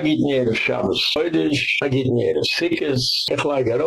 Agit Nere Shabbos. Heute ist Agit Nere. Sickes, ich lege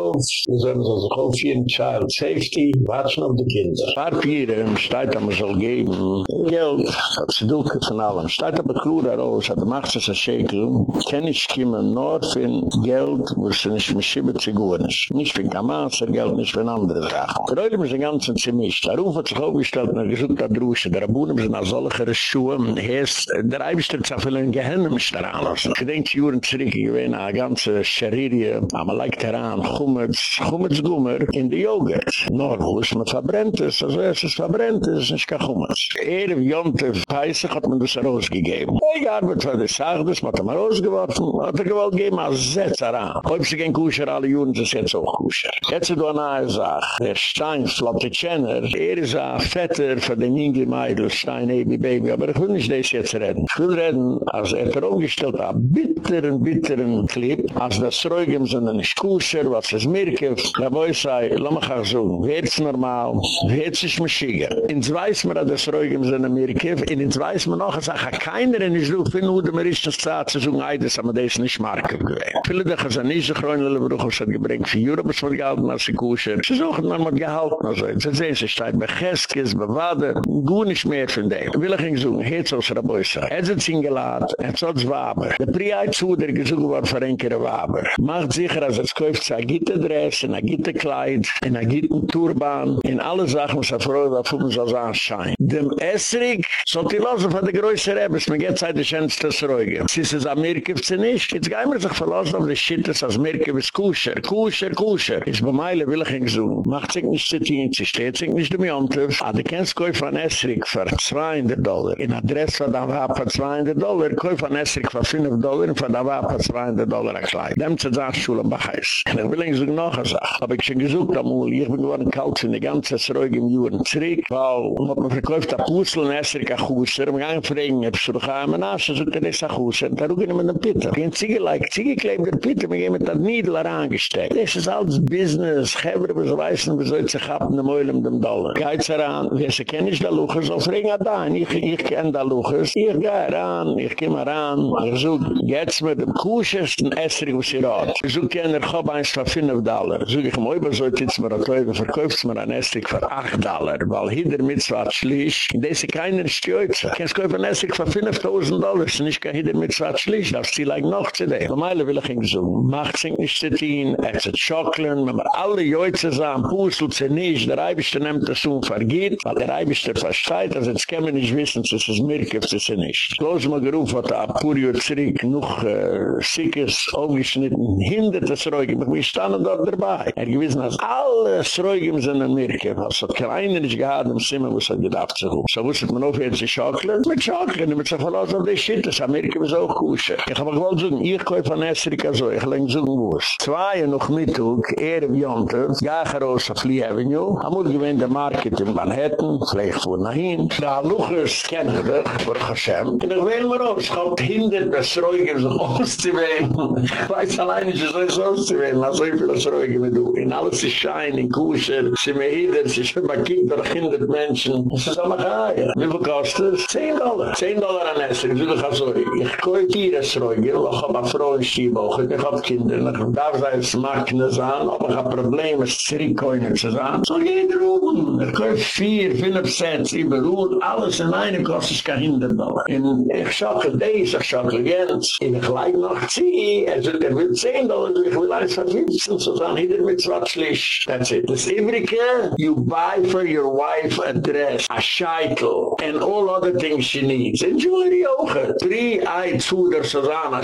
Child Safety. Watschen auf die Kinder. Ein paar im Steit haben wir geben. Geld, hat sie duke von allem. Steit aber klur hat macht es ein Schäkel. Kenn ich nur für Geld, wo es nicht mit Schibbe zu gehen ist. Geld, nicht für andere Sachen. Freude mir sind ganz ziemlich. Der Ruf hat sich und hat Drusche. Der Abunnen sind als solche Schuhe. Ist, der Eibischter zu füllen, Gehennem ist daran. Ich denke, Juren zurück, ich weiß, eine ganze Scheririe, aber like daran, Chumetz, Chumetz Gummer in die Joghurt. Nur, wo es mit verbrennt ist, also es ist verbrennt, ist nicht kein Chumetz. Er, wie Jonte, Peissig, hat man das rausgegeben. Ich arbeite für die Sache, das hat er mal rausgeworfen, hat er gewollt geben, als Setz daran. Ob sie kein Kusher, alle Juren, das ist jetzt auch Kusher. Jetzt ist eine neue Sache. Der Stein, Flotte Chenner, er ist ein Vetter für den Ingrid Meidl, Stein, Ebi, Baby, aber ich will nicht das jetzt reden. Ich will reden, als er hat aufgestellt, ein bitteren, bitteren Clip, als das Reugem sind ein Skusher, was es mirke, da wo ich sei, lass mich auch so, wird's normal, wird's sich Maschiga. Ins weiß man, dass das Reugem sind ein mirke, und ins weiß man noch, es sagt, keiner in wenn du mir ist das Zeit zu sagen, ey, das haben wir das nicht marken gewähnt. Viele Dinge sind nicht so grün, weil wir hat gebringt, für Jura, was wir gehalten, als sie Kusher. Sie suchen, man hat gehalten, also, sie sehen, sie steht bei Cheskes, bei Wade, gut nicht mehr von dem. Will ich ihn sagen, jetzt aus Raboisa. Er sind sie geladen, er hat so Waber. Der Priai zu der gesucht war für ein Waber. Macht sicher, als es kauft sich ein Gitterdress, ein Gitterkleid, ein Gitterturban, in alle Sachen, was er war, für uns als Anschein. Dem Esrig, so die Lose von der größeren Rebbe, man geht seit der schönste Sreuge. Sie ist es Amerika, sie nicht. Jetzt gehen wir sich verlassen auf die Schittes, als Amerika ist Kusher, Kusher, Kusher. Jetzt bei Meile will ich ihn so. Macht sich nicht zu tun, sie steht sich nicht um Jontef. Aber du kannst kaufen an Esrig für 200 Dollar. In Adress von der Waber für 200 Dollar, kaufen an Esrig für 5 Dollar und von der für 200 Dollar ein Kleid. Dem zu sagen, Schule Heiß. Und ich will ihn so noch eine Sache. Hab ich schon gesucht amul, ich bin geworden kalt in die ganze Sreuge im Juren zurück, weil man hat mir verkauft ein Puzzle in Esrig ein Kusher, und ich habe gefragt, ob so gehe, mein Arsch, so kann ich ein Kusher, und da ruge ich mit einem Pitter. Ich habe Ziege, like, Ziege klebt der Pitter, mir gehen mit der Niedel herangesteckt. Das ist alles Business, Geber, was weiß nicht, wie soll sich haben, dem Eul um dem Dollar. Geht's heran, wer sie kennt nicht, der Luches, so fragen wir da, ich, kenne der Luches, ich gehe heran, ich komme heran, ich suche, jetzt mit dem Kuschersten Esserig, was ihr hat. Ich suche gerne, ich habe eins für 5 Dollar. Ich suche, ich habe immer so, jetzt mir ein Teufel, verkauft mir ein Esserig für 8 Dollar, weil hinter mir zwar schlicht, in deze keiner Stjöze. Ich kann es kaufen ein Esserig für 5.000 Dollar, es ist nicht kein hinter mir zwar schlicht, das zieh like noch zu dem. Normalerweise will ich ihn so, macht sich nicht zu tun, es ist Schocklen, wenn wir alle Jöze sagen, Pussel, sie nicht, der Eibischte nimmt das um, vergeht, weil der Eibischte versteht, also jetzt kann man nicht wissen, es ist Mirke, es ist nicht. Bloß mal gerufen hat, ab Purio zurück, noch äh, Sickes aufgeschnitten, hinter das Räugem, wir standen dort dabei. Er gewissen, dass alle Räugem sind in Mirke, was hat keiner nicht gehad im Zimmer, was hat gedacht zu hoch. So wusstet man aufhört sich Schocklen, mit Schocklen, mit so verlassen auf die Shit, das Amerika ist auch kusche. Ich hab gewollt sagen, ich kaufe von Esrika so, ich lenk sagen, wo es. Zwei noch Mittag, er im Jonte, gach raus auf Lee Avenue, amul gewinnt der Market in Manhattan, vielleicht fuhr nach hin, da Luchers kennen wir, Baruch Hashem, und ich will mir auch, ich hab hinter das Räugem so auszuwählen. Ich weiß allein nicht, ist auszuwählen, na so viel das Räugem wie du. In alles ist schein, in Kusher, sie mir hieder, sie schon mal kiegt durch hinder Menschen. Das ist aber geil. Wie viel kostet es? 10 Dollar. 10 Dollar an Essen. Ich will doch so, ich kaufe hier das Räugem, ich hab eine Frau in Schieboch, ich hab Kinder, ich darf sein, es mag nicht sein, aber ich hab Probleme, es zurückkoinen zu sein. So jeder oben. Ich kaufe 4, 5 Cent, überall, alles in einem kostet es kein hinder Dollar. Ich schocke dies, ich schocke Jens, und ich gleich noch ziehe, er sagt, er will 10 Dollar, ich will eins verwitzen, so sagen, hier mit Zwatschlich. That's it. Das Ibrige, you buy for your wife a dress, a scheitel, and all other things she needs. And jewelry auch. Three-eyed Zuder, so sagen, a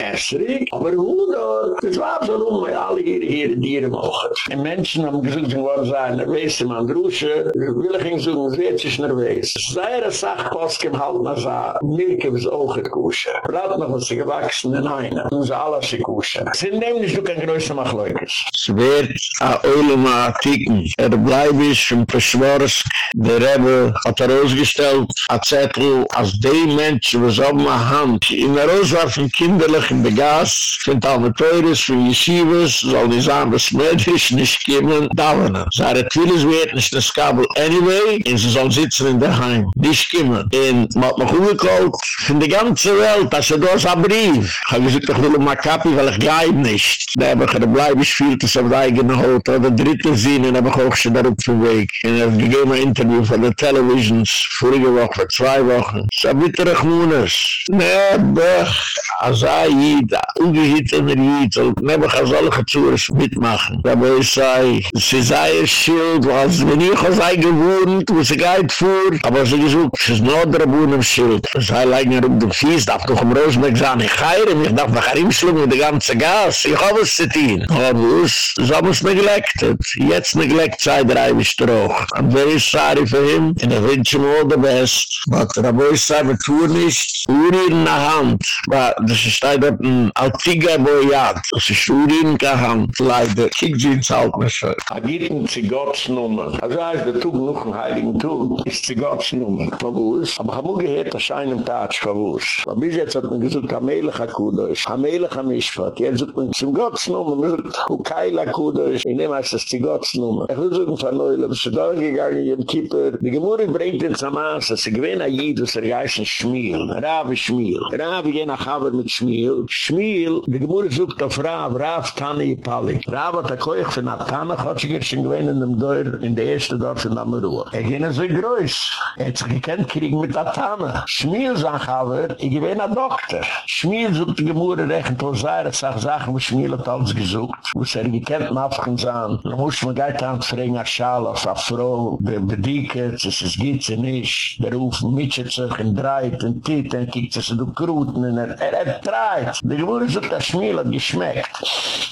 Esrik, aber wo da? Das war so rum, weil alle hier, hier, Dieren mogen. Und Menschen haben gesagt, sie wollen sagen, er weiß, man drusche, will ich ihn suchen, wird sich nervös. Seine Sachpost im Halt, man sagt, Milke ist auch ein Kusche. Brat noch, was sie gewachsen in einer. Nun sie alle sie Kusche. Sie nehmen nicht, du kein größer Machleukes. Es wird a Oilema Artikel. Er bleib ich im Peschworsk. Der Rebbe hat er ausgestellt, a Zettel, als die Menschen, was auf meine Hand, in der Auswarfen kinderlich in der Gas, sind alle Teures, für Yeshivas, soll die sagen, was medisch nicht kommen, dauern. Seine Twilis wird nicht das Kabel anyway, und sie soll sitzen in der Heim. Nicht kommen. Und man hat mich umgekalt, von der ganzen Welt, als er da das ein Brief. Ich habe gesagt, ich will um ein Kapi, weil ich gehe nicht. Da habe ich, da bleibe ich viel, das auf der eigenen Haut. Oder dritte Sinne, da habe ich auch schon darauf vom Weg. Und er gegeben ein Interview von der Televisions, vorige Woche, vor zwei Wochen. Es ist ein bitterer Gmunes. Nebach, Azai, da ungehitten Ried, und Nebach, als alle Gezures mitmachen. Da habe ich sei, sie sei ein Schild, was wenn ich aus ein gewohnt, wo sie geht vor, aber sie gesucht, es ist nur der Bohnen im Schild. Es sei leiden um den Fies, darf doch im Rosenberg ich heire mich, darf nach ihm schlungen mit der ganze Gas, ich habe es es, so haben es neglected. Jetzt neglect sei der Eiwisch Troch. I'm very sorry for him, and I wish him all the best. But the boy we tun nicht, Uri in der Hand. But das ist leider ein Altiga Boyat. Das ist Uri in der Hand, leider. Kiek sie ins Altmesser. Agiten Zigotsnummer. Also heißt der Tug noch ein heiligen Tug. Ist Zigotsnummer. Verwus. Aber hab auch gehört, dass einem Tatsch verwus. Aber bis jetzt hat Hamelech Akudosh. Hamelech Amishvat. Jetzt sagt man Zigotsnummer. Man sagt, Hukail Akudosh. Ich nehme als das Zigotsnummer. Ich will sagen, von Neulem, es ist da gegangen in Kippur. Die Gemurri bringt in Samas, dass sie gewähne Ayid, was er geißen Schmiel. Rav Schmiel. Rav gehen nach Haber mit Schmiel. Schmiel, die Gemurri sucht auf Rav, Tani Palik. Rav hat er koich hat sich jetzt schon gewähne in dem Deur, in der erste Dorf in Amaruah. Er groß. Er hat sich gekannt kriegen mit Atana. Schmiel sagt aber, ich gewähne ein Doktor. Schmiel sucht die Gemurri rechen, to sei, das sagt Sachen, wo Schmiel hat alles gesucht. Es er gekannt, Mafken sahen. Da muss man geit an, fragen, a Schal, auf a Frau, der bedieket, es ist geht sie nicht. Der Ruf mitschert sich und dreht und tit, und kiegt sich du Kruten, und er, er hat dreht. Die Gemurri sucht das Schmiel hat geschmeckt.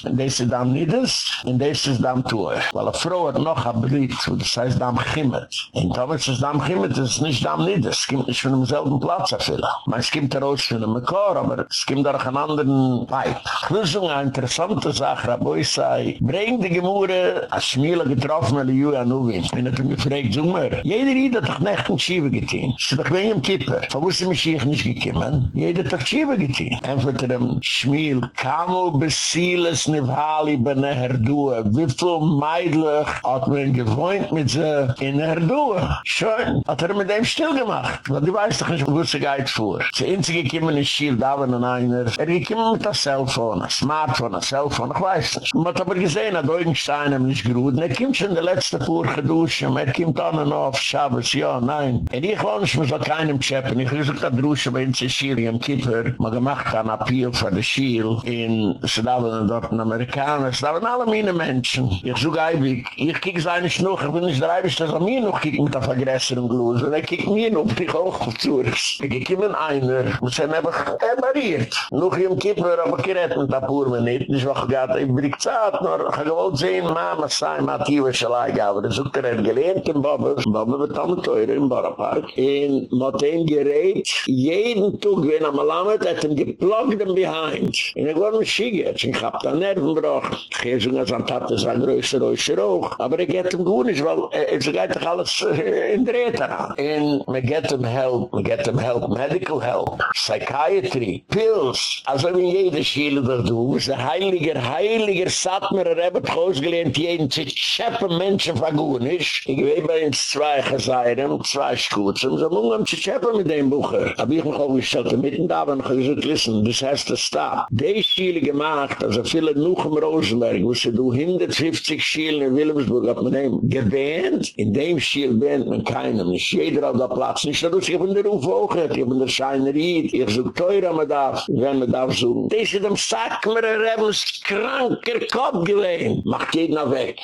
Und das ist nicht das, und das ist dann Tour. Weil a Frau hat noch ein Blit, wo das heißt dann Chimmet. Und damals ist dann Chimmet, das ist nicht nicht das. Es kommt nicht von demselben Platz erfüllen. Man es kommt raus von einem Mekor, aber es kommt durch einen anderen Pipe. Ich will so eine interessante Sache, Rabeu sei, bring die Gemurri, als Schmiel hat getroffen, die Juhi an Uwin. Er hat mich gefragt, sag mal, jeder Ried hat doch nicht in Schiebe getan. Sie doch wenig im Kippe. Von wo ist mich hier nicht gekommen? Jeder hat doch Schiebe getan. Einfach der Schmiel, kamo besieles Nivhali bene Herdua. Wie viel meidlich hat man gewohnt mit sie in Herdua. Schön. Hat er mit dem still gemacht. Weil die weiß doch nicht, wo sie geht vor. Sie einzige gekommen in Schiel, da war ein einer. Er gekommen mit der Cellphone, ein Smartphone, ein Cellphone, ich weiß nicht. Man hat aber gesehen, hat Eugenstein ihm nicht geruht. Er kommt schon der letzte Pur geduschen. Er kommt an und auf Schabes, ja, nein. Und ich wollte nicht mehr so keinem Schäppen. Ich habe gesagt, Drusche bei uns in im Kiefer. Man gemacht ein Appeal für die Schiel. In Sedalen dort in Amerikaner. Es waren alle meine Menschen. Ich suche Eibig. Ich kiege seine Schnuch. Ich bin nicht der Eibig, dass er mir noch kiegt mit der Vergresser. Und er kiegt mir noch dich auch zu. Ich kiege mir einer. Und sie haben einfach emariert. Noch im Kiefer, aber gerett mit der Pur, wenn nicht. Ich war gerade, ich bin gesagt, nur ich habe gewollt sehen, Mama sei, Matthias, Schalai, aber das sucht er gelernt in Bobbe. Bobbe wird dann teuer im Barapark. Und mit dem Gerät, jeden Tag, wenn er mal amet, hat er geploggt ihm behind. Und er war ein Schiegert. Ich hab da Nerven gebrochen. Ich gehe so, als er hat das ein größer, größer auch. Aber er geht ihm gut nicht, weil er geht doch alles äh, in der Räte an. Und man geht ihm help, man geht ihm help, medical help, psychiatry, pills. Also wenn jede Schiele da du, ist der heiliger, heiliger Satmer, er hat ausgelehnt, jeden zu schäppen Menschen nicht. Ich weiß bei uns zwei Geseiren, zwei Schuzen, so muss man zu schäppen mit dem Bucher. Hab ich mich auch gestellt, mitten da, aber noch gesagt, listen, this has to stop. Die Schiele gemacht, also viele noch im Rosenberg, wo sie du 150 Schiele in Wilhelmsburg hat man dem gebänt, in dem Schiele bänt man keinem, nicht jeder auf der Platz, nicht dadurch, ich bin der Ruf auch, ich bin der Scheineried, ich such teuer, man darf, wenn man darf suchen. Das ist dem Sack, mir ein Rebens kranker Kopf gelegen, macht jeden weg.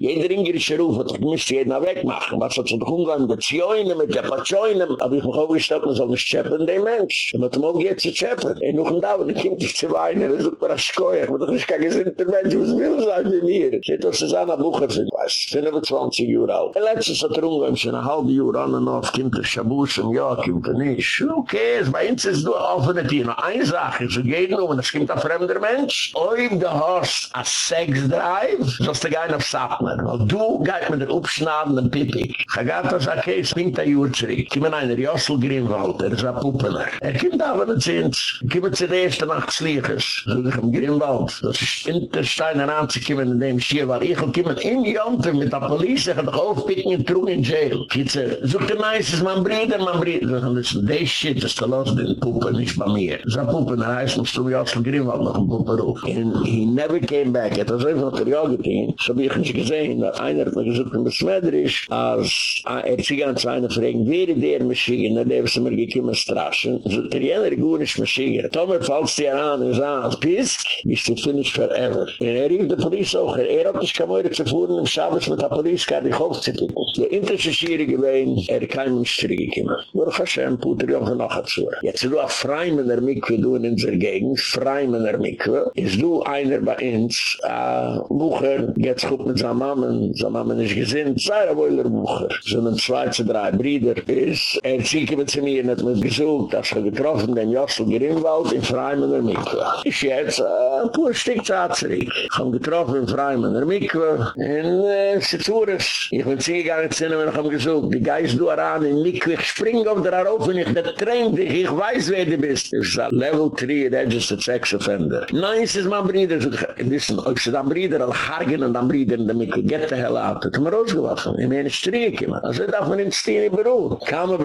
Jeder ingerische Ruf hat, ich müsste jeden wegmachen, was hat sich doch umgegangen, mit Zioinen, mit der Patschioinen, aber ich mich auch gestellt, man soll nicht schäppen, den Mensch. Man hat ihm auch jetzt zu schäppen. Er noch ein Dauer, er kommt nicht zu weinen, er sucht mir ein Schkoier, man hat doch nicht kein gesinnter Mensch, was will sein wie mir. Seht, was Susanna Bucher sind, weiß, 25 Jahre alt. Letztes hat er umgegangen, schon ein halb Jahr an und auf, kommt er Schabus, und ja, kommt er nicht. Okay, bei uns ist du offene Tier, noch eine Sache, so geht um, und es kommt ein fremder Mensch, ob du hast ein Sex-Drive, sollst du gehen auf Sattner, weil du gehst mit der Upschnaden Pipi. Chagata sagt, okay, es bringt ein Jahr zurück. Kiemen einer, Jossel Grimwald, er ist ein Puppener. Er kommt aber nicht hin, kiemen zu der ersten Nacht Sliches, so ich im Grimwald. Das ist Intersteiner anzukiemen in dem Schier, weil ich kiemen in Jonte mit der Polizei, ich doch aufpicken und trug in Jail. Kitzer, sucht der Meisters, mein Bruder, mein Bruder. So, listen, this shit ist verlost in Puppen. Puppe, nicht bei mir. So ein Puppe, dann heißt man, du hast ein Grimwald noch ein Puppe ruf. And he never came back. Er hat das einfach Material getan. So habe ich nicht gesehen, dass einer hat mir gesagt, in Besmeidrisch, als er sich an seine Fragen, wer ist der Maschine, der ist mir gekommen, straschen. So, der jener gut ist Maschine. Tomer fällt dir an und sagt, Pisk, ist die finish forever. Und er rief die Polizei auch, er hat nicht mehr zu fuhren, im Schabes mit der Polizei, die Hof zu tun. Der Interschere gewesen, er kann nicht zurückgekommen. Nur Hashem, Puter, Jochen, noch dazu. Jetzt du a Freimener Mikve, du in unserer Gegend, Freimener Mikve, ist du einer bei uns, a Bucher, geht's gut mit seiner Mama, seine Mama ist gesinnt, sei er wohl der Bucher. So ein zwei, zwei, drei Brüder ist, er zieht mit zu mir, hat mir gesucht, dass er getroffen, den Jossel Grimwald in Freimener Mikve. Ich jetzt, a pur Stück Zeit zurück. Ich hab getroffen in Freimener Mikve, in äh, Sitzures. Ich bin zieh gegangen zu sehen, und ich hab gesucht, die Geist du aran in Mikve, ich spring auf der und ich train dich, ich weiß, wer du bist. Ich sag, Level 3, registered sex offender. Nein, es ist mein Bruder. Listen, ob sie Bruder, al Hargen und dann Bruder in der Mikve, get the hell out. Haben wir rausgewaffen. Ich meine, Strie gekommen. Also darf man in Strie beruhen.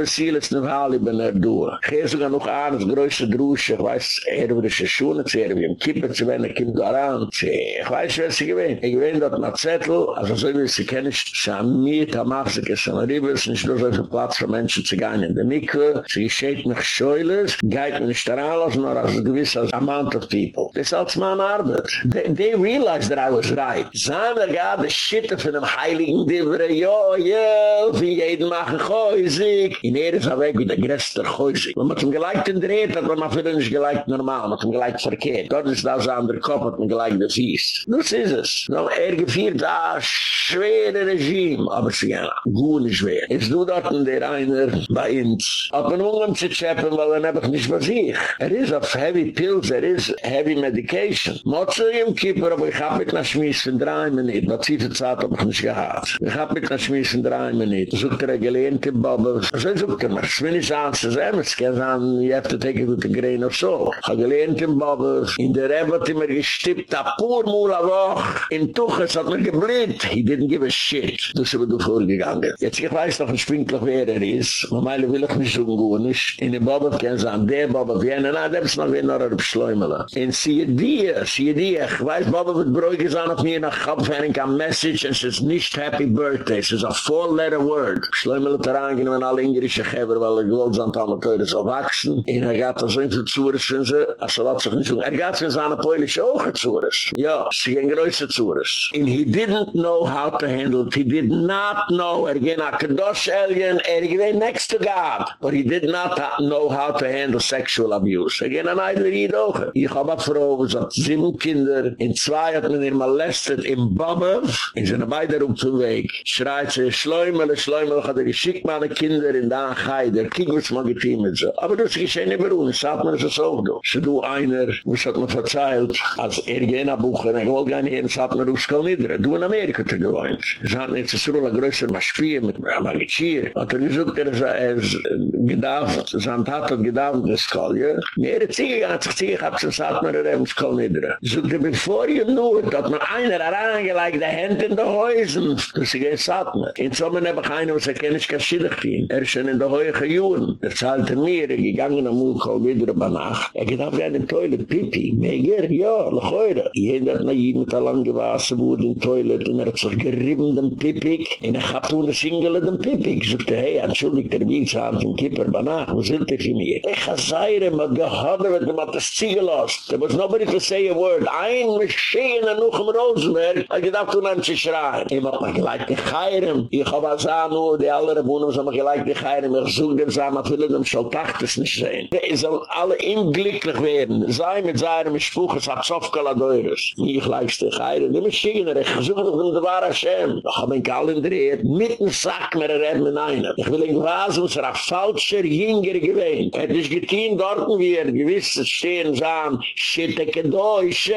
Sie, jetzt noch alle, bin er. Ich gehe sogar noch an, das größte Drusche, ich weiß, er würde sich schon, er wie im Kippen zu werden, er kommt. Ich weiß, wer sie gewinnt. Ich gewinnt dort nach Zettel, also so wie sie kennen, sie haben mir, da macht sie, es ist nicht nur so viel Platz für Menschen zu gehen in der Mikve, sie steht mich Scheules, geht mir nicht daran lassen, nur als gewisser amount of people. Das ist als meine Arbeit. They, they realized that I was right. Seine gab die Schitte von dem Heiligen Divere, jo, jo, wie jeden machen Geusig. In er ist er weg wie der größte Geusig. Wenn man zum Geleikten dreht, hat man für nicht geleikt normal, man zum Geleikten verkehrt. Dort ist das an der Kopf, hat man geleikten der Fies. Das ist es. No, er gefiert da schwere Regime, aber sie gehen gut schwer. Jetzt du dort in der einer bei uns, hat man um zu chappen, weil er nebach nicht bei sich. Er ist auf heavy pills, er ist heavy medication. Motso im Kieper, aber ich hab mich nach Schmiss von drei Minuten, was sie für Zeit hab ich nicht gehabt. Ich hab mich nach Schmiss von drei Minuten. Sucht er gelehnt in Bobbe. So sucht er mich. Ich will nicht sagen, zu sagen, es kann sagen, you have to take a grain of salt. Ich hab gelehnt in Bobbe. In der Rebbe hat immer gestippt, a pur mula woch. In Tuches hat mir geblit. He didn't give a shit. Du sie mir vorgegangen. Jetzt ich weiß noch, ein Spinkler wer er ist. Meile will ich nicht so gut. In der Bobbe kann sagen, der Bobbe, wie eine, na, der ist noch wie ein Orer beschleumelen. In sie die, sie die, ich weiß, Bobbe wird bräuchig sein auf mir nach Kopfhöring am Message, es ist nicht Happy Birthday, es ist a four-letter word. Beschleumelen daran, gehen wir alle ingerische Geber, weil er gewollt sind, alle Teure so wachsen. Und er gaat so in viel Zures für sie, als er hat sich nicht so. Er gaat für seine Polische Augen Zures. Ja, sie gehen größer Zures. And he didn't know how to handle it. He did not know, er ging a Kadosh Alien, er ging next to God. But he did not know how to handle sexual abuse. Er ging an Eidler Jid Ich hab Frau, sie hat sieben Kinder, in zwei hat man ihr molestet in Bobbe, in seine beide Rung zum Weg. Schreit sie, schleumele, schleumele, hat er geschickt meine Kinder in da Heider, kiek was man getein mit so. Aber das geschehen in Beruhn, es hat man es auch do. Sie du einer, was hat man verzeilt, als er gehen abbuchen, er wollte gar nicht, es hat man aus Kalnidre, du in Amerika zu gewohnt. Es hat nicht so eine größere Maschpie mit Amalichir. Hat er gesagt, er ist gedacht, Tat hat gedacht, de skolje. Meer het zieke gaat zich zieke gaat zich zat naar de remskool nederen. Zoek de before you knew it, dat men einer haar aangelijk de hand in de huizen. Dus ik heet zat me. In sommen heb ik een, wat ze kennis kassiedig vien. Er zijn in de hoge juren. Er zahlte meer, ik er gang naar moeilkool nederen bij nacht. Ik heb geen toilet pipi. Meeger, ja, lachoyre. Je heet dat na je met al lang gewassen woord in toilet en er zich geribben den pipi. En er gaat toen een singelen den pipi. Zoek de hei, aanschuldig ter wie zahlte een kipper bij nacht. Hoe zult er je meer? Ik Chazaire mit gehadder wird, mit das Ziegelost. There was nobody to say a word. Ein Maschinen noch im Rosenberg, hat gedacht, du nehmt sich schreien. Ich hab mich gleich gecheirem. Ich hab als Anu, die alle Rebunen, so mich gleich gecheirem. Ich such dem Samen, ich will dem Schaltachtes nicht sehen. Ich soll alle ihm glücklich werden. Sei mit seinem Spuch, es hat Sofkala Deures. Ich leikst die heirem. Die Maschinen, ich such doch dem Devar Hashem. Doch hab ich alle dreht, mitten Sack, mir er redden in einem. Ich will ihn was, was er ein falscher Jünger gewähnt. Er hat nicht getein dort, wie er gewiss stehen sahen, Schitteke Deutsche,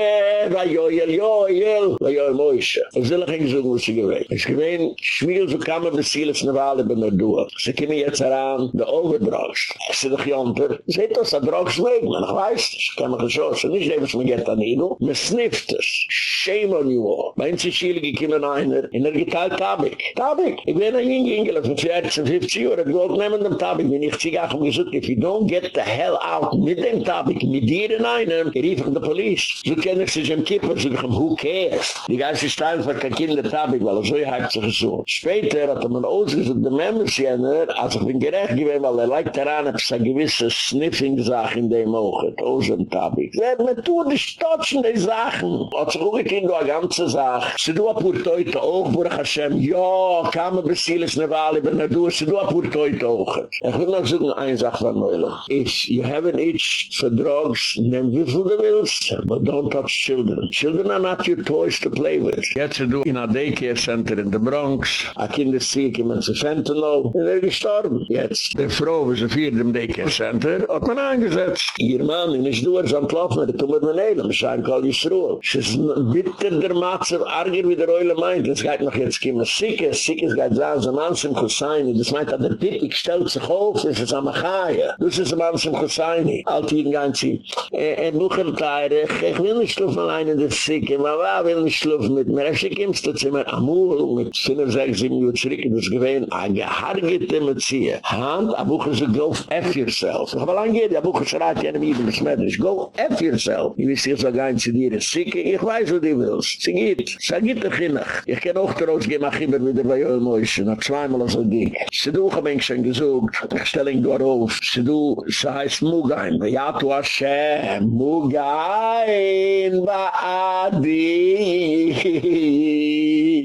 Vajoyel, Joyel, Vajoyel Moishe. Ich will noch nicht so gut sie gewähnt. Es gewähnt, Schmiel so kam er bis Silas Nevale bei mir durch. Sie kommen jetzt heran, der Overdrogs. Ich seh doch jonter, seht das, der Drogs weg, man, ich weiß nicht, ich kann mich geschossen, nicht eben, was man geht an Ido, man snifft es. Shame on you all. Bei uns in Chile gekommen einer, in er geteilt Tabik. Tabik. Ich bin ein Jüngel, von 14, 15 Uhr, ich wollte nehmen dem Tabik, wenn ich sie gesagt, if you don't get the hell out mit dem Tabik, mit dir in einem, rief an der Polis. So kenne ich sich im Kippur, so ich, who cares? Die ganze Stein für kein Kind der Tabik, weil er so hat sich so. Später hat er mir ausgesucht, der Members jener, als ich bin gerecht gewesen, weil er leicht daran, es eine gewisse Sniffing-Sache in dem Auge, Ozen Tabik. Wer mir tut, die stotschen die Sachen. Hat sich auch gekin, du a ganze Sache. Sie du a pur teute auch, Hashem, ja, kam ein bisschen, es ne Wahl, aber du, sie du a pur teute auch. Ich will noch sagen, eine Sache von Neulach. If you have an itch for drugs, then wie viel du willst, but don't touch children. Children are not your toys to play with. Jetzt du in a daycare center in the Bronx, a kind is sick, jemand zu fentanyl, und er gestorben. Jetzt, der Frau, wo sie vier dem daycare center, hat man angesetzt. Ihr Mann, in du, er ist am Klopfen, er tut mir den Eilem, ich sage, call you through. Es ist bitter der Matze, arger wie der Eule meint, es geht noch jetzt, kiemen sick, sick ist geht sagen, so man sind Kusayni, das meint, der Pipik stellt sich auf, es ist am Achaia. Das ist am Anfang Kusayni. Alt hier ganz hier. Er buchert teire, ich will nicht schlufen allein in der Sikke, aber wa will nicht schlufen mit mir. Ich kommst du zu mir amul, mit 5, 6, 7 Uhr zurück, das gewähnt, a gehargete mit sie. Hand, a bucher so, go F yourself. Ich hab allein geht, a bucher schreit mit dem Schmetterisch, go F yourself. Ich weiß, ich so gar nicht zu dir, ist Sikke, ich weiß, wo du willst. Sie geht, sie geht doch hin. Ich kann auch daraus gehen, mach immer wieder bei Joel Moishe, noch zweimal so dick. Sie du, hab ich schon gesucht, ich stelle ihn dort auf, sie du, sie heißt Mugain, ja, tu Hashem, Mugain, Baadi.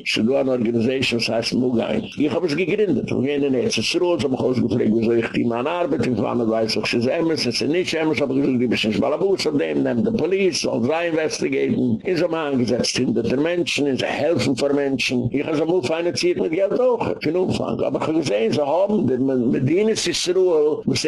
Sie du an Organisation, sie heißt Mugain. Ich hab es gegründet, wir in den Netz, es ist roh, so mich ausgefragt, wieso ich die Mann arbeite, ich war nicht weiß, sie es Emmers, es ist nicht Emmers, aber ich die bisschen Balabus auf dem, nehmt die Police, soll sie investigaten, in so mal angesetzt, hinter der Menschen, in so helfen für Menschen. Ich hab so mal feine Zeit mit Geld auch, für den Umfang, aber ich hab gesehen, so haben, mit denen ist es roh, was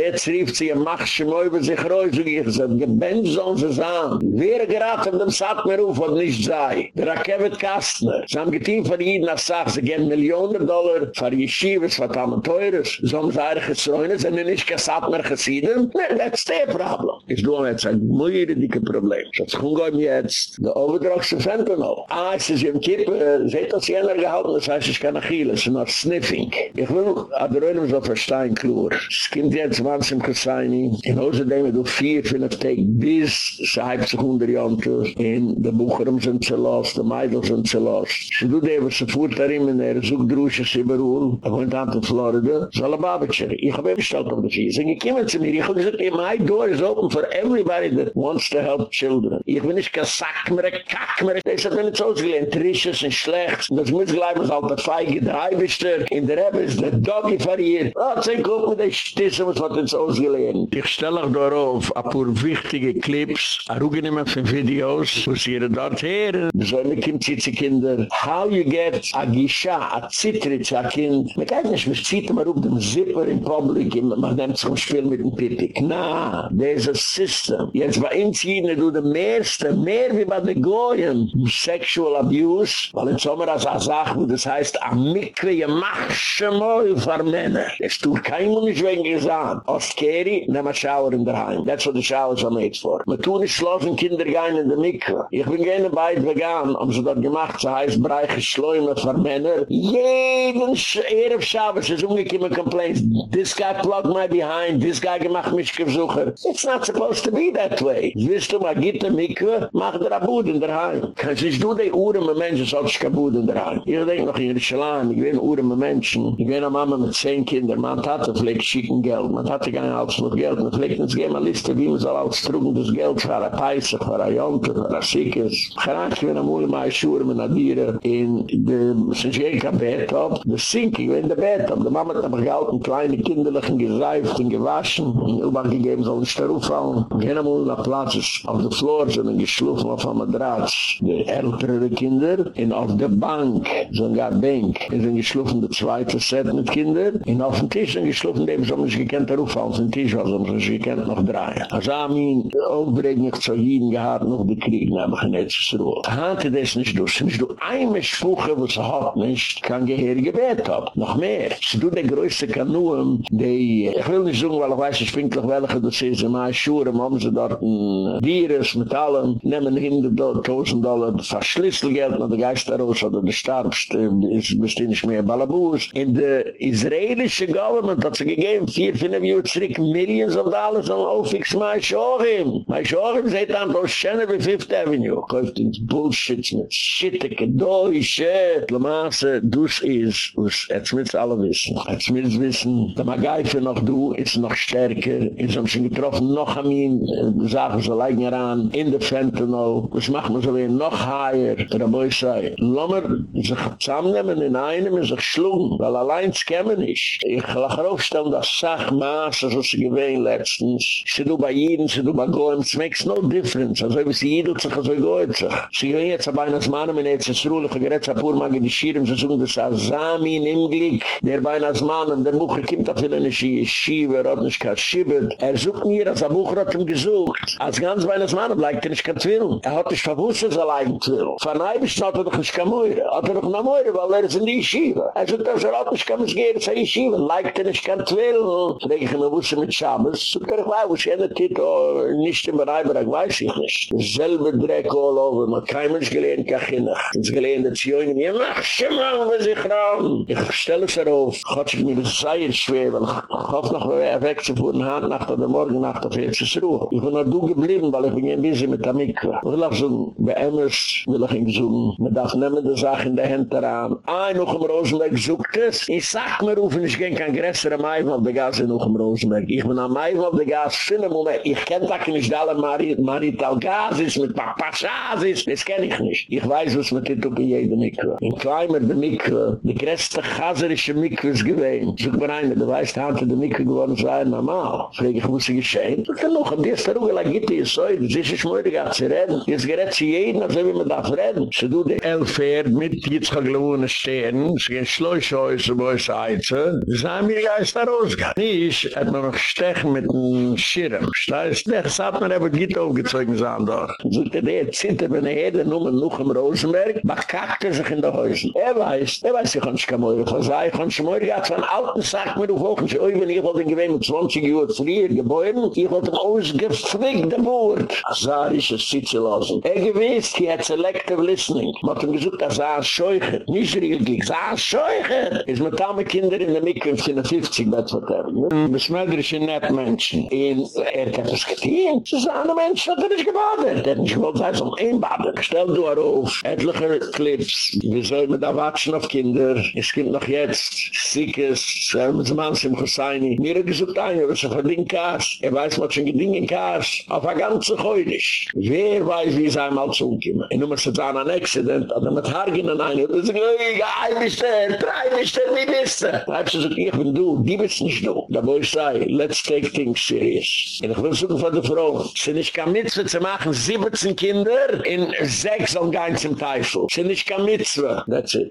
mach schon mal über sich raus, und ich sag, gebenz sollen sie sagen. Wer gerät auf dem Satmerhof, was nicht sei? Der Rakevet Kastner. Sie haben getein von Jeden, als sagt, sie geben Millionen Dollar für Yeshivas, für Tamen Teures. So haben sie eigentlich gezäunen, sind nicht kein Satmer gesieden? Nee, that's their problem. Ich du jetzt ein muy dicke Problem. So, jetzt kommen wir jetzt, der Overdrockse Fentanyl. Ah, es ist im Kipp, seht das jener gehalten, das heißt, ich kann Achille, es ist noch Sniffing. Ich will, der Röhnen so verstehen, klar. Es kommt jetzt, wann es im Kusayni, in außerdem, du vier, fünf Tage, bis sie halb sich hundert Jahre, in der Bucherum sind sie los, die Meidl sind sie los. Sie tut eben, sie fuhrt darin, in der Zugdrusche, sie beruhl, er wohnt an der Florida, so alle Babetscher. Ich habe eben gestellt auf Fies, und ich komme zu mir, ich habe gesagt, my door is open for everybody that wants to help children. Ich bin nicht kein Sack mehr, Kack mehr, das hat mir nicht so ausgelehnt, Trisches und Schlecht, das muss gleich was auf der Feige, der Eibischter, in der Ebbe ist der Doggy verriert. Oh, zehn guck mit der Stisse, was hat uns ausgelehnt. Ich stelle auch darauf, ein paar wichtige Clips, ein Rugenehmen von Videos, wo sie ihre dort hören. So eine Kimzitze Kinder. How you get a Gisha, a Zitritz, a Kind. Man kann nicht, man zieht immer auf dem Zipper in Public, man nimmt zum Spiel mit dem Pipik. Na, there's a system. Jetzt bei uns hier, du der meiste, mehr wie bei den Goyen, Sexual Abuse, weil im Sommer als er sagt, das heißt, a Mikve, je mach schon mal. Es tut kein Mensch wegen gesagt. Ostkeri, nehm a Shower in der Heim. That's what the showers are made for. Man tun nicht schlossen Kinder gehen in der Mikve. Ich bin gerne bei vegan, haben sie dort gemacht, so heißt Breiche Schleume für Männer. Jeden Erev Shabbos ist umgekommen complaints. This guy plugged my behind, this guy gemacht mich gesucher. It's not supposed to be that way. Willst du mal gitte Mikve, mach der Abud in der Heim. Kannst nicht du die Uhren mit Menschen, so ich in der Heim. Ich denke noch in Jerusalem, ich bin Uhren mit Menschen. Ich bin eine Mama mit zehn Kindern, man hatte vielleicht schicken Geld, man hatte nicht alles mit Geld. Man vielleicht nicht geben eine Liste, wie man soll alles trugen, das Geld für eine Peisse, für eine Jonte, für eine kann nicht, wenn eine meine Schuhe mit einer Dieren in dem Sinjeka-Bett ab, das Sink, ich bin der Bett ab. Die Mama hat aber gehalten, kleine Kinderlichen geseift und gewaschen, und Ubach gegeben, soll nicht darauf fallen. Ich kann einmal nach Platz auf der Floor, sind geschlufen auf einem Madratsch. Die ältere Kinder, und auf der Bank, sind gar Bank, sind geschlufen der zweite Set mit Kindern, und auf dem Tisch sind geschlufen, dem soll nicht gekannt darauf fallen, auf dem Tisch, also man sich gekannt noch drei. Also Amin, aufbringen ich zu Jeden gehad, noch die Kriegen, aber ich nicht so. Hante das nicht durch, nicht durch ein Spruch Buche, wo sie hat nicht, kann Geheirige Bett haben. Noch mehr. Sie tun die größte Kanuam, die, ich will nicht sagen, weil ich weiß, ich bin gleich welche, das ist in meinen Schuhen, haben sie dort ein Virus mit allem, nehmen hinter dort 1000 Dollar, das war Schlüsselgeld, und der Geist daraus, oder der Starbst, ist bestimmt nicht mehr Balabus. In der israelische Government hat sie gegeben, vier, fünf Jahre zurück, Millions of Dollars, und auch fix mein Schochim. Mein Schochim seht an, das Schöne wie Fifth Avenue. Kauft ins Bullshit mit Schitteke, Deutsche. Lamaße, dus is, us, jetzt müsst alle wissen. Jetzt müsst wissen, der Magaife noch du, ist noch stärker, ist uns schon getroffen, noch am ihn, äh, sagen so leigen heran, in der Fentanyl, was machen wir so wie noch higher, der Boy sei. Lommer, sich zusammennehmen in einem, sich schlungen, weil allein es kämen nicht. Ich lach aufstellen, das Sach, Maas, das ist gewähnt letztens. Sie du bei Jeden, sie du bei Goem, es makes no difference. Also wie sie Jeden sich, also goet sich. Sie gehen jetzt aber eines Mann, und jetzt ist Ruhle, ich gerät, Pur mag in die Schirm, sie sagen, das ist Asami in Imglik, der bei eines Mann, und der Bucher kommt auf eine Schiebe, er hat nicht kein Schiebe. Er sucht mir, als der Bucher hat ihm gesucht. Als ganz bei eines Mann, bleibt er nicht kein Twill. Er hat nicht verwusst, dass er allein Twill. Von einem ist er doch nicht kein Meure. Hat er doch noch Meure, weil er ist in die Schiebe. Er sucht, dass er hat nicht kein Meure, sei ich Schiebe. Bleibt er nicht kein Twill. Frage ich mir, wusste mit Schabes. Sucht er, ich weiß, ist jeder Titel, nicht im Bereich, weiß ich nicht. Selbe Dreck all over, man kein Mensch gelehnt, kein Kinnig. Es gelehnt, dass Joinen, je mach Schimmel, wo sich ran. Ich stelle es darauf, Gott sich mir das Seier schwer, weil ich hoffe noch, wer weg zu fuhren, Hand nach der Morgen, nach der Färzes Ruhe. Ich bin noch du geblieben, weil ich bin ein bisschen mit der Mikve. Ich will auch so, bei Emmers will ich ihn suchen. Man darf nehmen die Sache in der Hand daran. Ah, noch im Rosenberg sucht es. Ich sag mir, ich gehe kein größerer Maif auf der Gas in noch im Rosenberg. Ich bin am Maif auf der Gas, finde Moment. Ich kenne da nicht alle Marital Gas ist, mit Papachas ist. Das kenne ich nicht. Ich weiß, was man tut, in jeder Mikve. In Kleimer, der Mikve, die größte chaserische Mikve ist gewesen. So bin einer, der weiß, die Hand der Mikve geworden sei normal. Frage ich, muss geschehen? Und dann noch, ist der Ruhe, la gitte ist so, ist ein Schmöre, gar zu reden. Jetzt gerät sie als wie man darf reden. Sie tut die Elfer mit jetzt gewohne Stehen, sie es. Sie sagen mir, ja, ist da. Nicht, hat man noch stechen mit dem Schirren. Steiß, das hat mir eben gitt aufgezogen, sahen doch. So, der zittert wenn er jede Nummer noch im Rosenberg, mach kackte sich in der Häusen. Er weiß, er weiß, ich kann nicht mehr, ich weiß, ich kann nicht mehr, ich kann alten Sack mit auf Hochen, ich bin, ich wollte gewähnt mit 20 Uhr früher geboren, ich wollte ausgeflickt, der Wort. Azarisch ist sitzen lassen. Er gewiss, die hat selective listening. Man hat ihm gesagt, er das war ein Scheucher, nicht richtig, das war ein Scheucher. Ist mit allen Kindern in der Mikve, in der 50 Bett verteilt. Mhm. Beschmeidrisch in Besmöderische Nettmenschen. Und er hat das getan. Sie sagen, Mensch, hat er nicht gebadet. Er hat nicht gewollt, sei so ein Baden. Stell du auf, etliche Clips, wie soll man da watschen auf Kinder? Es gibt noch jetzt Sikes, Selmens Manns im Husseini. Mir hat gesagt, ein, was er verdient Kaas. Er weiß, schon gedient in Kaas. Auf der ganze Heulisch. Wer weiß, wie es einmal zukommen. Und nun muss es an ein Accident, oder mit Hargen an einen. Und er sagt, oi, ein bist du, drei bist du, wie bist ich bin du, die bist nicht du. Da wo ich sei, let's things serious. Und ich will suchen von der Frau. Sie nicht kann Mitzwe zu machen, 17 Kinder, in 6 und gehen zum Teufel. Sie nicht kann Mitzwe. That's it.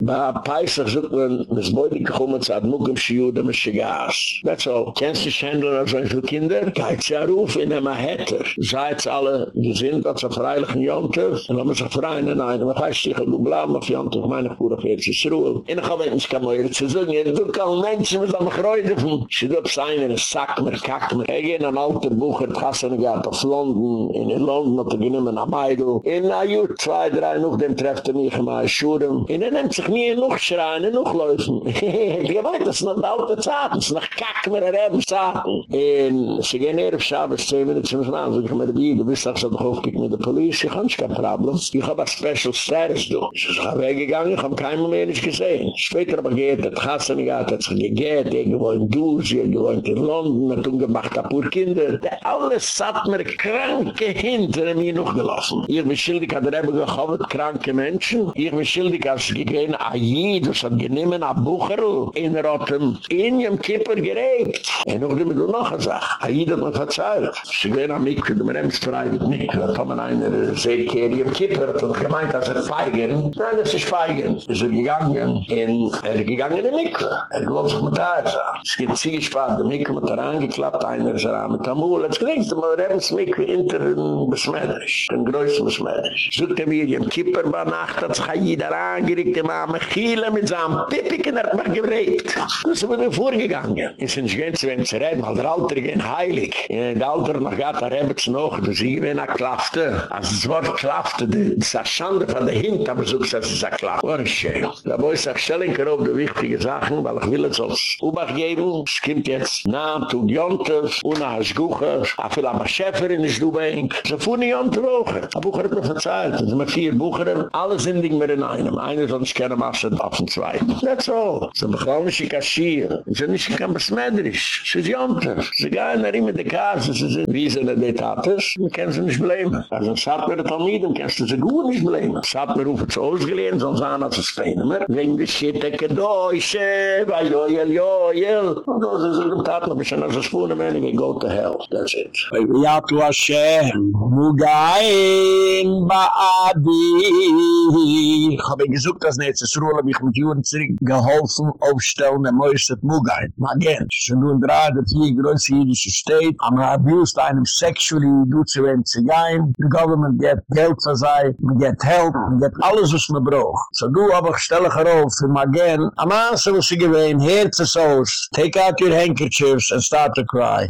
Sucht man, das Beide gekommen, zu hat Muggum Schiu, dem ist Gas. That's all. Kennst du Schändler als ein für Kinder? Geht's ja ruf in der Maheter. Seid's alle gesinnt, dass er freilich ein Jonte, und dann muss er freien in einem, und heißt sich, du bleib auf Jonte, ich meine, auf Erzis Ruhe. Und ich habe nicht kann mehr zu sagen, du kann Menschen mit einem Freude von, sie du hab's einen, ein Sack, mir kack, mir. Er ging ein alter Bucher, die Kassen gehabt auf London, in London er genommen am Eidl. In ein Jahr, zwei, drei, noch dem trefft er mich in meine Schuhe. Und er sich nie noch schreien, noch laufen. Ich weiß, das noch alte das ist noch kack, mir er gehen hier auf Schabes, zehn Minuten zum Mann, so ich mir die, du bist doch so doch aufgekickt mit der Polizei, ich habe kein Problem. Ich habe ein Special Status, du. Ich bin weggegangen, ich habe keinen mehr nicht gesehen. Später aber geht, der Kassen gehabt, hat sich gegett, er gewohnt in Dus, er gewohnt in London, hat umgemacht, ein paar Kinder. Alles hat mir kranke hinter mir noch gelassen. Ich bin schildig, hat er eben gehovet, kranke Menschen. Ich bin schildig, als ich gegeben, a Jid, das hat geniemen, a Bucherl, in Rotem, in ihrem Kipper gerebt. Und noch du noch eine Sache. A Jid hat mir verzeiht. Sie gehen am Mikro, du nehmst frei mit Mikro. Da man einer Seekehr, im Kipper, hat er gemeint, dass er feigen. Nein, das ist feigen. Ist er gegangen, in, er gegangen in Mikro. Er glaubt sich mit der Eisa. Es gibt sie gespart, der Mikro hat er angeklappt, einer ist er mit Tamul. Jetzt kriegst du mal, er Mikro hinter den Besmeidrisch, den größten Besmeidrisch. Sogt er mir, im Kipper bei Nacht, hat sich Jid angeregt, im Arme Chile mit seinem Pippik und er hat mich gebrägt. Das ist mir vorgegangen. Es sind ganz, wenn sie reden, weil der Alter gehen heilig. In der Alter noch da haben sie noch, dass sie gewinn a Klafte. Also das Wort Klafte, das ist eine Schande von der Hint, aber so gesagt, es ist eine. War ein Schäl. Da wo ich stell ich auf die wichtige Sachen, weil ich will es als Ubach geben. Es kommt jetzt nah, tu Jontef, una has Guche, a viel am Schäfer in der Stubenk. So fuhren die Jontef auch. A Bucher hat mir verzeiht. Es sind vier Bucher, alle sind nicht mehr in einem. Einer nicht keine Masse auf dem Zweiten. That's all. So bekommen nicht Kaschir. Sie sind nicht kein Besmeidrisch. Sie sind Jontef. Sie gehen nach ihm in die Kasse. Sie sind wie sie in der Tates. Man kann sie nicht bleiben. Also es hat mir das Almidem, kannst du sie gut nicht bleiben. Es hat mir rufen zu ausgelehnt, sonst an als es feinen mehr. Wegen der Schitteke Deutsche, bei Joel, Joel. Und so sind sie in der Tat noch ein bisschen als es fuhren, wenn ich go to hell. That's it. Ja, tu Hashem, Mugain Baadi. Ich habe gesucht, dass nicht das Ruhl habe ich mit Juren zurück geholfen, aufstellen, der Moishet Mugain. Magen, schon nun drei, der vier größte jüdische State, am abused einem sexually, du zu werden zu gehen, the government get Geld sei, man get help, man get alles, was man braucht. So du aber stelle gerauf für Magen, am Anse, was sie gewähnen, Herzes aus, take out your handkerchiefs and start to cry.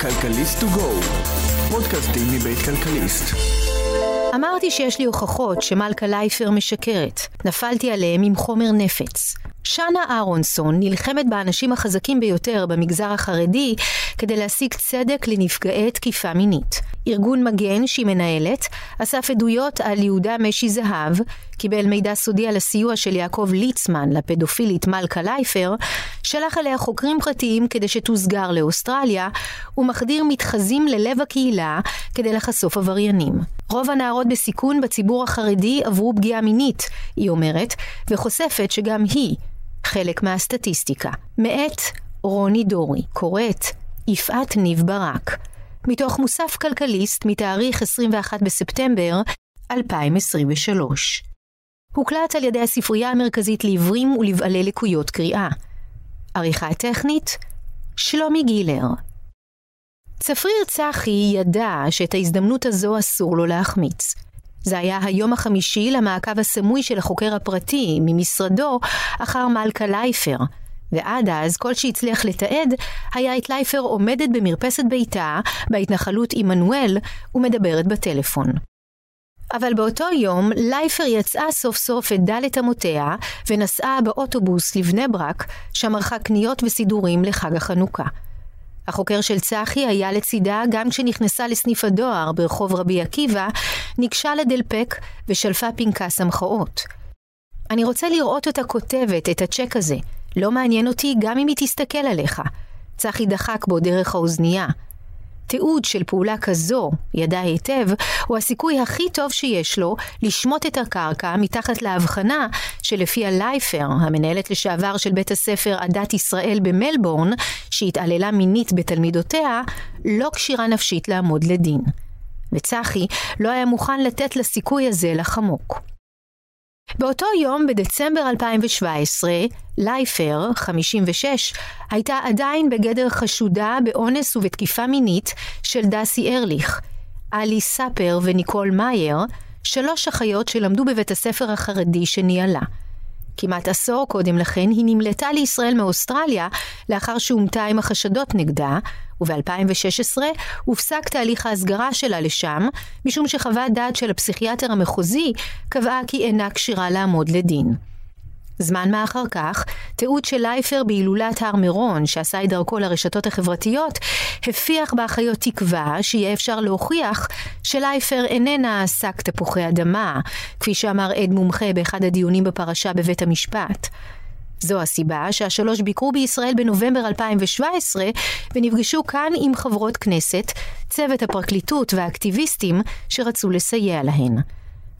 כלכליסט to go, פודקאסטים מבית כלכליסט. אמרתי שיש לי הוכחות שמלכה לייפר משקרת. נפלתי עליהם עם חומר נפץ. שנה אהרונסון נלחמת באנשים החזקים ביותר במגזר החרדי כדי להשיג צדק לנפגעי תקיפה מינית. ארגון מגן שהיא מנהלת אסף עדויות על יהודה משי זהב, קיבל מידע סודי על הסיוע של יעקב ליצמן לפדופילית מלכה לייפר, שלח אליה חוקרים פרטיים כדי שתוסגר לאוסטרליה, ומחדיר מתחזים ללב הקהילה כדי לחשוף עבריינים. רוב הנערות בסיכון בציבור החרדי עברו פגיעה מינית, היא אומרת, וחושפת שגם היא חלק מהסטטיסטיקה. מאת רוני דורי, קוראת יפעת ניב ברק. מתוך מוסף כלכליסט מתאריך 21 בספטמבר 2023. הוקלט על ידי הספרייה המרכזית לעיוורים ולבעלי לקויות קריאה. עריכה טכנית שלומי גילר. צפריר צחי ידע שאת ההזדמנות הזו אסור לו להחמיץ. זה היה היום החמישי למעקב הסמוי של החוקר הפרטי ממשרדו אחר מלכה לייפר, ועד אז כל שהצליח לתעד היה את לייפר עומדת במרפסת ביתה בהתנחלות עמנואל ומדברת בטלפון. אבל באותו יום לייפר יצאה סוף סוף את דלת אמותיה ונסעה באוטובוס לבני ברק, שם ערכה קניות וסידורים לחג החנוכה. החוקר של צחי היה לצידה גם כשנכנסה לסניף הדואר ברחוב רבי עקיבא, ניגשה לדלפק ושלפה פנקס המחאות. אני רוצה לראות אותה כותבת את הצ'ק הזה, לא מעניין אותי גם אם היא תסתכל עליך. צחי דחק בו דרך האוזנייה. תיעוד של פעולה כזו, ידע היטב, הוא הסיכוי הכי טוב שיש לו לשמוט את הקרקע מתחת להבחנה שלפיה לייפר, המנהלת לשעבר של בית הספר עדת ישראל במלבורן, שהתעללה מינית בתלמידותיה, לא כשירה נפשית לעמוד לדין. וצחי לא היה מוכן לתת לסיכוי הזה לחמוק. באותו יום, בדצמבר 2017, לייפר, 56, הייתה עדיין בגדר חשודה באונס ובתקיפה מינית של דסי ארליך, אלי ספר וניקול מאייר, שלוש אחיות שלמדו בבית הספר החרדי שניהלה. כמעט עשור קודם לכן היא נמלטה לישראל מאוסטרליה לאחר שאומתה עם החשדות נגדה, וב-2016 הופסק תהליך ההסגרה שלה לשם, משום שחוות דעת של הפסיכיאטר המחוזי קבעה כי אינה כשירה לעמוד לדין. זמן מה אחר כך, תיעוד של לייפר בהילולת הר מירון, שעשה את דרכו לרשתות החברתיות, הפיח באחיות תקווה שיהיה אפשר להוכיח שלייפר איננה שק תפוחי אדמה, כפי שאמר עד מומחה באחד הדיונים בפרשה בבית המשפט. זו הסיבה שהשלוש ביקרו בישראל בנובמבר 2017 ונפגשו כאן עם חברות כנסת, צוות הפרקליטות והאקטיביסטים שרצו לסייע להן.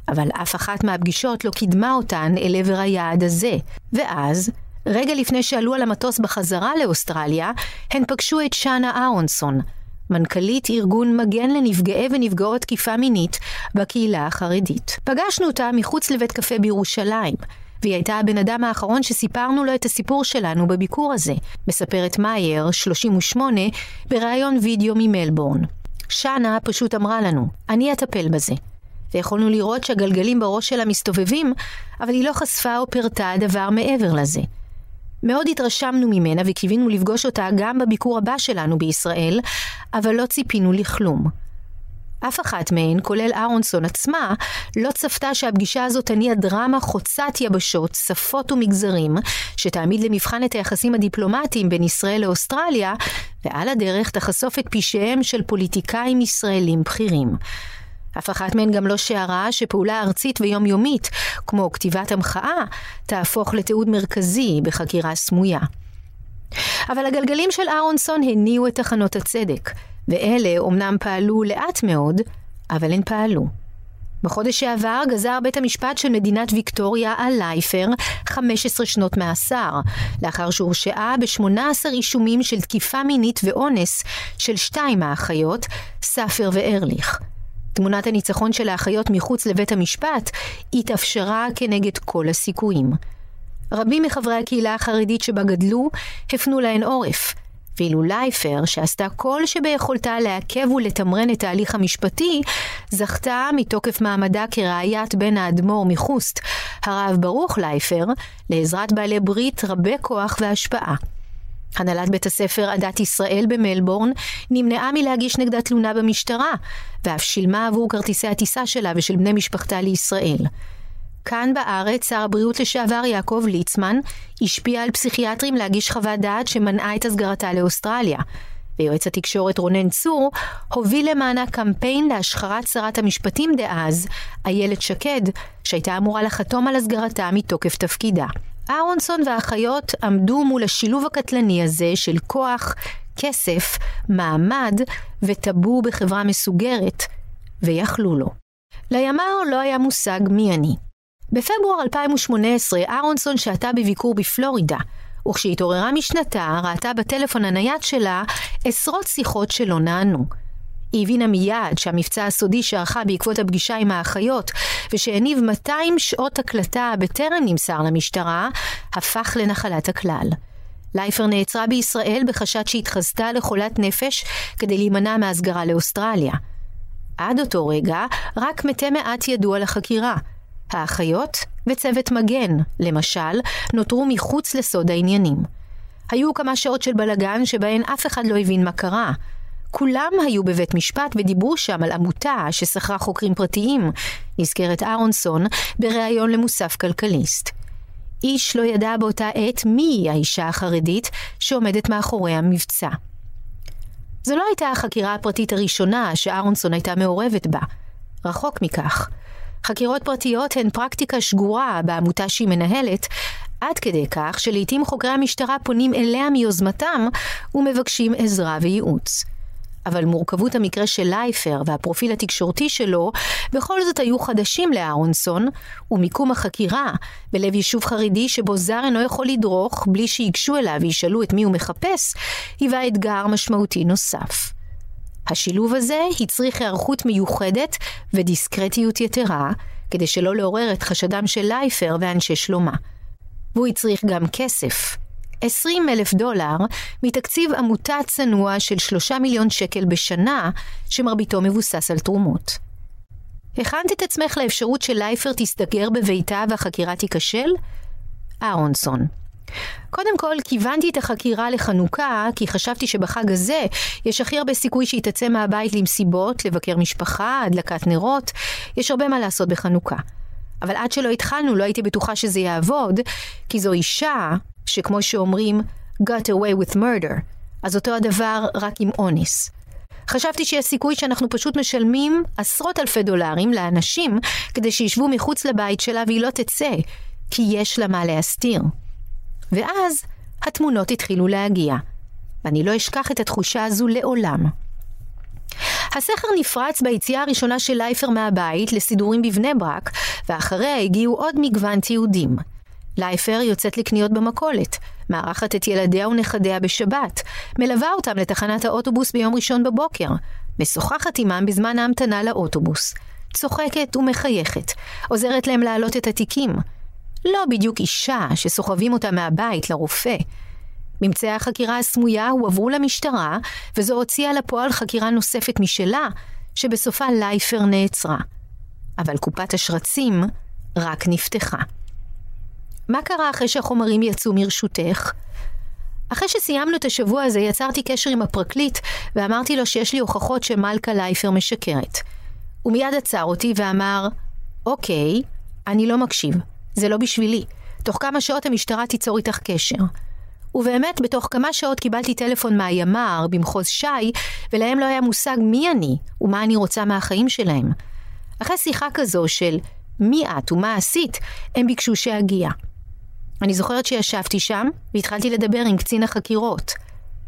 אבל אף אחת מהפגישות לא קידמה אותן אל עבר היעד הזה. ואז, רגע לפני שעלו על המטוס בחזרה לאוסטרליה, הן פגשו את שאנה אהרונסון, מנכ"לית ארגון מגן לנפגעי ונפגעות תקיפה מינית בקהילה החרדית. פגשנו אותה מחוץ לבית קפה בירושלים, והיא הייתה הבן אדם האחרון שסיפרנו לו את הסיפור שלנו בביקור הזה, מספרת מאייר, 38, בריאיון וידאו ממלבורן. שנה פשוט אמרה לנו, אני אטפל בזה. ויכולנו לראות שהגלגלים בראש שלה מסתובבים, אבל היא לא חשפה או פירטה דבר מעבר לזה. מאוד התרשמנו ממנה וקיווינו לפגוש אותה גם בביקור הבא שלנו בישראל, אבל לא ציפינו לכלום. אף אחת מהן, כולל אהרונסון עצמה, לא צפתה שהפגישה הזאת תניע דרמה חוצת יבשות, שפות ומגזרים, שתעמיד למבחן את היחסים הדיפלומטיים בין ישראל לאוסטרליה, ועל הדרך תחשוף את פשעיהם של פוליטיקאים ישראלים בכירים. אף אחת מהן גם לא שערה שפעולה ארצית ויומיומית, כמו כתיבת המחאה, תהפוך לתיעוד מרכזי בחקירה סמויה. אבל הגלגלים של אהרונסון הניעו את תחנות הצדק, ואלה אומנם פעלו לאט מאוד, אבל הן פעלו. בחודש שעבר גזר בית המשפט של מדינת ויקטוריה על לייפר 15 שנות מאסר, לאחר שהורשעה ב-18 אישומים של תקיפה מינית ואונס של שתיים האחיות, סאפר וארליך. תמונת הניצחון של האחיות מחוץ לבית המשפט התאפשרה כנגד כל הסיכויים. רבים מחברי הקהילה החרדית שבה גדלו הפנו להן עורף, ואילו לייפר, שעשתה כל שביכולתה לעכב ולתמרן את ההליך המשפטי, זכתה מתוקף מעמדה כראיית בן האדמו"ר מחוסט, הרב ברוך לייפר, לעזרת בעלי ברית רבי כוח והשפעה. הנהלת בית הספר עדת ישראל במלבורן נמנעה מלהגיש נגדה תלונה במשטרה, ואף שילמה עבור כרטיסי הטיסה שלה ושל בני משפחתה לישראל. כאן בארץ שר הבריאות לשעבר יעקב ליצמן השפיע על פסיכיאטרים להגיש חוות דעת שמנעה את הסגרתה לאוסטרליה. ויועץ התקשורת רונן צור הוביל למענה קמפיין להשחרת שרת המשפטים דאז, איילת שקד, שהייתה אמורה לחתום על הסגרתה מתוקף תפקידה. אהרונסון והאחיות עמדו מול השילוב הקטלני הזה של כוח, כסף, מעמד וטאבו בחברה מסוגרת, ויכלו לו. לימ"ר לא היה מושג מי אני. בפברואר 2018 אהרונסון שהתה בביקור בפלורידה, וכשהתעוררה משנתה ראתה בטלפון הנייד שלה עשרות שיחות שלא נענו. היא הבינה מיד שהמבצע הסודי שערכה בעקבות הפגישה עם האחיות, ושהניב 200 שעות הקלטה בטרם נמסר למשטרה, הפך לנחלת הכלל. לייפר נעצרה בישראל בחשד שהתחזתה לחולת נפש כדי להימנע מהסגרה לאוסטרליה. עד אותו רגע, רק מתי מעט ידעו על החקירה. האחיות וצוות מגן, למשל, נותרו מחוץ לסוד העניינים. היו כמה שעות של בלגן שבהן אף אחד לא הבין מה קרה. כולם היו בבית משפט ודיברו שם על עמותה ששכרה חוקרים פרטיים, נזכרת אהרונסון בריאיון למוסף כלכליסט. איש לא ידע באותה עת מי האישה החרדית שעומדת מאחורי המבצע. זו לא הייתה החקירה הפרטית הראשונה שאהרונסון הייתה מעורבת בה. רחוק מכך. חקירות פרטיות הן פרקטיקה שגורה בעמותה שהיא מנהלת, עד כדי כך שלעיתים חוקרי המשטרה פונים אליה מיוזמתם ומבקשים עזרה וייעוץ. אבל מורכבות המקרה של לייפר והפרופיל התקשורתי שלו בכל זאת היו חדשים לאהרונסון, ומיקום החקירה בלב יישוב חרדי שבו זר אינו יכול לדרוך בלי שיגשו אליו וישאלו את מי הוא מחפש, היווה אתגר משמעותי נוסף. השילוב הזה הצריך היערכות מיוחדת ודיסקרטיות יתרה, כדי שלא לעורר את חשדם של לייפר ואנשי שלומה. והוא הצריך גם כסף. 20 אלף דולר מתקציב עמותה צנוע של 3 מיליון שקל בשנה, שמרביתו מבוסס על תרומות. הכנת את עצמך לאפשרות שלייפר תסתגר בביתה והחקירה תיכשל? אהרונסון. קודם כל, כיוונתי את החקירה לחנוכה, כי חשבתי שבחג הזה יש הכי הרבה סיכוי שהיא תצא מהבית למסיבות, לבקר משפחה, הדלקת נרות, יש הרבה מה לעשות בחנוכה. אבל עד שלא התחלנו לא הייתי בטוחה שזה יעבוד, כי זו אישה שכמו שאומרים, got away with murder, אז אותו הדבר רק עם אונס. חשבתי שיש סיכוי שאנחנו פשוט משלמים עשרות אלפי דולרים לאנשים כדי שישבו מחוץ לבית שלה והיא לא תצא, כי יש לה מה להסתיר. ואז התמונות התחילו להגיע, ואני לא אשכח את התחושה הזו לעולם. הסכר נפרץ ביציאה הראשונה של לייפר מהבית לסידורים בבני ברק, ואחריה הגיעו עוד מגוון תיעודים. לייפר יוצאת לקניות במכולת, מארחת את ילדיה ונכדיה בשבת, מלווה אותם לתחנת האוטובוס ביום ראשון בבוקר, משוחחת עמם בזמן ההמתנה לאוטובוס, צוחקת ומחייכת, עוזרת להם להעלות את התיקים. לא בדיוק אישה שסוחבים אותה מהבית לרופא. ממצאי החקירה הסמויה הועברו למשטרה, וזו הוציאה לפועל חקירה נוספת משלה, שבסופה לייפר נעצרה. אבל קופת השרצים רק נפתחה. מה קרה אחרי שהחומרים יצאו מרשותך? אחרי שסיימנו את השבוע הזה, יצרתי קשר עם הפרקליט, ואמרתי לו שיש לי הוכחות שמלכה לייפר משקרת. הוא מיד עצר אותי ואמר, אוקיי, אני לא מקשיב, זה לא בשבילי. תוך כמה שעות המשטרה תיצור איתך קשר. ובאמת, בתוך כמה שעות קיבלתי טלפון מהימ"ר במחוז ש"י, ולהם לא היה מושג מי אני ומה אני רוצה מהחיים שלהם. אחרי שיחה כזו של מי את ומה עשית, הם ביקשו שאגיע. אני זוכרת שישבתי שם והתחלתי לדבר עם קצין החקירות.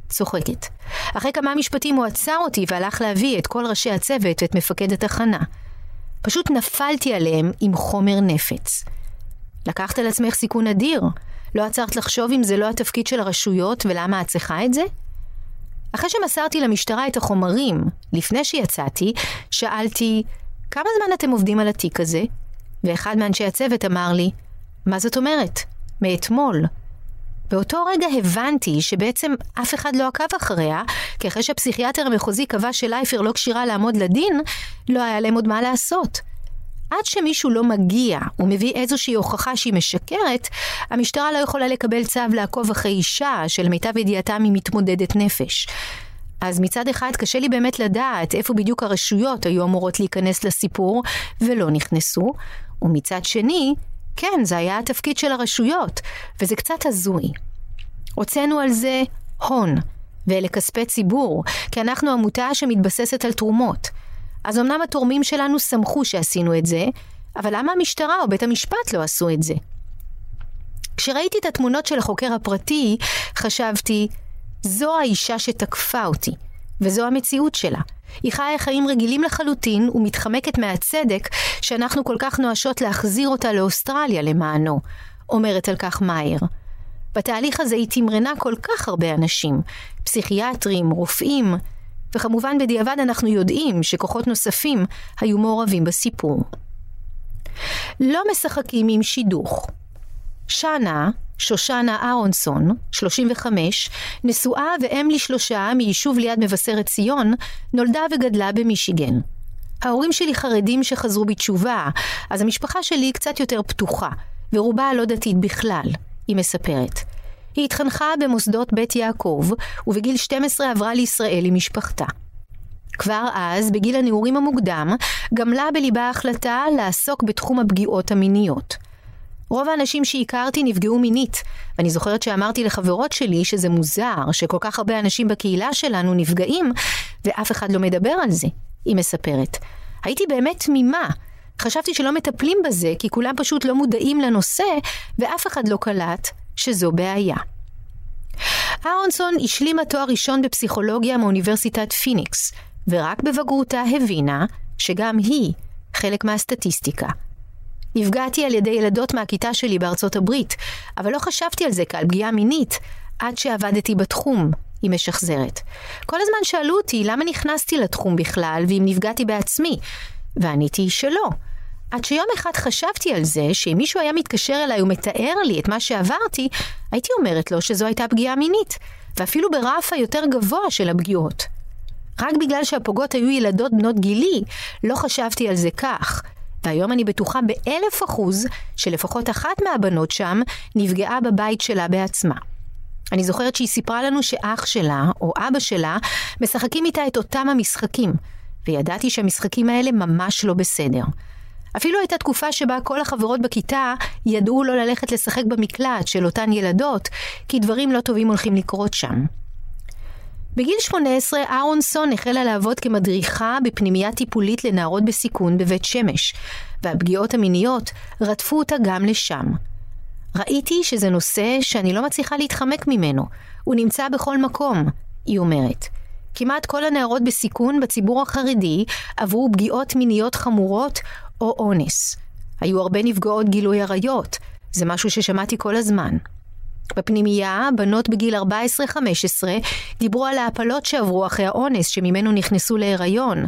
צוחקת. אחרי כמה משפטים הוא עצר אותי והלך להביא את כל ראשי הצוות ואת מפקד התחנה. פשוט נפלתי עליהם עם חומר נפץ. לקחת על עצמך סיכון אדיר. לא עצרת לחשוב אם זה לא התפקיד של הרשויות ולמה את צריכה את זה? אחרי שמסרתי למשטרה את החומרים, לפני שיצאתי, שאלתי, כמה זמן אתם עובדים על התיק הזה? ואחד מאנשי הצוות אמר לי, מה זאת אומרת? מאתמול. באותו רגע הבנתי שבעצם אף אחד לא עקב אחריה, כי אחרי שהפסיכיאטר המחוזי קבע שלייפר לא כשירה לעמוד לדין, לא היה להם עוד מה לעשות. עד שמישהו לא מגיע ומביא איזושהי הוכחה שהיא משקרת, המשטרה לא יכולה לקבל צו לעקוב אחרי אישה שלמיטב ידיעתם היא מתמודדת נפש. אז מצד אחד קשה לי באמת לדעת איפה בדיוק הרשויות היו אמורות להיכנס לסיפור ולא נכנסו, ומצד שני, כן, זה היה התפקיד של הרשויות, וזה קצת הזוי. הוצאנו על זה הון, ואלה כספי ציבור, כי אנחנו עמותה שמתבססת על תרומות. אז אמנם התורמים שלנו שמחו שעשינו את זה, אבל למה המשטרה או בית המשפט לא עשו את זה? כשראיתי את התמונות של החוקר הפרטי, חשבתי, זו האישה שתקפה אותי, וזו המציאות שלה. היא חיה חיים רגילים לחלוטין ומתחמקת מהצדק שאנחנו כל כך נואשות להחזיר אותה לאוסטרליה למענו, אומרת על כך מאייר. בתהליך הזה היא תמרנה כל כך הרבה אנשים, פסיכיאטרים, רופאים, וכמובן בדיעבד אנחנו יודעים שכוחות נוספים היו מעורבים בסיפור. לא משחקים עם שידוך. שנה, שושנה אהרונסון, 35, נשואה ואם לשלושה מיישוב ליד מבשרת ציון, נולדה וגדלה במישיגן. ההורים שלי חרדים שחזרו בתשובה, אז המשפחה שלי קצת יותר פתוחה, ורובה לא דתית בכלל, היא מספרת. היא התחנכה במוסדות בית יעקב, ובגיל 12 עברה לישראל עם משפחתה. כבר אז, בגיל הנעורים המוקדם, גמלה בליבה ההחלטה לעסוק בתחום הפגיעות המיניות. רוב האנשים שהכרתי נפגעו מינית, ואני זוכרת שאמרתי לחברות שלי שזה מוזר שכל כך הרבה אנשים בקהילה שלנו נפגעים, ואף אחד לא מדבר על זה, היא מספרת. הייתי באמת תמימה. חשבתי שלא מטפלים בזה, כי כולם פשוט לא מודעים לנושא, ואף אחד לא קלט שזו בעיה. אהרונסון השלימה תואר ראשון בפסיכולוגיה מאוניברסיטת פיניקס, ורק בבגרותה הבינה שגם היא חלק מהסטטיסטיקה. נפגעתי על ידי ילדות מהכיתה שלי בארצות הברית, אבל לא חשבתי על זה כעל פגיעה מינית, עד שעבדתי בתחום, היא משחזרת. כל הזמן שאלו אותי למה נכנסתי לתחום בכלל, ואם נפגעתי בעצמי, ועניתי שלא. עד שיום אחד חשבתי על זה שאם מישהו היה מתקשר אליי ומתאר לי את מה שעברתי, הייתי אומרת לו שזו הייתה פגיעה מינית, ואפילו ברף היותר גבוה של הפגיעות. רק בגלל שהפוגעות היו ילדות בנות גילי, לא חשבתי על זה כך. והיום אני בטוחה באלף אחוז שלפחות אחת מהבנות שם נפגעה בבית שלה בעצמה. אני זוכרת שהיא סיפרה לנו שאח שלה, או אבא שלה, משחקים איתה את אותם המשחקים, וידעתי שהמשחקים האלה ממש לא בסדר. אפילו הייתה תקופה שבה כל החברות בכיתה ידעו לא ללכת לשחק במקלט של אותן ילדות, כי דברים לא טובים הולכים לקרות שם. בגיל 18 אהרונסון החלה לעבוד כמדריכה בפנימייה טיפולית לנערות בסיכון בבית שמש, והפגיעות המיניות רדפו אותה גם לשם. ראיתי שזה נושא שאני לא מצליחה להתחמק ממנו, הוא נמצא בכל מקום, היא אומרת. כמעט כל הנערות בסיכון בציבור החרדי עברו פגיעות מיניות חמורות או אונס. היו הרבה נפגעות גילוי עריות, זה משהו ששמעתי כל הזמן. בפנימייה, בנות בגיל 14-15 דיברו על ההפלות שעברו אחרי האונס שממנו נכנסו להיריון,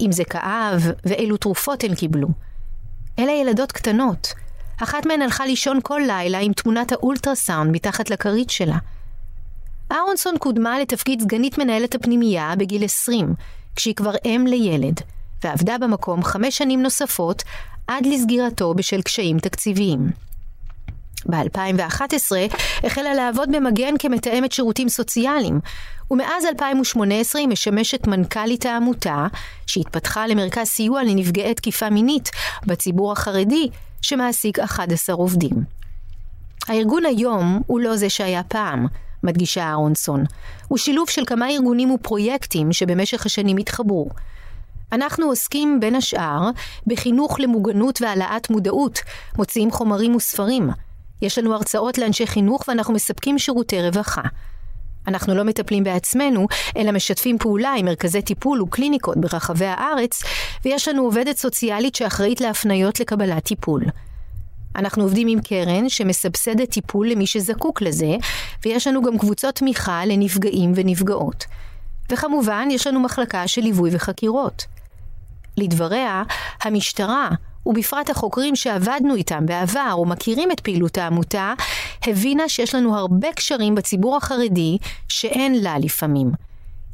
אם זה כאב ואילו תרופות הן קיבלו. אלה ילדות קטנות. אחת מהן הלכה לישון כל לילה עם תמונת האולטרסאונד מתחת לכרית שלה. אהרונסון קודמה לתפקיד סגנית מנהלת הפנימייה בגיל 20, כשהיא כבר אם לילד, ועבדה במקום חמש שנים נוספות עד לסגירתו בשל קשיים תקציביים. ב-2011 החלה לעבוד במגן כמתאמת שירותים סוציאליים, ומאז 2018 היא משמשת מנכ"לית העמותה, שהתפתחה למרכז סיוע לנפגעי תקיפה מינית בציבור החרדי, שמעסיק 11 עובדים. הארגון היום הוא לא זה שהיה פעם, מדגישה אהרונסון. הוא שילוב של כמה ארגונים ופרויקטים שבמשך השנים התחברו. אנחנו עוסקים בין השאר בחינוך למוגנות והעלאת מודעות, מוציאים חומרים וספרים. יש לנו הרצאות לאנשי חינוך ואנחנו מספקים שירותי רווחה. אנחנו לא מטפלים בעצמנו, אלא משתפים פעולה עם מרכזי טיפול וקליניקות ברחבי הארץ, ויש לנו עובדת סוציאלית שאחראית להפניות לקבלת טיפול. אנחנו עובדים עם קרן שמסבסדת טיפול למי שזקוק לזה, ויש לנו גם קבוצות תמיכה לנפגעים ונפגעות. וכמובן, יש לנו מחלקה של ליווי וחקירות. לדבריה, המשטרה, ובפרט החוקרים שעבדנו איתם בעבר ומכירים את פעילות העמותה, הבינה שיש לנו הרבה קשרים בציבור החרדי שאין לה לפעמים.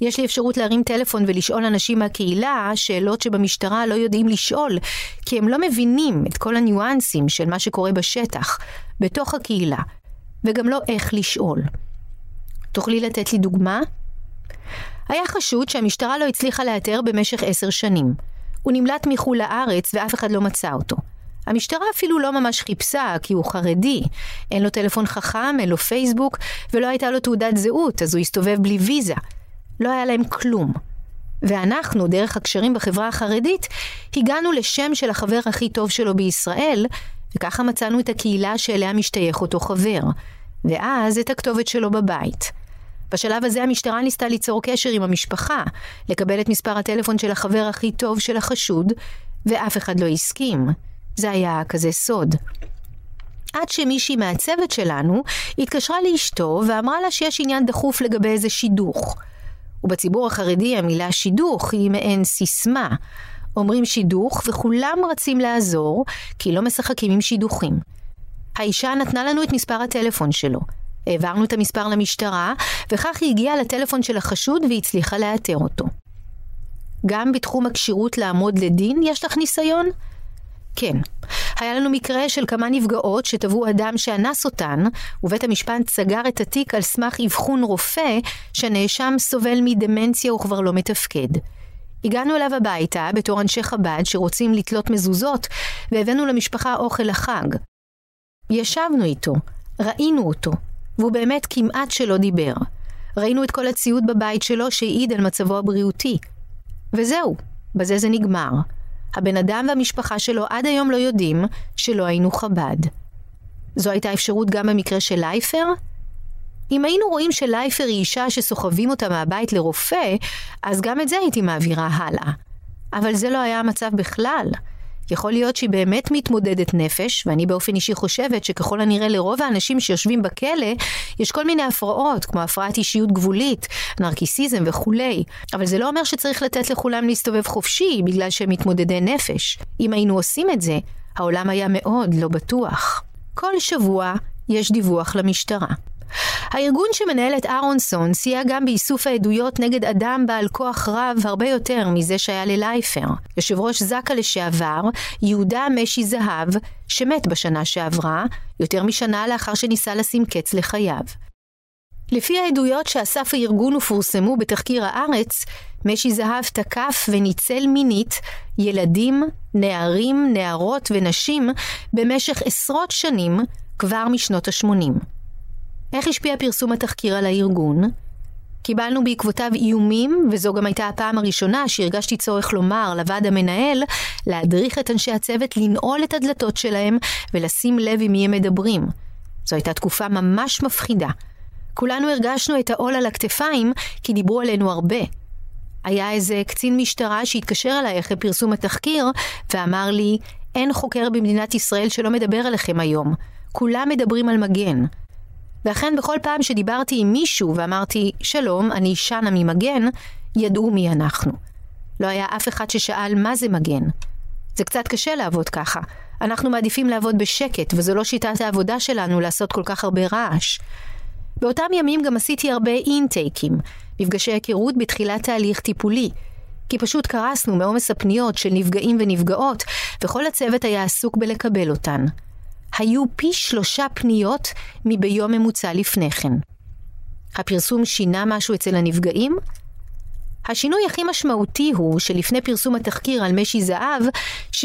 יש לי אפשרות להרים טלפון ולשאול אנשים מהקהילה שאלות שבמשטרה לא יודעים לשאול, כי הם לא מבינים את כל הניואנסים של מה שקורה בשטח, בתוך הקהילה, וגם לא איך לשאול. תוכלי לתת לי דוגמה? היה חשוד שהמשטרה לא הצליחה לאתר במשך עשר שנים. הוא נמלט מחו"ל לארץ ואף אחד לא מצא אותו. המשטרה אפילו לא ממש חיפשה, כי הוא חרדי. אין לו טלפון חכם, אין לו פייסבוק, ולא הייתה לו תעודת זהות, אז הוא הסתובב בלי ויזה. לא היה להם כלום. ואנחנו, דרך הקשרים בחברה החרדית, הגענו לשם של החבר הכי טוב שלו בישראל, וככה מצאנו את הקהילה שאליה משתייך אותו חבר. ואז את הכתובת שלו בבית. בשלב הזה המשטרה ניסתה ליצור קשר עם המשפחה, לקבל את מספר הטלפון של החבר הכי טוב של החשוד, ואף אחד לא הסכים. זה היה כזה סוד. עד שמישהי מהצוות שלנו התקשרה לאשתו ואמרה לה שיש עניין דחוף לגבי איזה שידוך. ובציבור החרדי המילה שידוך היא מעין סיסמה. אומרים שידוך וכולם רצים לעזור, כי לא משחקים עם שידוכים. האישה נתנה לנו את מספר הטלפון שלו. העברנו את המספר למשטרה, וכך היא הגיעה לטלפון של החשוד והצליחה לאתר אותו. גם בתחום הכשירות לעמוד לדין יש לך ניסיון? כן. היה לנו מקרה של כמה נפגעות שתבעו אדם שאנס אותן, ובית המשפט סגר את התיק על סמך אבחון רופא שהנאשם סובל מדמנציה וכבר לא מתפקד. הגענו אליו הביתה בתור אנשי חב"ד שרוצים לתלות מזוזות, והבאנו למשפחה אוכל לחג. ישבנו איתו, ראינו אותו, והוא באמת כמעט שלא דיבר. ראינו את כל הציוד בבית שלו שהעיד על מצבו הבריאותי. וזהו, בזה זה נגמר. הבן אדם והמשפחה שלו עד היום לא יודעים שלא היינו חב"ד. זו הייתה אפשרות גם במקרה של לייפר? אם היינו רואים שלייפר היא אישה שסוחבים אותה מהבית לרופא, אז גם את זה הייתי מעבירה הלאה. אבל זה לא היה המצב בכלל. יכול להיות שהיא באמת מתמודדת נפש, ואני באופן אישי חושבת שככל הנראה לרוב האנשים שיושבים בכלא, יש כל מיני הפרעות, כמו הפרעת אישיות גבולית, נרקיסיזם וכולי, אבל זה לא אומר שצריך לתת לכולם להסתובב חופשי בגלל שהם מתמודדי נפש. אם היינו עושים את זה, העולם היה מאוד לא בטוח. כל שבוע יש דיווח למשטרה. הארגון שמנהל את אהרונסון סייע גם באיסוף העדויות נגד אדם בעל כוח רב הרבה יותר מזה שהיה ללייפר. יושב ראש זק"א לשעבר, יהודה משי זהב, שמת בשנה שעברה, יותר משנה לאחר שניסה לשים קץ לחייו. לפי העדויות שאסף הארגון ופורסמו בתחקיר הארץ, משי זהב תקף וניצל מינית ילדים, נערים, נערות ונשים במשך עשרות שנים כבר משנות ה-80. איך השפיע פרסום התחקיר על הארגון? קיבלנו בעקבותיו איומים, וזו גם הייתה הפעם הראשונה שהרגשתי צורך לומר לוועד המנהל להדריך את אנשי הצוות לנעול את הדלתות שלהם ולשים לב עם מי הם מדברים. זו הייתה תקופה ממש מפחידה. כולנו הרגשנו את העול על הכתפיים כי דיברו עלינו הרבה. היה איזה קצין משטרה שהתקשר אליי אחרי פרסום התחקיר ואמר לי, אין חוקר במדינת ישראל שלא מדבר עליכם היום. כולם מדברים על מגן. ואכן בכל פעם שדיברתי עם מישהו ואמרתי, שלום, אני שנה ממגן, ידעו מי אנחנו. לא היה אף אחד ששאל מה זה מגן. זה קצת קשה לעבוד ככה. אנחנו מעדיפים לעבוד בשקט, וזו לא שיטת העבודה שלנו לעשות כל כך הרבה רעש. באותם ימים גם עשיתי הרבה אינטייקים, מפגשי היכרות בתחילת תהליך טיפולי. כי פשוט קרסנו מעומס הפניות של נפגעים ונפגעות, וכל הצוות היה עסוק בלקבל אותן. היו פי שלושה פניות מביום ממוצע לפני כן. הפרסום שינה משהו אצל הנפגעים? השינוי הכי משמעותי הוא שלפני פרסום התחקיר על משי זהב, 75%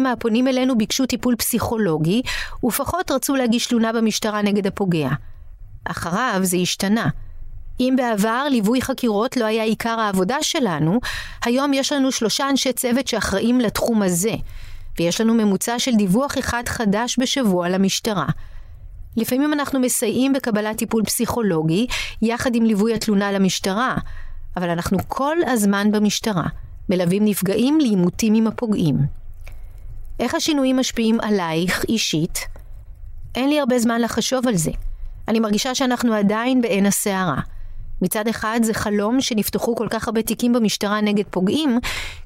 מהפונים אלינו ביקשו טיפול פסיכולוגי, ופחות רצו להגיש תלונה במשטרה נגד הפוגע. אחריו זה השתנה. אם בעבר ליווי חקירות לא היה עיקר העבודה שלנו, היום יש לנו שלושה אנשי צוות שאחראים לתחום הזה, ויש לנו ממוצע של דיווח אחד חדש בשבוע למשטרה. לפעמים אנחנו מסייעים בקבלת טיפול פסיכולוגי, יחד עם ליווי התלונה למשטרה, אבל אנחנו כל הזמן במשטרה, מלווים נפגעים לעימותים עם הפוגעים. איך השינויים משפיעים עלייך אישית? אין לי הרבה זמן לחשוב על זה. אני מרגישה שאנחנו עדיין בעין הסערה. מצד אחד זה חלום שנפתחו כל כך הרבה תיקים במשטרה נגד פוגעים,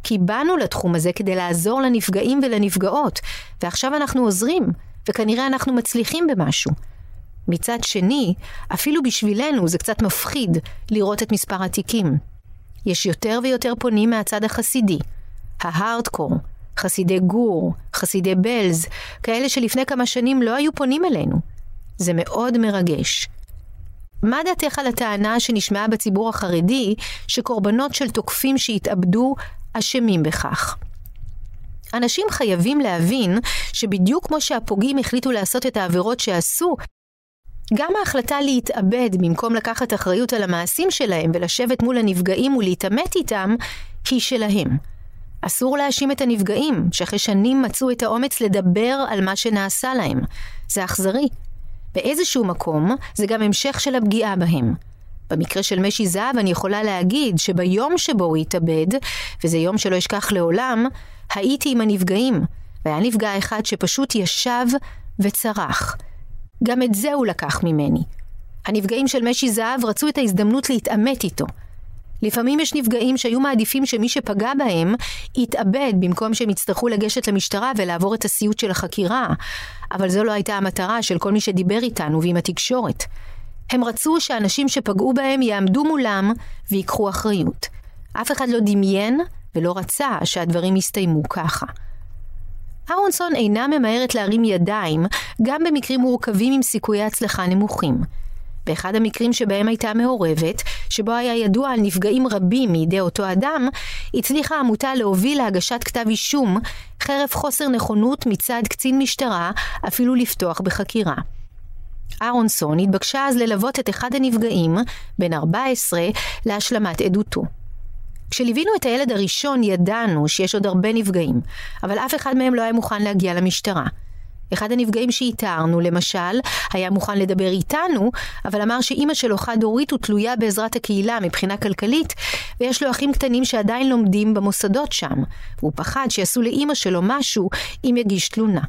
כי באנו לתחום הזה כדי לעזור לנפגעים ולנפגעות, ועכשיו אנחנו עוזרים, וכנראה אנחנו מצליחים במשהו. מצד שני, אפילו בשבילנו זה קצת מפחיד לראות את מספר התיקים. יש יותר ויותר פונים מהצד החסידי, ההארדקור, חסידי גור, חסידי בלז, כאלה שלפני כמה שנים לא היו פונים אלינו. זה מאוד מרגש. מה דעתך על הטענה שנשמעה בציבור החרדי שקורבנות של תוקפים שהתאבדו אשמים בכך? אנשים חייבים להבין שבדיוק כמו שהפוגעים החליטו לעשות את העבירות שעשו, גם ההחלטה להתאבד במקום לקחת אחריות על המעשים שלהם ולשבת מול הנפגעים ולהתעמת איתם, היא שלהם. אסור להאשים את הנפגעים, שאחרי שנים מצאו את האומץ לדבר על מה שנעשה להם. זה אכזרי. באיזשהו מקום, זה גם המשך של הפגיעה בהם. במקרה של משי זהב אני יכולה להגיד שביום שבו הוא התאבד, וזה יום שלא אשכח לעולם, הייתי עם הנפגעים, והיה נפגע אחד שפשוט ישב וצרח. גם את זה הוא לקח ממני. הנפגעים של משי זהב רצו את ההזדמנות להתעמת איתו. לפעמים יש נפגעים שהיו מעדיפים שמי שפגע בהם יתאבד במקום שהם יצטרכו לגשת למשטרה ולעבור את הסיוט של החקירה, אבל זו לא הייתה המטרה של כל מי שדיבר איתנו ועם התקשורת. הם רצו שאנשים שפגעו בהם יעמדו מולם ויקחו אחריות. אף אחד לא דמיין ולא רצה שהדברים יסתיימו ככה. אהרונסון אינה ממהרת להרים ידיים גם במקרים מורכבים עם סיכויי הצלחה נמוכים. באחד המקרים שבהם הייתה מעורבת, שבו היה ידוע על נפגעים רבים מידי אותו אדם, הצליחה העמותה להוביל להגשת כתב אישום, חרף חוסר נכונות מצד קצין משטרה אפילו לפתוח בחקירה. אהרונסון התבקשה אז ללוות את אחד הנפגעים, בן 14, להשלמת עדותו. כשליווינו את הילד הראשון ידענו שיש עוד הרבה נפגעים, אבל אף אחד מהם לא היה מוכן להגיע למשטרה. אחד הנפגעים שאיתרנו, למשל, היה מוכן לדבר איתנו, אבל אמר שאימא שלו חד-הורית ותלויה בעזרת הקהילה מבחינה כלכלית, ויש לו אחים קטנים שעדיין לומדים במוסדות שם, והוא פחד שיעשו לאימא שלו משהו אם יגיש תלונה.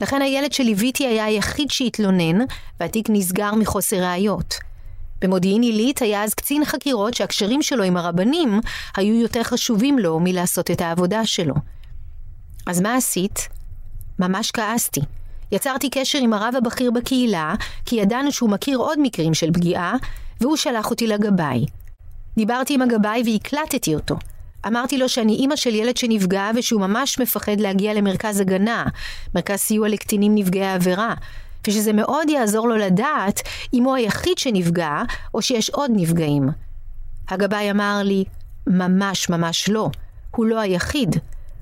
לכן הילד שליוויתי היה היחיד שהתלונן, והתיק נסגר מחוסר ראיות. במודיעין עילית היה אז קצין חקירות שהקשרים שלו עם הרבנים היו יותר חשובים לו מלעשות את העבודה שלו. אז מה עשית? ממש כעסתי. יצרתי קשר עם הרב הבכיר בקהילה, כי ידענו שהוא מכיר עוד מקרים של פגיעה, והוא שלח אותי לגבאי. דיברתי עם הגבאי והקלטתי אותו. אמרתי לו שאני אימא של ילד שנפגע ושהוא ממש מפחד להגיע למרכז הגנה, מרכז סיוע לקטינים נפגעי עבירה, ושזה מאוד יעזור לו לדעת אם הוא היחיד שנפגע או שיש עוד נפגעים. הגבאי אמר לי, ממש ממש לא, הוא לא היחיד.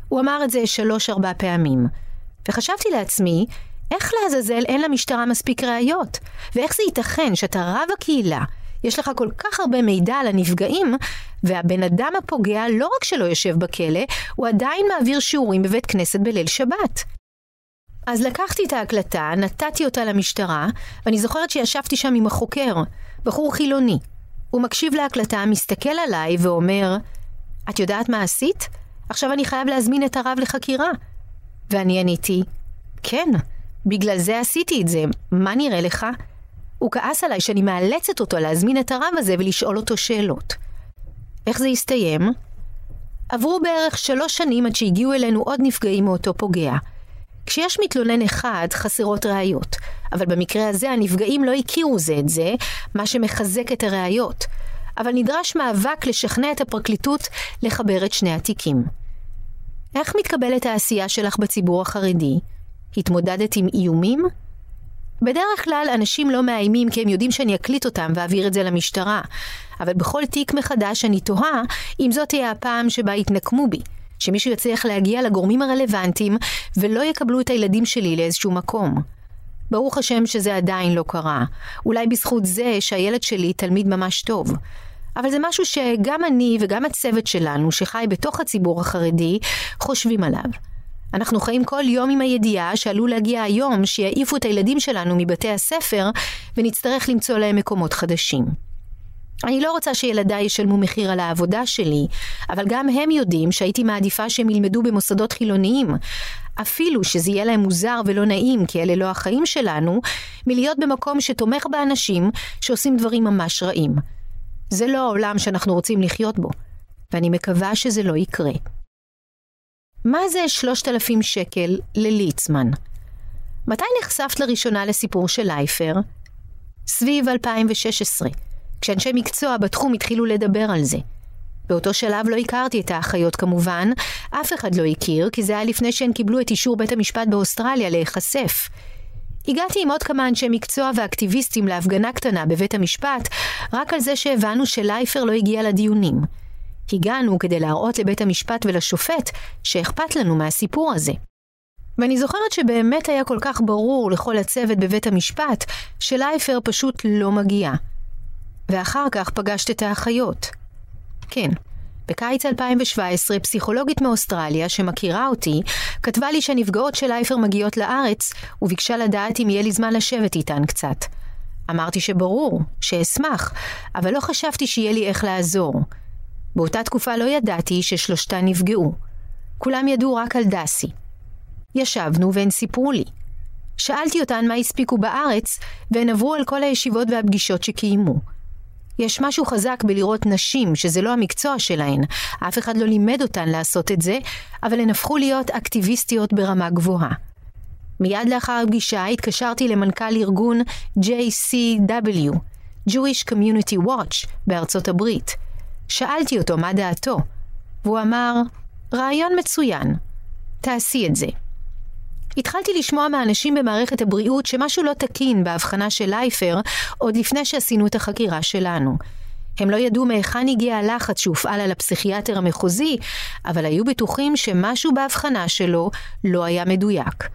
הוא אמר את זה שלוש-ארבע פעמים. וחשבתי לעצמי, איך לעזאזל אין למשטרה מספיק ראיות? ואיך זה ייתכן שאתה רב הקהילה, יש לך כל כך הרבה מידע על הנפגעים, והבן אדם הפוגע לא רק שלא יושב בכלא, הוא עדיין מעביר שיעורים בבית כנסת בליל שבת. אז לקחתי את ההקלטה, נתתי אותה למשטרה, ואני זוכרת שישבתי שם עם החוקר, בחור חילוני. הוא מקשיב להקלטה, מסתכל עליי ואומר, את יודעת מה עשית? עכשיו אני חייב להזמין את הרב לחקירה. ואני עניתי, כן, בגלל זה עשיתי את זה, מה נראה לך? הוא כעס עליי שאני מאלצת אותו להזמין את הרב הזה ולשאול אותו שאלות. איך זה הסתיים? עברו בערך שלוש שנים עד שהגיעו אלינו עוד נפגעים מאותו פוגע. כשיש מתלונן אחד, חסרות ראיות. אבל במקרה הזה הנפגעים לא הכירו זה את זה, מה שמחזק את הראיות. אבל נדרש מאבק לשכנע את הפרקליטות לחבר את שני התיקים. איך מתקבלת העשייה שלך בציבור החרדי? התמודדת עם איומים? בדרך כלל אנשים לא מאיימים כי הם יודעים שאני אקליט אותם ואעביר את זה למשטרה. אבל בכל תיק מחדש אני תוהה אם זאת תהיה הפעם שבה יתנקמו בי. שמישהו יצליח להגיע לגורמים הרלוונטיים ולא יקבלו את הילדים שלי לאיזשהו מקום. ברוך השם שזה עדיין לא קרה. אולי בזכות זה שהילד שלי תלמיד ממש טוב. אבל זה משהו שגם אני וגם הצוות שלנו, שחי בתוך הציבור החרדי, חושבים עליו. אנחנו חיים כל יום עם הידיעה שעלול להגיע היום שיעיפו את הילדים שלנו מבתי הספר ונצטרך למצוא להם מקומות חדשים. אני לא רוצה שילדיי ישלמו מחיר על העבודה שלי, אבל גם הם יודעים שהייתי מעדיפה שהם ילמדו במוסדות חילוניים. אפילו שזה יהיה להם מוזר ולא נעים, כי אלה לא החיים שלנו, מלהיות במקום שתומך באנשים שעושים דברים ממש רעים. זה לא העולם שאנחנו רוצים לחיות בו, ואני מקווה שזה לא יקרה. מה זה שלושת אלפים שקל לליצמן? מתי נחשפת לראשונה לסיפור של לייפר? סביב 2016. כשאנשי מקצוע בתחום התחילו לדבר על זה. באותו שלב לא הכרתי את האחיות כמובן, אף אחד לא הכיר, כי זה היה לפני שהן קיבלו את אישור בית המשפט באוסטרליה להיחשף. הגעתי עם עוד כמה אנשי מקצוע ואקטיביסטים להפגנה קטנה בבית המשפט, רק על זה שהבנו שלייפר לא הגיע לדיונים. הגענו כדי להראות לבית המשפט ולשופט שאכפת לנו מהסיפור הזה. ואני זוכרת שבאמת היה כל כך ברור לכל הצוות בבית המשפט שלייפר פשוט לא מגיע. ואחר כך פגשת את האחיות. כן, בקיץ 2017 פסיכולוגית מאוסטרליה שמכירה אותי כתבה לי שהנפגעות של אייפר מגיעות לארץ וביקשה לדעת אם יהיה לי זמן לשבת איתן קצת. אמרתי שברור, שאשמח, אבל לא חשבתי שיהיה לי איך לעזור. באותה תקופה לא ידעתי ששלושתן נפגעו. כולם ידעו רק על דסי. ישבנו והן סיפרו לי. שאלתי אותן מה הספיקו בארץ, והן עברו על כל הישיבות והפגישות שקיימו. יש משהו חזק בלראות נשים שזה לא המקצוע שלהן, אף אחד לא לימד אותן לעשות את זה, אבל הן הפכו להיות אקטיביסטיות ברמה גבוהה. מיד לאחר הפגישה התקשרתי למנכ"ל ארגון JCW, Jewish Community Watch, בארצות הברית. שאלתי אותו מה דעתו, והוא אמר, רעיון מצוין, תעשי את זה. התחלתי לשמוע מאנשים במערכת הבריאות שמשהו לא תקין בהבחנה של לייפר עוד לפני שעשינו את החקירה שלנו. הם לא ידעו מהיכן הגיע הלחץ שהופעל על הפסיכיאטר המחוזי, אבל היו בטוחים שמשהו בהבחנה שלו לא היה מדויק.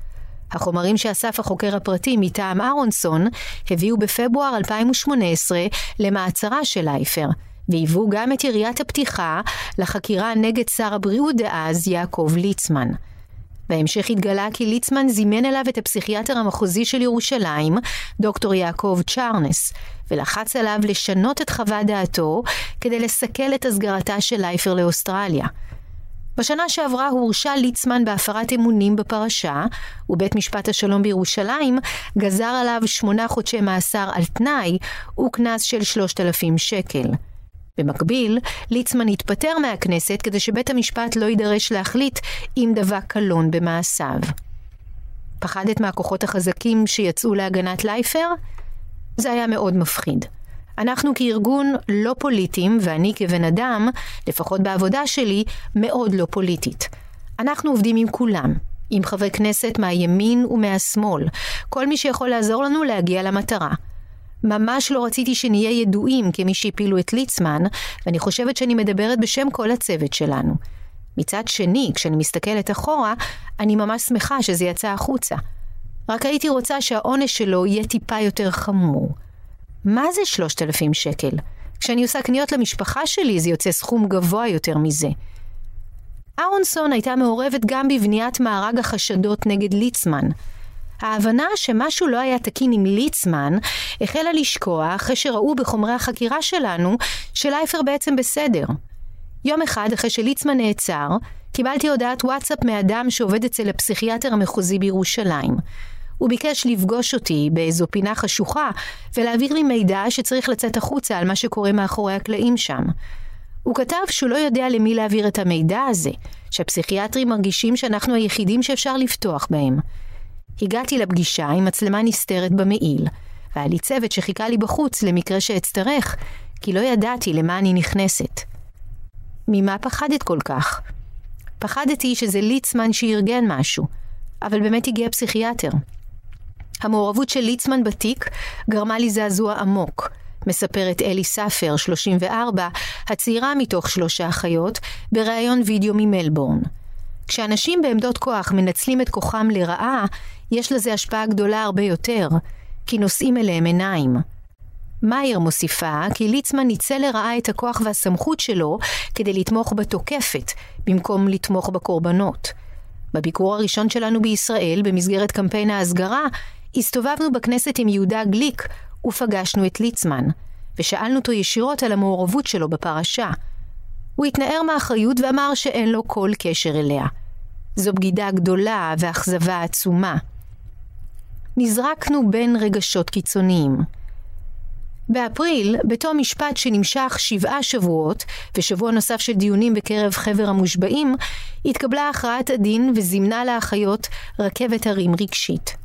החומרים שאסף החוקר הפרטי מטעם אהרונסון הביאו בפברואר 2018 למעצרה של לייפר, והיוו גם את יריית הפתיחה לחקירה נגד שר הבריאות דאז יעקב ליצמן. בהמשך התגלה כי ליצמן זימן אליו את הפסיכיאטר המחוזי של ירושלים, דוקטור יעקב צ'ארנס, ולחץ עליו לשנות את חוות דעתו כדי לסכל את הסגרתה של לייפר לאוסטרליה. בשנה שעברה הורשע ליצמן בהפרת אמונים בפרשה, ובית משפט השלום בירושלים גזר עליו שמונה חודשי מאסר על תנאי וקנס של שלושת אלפים שקל. במקביל, ליצמן התפטר מהכנסת כדי שבית המשפט לא יידרש להחליט אם דבק קלון במעשיו. פחדת מהכוחות החזקים שיצאו להגנת לייפר? זה היה מאוד מפחיד. אנחנו כארגון לא פוליטיים, ואני כבן אדם, לפחות בעבודה שלי, מאוד לא פוליטית. אנחנו עובדים עם כולם, עם חברי כנסת מהימין ומהשמאל, כל מי שיכול לעזור לנו להגיע למטרה. ממש לא רציתי שנהיה ידועים כמי שהפילו את ליצמן, ואני חושבת שאני מדברת בשם כל הצוות שלנו. מצד שני, כשאני מסתכלת אחורה, אני ממש שמחה שזה יצא החוצה. רק הייתי רוצה שהעונש שלו יהיה טיפה יותר חמור. מה זה שלושת אלפים שקל? כשאני עושה קניות למשפחה שלי זה יוצא סכום גבוה יותר מזה. אהרונסון הייתה מעורבת גם בבניית מארג החשדות נגד ליצמן. ההבנה שמשהו לא היה תקין עם ליצמן החלה לשקוע אחרי שראו בחומרי החקירה שלנו שלייפר בעצם בסדר. יום אחד אחרי שליצמן נעצר, קיבלתי הודעת וואטסאפ מאדם שעובד אצל הפסיכיאטר המחוזי בירושלים. הוא ביקש לפגוש אותי באיזו פינה חשוכה ולהעביר לי מידע שצריך לצאת החוצה על מה שקורה מאחורי הקלעים שם. הוא כתב שהוא לא יודע למי להעביר את המידע הזה, שהפסיכיאטרים מרגישים שאנחנו היחידים שאפשר לפתוח בהם. הגעתי לפגישה עם מצלמה נסתרת במעיל, והיה לי צוות שחיכה לי בחוץ למקרה שאצטרך, כי לא ידעתי למה אני נכנסת. ממה פחדת כל כך? פחדתי שזה ליצמן שארגן משהו, אבל באמת הגיע פסיכיאטר. המעורבות של ליצמן בתיק גרמה לי זעזוע עמוק, מספרת אלי ספר, 34, הצעירה מתוך שלושה אחיות, בריאיון וידאו ממלבורן. כשאנשים בעמדות כוח מנצלים את כוחם לרעה, יש לזה השפעה גדולה הרבה יותר, כי נושאים אליהם עיניים. מאייר מוסיפה כי ליצמן ניצל לרעה את הכוח והסמכות שלו כדי לתמוך בתוקפת, במקום לתמוך בקורבנות. בביקור הראשון שלנו בישראל, במסגרת קמפיין ההסגרה, הסתובבנו בכנסת עם יהודה גליק ופגשנו את ליצמן, ושאלנו אותו ישירות על המעורבות שלו בפרשה. הוא התנער מאחריות ואמר שאין לו כל קשר אליה. זו בגידה גדולה ואכזבה עצומה. נזרקנו בין רגשות קיצוניים. באפריל, בתום משפט שנמשך שבעה שבועות, ושבוע נוסף של דיונים בקרב חבר המושבעים, התקבלה הכרעת הדין וזימנה לאחיות רכבת הרים רגשית.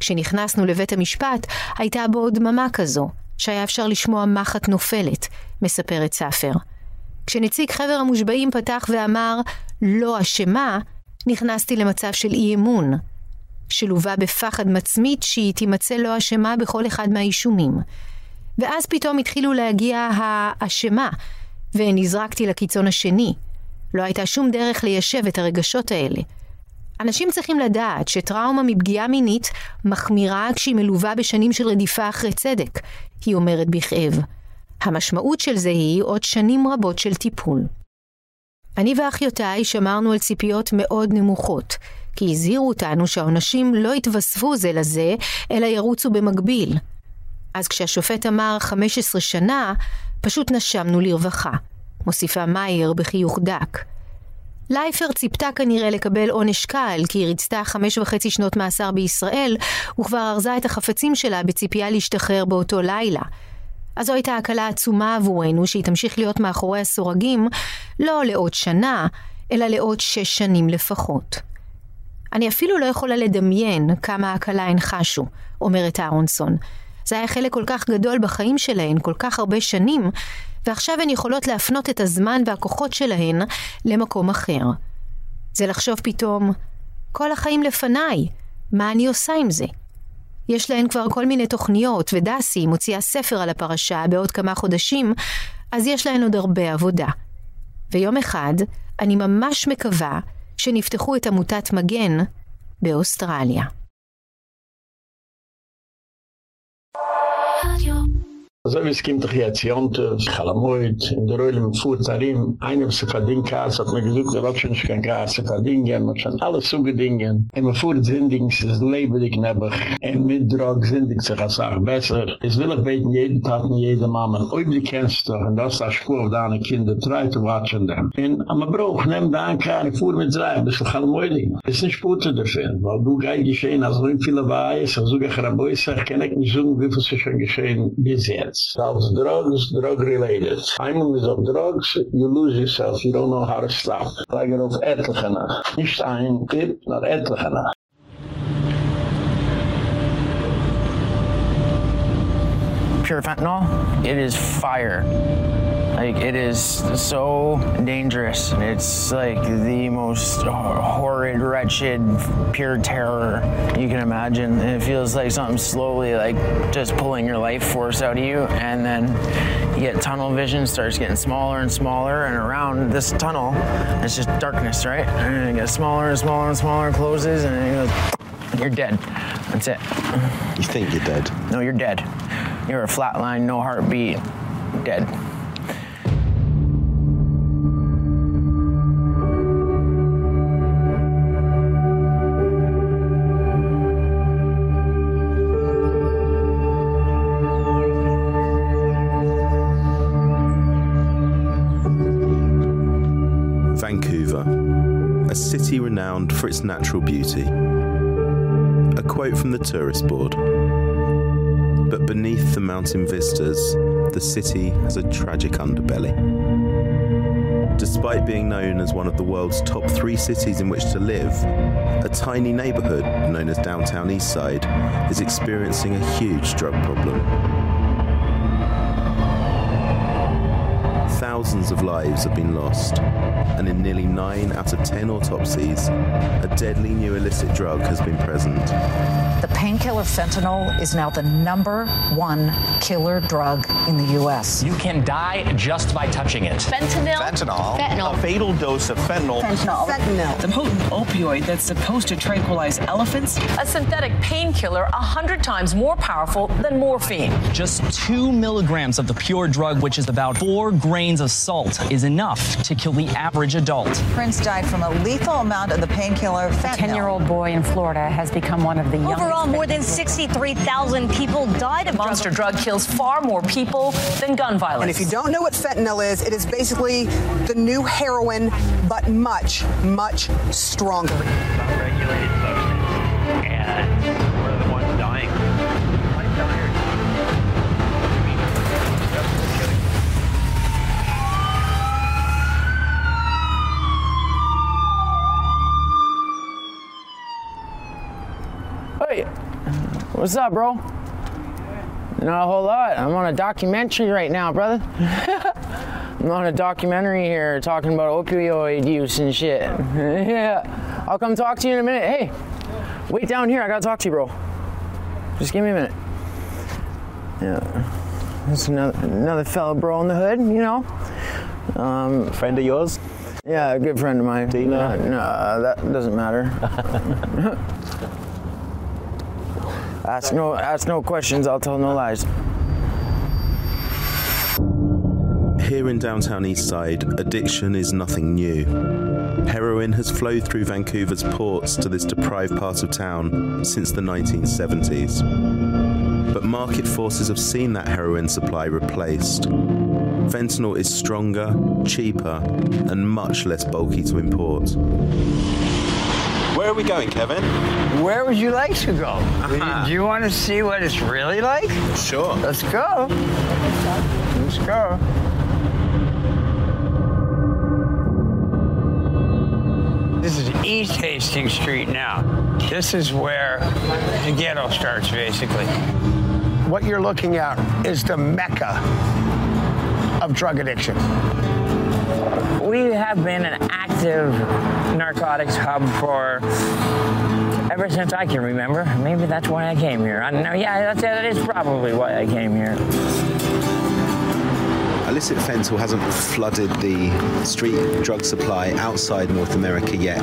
כשנכנסנו לבית המשפט, הייתה בו דממה כזו, שהיה אפשר לשמוע מחט נופלת, מספרת ספר. כשנציג חבר המושבעים פתח ואמר, לא אשמה, נכנסתי למצב של אי אמון, שלווה בפחד מצמית שהיא תימצא לא אשמה בכל אחד מהאישומים. ואז פתאום התחילו להגיע האשמה, ונזרקתי לקיצון השני. לא הייתה שום דרך ליישב את הרגשות האלה. אנשים צריכים לדעת שטראומה מפגיעה מינית מחמירה כשהיא מלווה בשנים של רדיפה אחרי צדק, היא אומרת בכאב. המשמעות של זה היא עוד שנים רבות של טיפול. אני ואחיותיי שמרנו על ציפיות מאוד נמוכות, כי הזהירו אותנו שהעונשים לא יתווספו זה לזה, אלא ירוצו במקביל. אז כשהשופט אמר 15 שנה, פשוט נשמנו לרווחה. מוסיפה מאייר בחיוך דק. לייפר ציפתה כנראה לקבל עונש קל, כי היא ריצתה חמש וחצי שנות מאסר בישראל, וכבר ארזה את החפצים שלה בציפייה להשתחרר באותו לילה. אז זו הייתה הקלה עצומה עבורנו שהיא תמשיך להיות מאחורי הסורגים, לא לעוד שנה, אלא לעוד שש שנים לפחות. אני אפילו לא יכולה לדמיין כמה הקלה הן חשו, אומרת אהרונסון. זה היה חלק כל כך גדול בחיים שלהן, כל כך הרבה שנים, ועכשיו הן יכולות להפנות את הזמן והכוחות שלהן למקום אחר. זה לחשוב פתאום, כל החיים לפניי, מה אני עושה עם זה? יש להן כבר כל מיני תוכניות, ודסי מוציאה ספר על הפרשה בעוד כמה חודשים, אז יש להן עוד הרבה עבודה. ויום אחד, אני ממש מקווה שנפתחו את עמותת מגן באוסטרליה. So wie es kommt doch jetzt Jonte, Chalamoid, in der Röhle mit Furtarim, einem zu verdienen Kass, hat mir gesagt, er hat schon kein Kass zu verdienen, man hat schon alles zugedingen. Und man fuhrt sindig, es ist lebendig nebbig, und mit Drog sindig sich als auch besser. Es will ich beten, jeden Tag mit jedem Mann, man ob die kennst doch, und das ist das Spur auf deine Kinder, try to watch on them. Und am Bruch, nehm da ein Kahn, ich fuhr mit drei, bis zu Chalamoid. Es ist nicht Spur zu dafür, weil du geil geschehen, also so viele weiß, also so ich Raboi, ich kann nicht sagen, wie viel ist schon geschehen bis jetzt. Als drugs, drug related. Einmal is of drugs, you lose yourself, you don't know how to stop. Like it of etligena. Nicht ein Tipp, maar etligena. Pure fentanyl, it is fire. Like it is so dangerous. It's like the most horrid, wretched, pure terror you can imagine. And it feels like something slowly like just pulling your life force out of you and then you get tunnel vision starts getting smaller and smaller and around this tunnel it's just darkness, right? And it gets smaller and smaller and smaller, closes and you're, you're dead. That's it. You think you're dead? No, you're dead. You're a flatline, no heartbeat, dead. Vancouver, a city renowned for its natural beauty. A quote from the tourist board. But beneath the mountain vistas, the city has a tragic underbelly. Despite being known as one of the world's top three cities in which to live, a tiny neighborhood known as Downtown Eastside is experiencing a huge drug problem. Thousands of lives have been lost, and in nearly 9 out of 10 autopsies, a deadly new illicit drug has been present. The painkiller fentanyl is now the number one killer drug in the U.S. You can die just by touching it. Fentanyl. Fentanyl. Fentanyl. A fatal dose of fentanyl. Fentanyl. Fentanyl. The potent opioid that's supposed to tranquilize elephants. A synthetic painkiller a hundred times more powerful than morphine. Just two milligrams of the pure drug, which is about four grains of salt, is enough to kill the average adult. Prince died from a lethal amount of the painkiller fentanyl. A 10-year-old boy in Florida has become one of the youngest Overall, more than 63,000 people died of monster drug. drug kills far more people than gun violence. And if you don't know what fentanyl is, it is basically the new heroin, but much, much stronger. Regulated substance, and what's up, bro? Not a whole lot. I'm on a documentary right now, brother. I'm on a documentary here talking about opioid use and shit. yeah. I'll come talk to you in a minute. Hey, wait down here. I gotta talk to you, bro. Just give me a minute. Yeah. That's another another fellow bro in the hood, you know. Um, friend of yours? Yeah, a good friend of mine. Do you know? No, that doesn't matter. ask no ask no questions. I'll tell no lies. Here in downtown Eastside, addiction is nothing new. Heroin has flowed through Vancouver's ports to this deprived part of town since the 1970s. But market forces have seen that heroin supply replaced. Fentanyl is stronger, cheaper, and much less bulky to import. Where are we going, Kevin? Where would you like to go? Do you want to see what it's really like? Sure. Let's go. Let's go. This is East Hastings Street now. This is where the ghetto starts, basically. What you're looking at is the mecca of drug addiction. We have been an active narcotics hub for ever since I can remember. Maybe that's why I came here. I know. Yeah, that's, that is probably why I came here. Illicit fentanyl hasn't flooded the street drug supply outside North America yet.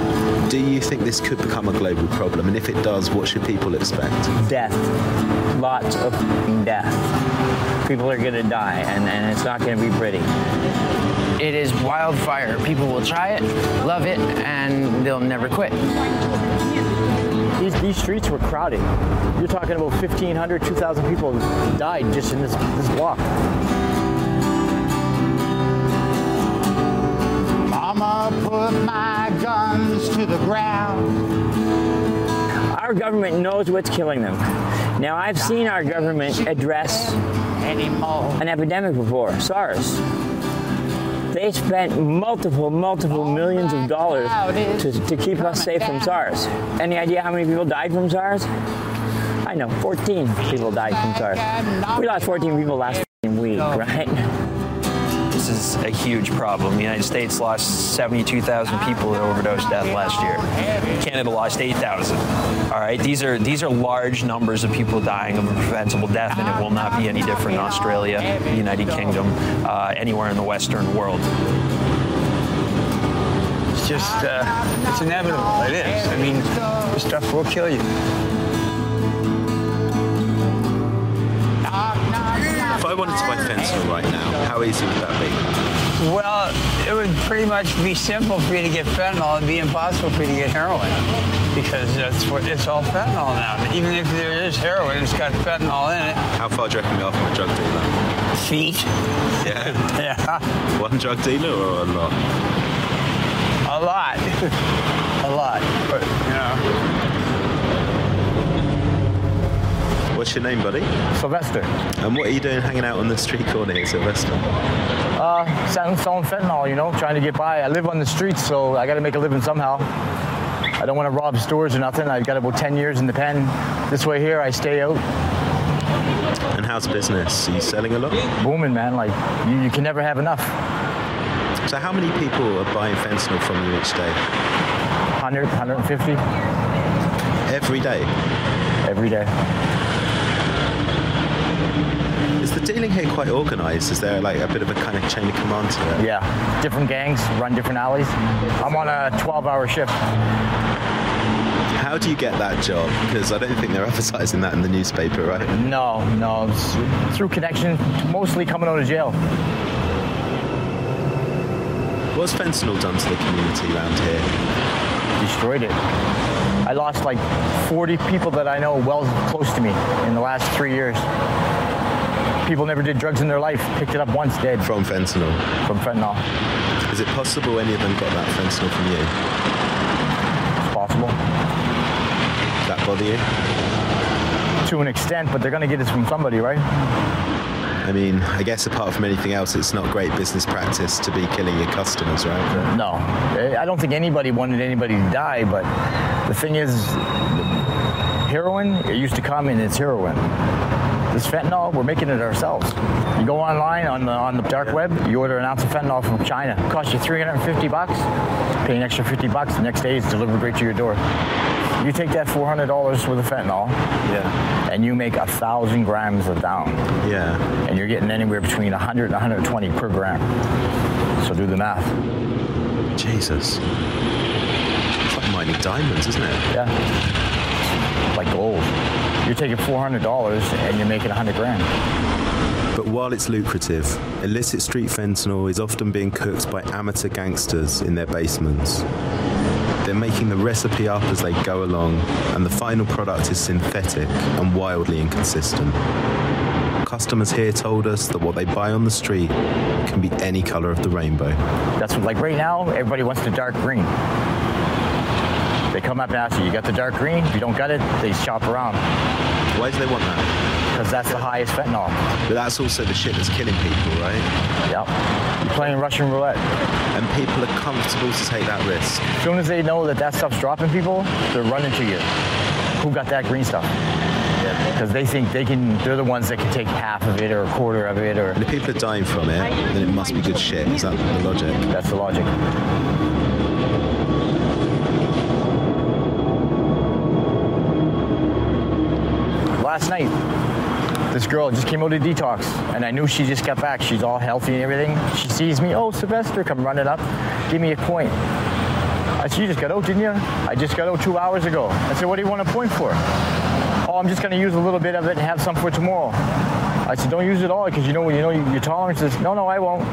Do you think this could become a global problem? And if it does, what should people expect? Death. Lots of death. People are going to die, and, and it's not going to be pretty. It is wildfire. People will try it, love it, and they'll never quit. These, these streets were crowded. You're talking about 1,500, 2,000 people died just in this, this block. Mama put my guns to the ground. Our government knows what's killing them. Now, I've seen our government address an epidemic before, SARS. They spent multiple, multiple millions of dollars to, to keep us safe from SARS. Any idea how many people died from SARS? I know, 14 people died from SARS. We lost 14 people last week, right? This is a huge problem. The United States lost 72,000 people to overdose death last year. Canada lost 8,000. All right, these are these are large numbers of people dying of a preventable death, and it will not be any different in Australia, the United Kingdom, uh, anywhere in the Western world. It's just, uh, it's inevitable. It is. I mean, this stuff will kill you. If I wanted to buy fentanyl right now, how easy would that be? Well, it would pretty much be simple for you to get fentanyl. It'd be impossible for you to get heroin because that's what it's all fentanyl now. Even if there is heroin, it's got fentanyl in it. How far do you reckon we are from a drug dealer? Feet. Yeah. yeah. One drug dealer or a lot? A lot. a lot. But, you know. What's your name, buddy? Sylvester. And what are you doing hanging out on the street corner here, Sylvester? Uh, selling, selling fentanyl, you know, trying to get by. I live on the streets, so I got to make a living somehow. I don't want to rob stores or nothing. I've got about 10 years in the pen. This way here, I stay out. And how's business? Are you selling a lot? Booming, man. Like, you, you can never have enough. So how many people are buying fentanyl from you each day? 100, 150. Every day? Every day. Dealing here quite organised? Is there like a bit of a kind of chain of command to it? Yeah. Different gangs run different alleys. I'm on a 12-hour shift. How do you get that job? Because I don't think they're advertising that in the newspaper, right? No, no. Through connection, mostly coming out of jail. What's fentanyl done to the community around here? Destroyed it. I lost like 40 people that I know well close to me in the last three years. People never did drugs in their life, picked it up once, dead. From fentanyl? From fentanyl. Is it possible any of them got that fentanyl from you? It's possible. Does that bother you? To an extent, but they're going to get it from somebody, right? I mean, I guess apart from anything else, it's not great business practice to be killing your customers, right? No. I don't think anybody wanted anybody to die, but the thing is, heroin, it used to come in its heroin. This fentanyl, we're making it ourselves. You go online on the on the dark web, you order an ounce of fentanyl from China. It costs you 350 bucks. Pay an extra 50 bucks. The next day, it's delivered right to your door. You take that $400 worth of fentanyl, yeah, and you make a thousand grams of down, yeah, and you're getting anywhere between 100 and 120 per gram. So do the math. Jesus, it's like mining diamonds, isn't it? Yeah, like gold. You're taking $400 and you're making 100 grand. But while it's lucrative, illicit street fentanyl is often being cooked by amateur gangsters in their basements. They're making the recipe up as they go along, and the final product is synthetic and wildly inconsistent. Customers here told us that what they buy on the street can be any color of the rainbow. That's what, like right now, everybody wants the dark green. Come up and ask you, you got the dark green? If you don't got it, they shop around. Why do they want that? Because that's the highest fentanyl. But that's also the shit that's killing people, right? Yep. You're playing Russian roulette. And people are comfortable to take that risk. As soon as they know that that stuff's dropping people, they're running to you. Who got that green stuff? Because they think they can, they're the ones that can take half of it or a quarter of it or... And if people are dying from it, then it must be good shit. Is that the logic? That's the logic. Last night. This girl just came out of detox, and I knew she just got back. She's all healthy and everything. She sees me, oh, Sylvester, come running up, give me a point. I said, you just got out, didn't you? I just got out two hours ago. I said, what do you want a point for? Oh, I'm just going to use a little bit of it and have some for tomorrow. I said, don't use it all because you know, you know your tolerance is, no, no, I won't.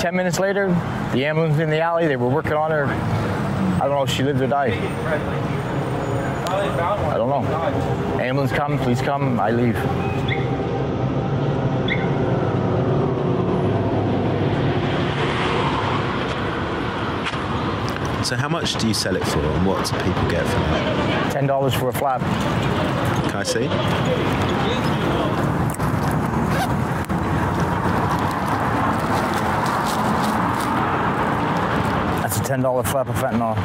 Ten minutes later, the ambulance in the alley, they were working on her. I don't know if she lived or died. I don't know. Ambulance come, please come, I leave. So how much do you sell it for and what do people get for it? Ten dollars for a flap. Can I see? That's a ten dollar flap of fentanyl.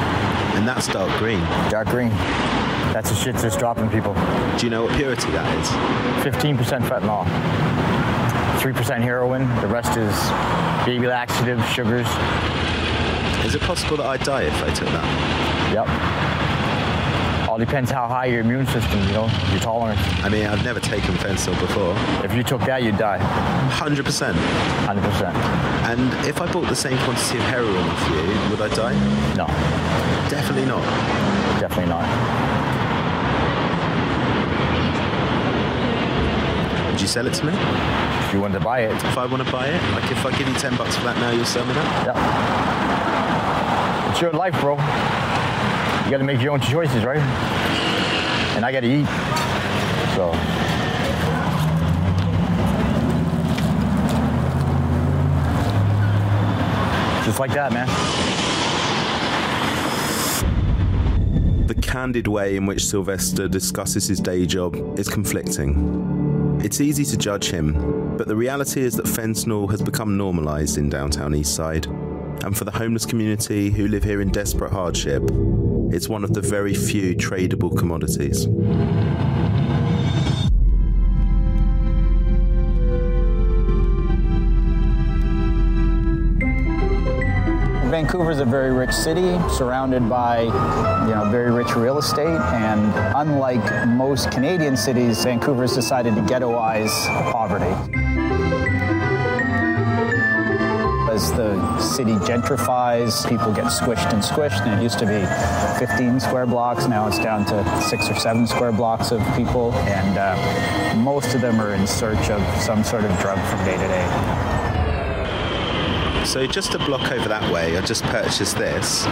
And that's dark green. Dark green. That's the shit that's dropping people. Do you know what purity that is? 15% fentanyl. 3% heroin. The rest is baby laxative, sugars. Is it possible that I'd die if I took that? Yep. All depends how high your immune system, you know, your tolerance. I mean, I've never taken fentanyl before. If you took that, you'd die. 100%? 100%. And if I bought the same quantity of heroin off you, would I die? No. Definitely not? Definitely not. Would you sell it to me? If you want to buy it. If I want to buy it? Like if I give you 10 bucks for that now, you'll sell me that? Yeah. It's your life, bro. You got to make your own choices, right? And I got to eat. So. Just like that, man. The candid way in which Sylvester discusses his day job is conflicting. It's easy to judge him, but the reality is that fentanyl has become normalized in downtown Eastside. And for the homeless community who live here in desperate hardship, it's one of the very few tradable commodities. Vancouver is a very rich city surrounded by, you know, very rich real estate and unlike most Canadian cities, Vancouver has decided to ghettoize poverty. As the city gentrifies, people get squished and squished. And it used to be 15 square blocks. Now it's down to six or seven square blocks of people. And uh, most of them are in search of some sort of drug from day to day. So just a block over that way, I just purchased this.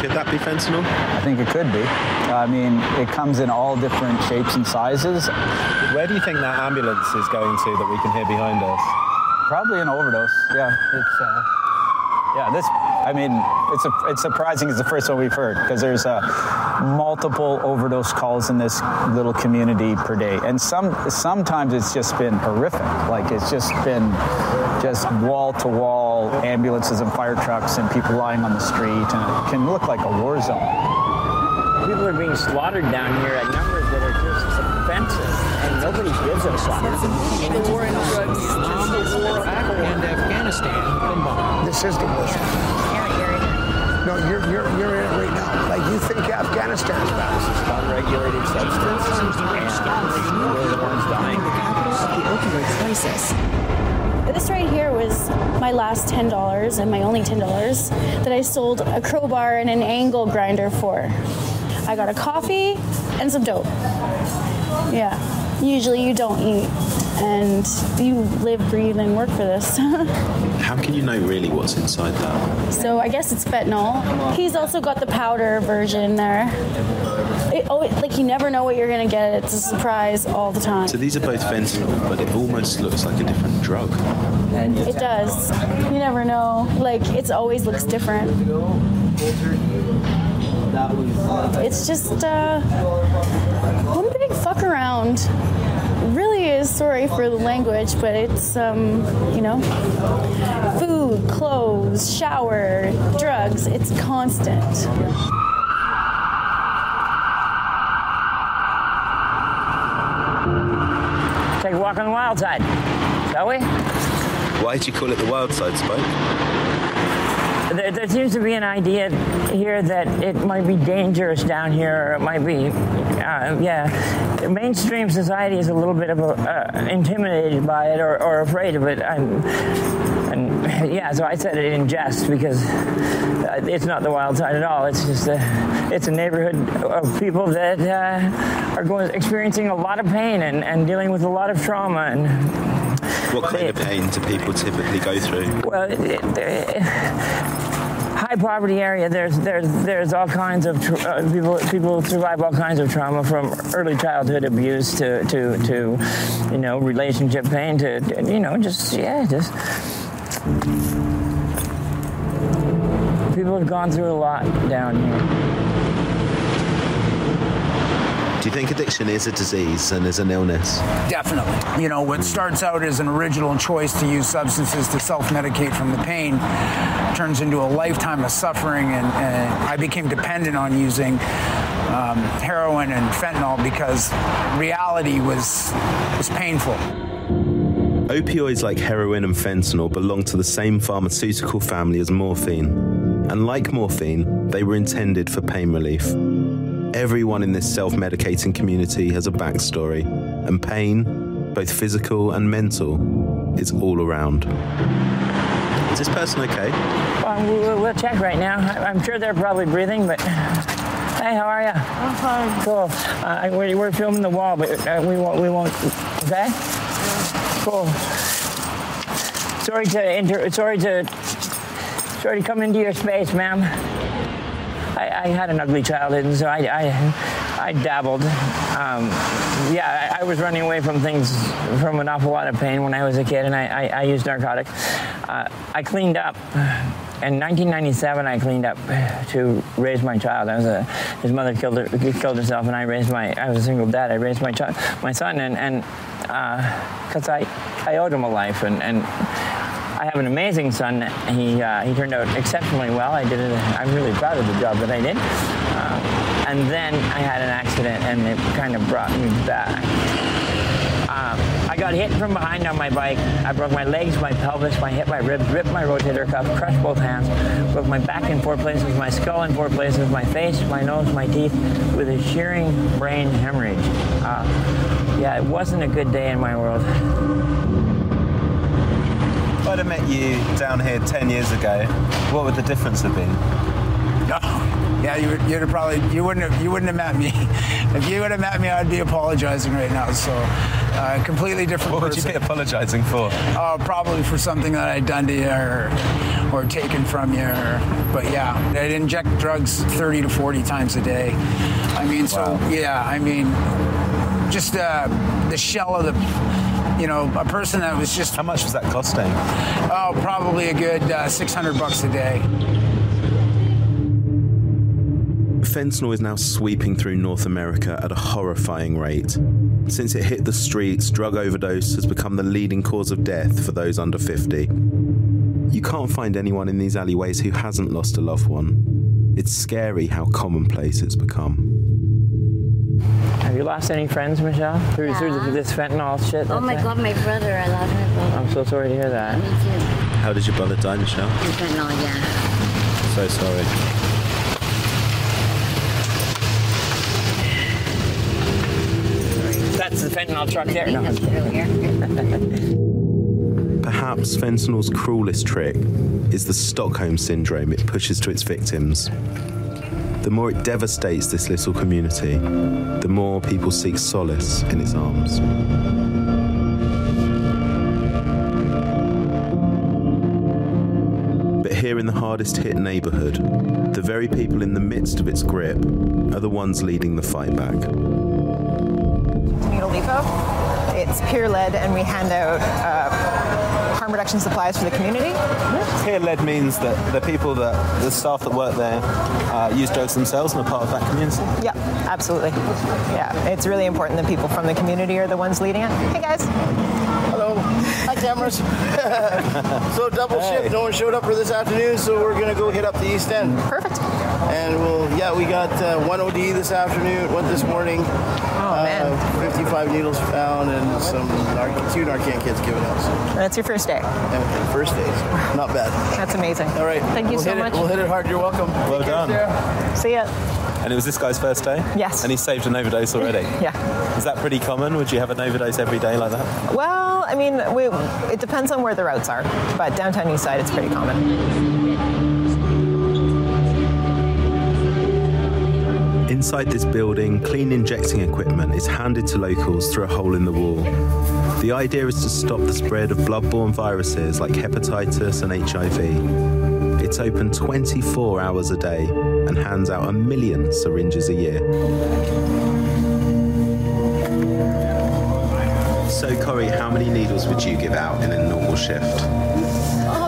Could that be fentanyl? I think it could be. I mean, it comes in all different shapes and sizes. Where do you think that ambulance is going to that we can hear behind us? Probably an overdose. Yeah, it's uh, yeah. This, I mean, it's a, it's surprising. It's the first one we've heard because there's uh, multiple overdose calls in this little community per day, and some sometimes it's just been horrific. Like it's just been just wall to wall ambulances and fire trucks and people lying on the street, and it can look like a war zone. People are being slaughtered down here at numbers that are just offensive, and nobody gives a fuck. The war in drugs, the war and Afghanistan This is the worst. No, you're, you're, you're in it right now. Like, you think Afghanistan is bad. This is unregulated substance, and we're the ones dying. The capital of the opioid crisis. This right here was my last $10 and my only $10 that I sold a crowbar and an angle grinder for. I got a coffee and some dope. Yeah. Usually you don't eat and you live, breathe, and work for this. How can you know really what's inside that? so I guess it's fentanyl. He's also got the powder version there. It, oh, it, like you never know what you're gonna get. It's a surprise all the time. So these are both fentanyl, but it almost looks like a different drug. It does. You never know. Like it always looks different. It's just uh, one big fuck around. Really is sorry for the language, but it's um, you know, food, clothes, shower, drugs. It's constant. Take a walk on the wild side, shall we? Why did you call it the wild side, Spike? There, there seems to be an idea here that it might be dangerous down here, or it might be, uh, yeah. Mainstream society is a little bit of a, uh, intimidated by it or, or afraid of it. I'm, and yeah, so I said it in jest because uh, it's not the wild side at all. It's just a, it's a neighborhood of people that uh, are going experiencing a lot of pain and, and dealing with a lot of trauma and What kind of pain do people typically go through? well, it, it, high poverty area. There's there's there's all kinds of uh, people people survive all kinds of trauma from early childhood abuse to to to you know relationship pain to you know just yeah just people have gone through a lot down here. Do you think addiction is a disease and is an illness? Definitely. You know, what starts out as an original choice to use substances to self-medicate from the pain turns into a lifetime of suffering and, and I became dependent on using um, heroin and fentanyl because reality was was painful. Opioids like heroin and fentanyl belong to the same pharmaceutical family as morphine. And like morphine, they were intended for pain relief. Everyone in this self-medicating community has a backstory, and pain, both physical and mental, is all around. Is this person okay? Well, we'll, we'll check right now. I, I'm sure they're probably breathing, but. Hey, how are you? I'm fine. Cool. Uh, we're, we're filming the wall, but uh, we won't. We won't. Okay. Cool. Sorry to inter. Sorry to. Sorry to come into your space, ma'am. I, I had an ugly childhood, and so I, I, I dabbled. Um, yeah, I, I was running away from things, from an awful lot of pain when I was a kid, and I, I, used narcotics. Uh, I cleaned up in 1997, I cleaned up to raise my child. I was a, his mother killed her, killed herself, and I raised my. I was a single dad. I raised my child, my son, and and because I I owed him a life, and and I have an amazing son. He uh, he turned out exceptionally well. I did it. I'm really proud of the job that I did. Uh, and then I had an accident, and it kind of brought me back. Um, I got hit from behind on my bike. I broke my legs, my pelvis, my hip, my ribs, ripped my rotator cuff, crushed both hands, broke my back in four places, my skull in four places, my face, my nose, my teeth, with a shearing brain hemorrhage. Uh, yeah, it wasn't a good day in my world. If I'd have met you down here 10 years ago, what would the difference have been? Yeah, you would, you'd have probably you wouldn't have you wouldn't have met me. If you would have met me, I'd be apologizing right now. So, uh, completely different. What would you be apologizing for? Uh, probably for something that I'd done to you or, or taken from you. Or, but yeah, I'd inject drugs 30 to 40 times a day. I mean, so yeah, I mean, just uh, the shell of the, you know, a person that was just. How much was that costing? Oh, probably a good uh, 600 bucks a day. Fentanyl is now sweeping through North America at a horrifying rate. Since it hit the streets, drug overdose has become the leading cause of death for those under 50. You can't find anyone in these alleyways who hasn't lost a loved one. It's scary how commonplace it's become. Have you lost any friends, Michelle, through, through this fentanyl shit? Oh my it? god, my brother, I love my brother. I'm so sorry to hear that. Me too. How did your brother die, Michelle? You can know, yeah. So sorry. That's the fentanyl truck there. No. Perhaps fentanyl's cruelest trick is the Stockholm syndrome it pushes to its victims. The more it devastates this little community, the more people seek solace in its arms. But here in the hardest hit neighbourhood, the very people in the midst of its grip are the ones leading the fight back. It's peer led, and we hand out uh, harm reduction supplies for the community. Peer led means that the people that, the staff that work there uh, use drugs themselves and are part of that community. Yeah, absolutely. Yeah, it's really important that people from the community are the ones leading it. Hey guys. Hello. Hi, cameras. so double shift. No one showed up for this afternoon, so we're gonna go hit up the East End. Perfect. And we'll, yeah, we got uh, one OD this afternoon, one this morning. Oh man. 55 needles found and some Nar- two Narcan kits given out. So, That's your first day. yeah, first days, not bad. That's amazing. All right. Thank you we'll so hit it- much. we'll hit it hard. You're welcome. Well Take done. Sarah. See ya. And it was this guy's first day? Yes. And he saved an overdose already? Yeah. Is that pretty common? Would you have an overdose every day like that? Well, I mean, we, it depends on where the routes are, but downtown east side, it's pretty common. Inside this building, clean injecting equipment is handed to locals through a hole in the wall. The idea is to stop the spread of blood-borne viruses like hepatitis and HIV. It's open 24 hours a day and hands out a million syringes a year. So, Corey, how many needles would you give out in a normal shift?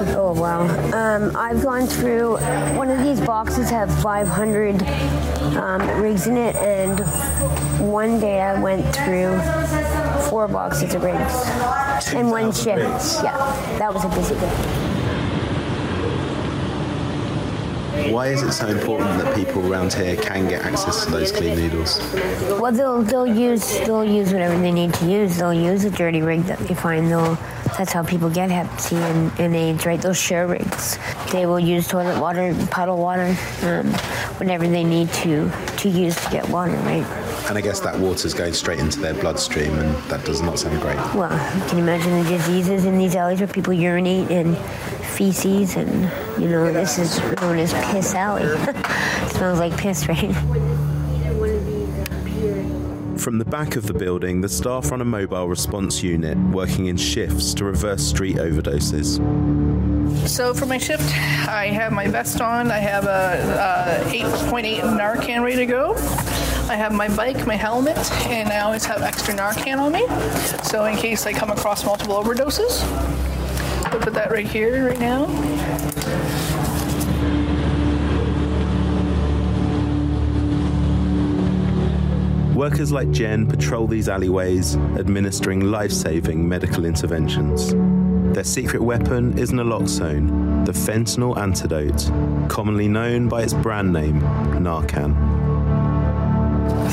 Oh wow! Um, I've gone through one of these boxes have 500 um, rigs in it, and one day I went through four boxes of rigs in one 2,000 shift. Yeah, that was a busy day. Why is it so important that people around here can get access to those clean needles? Well, they'll they'll use they'll use whatever they need to use. They'll use a dirty rig that they find. They'll that's how people get Hep C and, and AIDS, right? Those share rigs. They will use toilet water, puddle water, um, whatever they need to to use to get water, right? And I guess that water's going straight into their bloodstream, and that does not sound great. Well, can you can imagine the diseases in these alleys where people urinate and feces, and you know this is known as piss alley. Smells like piss, right? From the back of the building, the staff run a mobile response unit working in shifts to reverse street overdoses. So for my shift, I have my vest on. I have a, a 8.8 Narcan ready to go. I have my bike, my helmet, and I always have extra Narcan on me. So in case I come across multiple overdoses. I'll put that right here right now. Workers like Jen patrol these alleyways, administering life-saving medical interventions. Their secret weapon is naloxone, the fentanyl antidote, commonly known by its brand name, Narcan.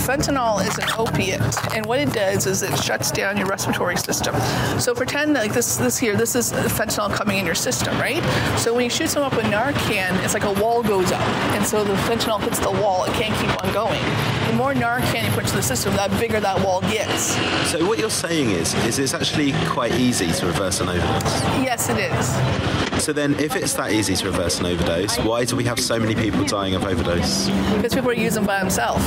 Fentanyl is an opiate, and what it does is it shuts down your respiratory system. So pretend like this this here, this is fentanyl coming in your system, right? So when you shoot someone up with Narcan, it's like a wall goes up, and so the fentanyl hits the wall. It can't keep on going. The more Narcan you put into the system, the bigger that wall gets. So what you're saying is, is it's actually quite easy to reverse an overdose. Yes, it is. So then, if it's that easy to reverse an overdose, why do we have so many people dying of overdose? because people are using by themselves.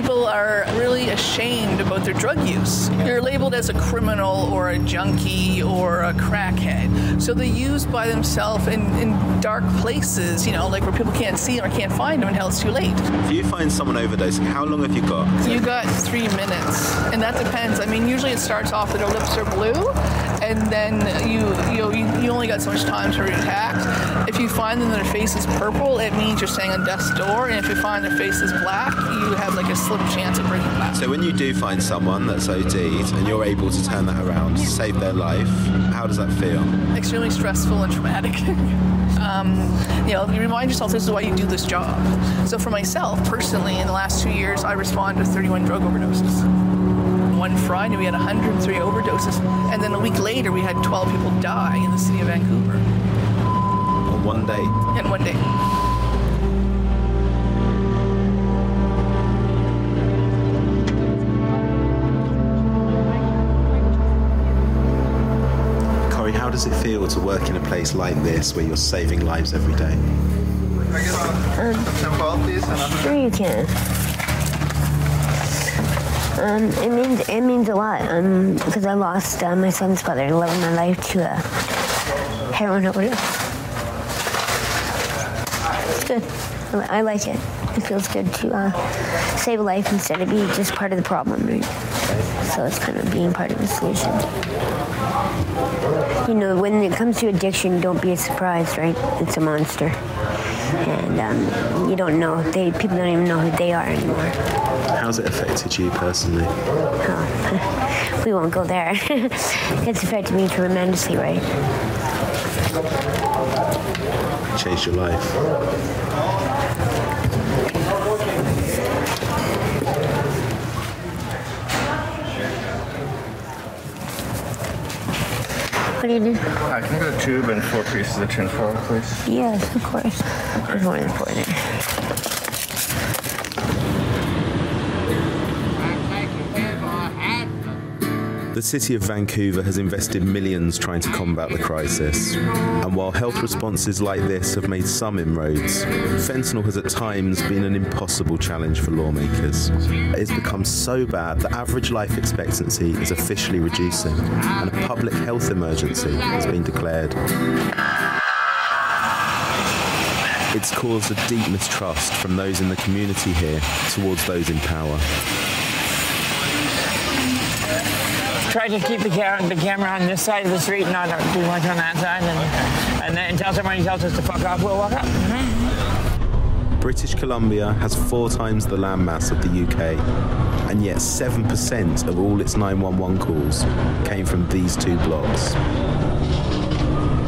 People are really ashamed about their drug use. You're labeled as a criminal or a junkie or a crackhead. So they use by themselves in, in dark places, you know, like where people can't see them or can't find them until it's too late. If you find someone overdosing, how long have you got? You got three minutes, and that depends. I mean, usually it starts off that their lips are blue, and then you you know, you, you only got so much time to react. If you find them their face is purple, it means you're staying on death's door, and if you find their face is black, you have like a slim chance of bringing them back. So when you do find someone that's OD'd and you're able to turn that around, save their life, how does that feel? Extremely stressful and traumatic. um, you know, you remind yourself this is why you do this job. So for myself personally, in the last two years, I responded to 31 drug overdoses. One Friday, we had 103 overdoses, and then a week later, we had 12 people die in the city of Vancouver On one day. in one day. Corey, how does it feel to work in a place like this where you're saving lives every day? I can. Um, sure you can. Um, it means it means a lot. Um, because I lost uh, my son's brother, the love of my life, to a heroin overdose. It's good. I like it. It feels good to uh, save a life instead of being just part of the problem, right? So it's kind of being part of the solution. You know, when it comes to addiction, don't be surprised, right? It's a monster, and um, you don't know. They people don't even know who they are anymore. How's it affected you personally? Oh, we won't go there. it's affected me tremendously, right? Changed your life? What do you do? Uh, I can get a tube and four pieces of tin foil, please. Yes, of course. It's more important. The city of Vancouver has invested millions trying to combat the crisis. And while health responses like this have made some inroads, fentanyl has at times been an impossible challenge for lawmakers. It has become so bad that average life expectancy is officially reducing, and a public health emergency has been declared. It's caused a deep mistrust from those in the community here towards those in power. Try to keep the, ca- the camera on this side of the street, not too much on that side, and, and then until somebody tells us to fuck off, we'll walk up. Mm-hmm. British Columbia has four times the landmass of the UK, and yet 7% of all its 911 calls came from these two blocks.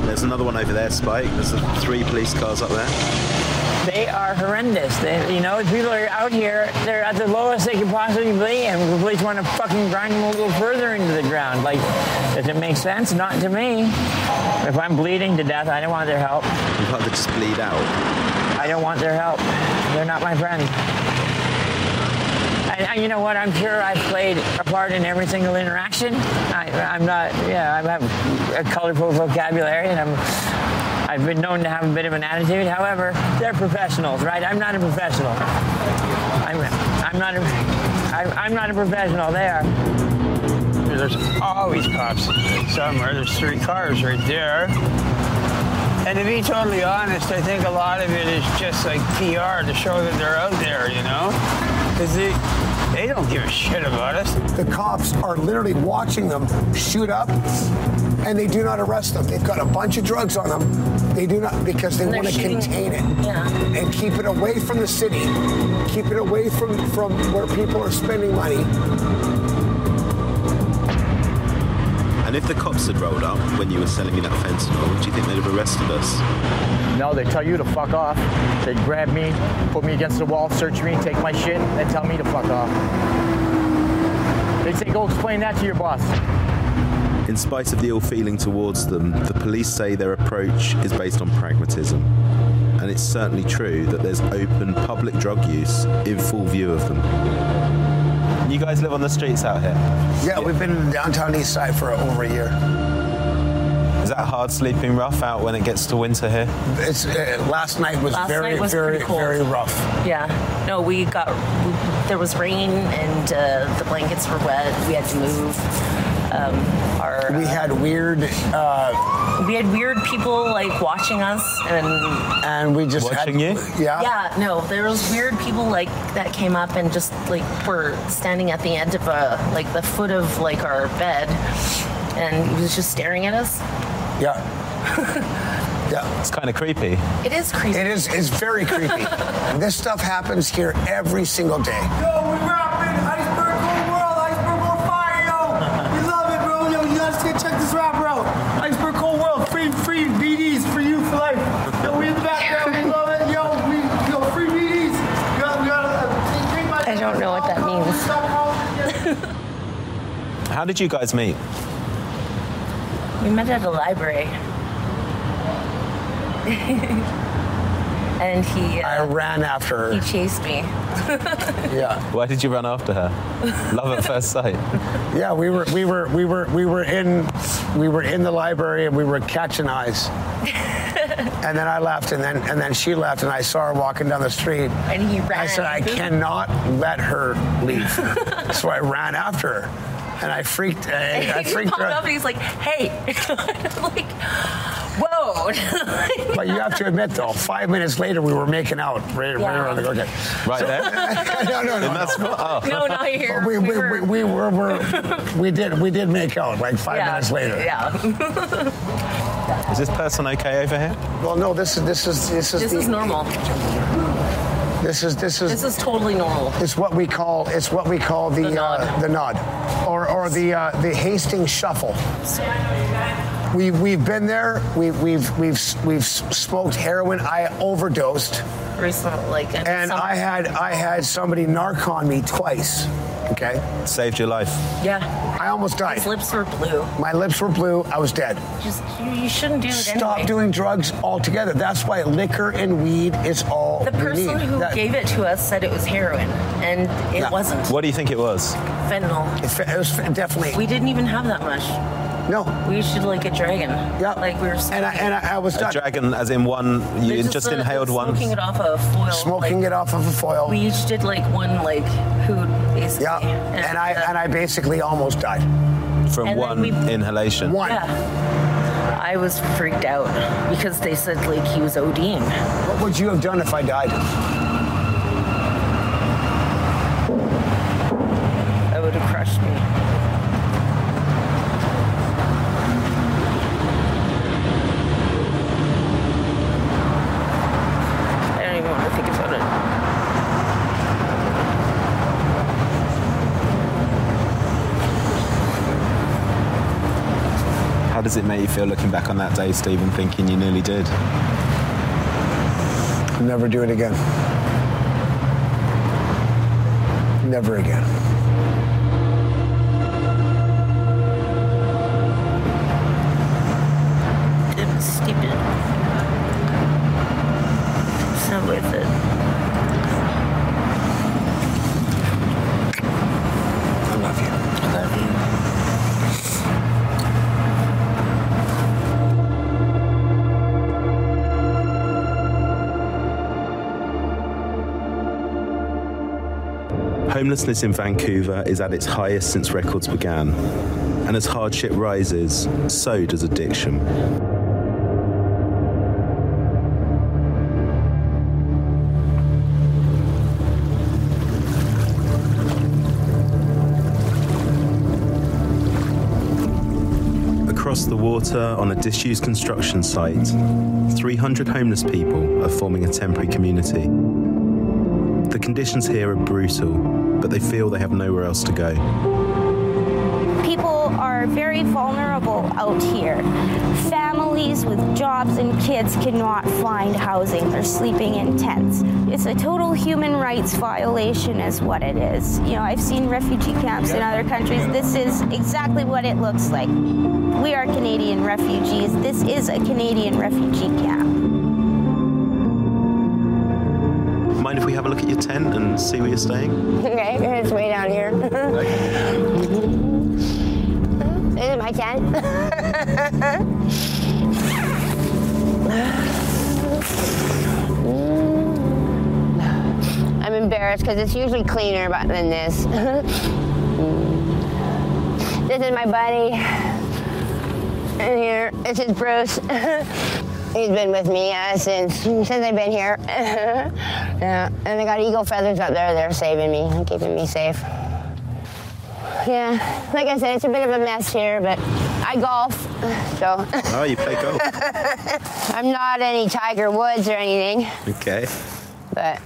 There's another one over there, Spike. There's the three police cars up there. They are horrendous. They, you know, people are out here, they're at the lowest they can possibly be, and the police want to fucking grind them a little further into the ground. Like, does it make sense? Not to me. If I'm bleeding to death, I don't want their help. You'd rather just bleed out. I don't want their help. They're not my friend. And, and you know what? I'm sure I've played a part in every single interaction. I, I'm not, yeah, I have a colorful vocabulary, and I'm. I've been known to have a bit of an attitude. However, they're professionals, right? I'm not a professional. I'm, I'm not a, I'm, not a professional. They are. There's always cops somewhere. There's three cars right there. And to be totally honest, I think a lot of it is just like PR to show that they're out there, you know? Because they, they don't give a shit about us. The cops are literally watching them shoot up and they do not arrest them. They've got a bunch of drugs on them They do not because they want to contain it Yeah. and keep it away from the city, keep it away from from where people are spending money. And if the cops had rolled up when you were selling me that fentanyl, do you think they'd have arrested us? No, they tell you to fuck off. They grab me, put me against the wall, search me, take my shit, and tell me to fuck off. They say, go explain that to your boss. In spite of the ill feeling towards them, the police say their approach is based on pragmatism. And it's certainly true that there's open public drug use in full view of them. You guys live on the streets out here? Yeah, we've been in downtown east side for over a year. Is that hard sleeping rough out when it gets to winter here? It's uh, last night was Last very night was very cold. very rough. Yeah. No, we got, we, there was rain and uh, the blankets were wet. We had to move. Um, our, We had weird. Uh, we had weird people like watching us and and we just watching had, you. Yeah. yeah no there was weird people like that came up and just like were standing at the end of a like the foot of like our bed and he was just staring at us Yeah. yeah. It's kind of creepy. it is creepy It is. It's very creepy. this stuff happens here every single day. Yo, we rapping Iceberg Cold World, Iceberg on fire, yo. We love it, bro. Yo, you guys can check this rapper out. Iceberg Cold World, free, free BDs for you for life. Yo, we in the background, we love it. Yo, we, yo, free BDs. We got, we got a, I don't know what that means How did you guys meet? We met at a library and he uh, I ran after her. he chased me Yeah. Why did you run after her? Love at first sight. Yeah, we were we were we were we were in we were in the library and we were catching eyes. and then I left and then and then she left and I saw her walking down the street. and he ran I said I cannot let her leave. so I ran after her. And I freaked I, uh, I he freaked popped her. up and he's like hey like whoa But you have to admit though, five minutes later we were making out right, right around the okay. Right So- there? Eh? no, no, no. In no. Oh. no not here We, we, we, we were, were we did we did make out like five yeah, minutes later. yeah Is this person okay over here? Well, no, this is this is this is this the, is normal This is this is this is totally normal it's what we call it's what we call the the nod, uh, the nod. or or the uh, the Hastings shuffle. We we've been there. We we've we've we've smoked heroin. I overdosed. recently like And I had I had somebody Narcan me twice. Okay. Saved your life. yeah I almost died. his lips were blue My lips were blue. I was dead. just you, you shouldn't do it Stop anyway. doing drugs altogether. That's why liquor and weed is all the person need. who That- gave it to us said it was heroin and it Yeah. wasn't What do you think it was? fentanyl It, it was definitely. we didn't even have that much no. we should like a dragon Yeah. like we were And I, and I, I was A dragon, as in one, you just, uh, inhaled one. smoking it off of a foil Smoking like, it off of a foil. we each did like one like hoot basically Yeah, and I and I basically almost died. From And one we- inhalation. One. yeah I was freaked out because they said like he was ODing. What would you have done if I died? That would have crushed me. I don't even want to think about it. How does it make you feel looking back on that day, Stephen, thinking you nearly did? Never do it again. Never again. It was stupid. It's not worth it. Homelessness in Vancouver is at its highest since records began. And as hardship rises, so does addiction. Across the water on a disused construction site, 300 homeless people are forming a temporary community. The conditions here are brutal, but they feel they have nowhere else to go. People are very vulnerable out here. Families with jobs and kids cannot find housing. They're sleeping in tents. It's a total human rights violation, is what it is. You know, I've seen refugee camps in other countries. This is exactly what it looks like. We are Canadian refugees. This is a Canadian refugee camp. Your tent and see where you're staying? Okay, it's way down here. this is my tent. I'm embarrassed because it's usually cleaner than this. this is my buddy. And here, this is Bruce. He's been with me uh, since since I've been here. yeah, and I got eagle feathers up there. They're saving me, and keeping me safe. Yeah, like I said, it's a bit of a mess here, but I golf, so Oh, you play golf. I'm not any Tiger Woods or anything, Okay. but.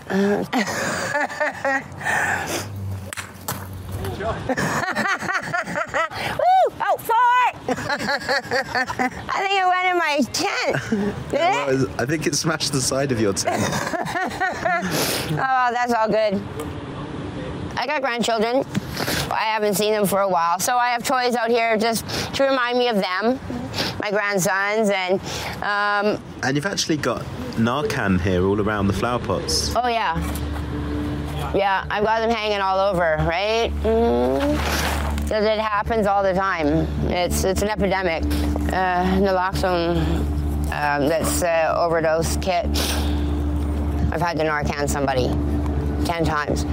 Woo! Oh, fart! I think it went in my tent. Did Yeah, it? well, I think it smashed the side of your tent. oh, that's all good. I got grandchildren. I haven't seen them for a while, so I have toys out here just to remind me of them, my grandsons, and um, and you've actually got Narcan here all around the flower pots. oh yeah, yeah, I've got them hanging all over, right? It happens all the time. It's it's an epidemic. Uh, naloxone, um, that's uh, overdose kit. I've had to Narcan somebody ten times.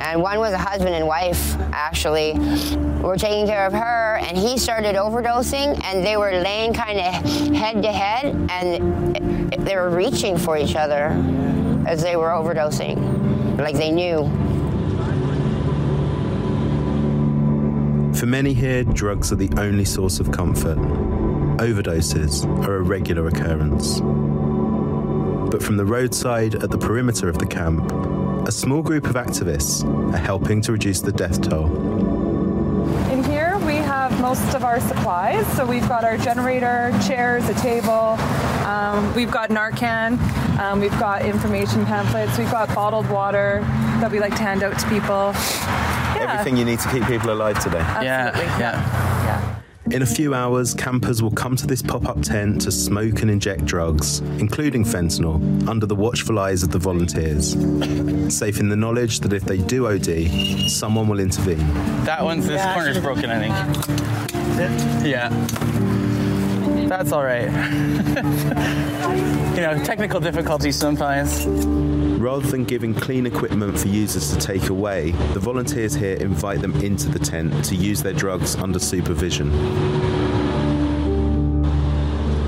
And one was a husband and wife, actually. Were taking care of her, and he started overdosing, and they were laying kind of head to head, and they were reaching for each other as they were overdosing, like they knew. For many here, drugs are the only source of comfort. Overdoses are a regular occurrence. But from the roadside at the perimeter of the camp, a small group of activists are helping to reduce the death toll. In here, we have most of our supplies. So we've got our generator, chairs, a table. Um, we've got Narcan. Um, we've got information pamphlets. We've got bottled water that we like to hand out to people. Yeah. Everything you need to keep people alive today. Absolutely. yeah. In a few hours, campers will come to this pop up tent to smoke and inject drugs, including fentanyl, under the watchful eyes of the volunteers. Safe in the knowledge that if they do OD, someone will intervene. That one's this Yeah, corner's broken, I think. Yeah. That's all right. you know, technical difficulties sometimes. Rather than giving clean equipment for users to take away, the volunteers here invite them into the tent to use their drugs under supervision.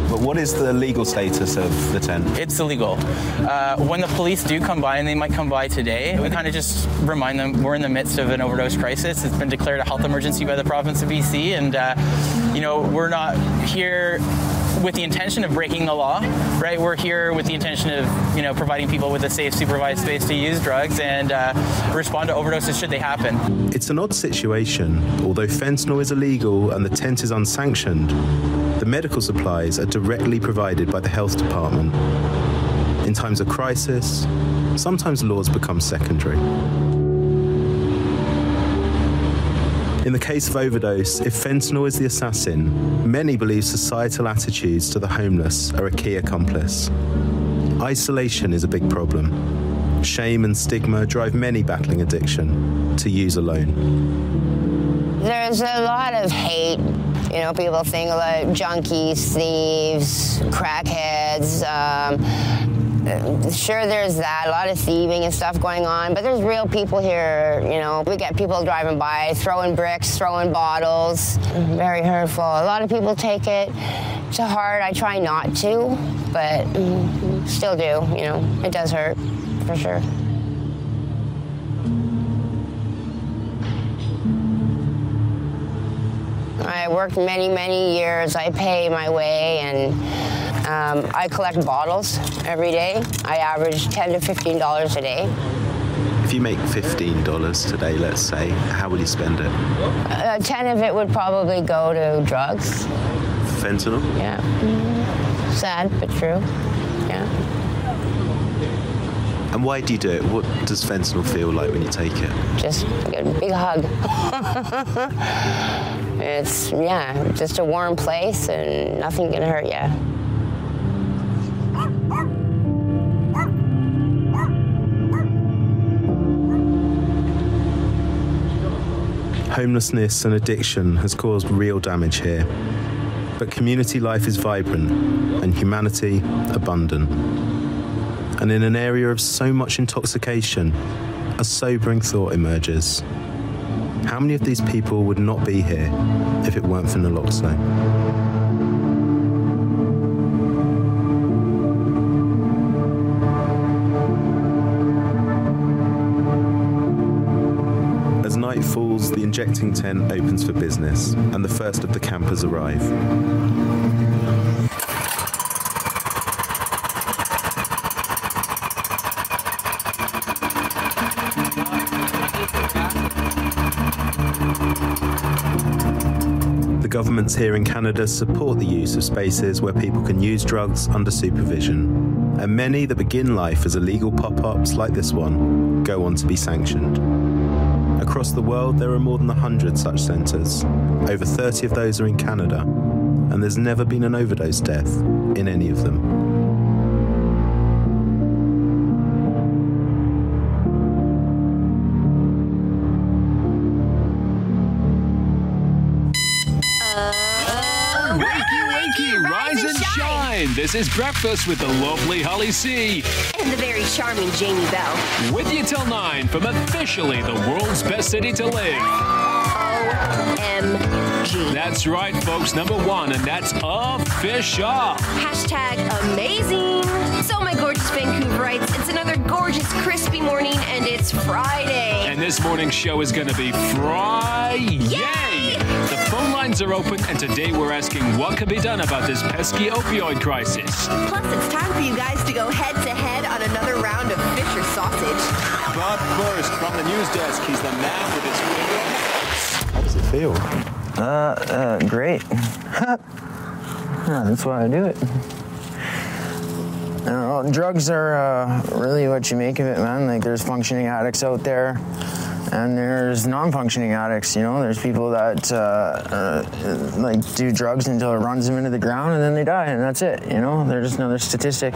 But what is the legal status of the tent? It's illegal. Uh, when the police do come by, and they might come by today, we kind of just remind them we're in the midst of an overdose crisis. It's been declared a health emergency by the province of BC, and uh, you know we're not here with the intention of breaking the law, right? We're here with the intention of you know providing people with a safe, supervised space to use drugs and uh, respond to overdoses should they happen. It's an odd situation. Although fentanyl is illegal and the tent is unsanctioned, the medical supplies are directly provided by the health department. In times of crisis, sometimes laws become secondary. In the case of overdose, if fentanyl is the assassin, many believe societal attitudes to the homeless are a key accomplice. Isolation is a big problem. Shame and stigma drive many battling addiction to use alone. There's a lot of hate. You know, people think a lot of junkies, thieves, crackheads. Um, sure, there's that. A lot of thieving and stuff going on, but there's real people here. You know, we get people driving by, throwing bricks, throwing bottles. Very hurtful. A lot of people take it to heart. I try not to, but mm, still do. You know, it does hurt for sure. I I worked many, many years. I pay my way and um, I collect bottles every day. I average 10 to $15 a day. If you make $15 today, let's say, how will you spend it? Uh, 10 of it would probably go to drugs. Fentanyl? Yeah. Mhm. Sad, but true. Yeah. And why do you do it? What does fentanyl feel like when you take it? Just a big hug. it's, yeah, just a warm place and nothing can hurt you. Homelessness and addiction has caused real damage here. But community life is vibrant and humanity abundant. And in an area of so much intoxication, a sobering thought emerges. How many of these people would not be here if it weren't for naloxone? Falls, the injecting tent opens for business, and the first of the campers arrive. The governments here in Canada support the use of spaces where people can use drugs under supervision, and many that begin life as illegal pop ups like this one go on to be sanctioned. Across the world, there are more than 100 such centres. Over 30 of those are in Canada, and there's never been an overdose death in any of them. This is breakfast with the lovely Holly C. And the very charming Jamie Bell. With you till 9 from officially the world's best city to live. OMG. That's right, folks. Number one, and that's official. Hashtag amazing. So, my gorgeous Vancouverites, it's another gorgeous, crispy morning, and it's Friday. And this morning's show is going to be Friday. Yay! The phone lines are open, and today we're asking what can be done about this pesky opioid crisis. Plus, it's time for you guys to go head to head on another round of Fisher sausage. But first, from the news desk, he's the man with his finger on the pulse. How does it feel? Uh, uh, great. yeah, that's why I do it. You know, drugs are uh, really what you make of it, man. Like, there's functioning addicts out there, and there's non-functioning addicts. You know, there's people that uh, uh, like do drugs until it runs them into the ground, and then they die, and that's it. You know, they're just another statistic.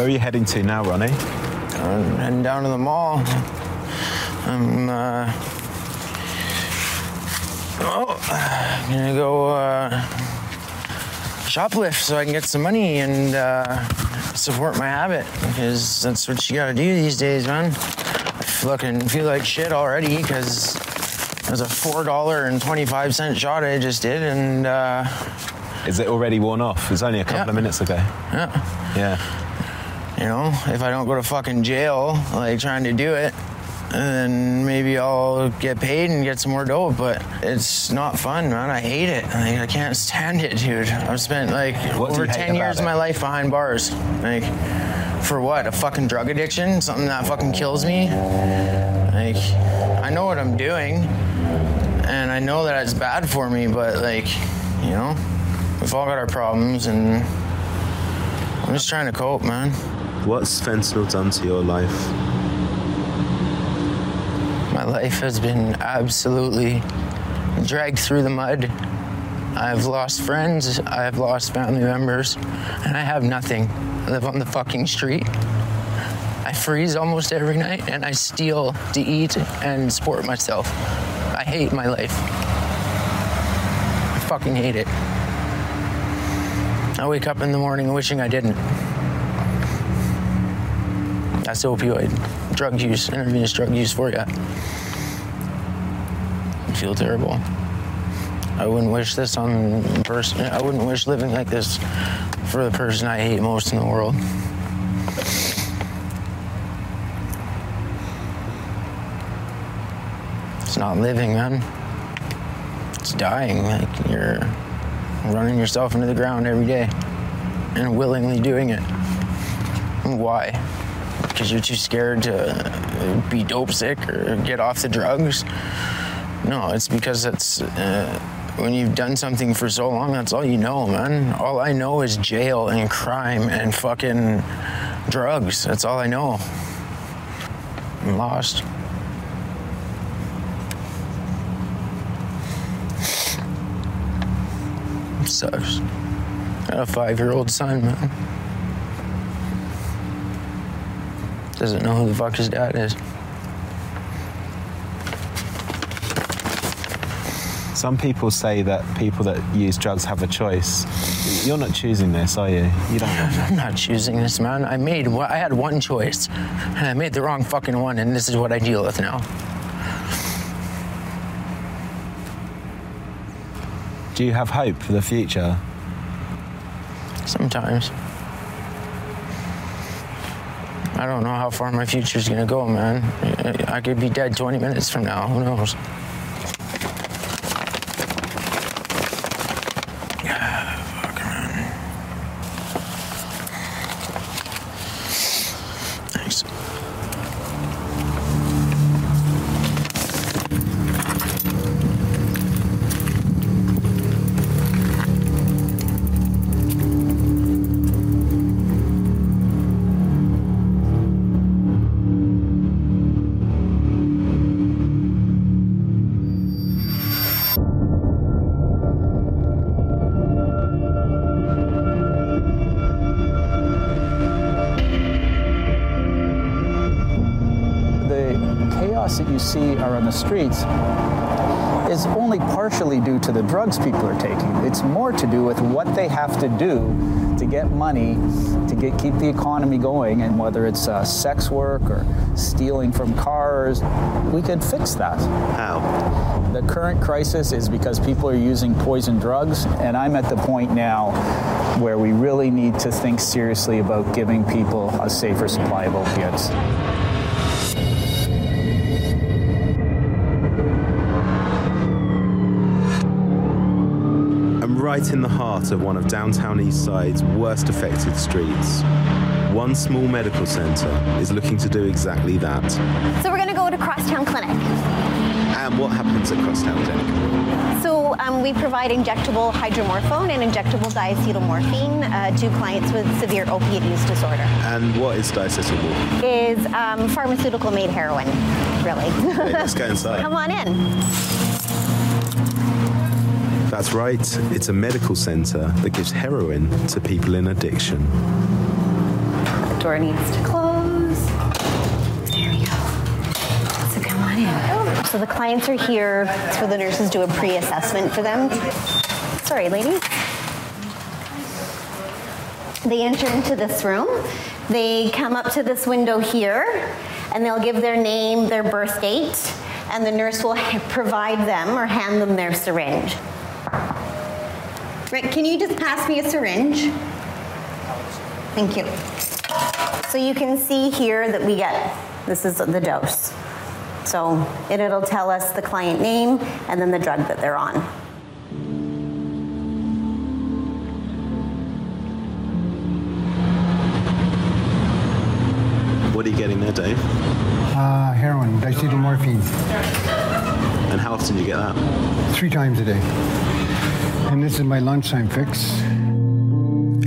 Where are you heading to now, Ronnie? I'm heading down to the mall. I'm uh, oh, gonna go uh, shoplift so I can get some money and uh, support my habit because that's what you gotta do these days, man. I fucking feel like shit already because it was a four dollar and twenty five cent shot I just did, and uh, Is it already worn off? It was only a couple of minutes ago. yeah. Yeah. You know, if I don't go to fucking jail, like trying to do it, then maybe I'll get paid and get some more dope. But it's not fun, man. I hate it. Like, I can't stand it, dude. I've spent like What over 10 years about of my life behind bars. Like, for what? A fucking drug addiction? Something that fucking kills me? Like, I know what I'm doing, and I know that it's bad for me, but like, you know, we've all got our problems, and I'm just trying to cope, man. What's fentanyl done to your life? My life has been absolutely dragged through the mud. I've lost friends, I've lost family members, and I have nothing. I live on the fucking street. I freeze almost every night, and I steal to eat and support myself. I hate my life. I fucking hate it. I wake up in the morning wishing I didn't. That's opioid drug use, intravenous drug use for you. I feel terrible. I wouldn't wish this on person. I wouldn't wish living like this for the person I hate most in the world. It's not living, man. It's dying. Like you're running yourself into the ground every day and willingly doing it. Why? Because you're too scared to be dope sick or get off the drugs? No, it's because it's uh, when you've done something for so long, that's all you know, man. All I know is jail and crime and fucking drugs. That's all I know. I'm lost. It sucks. I got a five year old son, man. Doesn't know who the fuck his dad is. Some people say that people that use drugs have a choice. You're not choosing this, are you? You don't. I'm not choosing this, man. I made. I had one choice, and I made the wrong fucking one, and this is what I deal with now. Do you have hope for the future? Sometimes. I don't know how far my future's gonna go, man. I could be dead 20 minutes from now. Who knows? That you see are on the streets is only partially due to the drugs people are taking. It's more to do with what they have to do to get money to get keep the economy going, and whether it's uh, sex work or stealing from cars, we could fix that. How? The current crisis is because people are using poison drugs, and I'm at the point now where we really need to think seriously about giving people a safer supply of opiates. Right in the heart of one of downtown Eastside's worst affected streets. One small medical centre is looking to do exactly that. So we're going to go to Crosstown Clinic. And what happens at Crosstown Clinic? So um, we provide injectable hydromorphone and injectable diacetylmorphine uh, to clients with severe opiate use disorder. And what is diacetylmorphine? Is um, pharmaceutical made heroin, really. Okay, let's go inside. Come on in. That's right, it's a medical centre that gives heroin to people in addiction. The Door needs to close. There we go. So come on in. So the clients are here so the nurses do a pre-assessment for them. Sorry, ladies. They enter into this room. They come up to this window here and they'll give their name, their birth date, and the nurse will provide them or hand them their syringe. Right, can you just pass me a syringe? Thank you. So you can see here that we get, this is the dose. So it, it'll tell us the client name and then the drug that they're on. What are you getting there, Dave? Uh, heroin, diacetylmorphine, And how often do you get that? three times a day. And this is my lunchtime fix.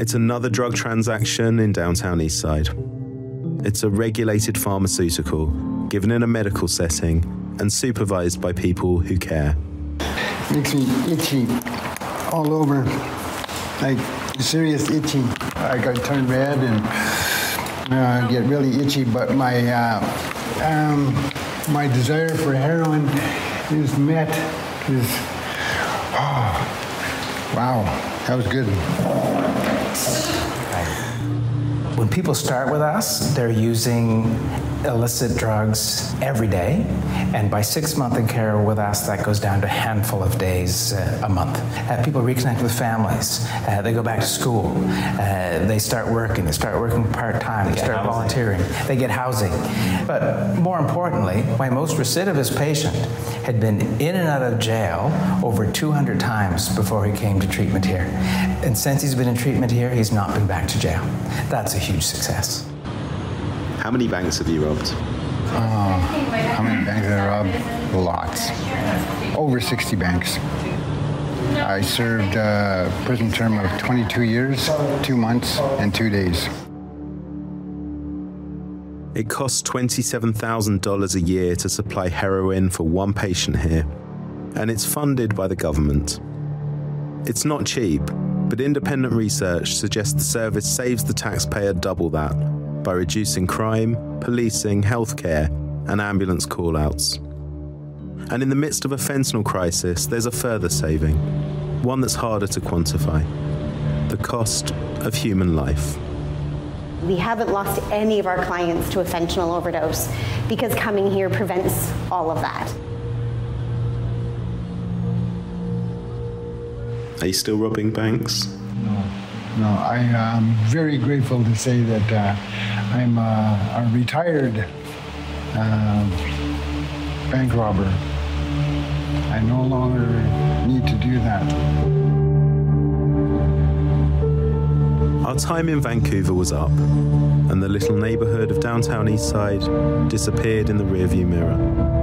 It's another drug transaction in downtown Eastside. It's a regulated pharmaceutical given in a medical setting and supervised by people who care. Makes me itchy all over, like serious itchy. I got turned red and uh, get really itchy, but my uh, um, my desire for heroin is met. Is oh, wow, that was good. When people start with us, they're using illicit drugs every day, and by six months in care with us, that goes down to a handful of days uh, a month. Uh, people reconnect with families. Uh, they go back to school. Uh, they start working. They start working part time. They start volunteering. They get housing. But more importantly, my most recidivist patient had been in and out of jail over 200 times before he came to treatment here. And since he's been in treatment here, he's not been back to jail. That's a huge success. How many banks have you robbed? Oh, how many banks did I rob? Lots. Over 60 banks. I served a prison term of 22 years, two months, and two days. It costs $27,000 a year to supply heroin for one patient here, and it's funded by the government. It's not cheap, but independent research suggests the service saves the taxpayer double that by reducing crime, policing, healthcare, and ambulance call-outs. And in the midst of a fentanyl crisis, there's a further saving, one that's harder to quantify the cost of human life. We haven't lost any of our clients to a fentanyl overdose because coming here prevents all of that. Are you still robbing banks? No, no. I am very grateful to say that uh, I'm uh, a retired uh, bank robber. I no longer need to do that. Our time in Vancouver was up, and the little neighborhood of downtown Eastside disappeared in the rearview mirror.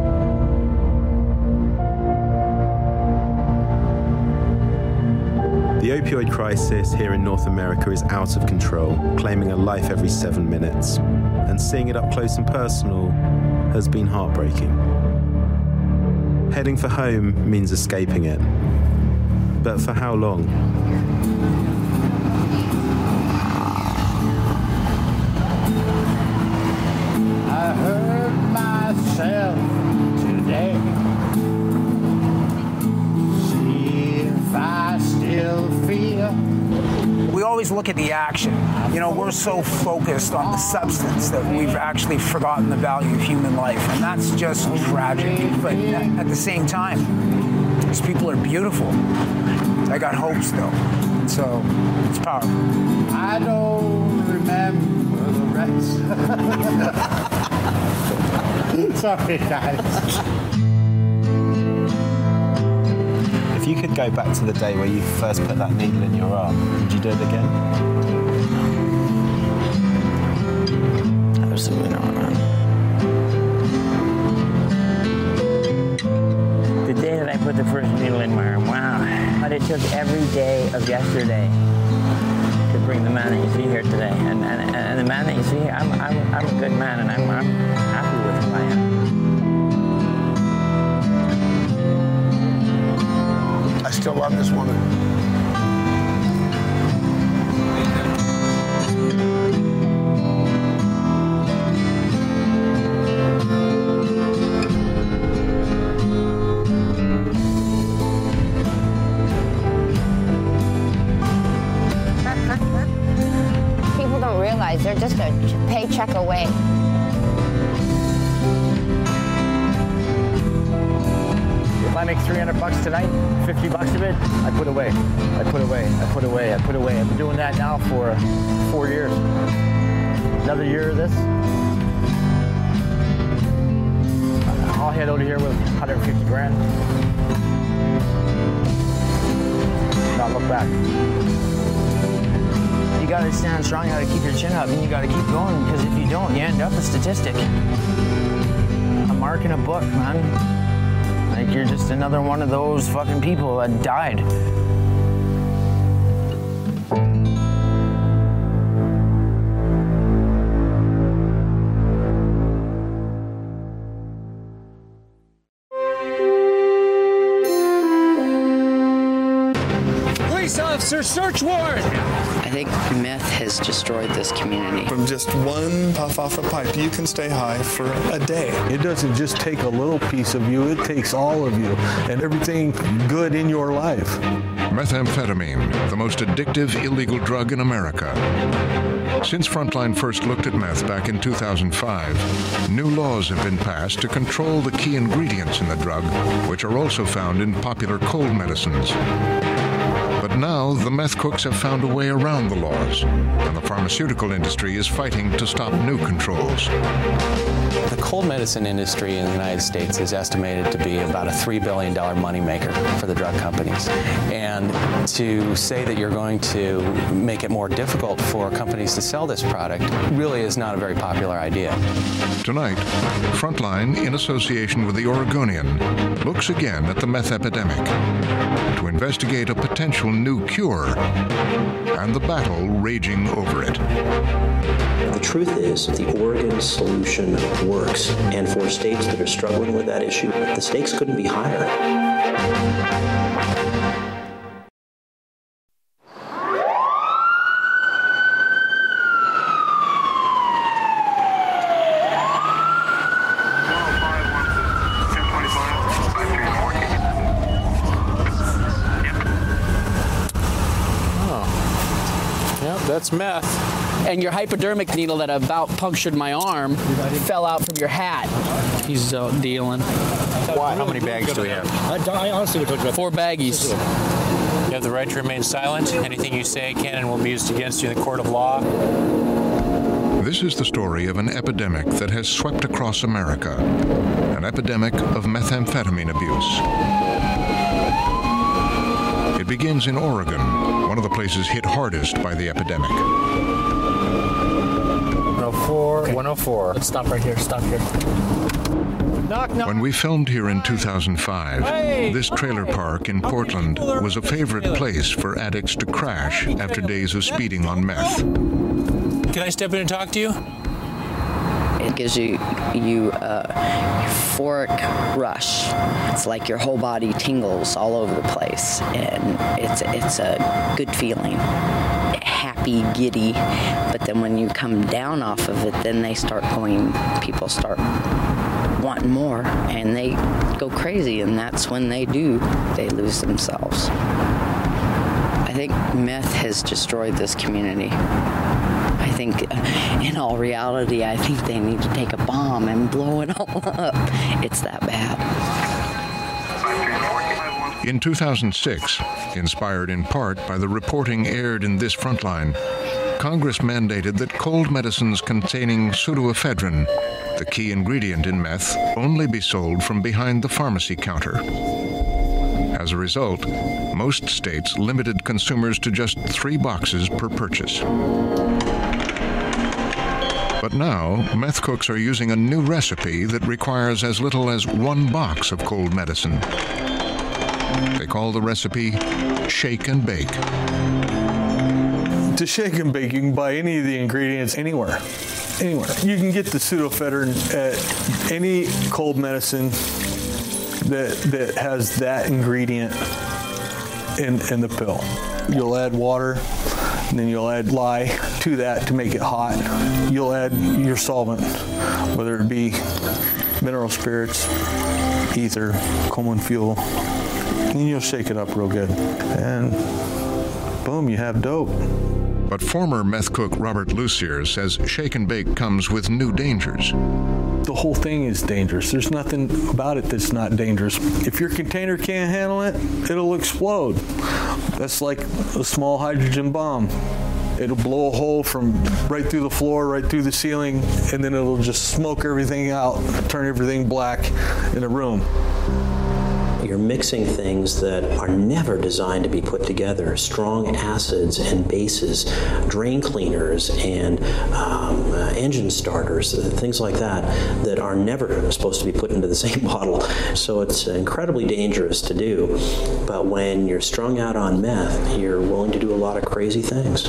The opioid crisis here in North America is out of control, claiming a life every seven minutes. And seeing it up close and personal has been heartbreaking. Heading for home means escaping it. But for how long? Action. You know, we're so focused on the substance that we've actually forgotten the value of human life, and that's just tragic. But at the same time, these people are beautiful. I got hopes though, so it's powerful. I don't remember the rest. Sorry, guys. You could go back to the day where you first put that needle in your arm, would you do it again? Absolutely not, man. The day that I put the first needle in my arm, wow. But it took every day of yesterday to bring the man that you see here today. And, and, and the man that you see here, I'm, I'm, I'm a good man and I'm, I'm happy with who I am. I still love this woman. For uh, four years. Another year of this. Uh, I'll head over here with 150 grand. Not look back. You gotta stand strong, you gotta keep your chin up, and you gotta keep going, because if you don't, you end up a statistic. A mark in a book, man. Like you're just another one of those fucking people that died. Officer, search warrant! I think meth has destroyed this community. From just one puff off a pipe, you can stay high for a day. It doesn't just take a little piece of you, it takes all of you and everything good in your life. Methamphetamine, the most addictive illegal drug in America. Since Frontline first looked at meth back in 2005, new laws have been passed to control the key ingredients in the drug, which are also found in popular cold medicines. Now the meth cooks have found a way around the laws, and the pharmaceutical industry is fighting to stop new controls. The cold medicine industry in the United States is estimated to be about a $3 billion moneymaker for the drug companies. And to say that you're going to make it more difficult for companies to sell this product really is not a very popular idea. Tonight, Frontline, in association with the Oregonian, looks again at the meth epidemic to investigate a potential new cure and the battle raging over it. The truth is, the Oregon solution works, and for states that are struggling with that issue, the stakes couldn't be higher. Meth. And your hypodermic needle that about punctured my arm fell out from your hat. He's uh, dealing. How many bags do we have? I, honestly would talk about four baggies. You have the right to remain silent. Anything you say can and will be used against you in the court of law. This is the story of an epidemic that has swept across America. An epidemic of methamphetamine abuse. It begins in Oregon, one of the places hit hardest by the epidemic. 104, 104. Let's stop right here. Stop here. Knock, knock. When we filmed here in 2005, this trailer park in Portland was a favorite place for addicts to crash after days of speeding on meth. Can I step in and talk to you? It gives you you a euphoric rush. It's like your whole body tingles all over the place, and it's it's a good feeling. Happy, giddy, but then when you come down off of it, then they start going. People start wanting more, and they go crazy, and that's when they do. They lose themselves. I think meth has destroyed this community. I think, in all reality, I think they need to take a bomb and blow it all up. It's that bad. In 2006, inspired in part by the reporting aired in this frontline, Congress mandated that cold medicines containing pseudoephedrine, the key ingredient in meth, only be sold from behind the pharmacy counter. As a result, most states limited consumers to just three boxes per purchase. But now, meth cooks are using a new recipe that requires as little as one box of cold medicine. They call the recipe shake and bake. To shake and bake, you can buy any of the ingredients anywhere. Anywhere. You can get the pseudoephedrine at any cold medicine that that has that ingredient in in the pill. You'll add water, then you'll add lye to that to make it hot. You'll add your solvent, whether it be mineral spirits, ether, Coleman fuel, and you'll shake it up real good. And boom, you have dope. But former meth cook Robert Lucier says shake and bake comes with new dangers. The whole thing is dangerous. There's nothing about it that's not dangerous. If your container can't handle it, it'll explode. That's like a small hydrogen bomb. It'll blow a hole from right through the floor, right through the ceiling, and then it'll just smoke everything out, turn everything black in the room. You're mixing things that are never designed to be put together. Strong acids and bases, drain cleaners and um, uh, engine starters, things like that, that are never supposed to be put into the same bottle. So it's incredibly dangerous to do. But when you're strung out on meth, you're willing to do a lot of crazy things.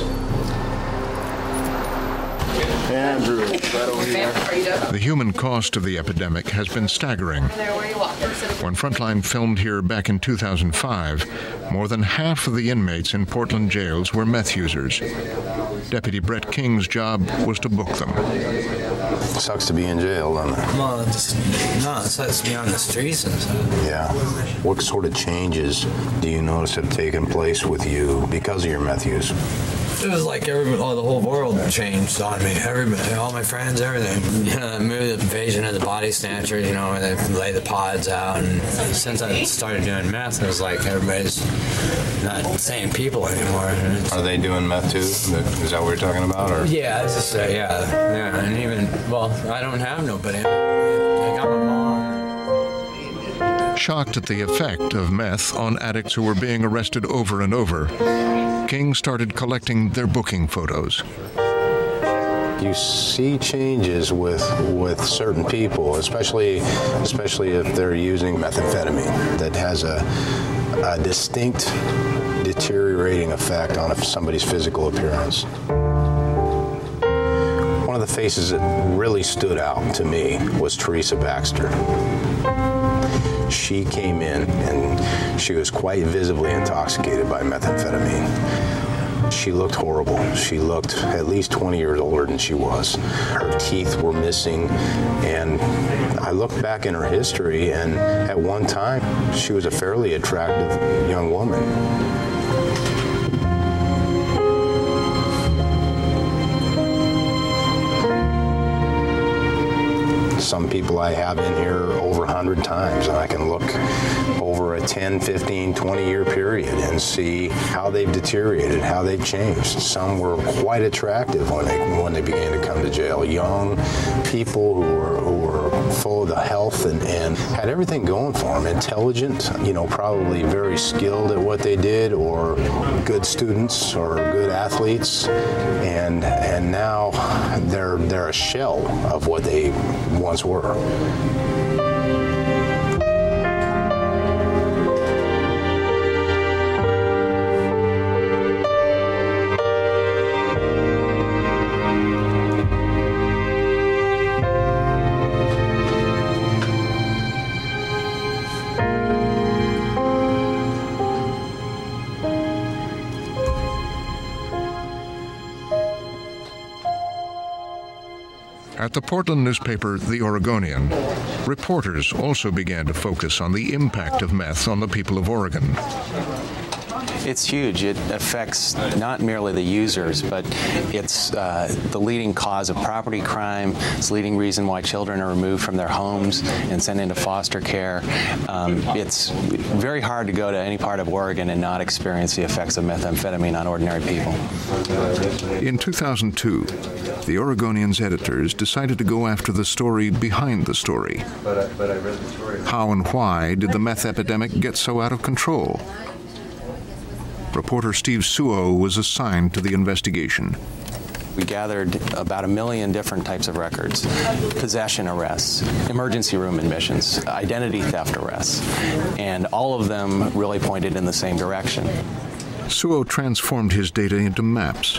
Andrew, right over here. The human cost of the epidemic has been staggering. When Frontline filmed here back in 2005, more than half of the inmates in Portland jails were meth users. Deputy Bret King's job was to book them. It Sucks to be in jail, doesn't it? Well, it just no, it sucks to be on the streets and stuff. Yeah. What sort of changes do you notice have taken place with you because of your meth use? It was like every, oh, the whole world changed on me. Everybody, all my friends, everything. You know, I moved the invasion of the body snatchers, you know, where they lay the pods out. And since I started doing meth, it was like everybody's not the same people anymore. Are they doing meth too? Is that what you're talking about? Or yeah, it's just, uh, yeah, yeah. And even, well, I don't have nobody. I got my mom. Shocked at the effect of meth on addicts who were being arrested over and over, King started collecting their booking photos. you see changes with with certain people, especially especially if they're using methamphetamine that has a, a distinct deteriorating effect on somebody's physical appearance. One of the faces that really stood out to me was Teresa Baxter. She came in and she was quite visibly intoxicated by methamphetamine. She looked horrible. She looked at least 20 years older than she was. Her teeth were missing, and I looked back in her history, and at one time, she was a fairly attractive young woman. Some people I have in here 100 times, and I can look over a 10, 15, 20 year period and see how they've deteriorated, how they've changed. Some were quite attractive when they when they began to come to jail. Young people who were who were full of the health and, and had everything going for them. Intelligent, you know, probably very skilled at what they did, or good students or good athletes, and and now they're they're a shell of what they once were. At the Portland newspaper, The Oregonian, reporters also began to focus on the impact of meth on the people of Oregon. It's huge. It affects not merely the users, but it's uh, the leading cause of property crime. It's the leading reason why children are removed from their homes and sent into foster care. Um, it's very hard to go to any part of Oregon and not experience the effects of methamphetamine on ordinary people. In 2002, the Oregonian's editors decided to go after the story behind the story. How and why did the meth epidemic get so out of control? Reporter Steve Suo was assigned to the investigation. We gathered about a million different types of records possession arrests, emergency room admissions, identity theft arrests, and all of them really pointed in the same direction. Suo transformed his data into maps.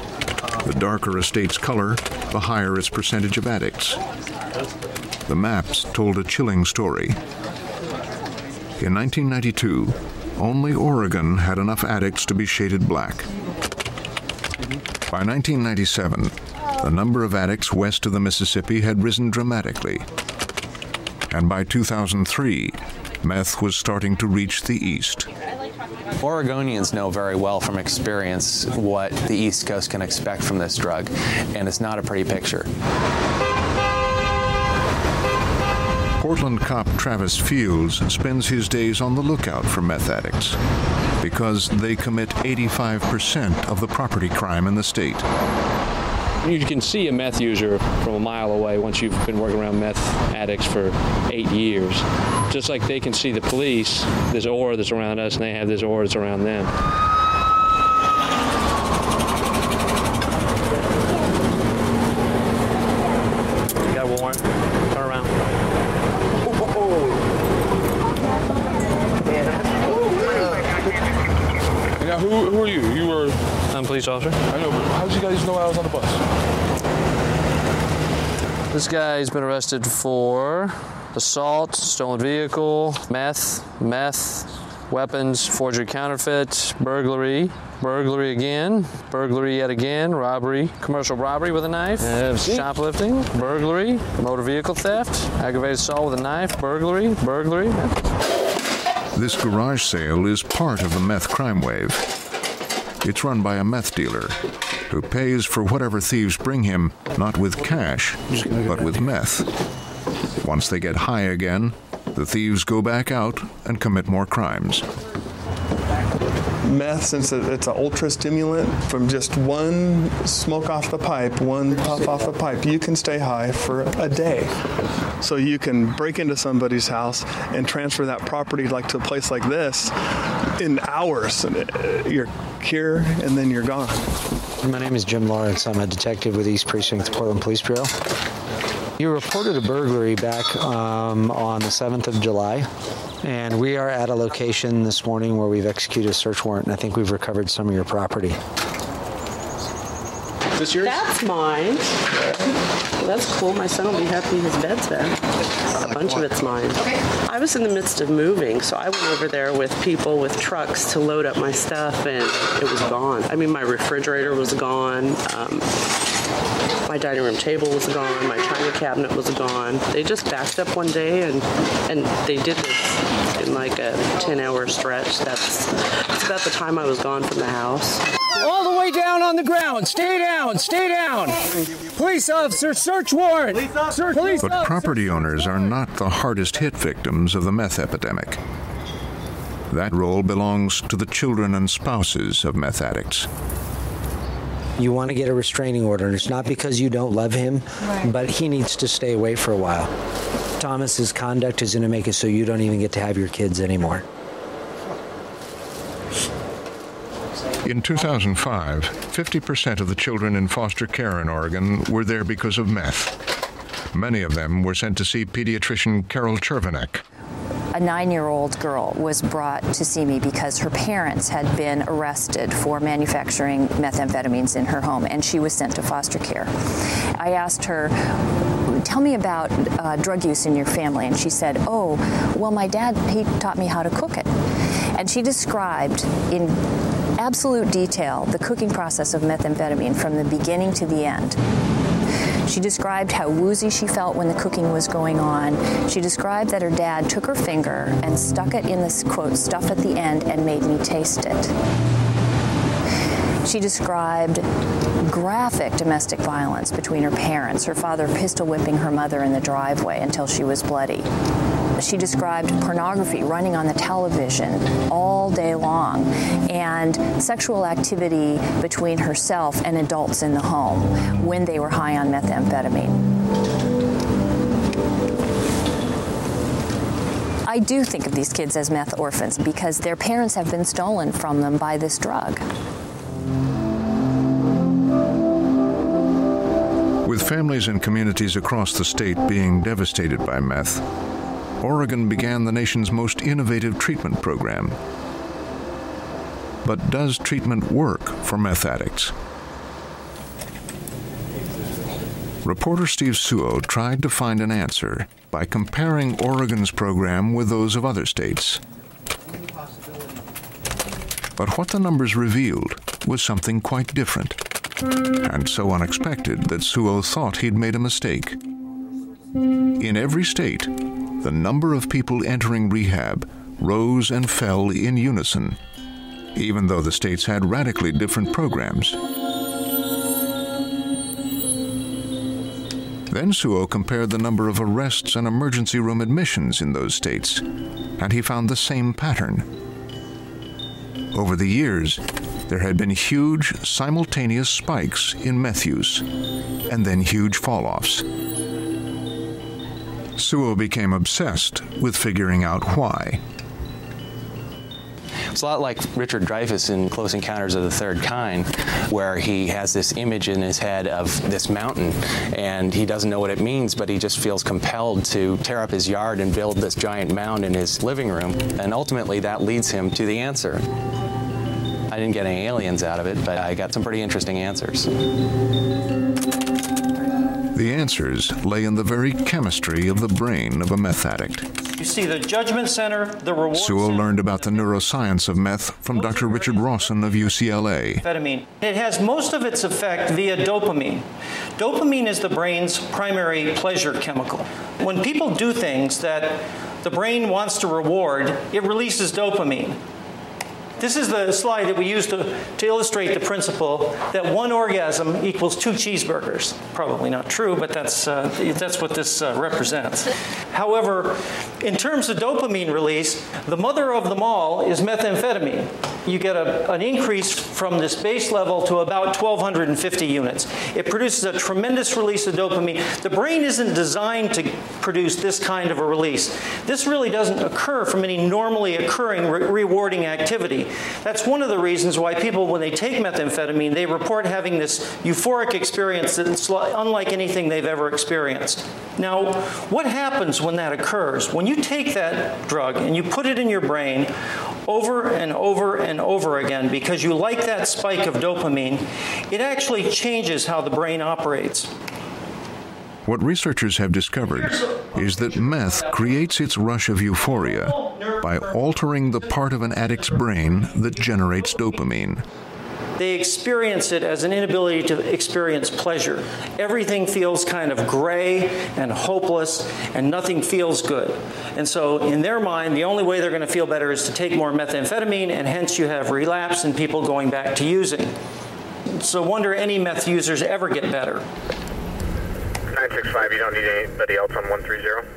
The darker a state's color, the higher its percentage of addicts. The maps told a chilling story. In 1992, only Oregon had enough addicts to be shaded black. By 1997, the number of addicts west of the Mississippi had risen dramatically. And by 2003, meth was starting to reach the east. Oregonians know very well from experience what the East Coast can expect from this drug, and it's not a pretty picture. Portland cop Travis Fields spends his days on the lookout for meth addicts because they commit 85% of the property crime in the state. You can see a meth user from a mile away once you've been working around meth addicts for eight years. Just like they can see the police, there's aura that's around us, and they have this aura that's around them. You got one. Turn around. Now, who, who are you? You were. I'm a police officer. I know, but how did you guys know I was on the bus? This guy's been arrested for assault, stolen vehicle, meth, meth, weapons, forgery counterfeit, burglary, burglary again, burglary yet again, robbery, commercial robbery with a knife, uh, shoplifting, burglary, motor vehicle theft, aggravated assault with a knife, burglary, burglary. This garage sale is part of the meth crime wave. It's run by a meth dealer who pays for whatever thieves bring him, not with cash, but with meth. Once they get high again, the thieves go back out and commit more crimes. Meth, since it's an ultra stimulant, from just one smoke off the pipe, one puff off the pipe, you can stay high for a day. So you can break into somebody's house and transfer that property like to a place like this in hours. You're here and then you're gone. My name is Jim Lawrence. I'm a detective with East Precinct Portland Police Bureau. You reported a burglary back um, on the 7th of July, and we are at a location this morning where we've executed a search warrant, and I think we've recovered some of your property. Is this yours? That's mine. Well, that's cool. My son will be happy his bed's back. A bunch of it's mine. Okay. I was in the midst of moving, so I went over there with people with trucks to load up my stuff, and it was gone. I mean, my refrigerator was gone. Um, my dining room table was gone, my china cabinet was gone. They just backed up one day and and they did this in like a 10-hour stretch. That's that's about the time I was gone from the house. All the way down on the ground. Stay down. Stay down. Police officer, search warrant. Search, police But officer. property owners are not the hardest hit victims of the meth epidemic. That role belongs to the children and spouses of meth addicts. You want to get a restraining order, and it's not because you don't love him, but he needs to stay away for a while. Thomas's conduct is going to make it so you don't even get to have your kids anymore. In 2005, 50% of the children in foster care in Oregon were there because of meth. Many of them were sent to see pediatrician Carol Chervenek. A nine year old girl was brought to see me because her parents had been arrested for manufacturing methamphetamines in her home and she was sent to foster care. I asked her, Tell me about uh, drug use in your family. And she said, Oh, well, my dad, he taught me how to cook it. And she described in absolute detail the cooking process of methamphetamine from the beginning to the end. She described how woozy she felt when the cooking was going on. She described that her dad took her finger and stuck it in this quote stuff at the end and made me taste it. She described graphic domestic violence between her parents, her father pistol whipping her mother in the driveway until she was bloody. She described pornography running on the television all day long and sexual activity between herself and adults in the home when they were high on methamphetamine. I do think of these kids as meth orphans because their parents have been stolen from them by this drug. With families and communities across the state being devastated by meth, Oregon began the nation's most innovative treatment program. But does treatment work for meth addicts? Reporter Steve Suo tried to find an answer by comparing Oregon's program with those of other states. But what the numbers revealed was something quite different, and so unexpected that Suo thought he'd made a mistake. In every state, the number of people entering rehab rose and fell in unison, even though the states had radically different programs. Then Suo compared the number of arrests and emergency room admissions in those states, and he found the same pattern. Over the years, there had been huge simultaneous spikes in meth use, and then huge fall offs. Suo became obsessed with figuring out why. It's a lot like Richard Dreyfuss in Close Encounters of the Third Kind, where he has this image in his head of this mountain, and he doesn't know what it means, but he just feels compelled to tear up his yard and build this giant mound in his living room, and ultimately that leads him to the answer. I didn't get any aliens out of it, but I got some pretty interesting answers. The answers lay in the very chemistry of the brain of a meth addict. You see the judgment center, the reward Suo learned about the neuroscience of meth from Dr. Richard Rawson of UCLA. amphetamine. It has most of its effect via dopamine. Dopamine is the brain's primary pleasure chemical. When people do things that the brain wants to reward, it releases dopamine. This is the slide that we use to, to illustrate the principle that one orgasm equals two cheeseburgers. Probably not true, but that's, uh, that's what this uh, represents. However, in terms of dopamine release, the mother of them all is methamphetamine. You get a, an increase from this base level to about 1250 units. It produces a tremendous release of dopamine. The brain isn't designed to produce this kind of a release. This really doesn't occur from any normally occurring re rewarding activity. That's one of the reasons why people when they take methamphetamine, they report having this euphoric experience that's unlike anything they've ever experienced. Now, what happens when that occurs? When you take that drug and you put it in your brain over and over and over again because you like that spike of dopamine, it actually changes how the brain operates. What researchers have discovered is that meth creates its rush of euphoria by altering the part of an addict's brain that generates dopamine. They experience it as an inability to experience pleasure. Everything feels kind of gray and hopeless and nothing feels good. And so in their mind, the only way they're going to feel better is to take more methamphetamine and hence you have relapse and people going back to using. So wonder any meth users ever get better. 965, you don't need anybody else on 130?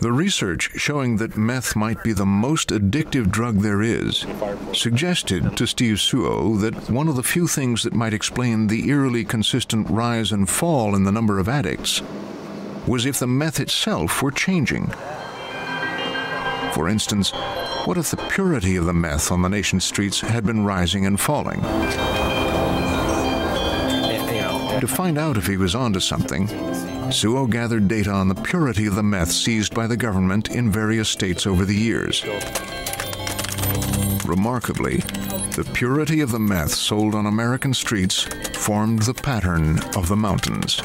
The research showing that meth might be the most addictive drug there is suggested to Steve Suo that one of the few things that might explain the eerily consistent rise and fall in the number of addicts was if the meth itself were changing. For instance, what if the purity of the meth on the nation's streets had been rising and falling? To find out if he was onto something, Suo gathered data on the purity of the meth seized by the government in various states over the years. Remarkably, the purity of the meth sold on American streets formed the pattern of the mountains.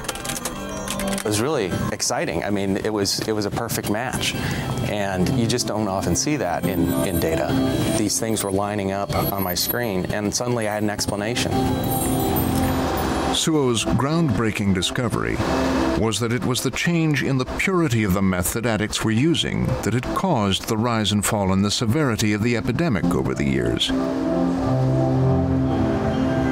It was really exciting. I mean, it was it was a perfect match. And you just don't often see that in in data. These things were lining up on my screen and suddenly I had an explanation. Suo's groundbreaking discovery was that it was the change in the purity of the meth that addicts were using that had caused the rise and fall in the severity of the epidemic over the years.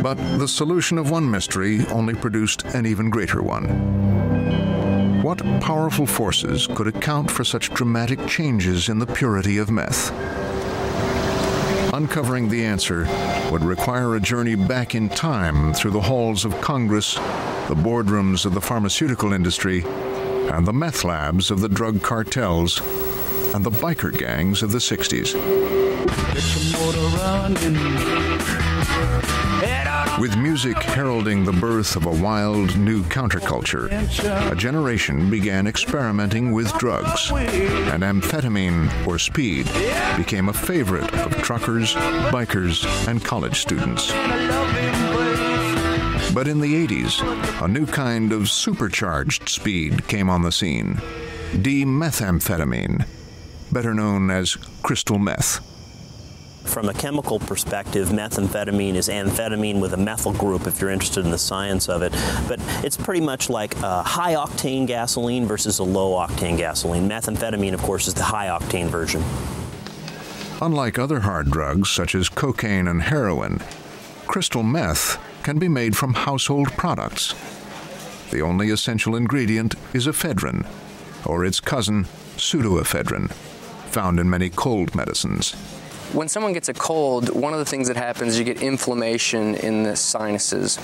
But the solution of one mystery only produced an even greater one. What powerful forces could account for such dramatic changes in the purity of meth? Uncovering the answer would require a journey back in time through the halls of Congress, the boardrooms of the pharmaceutical industry, and the meth labs of the drug cartels and the biker gangs of the 60s. With music heralding the birth of a wild new counterculture, a generation began experimenting with drugs, and amphetamine or speed became a favorite of truckers, bikers, and college students. But in the 80s, a new kind of supercharged speed came on the scene. D-methamphetamine, better known as crystal meth. From a chemical perspective, methamphetamine is amphetamine with a methyl group if you're interested in the science of it. But it's pretty much like a high octane gasoline versus a low octane gasoline. Methamphetamine, of course, is the high octane version. Unlike other hard drugs such as cocaine and heroin, crystal meth can be made from household products. The only essential ingredient is ephedrine, or its cousin, pseudoephedrine, found in many cold medicines. When someone gets a cold, one of the things that happens is you get inflammation in the sinuses.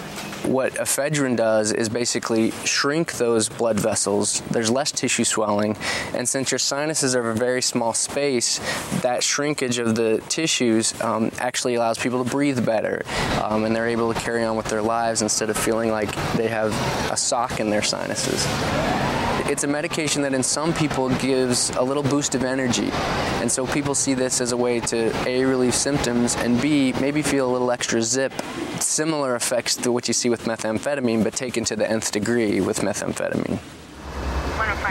What ephedrine does is basically shrink those blood vessels. There's less tissue swelling, and since your sinuses are a very small space, that shrinkage of the tissues um, actually allows people to breathe better, um, and they're able to carry on with their lives instead of feeling like they have a sock in their sinuses. It's a medication that in some people gives a little boost of energy. And so people see this as a way to A relieve symptoms and B maybe feel a little extra zip. Similar effects to what you see with methamphetamine but taken to the nth degree with methamphetamine.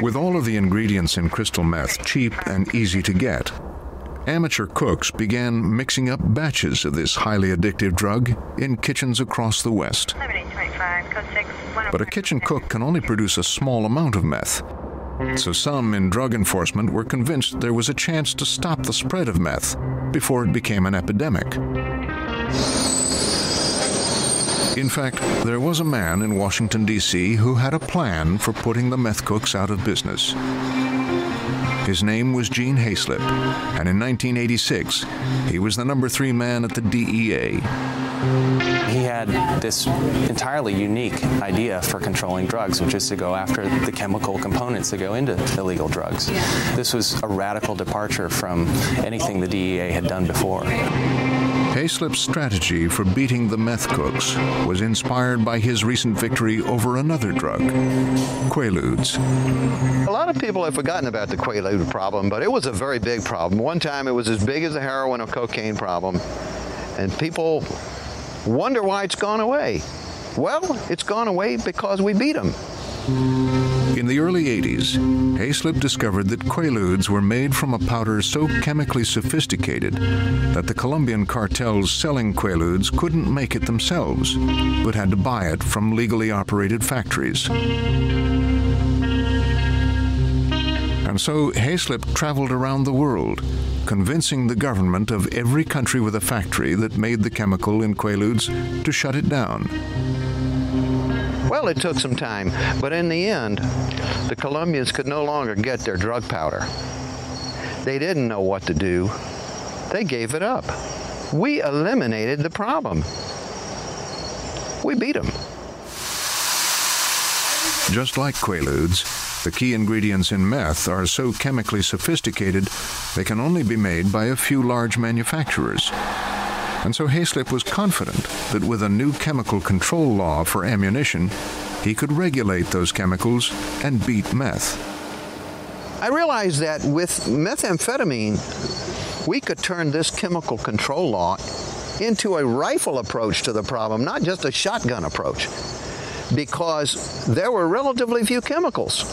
With all of the ingredients in crystal meth cheap and easy to get, amateur cooks began mixing up batches of this highly addictive drug in kitchens across the West. But a kitchen cook can only produce a small amount of meth. So some in drug enforcement were convinced there was a chance to stop the spread of meth before it became an epidemic. In fact, there was a man in Washington, D.C. who had a plan for putting the meth cooks out of business. His name was Gene Haislip, and in 1986, he was the number three man at the DEA. He had this entirely unique idea for controlling drugs, which is to go after the chemical components that go into illegal drugs. This was a radical departure from anything the DEA had done before. Haislip's strategy for beating the meth cooks was inspired by his recent victory over another drug, Quaaludes. A lot of people have forgotten about the Quaalude problem, but it was a very big problem. One time it was as big as the heroin or cocaine problem, and people wonder why it's gone away. Well, it's gone away because we beat them. In the early 80s, Haislip discovered that Quaaludes were made from a powder so chemically sophisticated that the Colombian cartels selling Quaaludes couldn't make it themselves, but had to buy it from legally operated factories. And so Haislip traveled around the world, convincing the government of every country with a factory that made the chemical in Quaaludes to shut it down. Well, it took some time, but in the end, the Colombians could no longer get their drug powder. They didn't know what to do. They gave it up. We eliminated the problem. We beat them. Just like Quaaludes, the key ingredients in meth are so chemically sophisticated they can only be made by a few large manufacturers. And so Haislip was confident that with a new chemical control law for ammunition, he could regulate those chemicals and beat meth. I realized that with methamphetamine, we could turn this chemical control law into a rifle approach to the problem, not just a shotgun approach. Because there were relatively few chemicals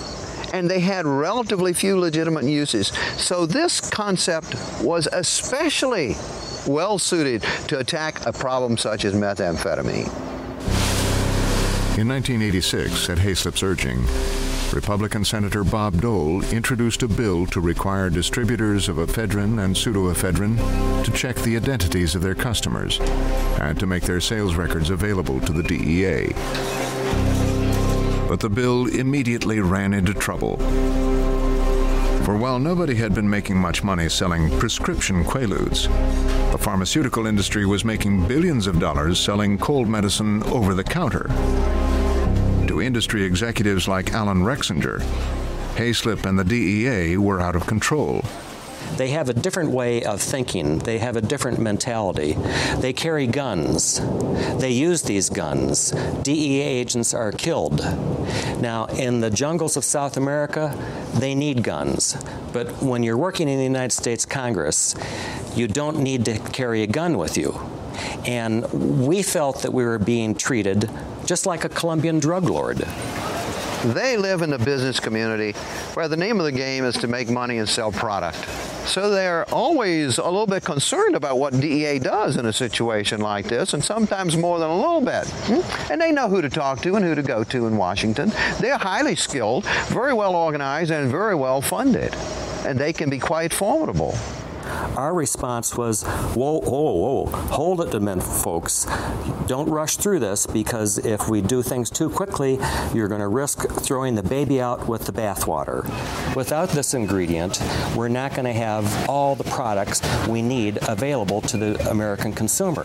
and they had relatively few legitimate uses. So this concept was especially well suited to attack a problem such as methamphetamine. In 1986, at Haislip's urging, Republican Senator Bob Dole introduced a bill to require distributors of ephedrine and pseudoephedrine to check the identities of their customers and to make their sales records available to the DEA. But the bill immediately ran into trouble. For while nobody had been making much money selling prescription quaaludes, the pharmaceutical industry was making billions of dollars selling cold medicine over the counter. To industry executives like Alan Rexinger, Haislip and the DEA were out of control. They have a different way of thinking. They have a different mentality. They carry guns. They use these guns. DEA agents are killed. Now, in the jungles of South America, they need guns. But when you're working in the United States Congress, you don't need to carry a gun with you. And we felt that we were being treated just like a Colombian drug lord. They live in the business community where the name of the game is to make money and sell product. So they're always a little bit concerned about what DEA does in a situation like this and sometimes more than a little bit. Hmm? And they know who to talk to and who to go to in Washington. They're highly skilled, very well organized and very well funded. And they can be quite formidable. Our response was, whoa, whoa, whoa, hold it, men folks. Don't rush through this because if we do things too quickly, you're going to risk throwing the baby out with the bathwater. Without this ingredient, we're not going to have all the products we need available to the American consumer.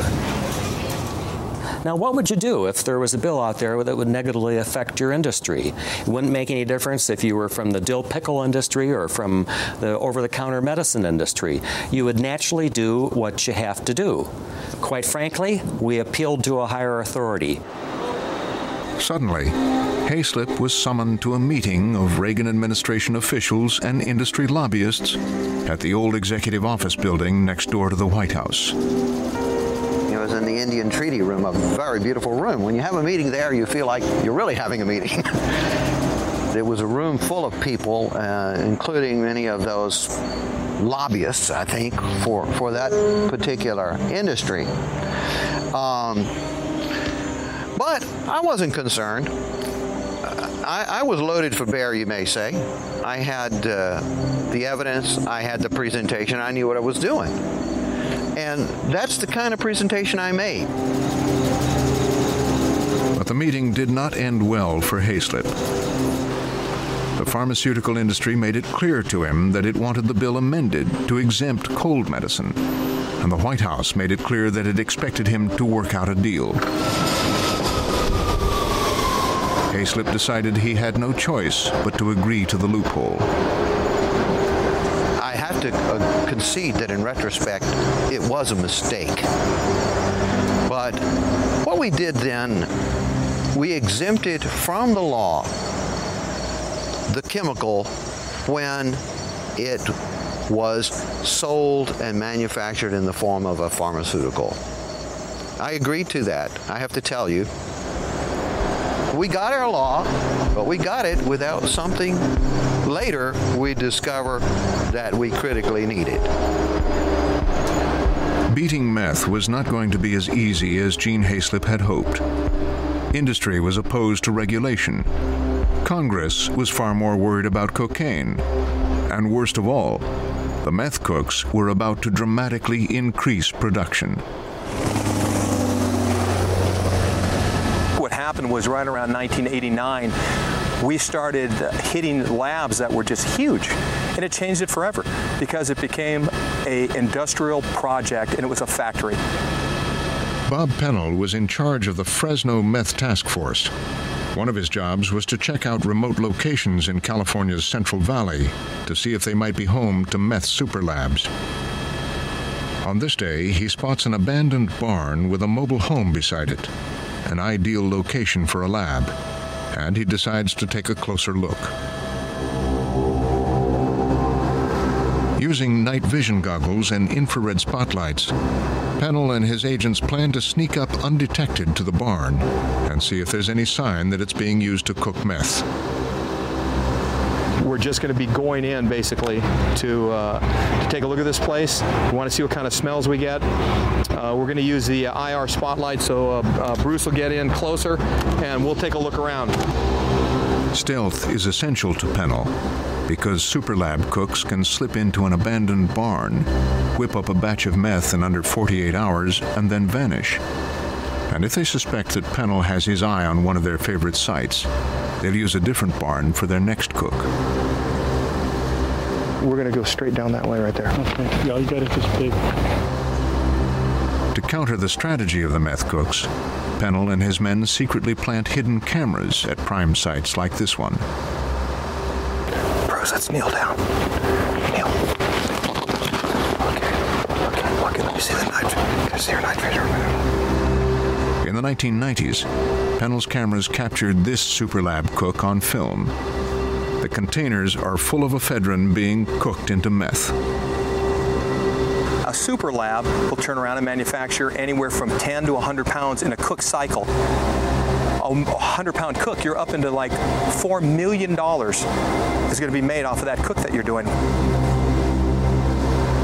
Now, what would you do if there was a bill out there that would negatively affect your industry? It wouldn't make any difference if you were from the dill pickle industry or from the over-the-counter medicine industry. You would naturally do what you have to do. Quite frankly, we appealed to a higher authority. Suddenly, Hayslip was summoned to a meeting of Reagan administration officials and industry lobbyists at the old executive office building next door to the White House. Was in the Indian Treaty Room, a very beautiful room. When you have a meeting there, you feel like you're really having a meeting. it was a room full of people, uh, including many of those lobbyists, I think, for, for that particular industry. Um, but I wasn't concerned. I, I, was loaded for bear, you may say. I had uh, the evidence, I had the presentation, I knew what I was doing. And that's the kind of presentation I made. But the meeting did not end well for Haislip. The pharmaceutical industry made it clear to him that it wanted the bill amended to exempt cold medicine, and the White House made it clear that it expected him to work out a deal. Haislip decided he had no choice but to agree to the loophole. To uh, concede that in retrospect it was a mistake. But what we did then, we exempted from the law the chemical when it was sold and manufactured in the form of a pharmaceutical. I agreed to that. I have to tell you. We got our law, but we got it without something later we discover that we critically needed. Beating meth was not going to be as easy as Gene Haislip had hoped. Industry was opposed to regulation Congress was far more worried about cocaine. And worst of all, the meth cooks were about to dramatically increase production. What happened was right around 1989 we started hitting labs that were just huge and it changed it forever because it became a industrial project and it was a factory. Bob Pennell was in charge of the Fresno Meth Task Force one of his jobs was to check out remote locations in California's Central Valley to see if they might be home to meth superlabs. On this day, he spots an abandoned barn with a mobile home beside it, an ideal location for a lab, and he decides to take a closer look. Using night vision goggles and infrared spotlights, Pennell and his agents plan to sneak up undetected to the barn and see if there's any sign that it's being used to cook meth. We're just going to be going in basically to, uh, to take a look at this place. We want to see what kind of smells we get. Uh, we're going to use the IR spotlight so uh, uh, Bruce will get in closer and we'll take a look around. Stealth is essential to Pennell because Superlab cooks can slip into an abandoned barn, whip up a batch of meth in under 48 hours, and then vanish. And if they suspect that Pennell has his eye on one of their favorite sites, they'll use a different barn for their next cook. We're going to go straight down that way right there. Okay. Yeah, you got it just big. To counter the strategy of the meth cooks, Pennell and his men secretly plant hidden cameras at prime sites like this one. Bros, let's kneel down. Kneel. Okay. Okay. Okay, let me see the night. Can I see your night vision? In the 1990s, Pennell's cameras captured this superlab cook on film. The containers are full of ephedrine being cooked into meth. A super lab will turn around and manufacture anywhere from 10 to 100 pounds in a cook cycle a 100 pound cook, you're up into like 4 million dollars is going to be made off of that cook that you're doing.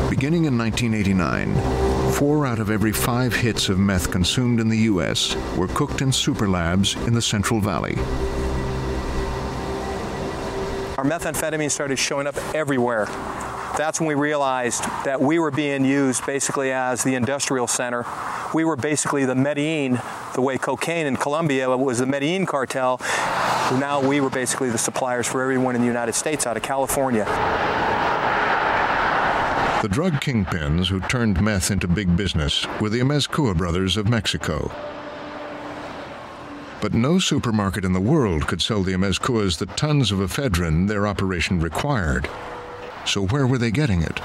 Beginning in 1989, 4 out of every 5 hits of meth consumed in the US were cooked in super labs in the Central Valley. Our methamphetamine started showing up everywhere that's when we realized that we were being used basically as the industrial center. We were basically the Medellin, the way cocaine in Colombia was the Medellin cartel. Now we were basically the suppliers for everyone in the United States out of California. The drug kingpins who turned meth into big business were the Amezcua brothers of Mexico. But no supermarket in the world could sell the Amezcuas the tons of ephedrine their operation required. So where were they getting it?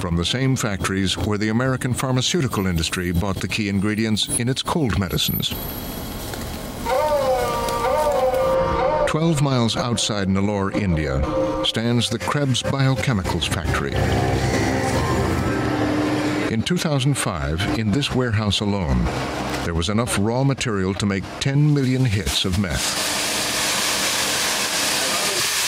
From the same factories where the American pharmaceutical industry bought the key ingredients in its cold medicines. 12 miles outside Nellore, India, stands the Krebs Biochemicals Factory. In 2005, in this warehouse alone, there was enough raw material to make 10 million hits of meth.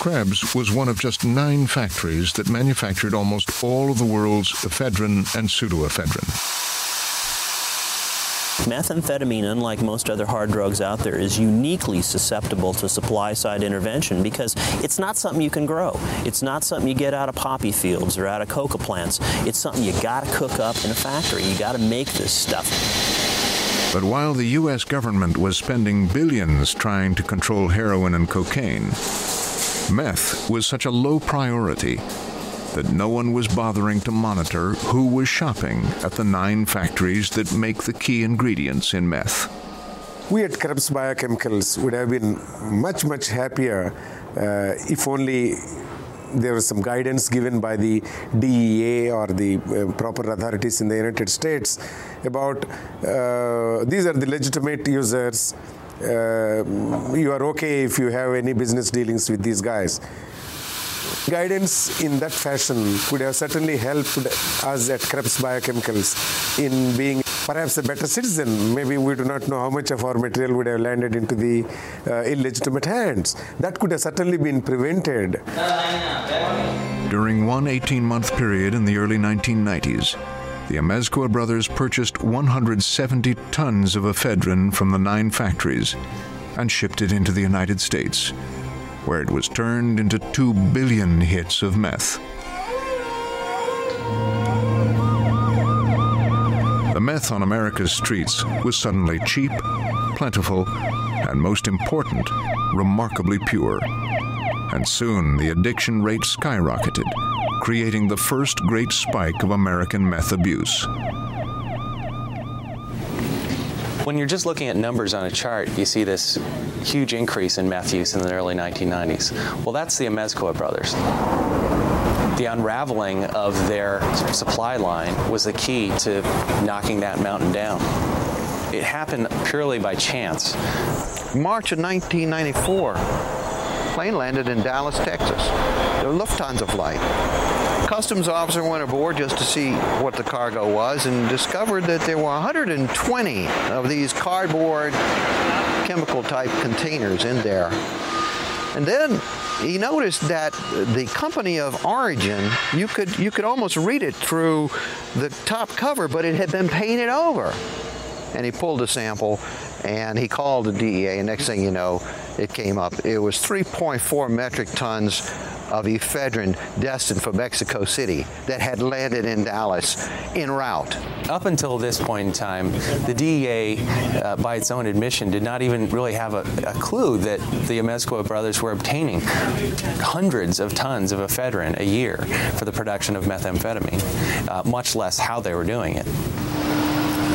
Krebs was one of just nine factories that manufactured almost all of the world's ephedrine and pseudoephedrine. Methamphetamine, unlike most other hard drugs out there, is uniquely susceptible to supply side intervention because it's not something you can grow. It's not something you get out of poppy fields or out of coca plants. It's something you got to cook up in a factory. You got to make this stuff. But while the US government was spending billions trying to control heroin and cocaine, meth was such a low priority that no one was bothering to monitor who was shopping at the nine factories that make the key ingredients in meth. We at Krebs Biochemicals would have been much, much happier uh, if only there was some guidance given by the DEA or the uh, proper authorities in the United States about uh, these are the legitimate users. Uh, you are okay if you have any business dealings with these guys guidance in that fashion could have certainly helped us at Krebs Biochemicals in being perhaps a better citizen. Maybe we do not know how much of our material would have landed into the uh, illegitimate hands. That could have certainly been prevented. During one 18-month period in the early 1990s, the Amezcua brothers purchased 170 tons of ephedrine from the nine factories and shipped it into the United States, where it was turned into 2 billion hits of meth. The meth on America's streets was suddenly cheap, plentiful, and most important, remarkably pure. And soon the addiction rate skyrocketed, creating the first great spike of American meth abuse. When you're just looking at numbers on a chart, you see this huge increase in meth use in the early 1990s. Well, that's the Amezcua brothers. The unraveling of their supply line was the key to knocking that mountain down. It happened purely by chance. March of 1994, plane landed in Dallas, Texas. The Lufthansa flight customs officer went aboard just to see what the cargo was and discovered that there were 120 of these cardboard chemical type containers in there. And then he noticed that the company of origin, you could you could almost read it through the top cover, but it had been painted over. And he pulled a sample and he called the DEA and next thing you know, it came up. It was 3.4 metric tons of ephedrine destined for Mexico City that had landed in Dallas en route. Up until this point in time, the DEA, uh, by its own admission, did not even really have a, a clue that the Amezcua brothers were obtaining hundreds of tons of ephedrine a year for the production of methamphetamine, uh, much less how they were doing it.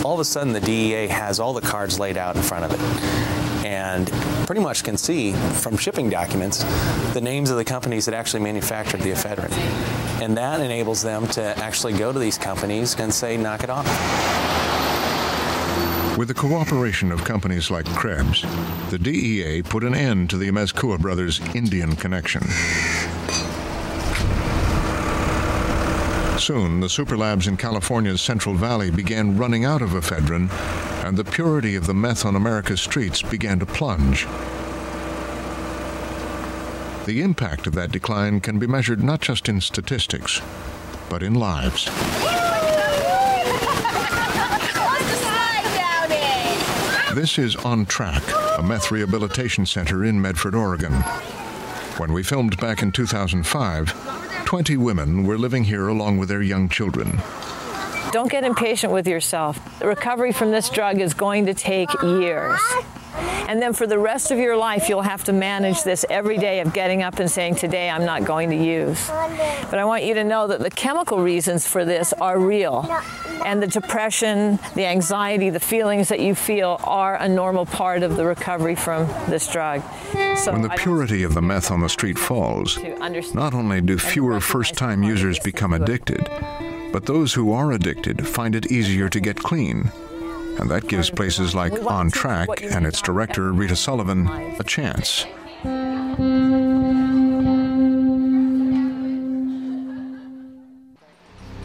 All of a sudden, the DEA has all the cards laid out in front of it and pretty much can see from shipping documents the names of the companies that actually manufactured the ephedrine. And that enables them to actually go to these companies and say knock it off. With the cooperation of companies like Krebs, the DEA put an end to the Amezcua brothers' Indian connection. Soon, the superlabs in California's Central Valley began running out of ephedrine, and the purity of the meth on America's streets began to plunge. The impact of that decline can be measured not just in statistics, but in lives. This is On Track, a meth rehabilitation center in Medford, Oregon. When we filmed back in 2005, 20 women were living here along with their young children. Don't get impatient with yourself. The recovery from this drug is going to take years. And then for the rest of your life, you'll have to manage this every day of getting up and saying, today I'm not going to use. But I want you to know that the chemical reasons for this are real. And the depression, the anxiety, the feelings that you feel are a normal part of the recovery from this drug. So when the purity of the meth on the street falls, not only do fewer first-time users become addicted, but those who are addicted find it easier to get clean. And that gives places like On Track and its director, Rita Sullivan, a chance.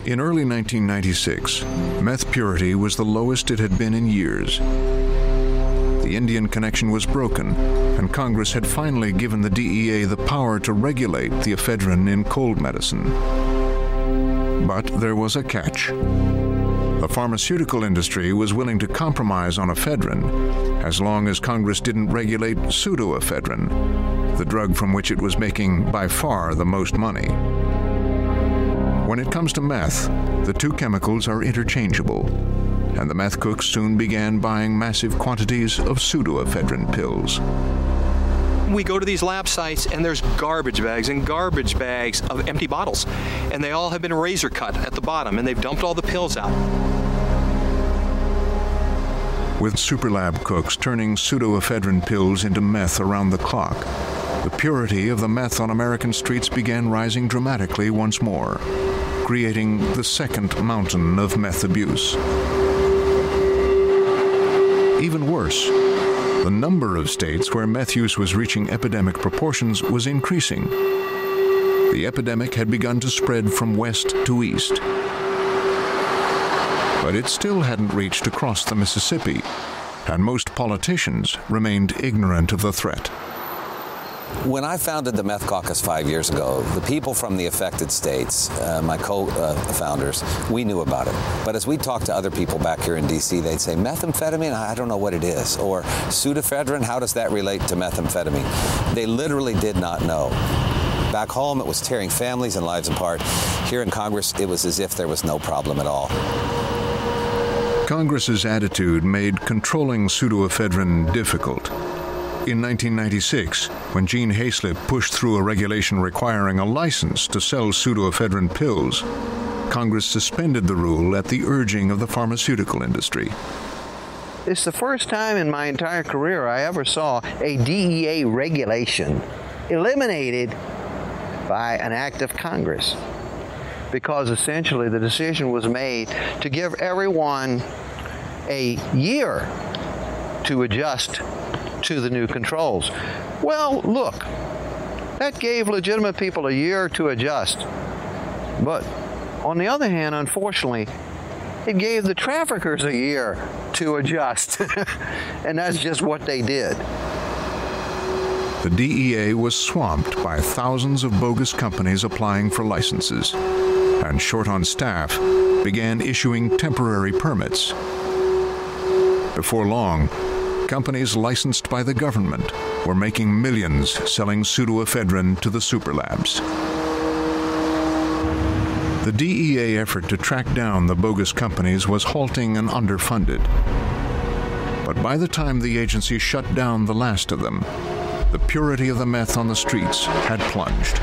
In early 1996, meth purity was the lowest it had been in years. The Indian connection was broken, and Congress had finally given the DEA the power to regulate the ephedrine in cold medicine. But there was a catch. The pharmaceutical industry was willing to compromise on ephedrine as long as Congress didn't regulate pseudoephedrine, the drug from which it was making by far the most money. When it comes to meth, the two chemicals are interchangeable, and the meth cooks soon began buying massive quantities of pseudoephedrine pills. We go to these lab sites and there's garbage bags and garbage bags of empty bottles. And they all have been razor cut at the bottom and they've dumped all the pills out. With superlab cooks turning pseudoephedrine pills into meth around the clock, the purity of the meth on American streets began rising dramatically once more, creating the second mountain of meth abuse. Even worse, the number of states where meth use was reaching epidemic proportions was increasing. The epidemic had begun to spread from west to east. But it still hadn't reached across the Mississippi, and most politicians remained ignorant of the threat. When I founded the Meth Caucus five years ago, the people from the affected states, uh, my co-founders, we knew about it. But as we talked to other people back here in D.C., they'd say, methamphetamine, I don't know what it is. Or pseudoephedrine, how does that relate to methamphetamine? They literally did not know. Back home, it was tearing families and lives apart. Here in Congress, it was as if there was no problem at all. Congress's attitude made controlling pseudoephedrine difficult. In 1996, when Gene Haislip pushed through a regulation requiring a license to sell pseudoephedrine pills, Congress suspended the rule at the urging of the pharmaceutical industry. It's the first time in my entire career I ever saw a DEA regulation eliminated by an act of Congress. Because essentially the decision was made to give everyone a year to adjust to the new controls. Well, look, that gave legitimate people a year to adjust. But on the other hand, unfortunately, it gave the traffickers a year to adjust. and that's just what they did. The DEA was swamped by thousands of bogus companies applying for licenses, and short on staff, began issuing temporary permits. Before long, companies licensed by the government were making millions selling pseudoephedrine to the superlabs. The DEA effort to track down the bogus companies was halting and underfunded. But by the time the agency shut down the last of them, the purity of the meth on the streets had plunged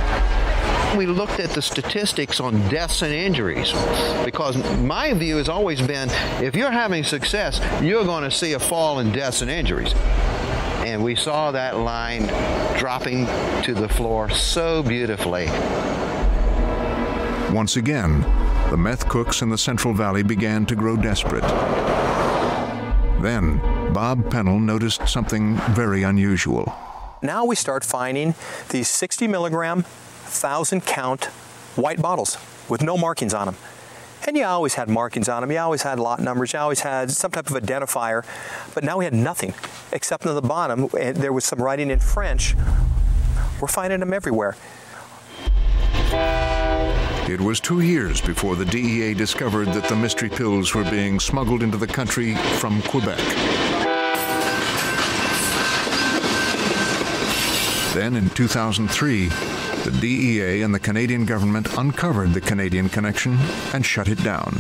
we looked at the statistics on deaths and injuries because my view has always been if you're having success, you're going to see a fall in deaths and injuries. And we saw that line dropping to the floor so beautifully. Once again, the meth cooks in the Central Valley began to grow desperate. Then, Bob Pennell noticed something very unusual. Now we start finding these 60 milligram 1,000 count white bottles with no markings on them. And you always had markings on them. You always had lot numbers. You always had some type of identifier. But now we had nothing except on the bottom eh, there was some writing in French. We're finding them everywhere. It was 2 years before the DEA discovered that the mystery pills were being smuggled into the country from Quebec. Then in 2003, the DEA and the Canadian government uncovered the Canadian connection and shut it down.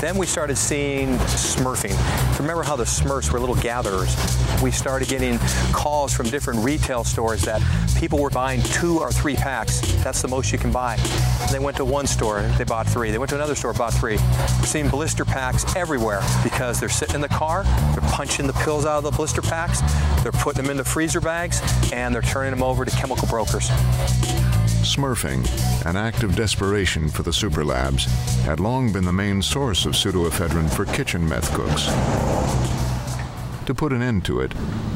Then we started seeing smurfing. Remember how the Smurfs were little gatherers? We started getting calls from different retail stores that people were buying two or three packs. That's the most you can buy. They went to one store, they bought three. They went to another store, bought three. We're seeing blister packs everywhere because they're sitting in the car, they're punching the pills out of the blister packs, they're putting them into freezer bags, and they're turning them over to chemical brokers. Smurfing, an act of desperation for the superlabs, had long been the main source of pseudoephedrine for kitchen meth cooks. To put an end to it,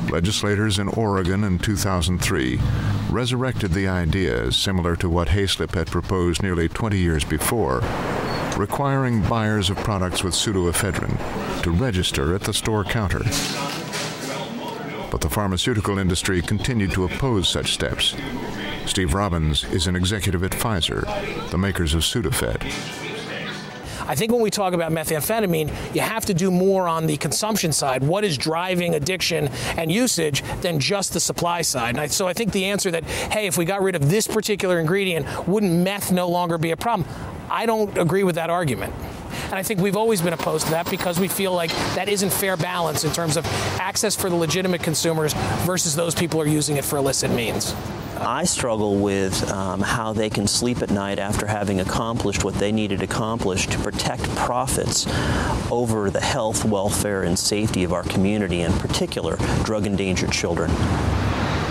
legislators in Oregon in 2003 resurrected the idea similar to what Haislip had proposed nearly 20 years before, requiring buyers of products with pseudoephedrine to register at the store counter. But the pharmaceutical industry continued to oppose such steps. Steve Robbins is an executive at Pfizer, the makers of Sudafed. I think when we talk about methamphetamine, you have to do more on the consumption side. What is driving addiction and usage than just the supply side? I, so I think the answer that hey, if we got rid of this particular ingredient, wouldn't meth no longer be a problem? I don't agree with that argument. And I think we've always been opposed to that because we feel like that isn't fair balance in terms of access for the legitimate consumers versus those people who are using it for illicit means. I struggle with um, how they can sleep at night after having accomplished what they needed accomplished to protect profits over the health, welfare, and safety of our community, in particular, drug endangered children.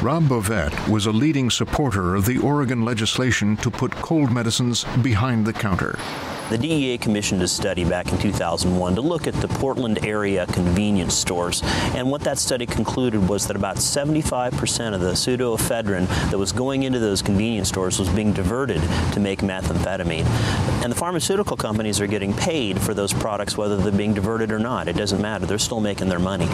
Rob Bovett was a leading supporter of the Oregon legislation to put cold medicines behind the counter. The DEA commissioned a study back in 2001 to look at the Portland area convenience stores. And what that study concluded was that about 75% of the pseudoephedrine that was going into those convenience stores was being diverted to make methamphetamine. And the pharmaceutical companies are getting paid for those products whether they're being diverted or not. It doesn't matter. They're still making their money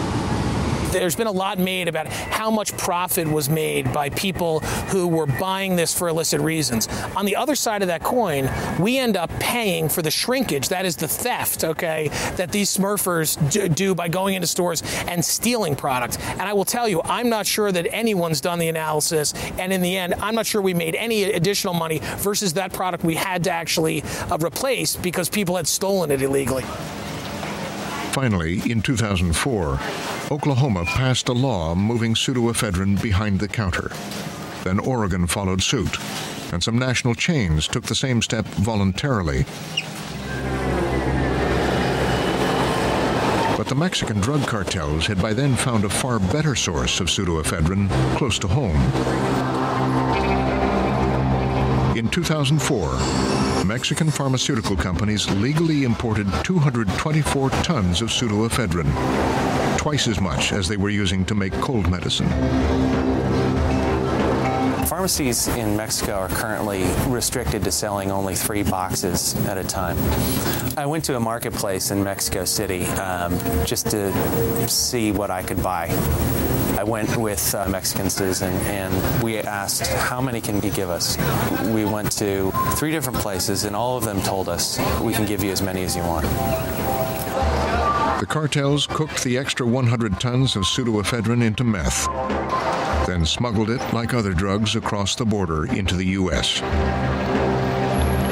there's been a lot made about how much profit was made by people who were buying this for illicit reasons. On the other side of that coin, we end up paying for the shrinkage, that is the theft, okay, that these smurfers do by going into stores and stealing products. And I will tell you, I'm not sure that anyone's done the analysis and in the end, I'm not sure we made any additional money versus that product we had to actually uh, replace because people had stolen it illegally. Finally, in 2004, Oklahoma passed a law moving pseudoephedrine behind the counter. Then Oregon followed suit, and some national chains took the same step voluntarily. But the Mexican drug cartels had by then found a far better source of pseudoephedrine close to home. In 2004, Mexican pharmaceutical companies legally imported 224 tons of pseudoephedrine, twice as much as they were using to make cold medicine. Pharmacies in Mexico are currently restricted to selling only three boxes at a time. I went to a marketplace in Mexico City um, just to see what I could buy. I went with a Mexican citizen and we asked how many can you give us? We went to three different places and all of them told us we can give you as many as you want. The cartels cooked the extra 100 tons of pseudoephedrine into meth then smuggled it like other drugs across the border into the US.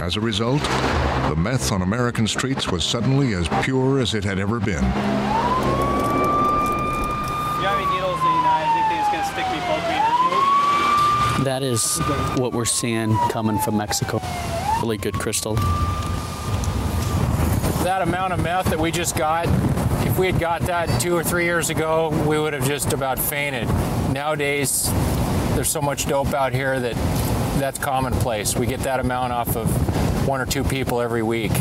As a result, the meth on American streets was suddenly as pure as it had ever been. Do you have any needles that you think is going to stick me, poke me, hurt me? That is what we're seeing coming from Mexico. Really good crystal. That amount of meth that we just got, if we had got that two or three years ago, we would have just about fainted nowadays there's so much dope out here that that's commonplace. We get that amount off of one or two people every week.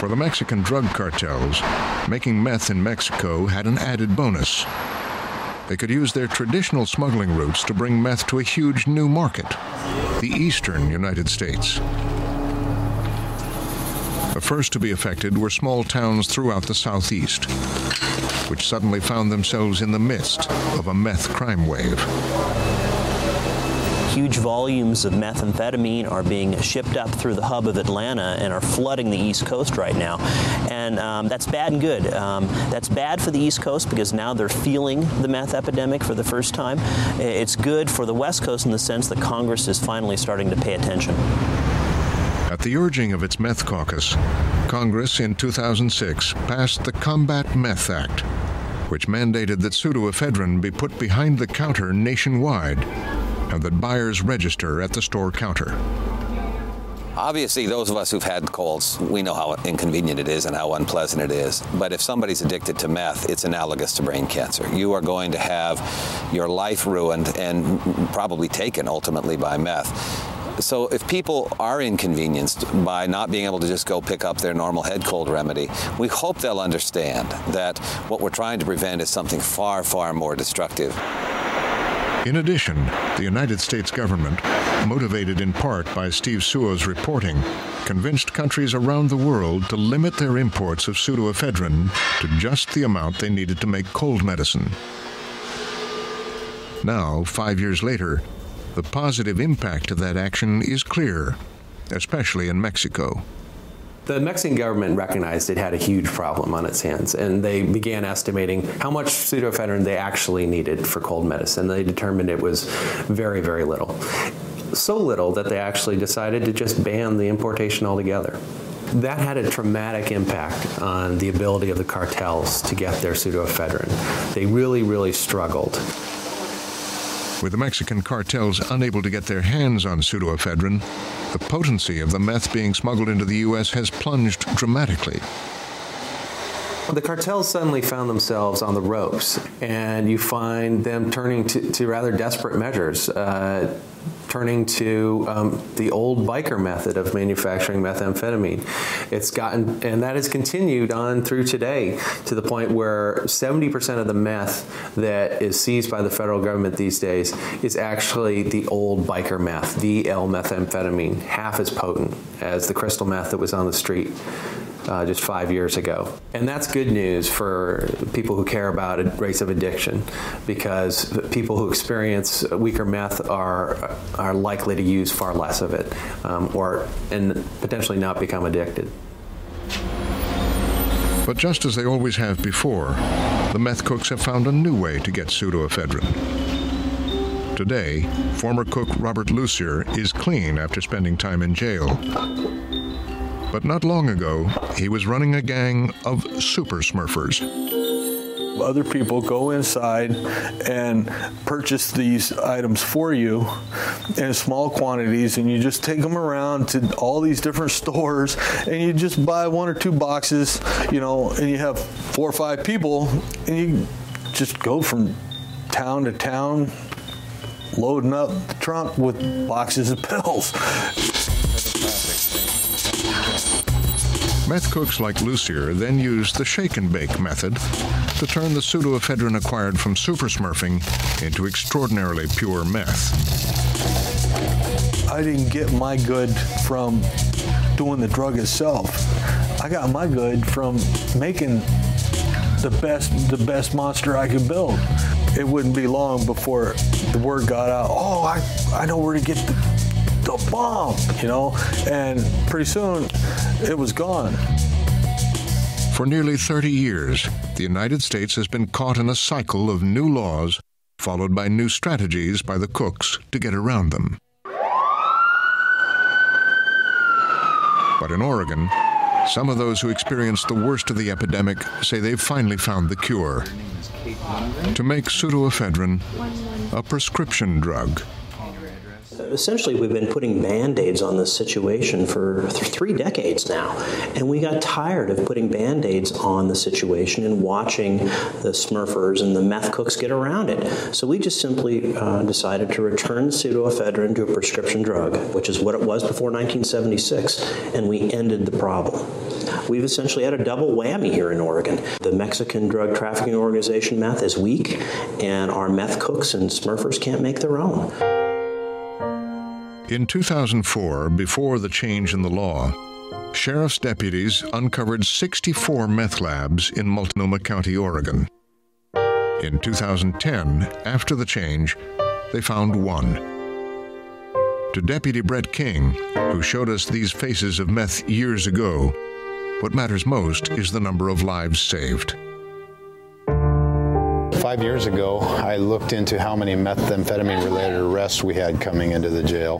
For the Mexican drug cartels, making meth in Mexico had an added bonus. They could use their traditional smuggling routes to bring meth to a huge new market, the eastern United States. The first to be affected were small towns throughout the southeast which suddenly found themselves in the midst of a meth crime wave huge volumes of methamphetamine are being shipped up through the hub of Atlanta and are flooding the East Coast right now. And um, that's bad and good. Um, that's bad for the East Coast because now they're feeling the meth epidemic for the first time. It's good for the West Coast in the sense that Congress is finally starting to pay attention. At the urging of its meth caucus, Congress in 2006 passed the Combat Meth Act, which mandated that pseudoephedrine be put behind the counter nationwide and that buyers register at the store counter. Obviously, those of us who've had colds, we know how inconvenient it is and how unpleasant it is. But if somebody's addicted to meth, it's analogous to brain cancer. You are going to have your life ruined and probably taken ultimately by meth So if people are inconvenienced by not being able to just go pick up their normal head cold remedy, we hope they'll understand that what we're trying to prevent is something far far more destructive. In addition, the United States government, motivated in part by Steve Suo's reporting, convinced countries around the world to limit their imports of pseudoephedrine to just the amount they needed to make cold medicine. Now, 5 years later, the positive impact of that action is clear, especially in Mexico. The Mexican government recognized it had a huge problem on its hands and they began estimating how much pseudoephedrine they actually needed for cold medicine. They determined it was very very little. So little that they actually decided to just ban the importation altogether. That had a traumatic impact on the ability of the cartels to get their pseudoephedrine. They really really struggled. With the Mexican cartels unable to get their hands on pseudoephedrine, the potency of the meth being smuggled into the US has plunged dramatically. The cartels suddenly found themselves on the ropes and you find them turning to, to rather desperate measures. Uh, turning to um, the old biker method of manufacturing methamphetamine. It's gotten and that has continued on through today to the point where 70% of the meth that is seized by the federal government these days is actually the old biker meth, the L-methamphetamine, half as potent as the crystal meth that was on the street uh, just 5 years ago. And that's good news for people who care about rates of addiction because people who experience weaker meth are are likely to use far less of it um, or and potentially not become addicted. But just as they always have before, the meth cooks have found a new way to get pseudoephedrine. Today, former cook Robert Lucier is clean after spending time in jail. But not long ago, he was running a gang of super smurfers. Other people go inside and purchase these items for you in small quantities and you just take them around to all these different stores and you just buy one or two boxes, you know, and you have four or five people and you just go from town to town loading up the trunk with boxes of pills. Meth cooks like Lucier then use the shake and bake method to turn the pseudoephedrine acquired from super smurfing into extraordinarily pure meth. I didn't get my good from doing the drug itself. I got my good from making the best the best monster I could build. It wouldn't be long before the word got out, "Oh, I I know where to get the the bomb," you know? And pretty soon it was gone. For nearly 30 years, the United States has been caught in a cycle of new laws followed by new strategies by the cooks to get around them. But in Oregon, some of those who experienced the worst of the epidemic say they've finally found the cure. To make pseudoephedrine a prescription drug essentially we've been putting band-aids on this situation for th 3 decades now. And we got tired of putting band-aids on the situation and watching the smurfers and the meth cooks get around it. So we just simply uh, decided to return pseudoephedrine to a prescription drug which is what it was before 1976 and we ended the problem. We've essentially had a double whammy here in Oregon. The Mexican drug trafficking organization meth is weak and our meth cooks and smurfers can't make their own in 2004, before the change in the law, sheriff's deputies uncovered 64 meth labs in Multnomah County, Oregon. In 2010, after the change, they found one. To Deputy Bret King, who showed us these faces of meth years ago, what matters most is the number of lives saved. Five years ago, I looked into how many methamphetamine related arrests we had coming into the jail,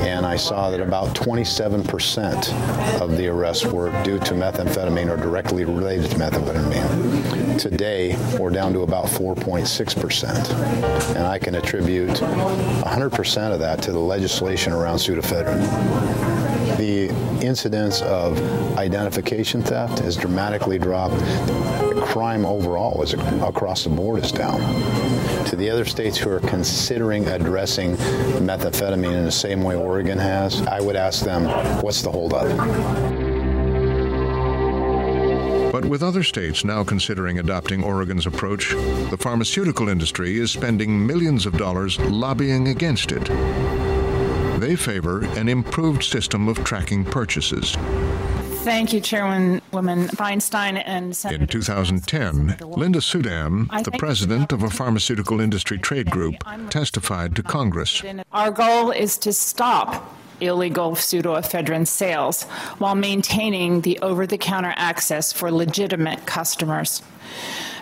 and I saw that about 27% of the arrests were due to methamphetamine or directly related to methamphetamine. Today, we're down to about 4.6%, and I can attribute 100% of that to the legislation around pseudoephedrine The incidence of identification theft has dramatically dropped. Crime overall is across the board is down. To the other states who are considering addressing methamphetamine in the same way Oregon has, I would ask them, what's the holdup? But with other states now considering adopting Oregon's approach, the pharmaceutical industry is spending millions of dollars lobbying against it. They favor an improved system of tracking purchases. Thank you, Chairwoman Feinstein and Senator. In 2010, Linda Suydam, the president of a pharmaceutical industry trade group, testified to Congress. Our goal is to stop illegal pseudoephedrine sales while maintaining the over the counter access for legitimate customers.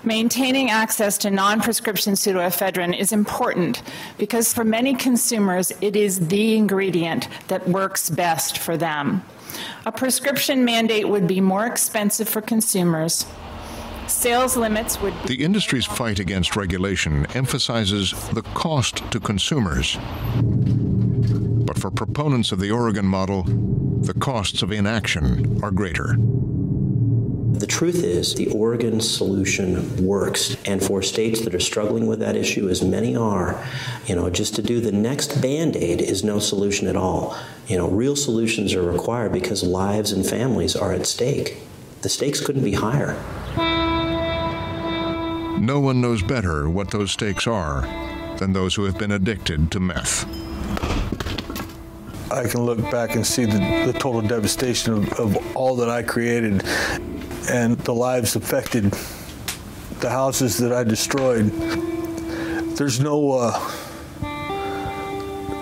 Maintaining access to non prescription pseudoephedrine is important because for many consumers, it is the ingredient that works best for them. A prescription mandate would be more expensive for consumers. Sales limits would The industry's fight against regulation emphasizes the cost to consumers. But for proponents of the Oregon model, the costs of inaction are greater. The truth is, the Oregon solution works. And for states that are struggling with that issue, as many are, you know, just to do the next band aid is no solution at all. You know, real solutions are required because lives and families are at stake. The stakes couldn't be higher. No one knows better what those stakes are than those who have been addicted to meth. I can look back and see the, the total devastation of, of all that I created and the lives affected, the houses that I destroyed. There's no uh,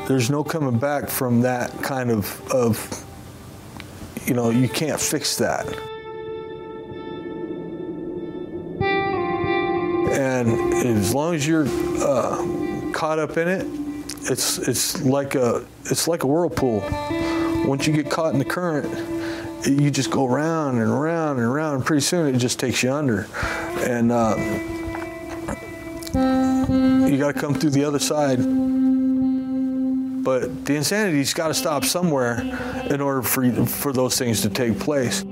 there's no coming back from that kind of of you know, you can't fix that. And as long as you're uh, caught up in it, it's it's like a it's like a whirlpool. Once you get caught in the current, you just go around and around and around pretty soon it just takes you under. And uh, you got to come through the other side. But the insanity's got to stop somewhere in order for for those things to take place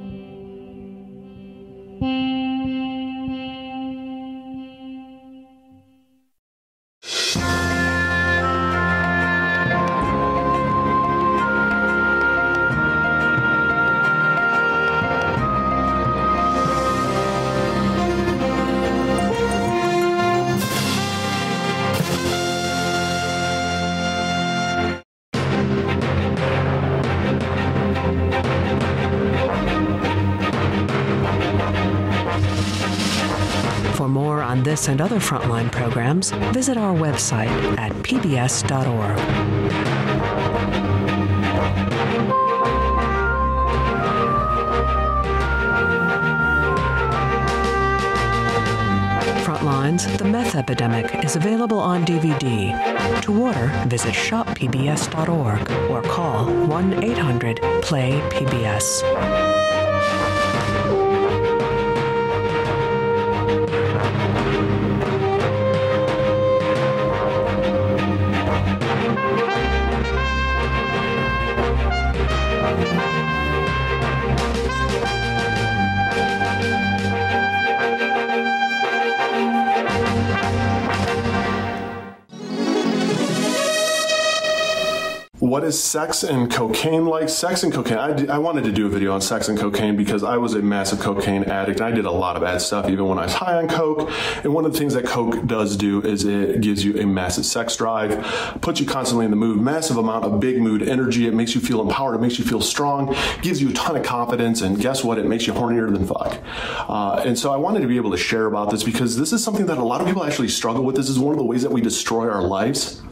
and other frontline programs, visit our website at pbs.org. Frontlines The Meth Epidemic is available on DVD. To order, visit shoppbs.org or call 1 800 PLAY PBS. Is sex and cocaine like? Sex and cocaine. I wanted to do a video on sex and cocaine because I was a massive cocaine addict. I did a lot of bad stuff even when I was high on coke. And one of the things that coke does do is it gives you a massive sex drive, puts you constantly in the mood, massive amount of big mood energy. It makes you feel empowered. It makes you feel strong, gives you a ton of confidence. And guess what? It makes you hornier than fuck. Uh, and so I wanted to be able to share about this because this is something that a lot of people actually struggle with. This is one of the ways that we destroy our lives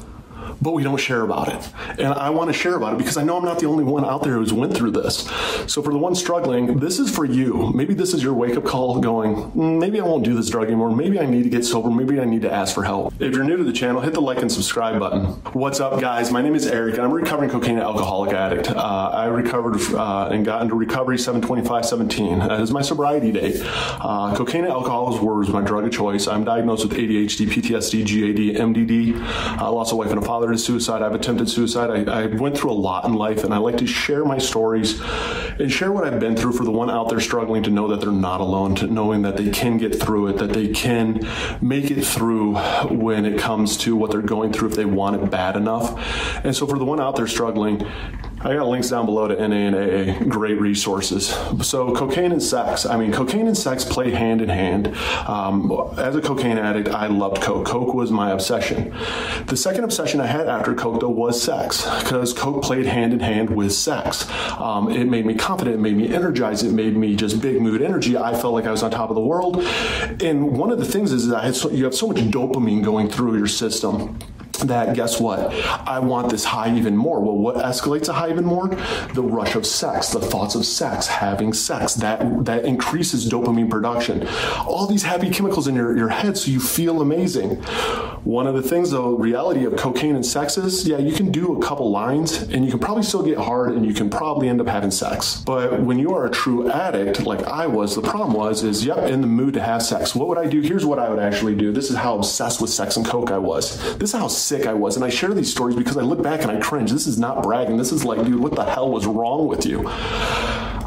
but we don't share about it. And I want to share about it because I know I'm not the only one out there who's went through this. So for the ones struggling, this is for you. Maybe this is your wake up call going, mm, maybe I won't do this drug anymore. Maybe I need to get sober. Maybe I need to ask for help. If you're new to the channel, hit the like and subscribe button. What's up guys? My name is Eric and I'm a recovering cocaine alcoholic addict. Uh, I recovered uh, and got into recovery 72517. That is my sobriety date. Uh, cocaine and alcohol was my drug of choice. I'm diagnosed with ADHD, PTSD, GAD, MDD. I lost a wife and a father suicide. I've attempted suicide. I, I went through a lot in life, and I like to share my stories and share what I've been through for the one out there struggling to know that they're not alone, to knowing that they can get through it, that they can make it through when it comes to what they're going through if they want it bad enough. And so for the one out there struggling, I got links down below to NA and AA, great resources. So cocaine and sex. I mean, cocaine and sex play hand in hand. Um, as a cocaine addict, I loved coke. Coke was my obsession. The second obsession I had after coke though was sex because coke played hand in hand with sex. Um, it made me confident, it made me energized, it made me just big mood energy. I felt like I was on top of the world. And one of the things is that so, you have so much dopamine going through your system that guess what? I want this high even more. Well what escalates a high even more? The rush of sex the thoughts of sex having sex. That that increases dopamine production. All these happy chemicals in your your head so you feel amazing one of the things though reality of cocaine and sex is yeah you can do a couple lines and you can probably still get hard and you can probably end up having sex. But when you are a true addict like I was the problem was is yep in the mood to have sex. What would I do? Here's what I would actually do. This is how obsessed with sex and coke I was. This is how sick I was. And I share these stories because I look back and I cringe. This is not bragging. This is like dude what the hell was wrong with you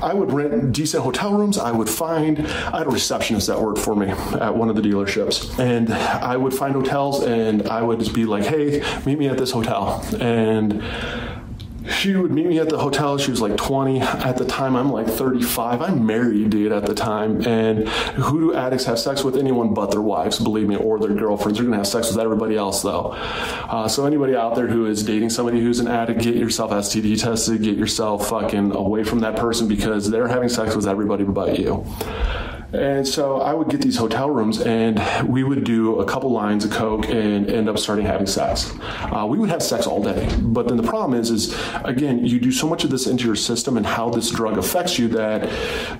I would rent decent hotel rooms. I would find I had a receptionist that worked for me at one of the dealerships and I would find hotels and I would just be like, "Hey, meet me at this hotel." And she would meet me at the hotel. She was like 20 at the time. I'm like 35. I'm married, dude, at the time. And who do addicts have sex with? Anyone but their wives, believe me, or their girlfriends. They're going to have sex with everybody else, though. Uh, so anybody out there who is dating somebody who's an addict, get yourself STD tested. Get yourself fucking away from that person because they're having sex with everybody but you. And so I would get these hotel rooms and we would do a couple lines of coke and end up starting having sex. Uh, we would have sex all day. But then the problem is is again, you do so much of this into your system and how this drug affects you that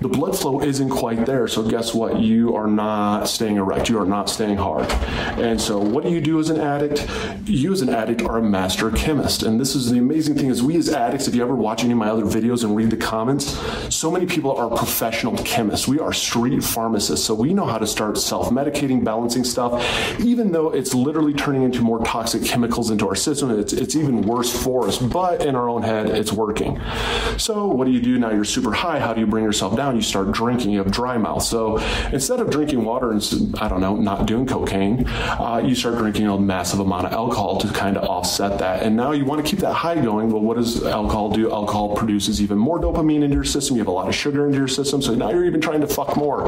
the blood flow isn't quite there. So guess what? You are not staying erect. You are not staying hard. And so what do you do as an addict? You as an addict are a master chemist. And this is the amazing thing is we as addicts if you ever watch any of my other videos and read the comments, so many people are professional chemists. We are street pharmacists. So we know how to start self-medicating, balancing stuff even though it's literally turning into more toxic chemicals into our system. It's it's even worse for us, but in our own head it's working. So what do you do now you're super high? How do you bring yourself down? You start drinking. You have dry mouth. So instead of drinking water and I don't know, not doing cocaine, uh, you start drinking a massive amount of alcohol to kind of offset that. And now you want to keep that high going. Well, what does alcohol do? Alcohol produces even more dopamine into your system. You have a lot of sugar into your system. So now you're even trying to fuck more.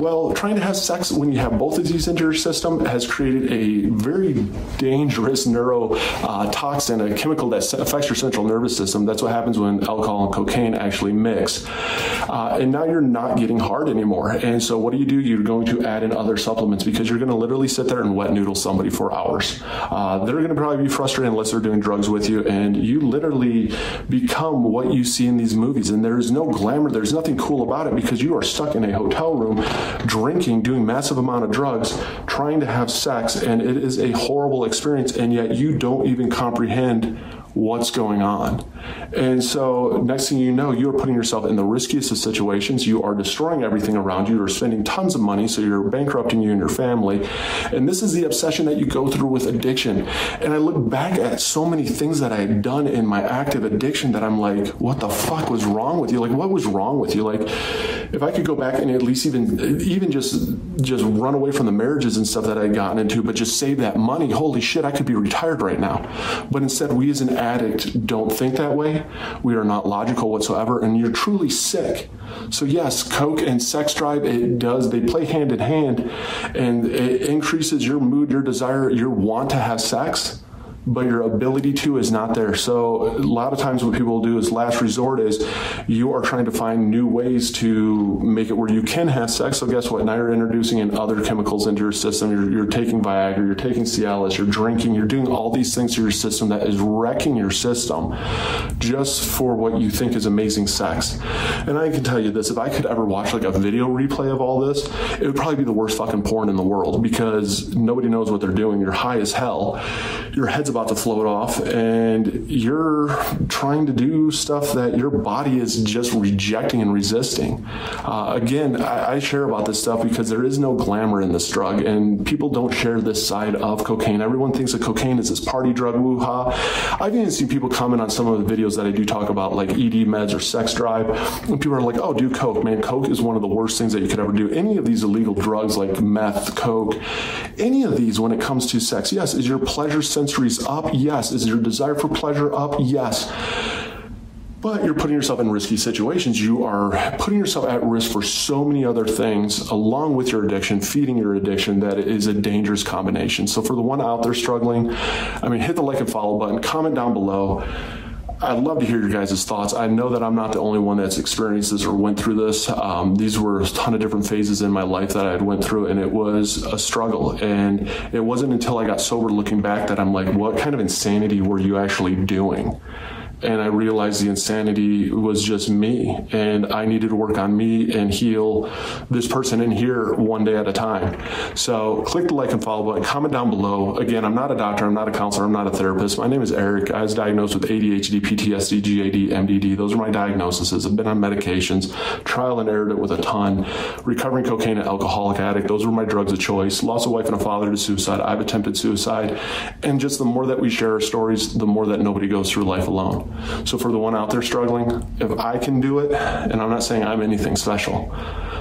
Well, trying to have sex when you have both of these into your system has created a very dangerous neurotoxin, uh, a chemical that affects your central nervous system. That's what happens when alcohol and cocaine actually mix. Uh, and now you're not getting hard anymore. And so what do you do? You're going to add in other supplements because you're going to literally sit there and wet noodle somebody for hours. Uh, they're going to probably be frustrated unless they're doing drugs with you and you literally become what you see in these movies and there is no glamour, there's nothing cool about it because you are stuck in a hotel room drinking, doing massive amount of drugs, trying to have sex and it is a horrible experience and yet you don't even comprehend what's going on. And so next thing you know, you're putting yourself in the riskiest of situations. You are destroying everything around you. You're spending tons of money, so you're bankrupting you and your family. And this is the obsession that you go through with addiction. And I look back at so many things that I had done in my active addiction that I'm like, what the fuck was wrong with you? Like what was wrong with you? Like if I could go back and at least even even just just run away from the marriages and stuff that I had gotten into, but just save that money, holy shit, I could be retired right now. But instead we as an addict don't think that way. We are not logical whatsoever and you're truly sick. So yes, coke and sex drive it does they play hand in hand and it increases your mood, your desire, your want to have sex but your ability to is not there. So a lot of times what people do is last resort is you are trying to find new ways to make it where you can have sex. So guess what? Now you're introducing in other chemicals into your system. You're, you're taking Viagra, you're taking Cialis, you're drinking, you're doing all these things to your system that is wrecking your system just for what you think is amazing sex. And I can tell you this, if I could ever watch like a video replay of all this, it would probably be the worst fucking porn in the world because nobody knows what they're doing. You're high as hell. Your head's about to float off and you're trying to do stuff that your body is just rejecting and resisting. Uh, again, I, I share about this stuff because there is no glamour in this drug and people don't share this side of cocaine. Everyone thinks that cocaine is this party drug woo-ha. I've even seen people comment on some of the videos that I do talk about like ED meds or sex drive and people are like, "Oh, do coke, man. Coke is one of the worst things that you could ever do." Any of these illegal drugs like meth, coke, any of these when it comes to sex. Yes, is your pleasure sensories up? Yes. Is your desire for pleasure up? Yes but you're putting yourself in risky situations you are putting yourself at risk for so many other things along with your addiction feeding your addiction that it is a dangerous combination so for the one out there struggling i mean hit the like and follow button comment down below I'd love to hear your guys' thoughts. I know that I'm not the only one that's experienced this or went through this. Um, these were a ton of different phases in my life that I had went through and it was a struggle. And it wasn't until I got sober looking back that I'm like, what kind of insanity were you actually doing? And I realized the insanity was just me and I needed to work on me and heal this person in here one day at a time. So click the like and follow button, comment down below. Again, I'm not a doctor, I'm not a counselor, I'm not a therapist. My name is Eric. I was diagnosed with ADHD, PTSD, GAD, MDD. Those are my diagnoses. I've been on medications, trial and errored it with a ton. Recovering cocaine and alcoholic addict, those were my drugs of choice. Lost a wife and a father to suicide. I've attempted suicide. And just the more that we share our stories, the more that nobody goes through life alone. So for the one out there struggling, if I can do it, and I'm not saying I'm anything special,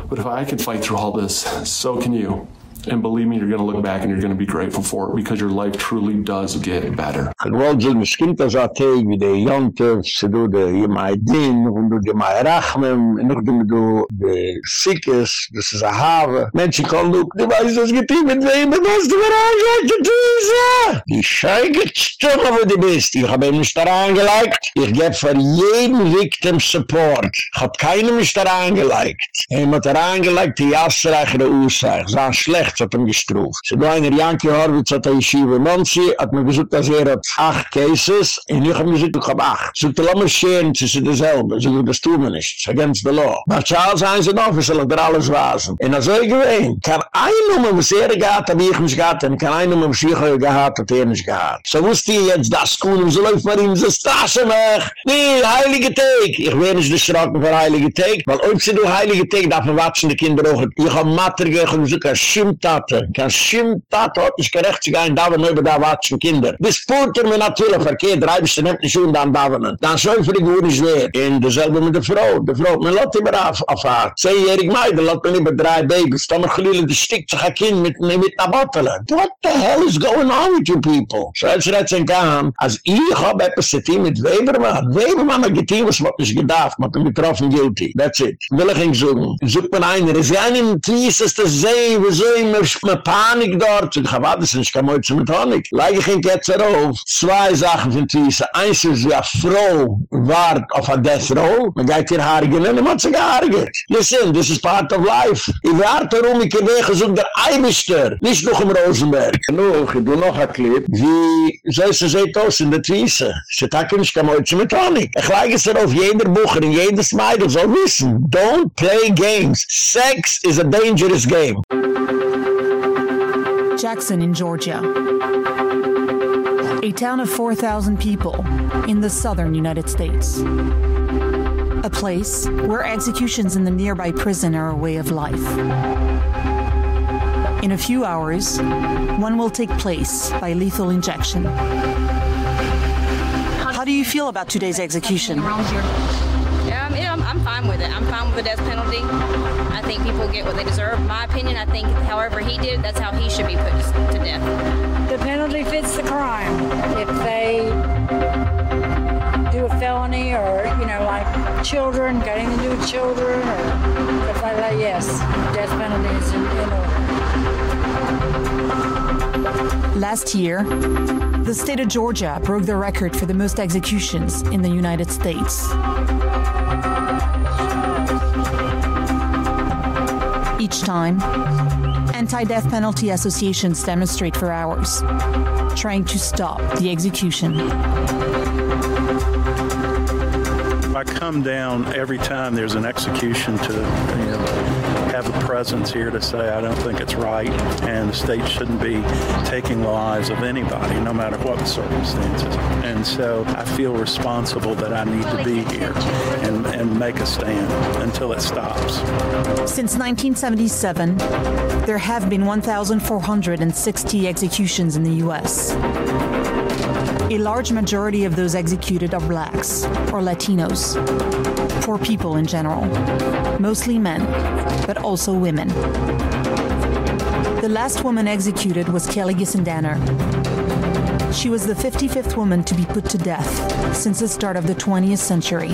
but if I can fight through all this, so can you. And believe me, you're going to look back and you're going to be grateful for it because your life truly does get better. Gewollt soll mich kind das a Tag wie der Jonte, se du de Yemai Din, und de Mai Rachmem, und noch du du de Sikis, das ist a Have. Menschen kommen, du, du weißt, was mit wem, und hast du mir angelegt, du Tisa! Die Scheige stumm, wo du bist. Ich hab ihm nicht da angelegt. Ich geb für jeden Victim Support. Ich hab keinem nicht da angelegt. Ich hab da angelegt, die Jassereichere Ursache. Das ist schlecht. Rechts hat ihm gestruft. So einer Janke Horwitz hat er Yeshiva Monsi, hat mir gesagt, dass er hat acht Cases, und ich hab mir gesagt, ich hab acht. So lass mir scheren, es ist dasselbe. So das tun wir nicht, it's against the law. Aber Charles Heinz und Office soll er alles wasen. Und er gewähnt, kann ein Nummer, was er gehad, hab ich nicht gehad, und kann ein Nummer, was ich gehad, hat er nicht gehad. So wusste ich jetzt das Kuhn, so läuft man ihm, so stasche mich. Nee, heilige Tag. Ich werde nicht erschrocken für heilige Tag, weil ob sie du heilige Tag, darf man watschen die Kinder auch. Ich hab Matter gehad, und so kann Tate. Kein Schimm-Tate hat nicht gerecht zu gehen, da wir nur da watschen Kinder. Bis Puter mir natürlich verkehrt, drei bis zu nehmt nicht um dann da wir Dann für die Gure nicht weh. Und dasselbe mit der Frau. Die Frau, man lässt immer auf, auf Haar. Zehnjährig Meidl, lässt man immer drei Babys. Da man geliehle, die stickt sich ein Kind mit, mit einer Bottle. What the hell is going on with you people? So als er jetzt kam, als ich hab etwas zu tun mit Webermann. Webermann hat getan, was man nicht gedacht, man hat ihn getroffen guilty. That's it. Will ich ihn suchen. Sucht man einer, es ist ja ein Twiess, ist das wieso immer mit Panik dort. Ich habe alles nicht, heute mit Honig. Leig ich ihn jetzt darauf. Zwei Sachen von Twiese. Eins ist, eine Frau wart auf einer Death Row. Man geht hier haarigen und man hat sich gehaarigen. Listen, this is part of life. Ich warte darum, ich kann wegen so der Eibischter. Nicht noch im Rosenberg. Noch, ich do noch ein Clip. Wie soll es sich aus in der Twiese? Sie ich kann heute mit Honig. Ich leig es darauf, jeder Bucher und jedes Meidl soll wissen. Don't play games. Sex is a dangerous game. Jackson in Georgia. A town of 4,000 people in the southern United States. A place where executions in the nearby prison are a way of life. In a few hours, one will take place by lethal injection. How do you feel about today's execution? Fine with it. I'm fine with the death penalty. I think people get what they deserve. My opinion, I think however he did, that's how he should be put to death. The penalty fits the crime. If they do a felony or, you know, like children, got anything to do with children or stuff like that, yes, death penalty is in, in order. Last year, the state of Georgia broke the record for the most executions in the United States. Each time, anti-death penalty associations demonstrate for hours, trying to stop the execution. I come come down every time there's an execution to you know have a presence here to say I don't think it's right and the state shouldn't be taking the lives of anybody no matter what the circumstances. And so I feel responsible that I need to be here and and make a stand until it stops. Since 1977, there have been 1460 executions in the US. A large majority of those executed are blacks or Latinos, poor people in general, mostly men, but also women. The last woman executed was Kelly Gissendaner. She was the 55th woman to be put to death since the start of the 20th century.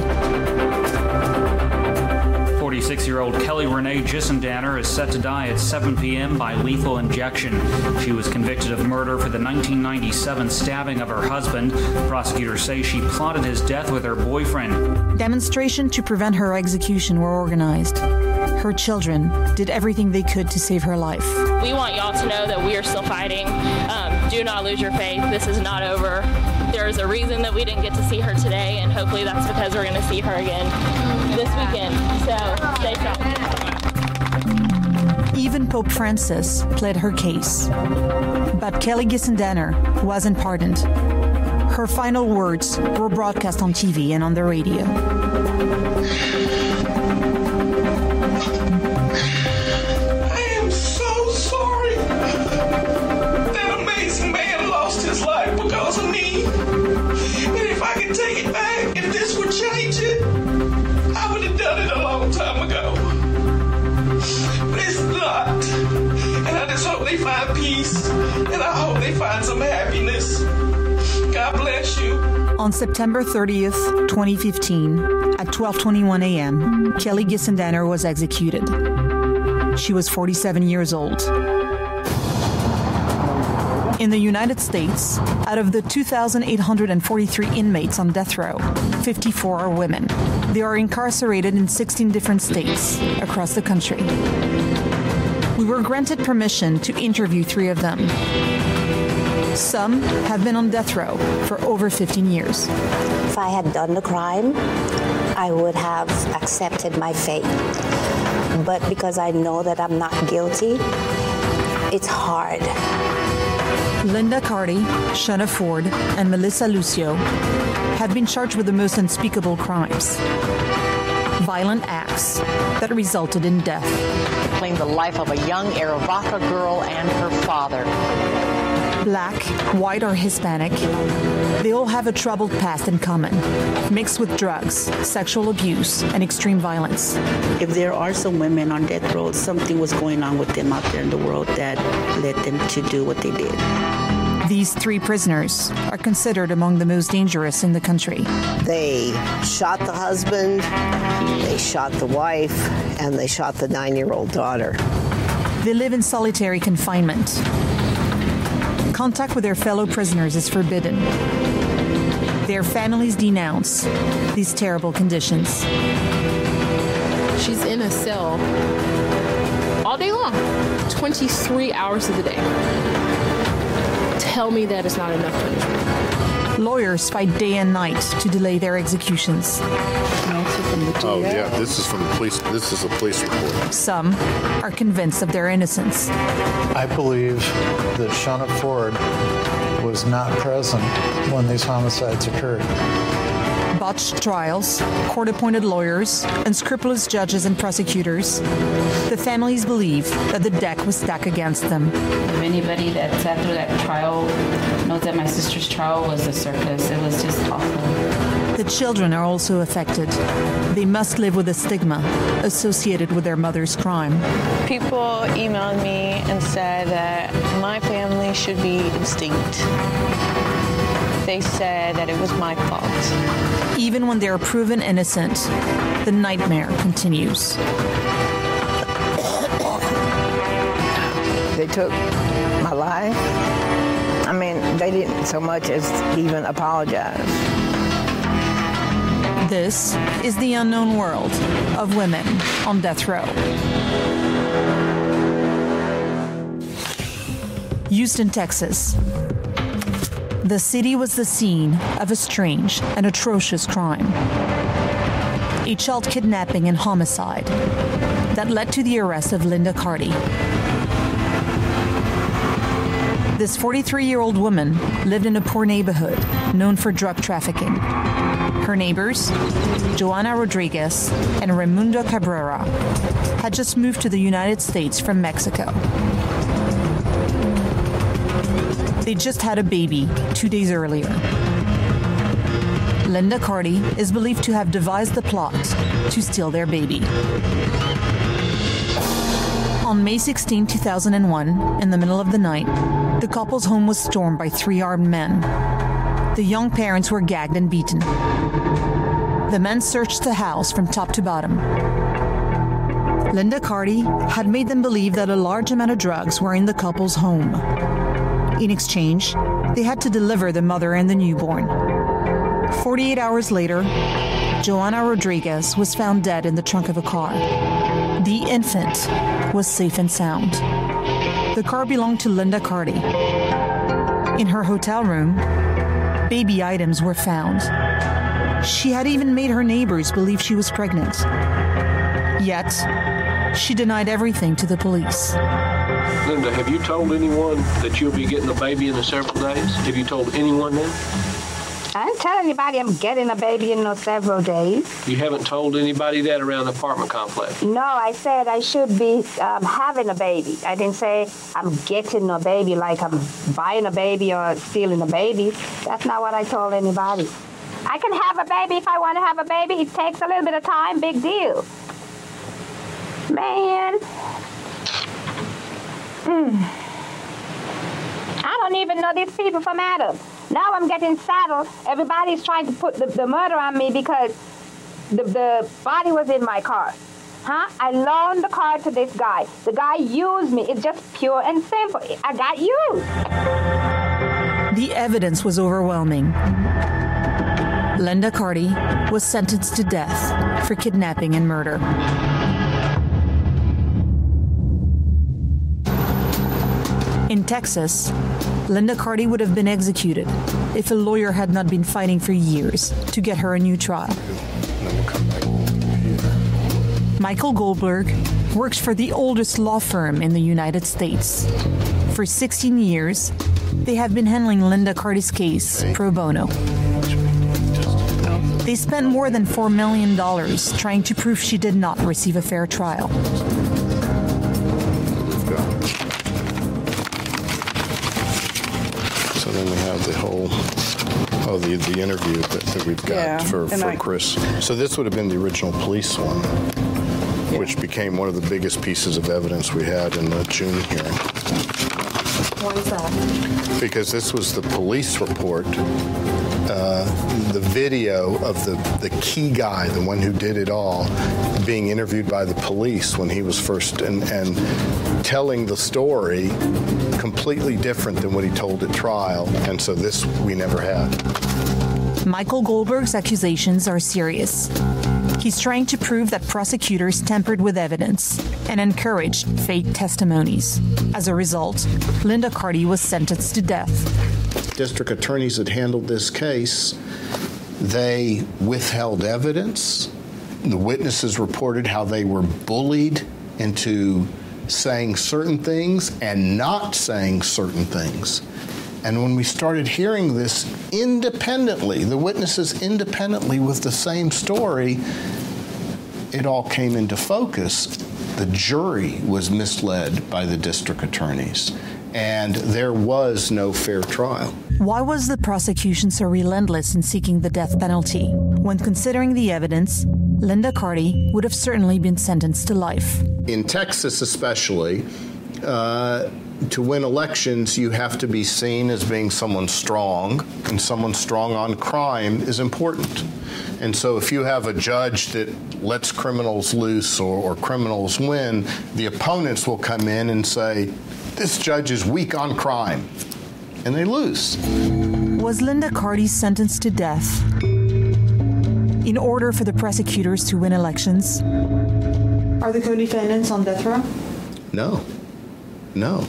46-year-old Kelly Renee Gissendaner is set to die at 7 p.m. by lethal injection. She was convicted of murder for the 1997 stabbing of her husband. Prosecutors say she plotted his death with her boyfriend. Demonstration to prevent her execution were organized. Her children did everything they could to save her life. We want y'all to know that we are still fighting. Um, do not lose your faith. This is not over. There's a reason that we didn't get to see her today, and hopefully that's because we're going to see her again this weekend. So stay strong. Even Pope Francis pled her case. But Kelly Gissendaner wasn't pardoned. Her final words were broadcast on TV and on the radio. On September 30th, 2015, at 12:21 a.m., Kelly Gissendaner was executed. She was 47 years old. In the United States, out of the 2,843 inmates on death row, 54 are women. They are incarcerated in 16 different states across the country. We were granted permission to interview 3 of them. Some have been on death row for over 15 years. If I had done the crime, I would have accepted my fate. But because I know that I'm not guilty, it's hard. Linda Carty, Shawna Forde, and Melissa Lucio have been charged with the most unspeakable crimes. Violent acts that resulted in death. Claimed the life of a young Arivaca girl and her father. Black, white, or Hispanic, they all have a troubled past in common, mixed with drugs, sexual abuse, and extreme violence. If there are some women on death row, something was going on with them out there in the world that led them to do what they did. These three prisoners are considered among the most dangerous in the country. They shot the husband, they shot the wife, and they shot the 9-year-old daughter. They live in solitary confinement. Contact with their fellow prisoners is forbidden. Their families denounce these terrible conditions. She's in a cell all day long, 23 hours of the day. Tell me that is not enough punishment. Lawyers fight day and night to delay their executions. Oh yeah, this is from the police. This is a police report. Some are convinced of their innocence. I believe that Shawna Forde was not present when these homicides occurred. Botched trials, court-appointed lawyers, unscrupulous judges and prosecutors. The families believe that the deck was stacked against them. If anybody that sat through that trial knows that my sister's trial was a circus, it was just awful. The children are also affected. They must live with a stigma associated with their mother's crime. People emailed me and said that my family should be extinct. They said that it was my fault. Even when they are proven innocent, the nightmare continues. They took my life. I mean, they didn't so much as even apologize. This is the unknown world of women on death row. Houston, Texas. The city was the scene of a strange and atrocious crime. a child kidnapping and homicide that led to the arrest of Linda Carty. This 43-year-old woman lived in a poor neighborhood known for drug trafficking. Her neighbors, Joanna Rodriguez and Raimundo Cabrera, had just moved to the United States from Mexico. They just had a baby 2 days earlier. Linda Carty is believed to have devised the plot to steal their baby. On May 16, 2001, in the middle of the night, the couple's home was stormed by three armed men. The young parents were gagged and beaten. The men searched the house from top to bottom. Linda Carty had made them believe that a large amount of drugs were in the couple's home. In exchange, they had to deliver the mother and the newborn. 48 hours later, Joanna Rodriguez was found dead in the trunk of a car. The infant was safe and sound. The car belonged to Linda Carty. In her hotel room, baby items were found. She had even made her neighbors believe she was pregnant. Yet, she denied everything to the police. Linda, have you told anyone that you'll be getting a baby in several days? Have you told anyone that? I didn't tell anybody I'm getting a baby in those several days. You haven't told anybody that around the apartment complex? No, I said I should be um, having a baby. I didn't say I'm getting a baby like I'm buying a baby or stealing a baby. That's not what I told anybody. I can have a baby if I want to have a baby. It takes a little bit of time. Big deal. Man. Mm. I don't even know these people from Adam. Now I'm getting saddled. Everybody's trying to put the, the murder on me because the, the body was in my car. Huh? I loaned the car to this guy. The guy used me. It's just pure and simple. I got used. The evidence was overwhelming. Linda Carty was sentenced to death for kidnapping and murder. In Texas, Linda Carty would have been executed if a lawyer had not been fighting for years to get her a new trial. Michael Goldberg works for the oldest law firm in the United States. For 16 years, they have been handling Linda Carty's case pro bono. They spent more than 4 million dollars trying to prove she did not receive a fair trial. The whole oh the the interview that, that we've got Yeah, for for I- Chris. So this would have been the original police one. Which became one of the biggest pieces of evidence we had in the June hearing. What is that? because this was the police report, uh, the video of the, the key guy, the one who did it all, being interviewed by the police when he was first and, and telling the story completely different than what he told at trial. And so this we never had. Michael Goldberg's accusations are serious. He's trying to prove that prosecutors tampered with evidence and encouraged fake testimonies. As a result, Linda Carty was sentenced to death. District attorneys that handled this case, they withheld evidence. The witnesses reported how they were bullied into saying certain things and not saying certain things. And when we started hearing this independently, the witnesses independently with the same story, it all came into focus. The jury was misled by the district attorneys, and there was no fair trial. Why was the prosecution so relentless in seeking the death penalty? When considering the evidence, Linda Carty would have certainly been sentenced to life. In Texas, especially, uh, to win elections, you have to be seen as being someone strong, and someone strong on crime is important. And so, if you have a judge that lets criminals loose or, or criminals win, the opponents will come in and say, This judge is weak on crime. And they lose. Was Linda Carty sentenced to death in order for the prosecutors to win elections? Are the co-defendants on death row? No. No.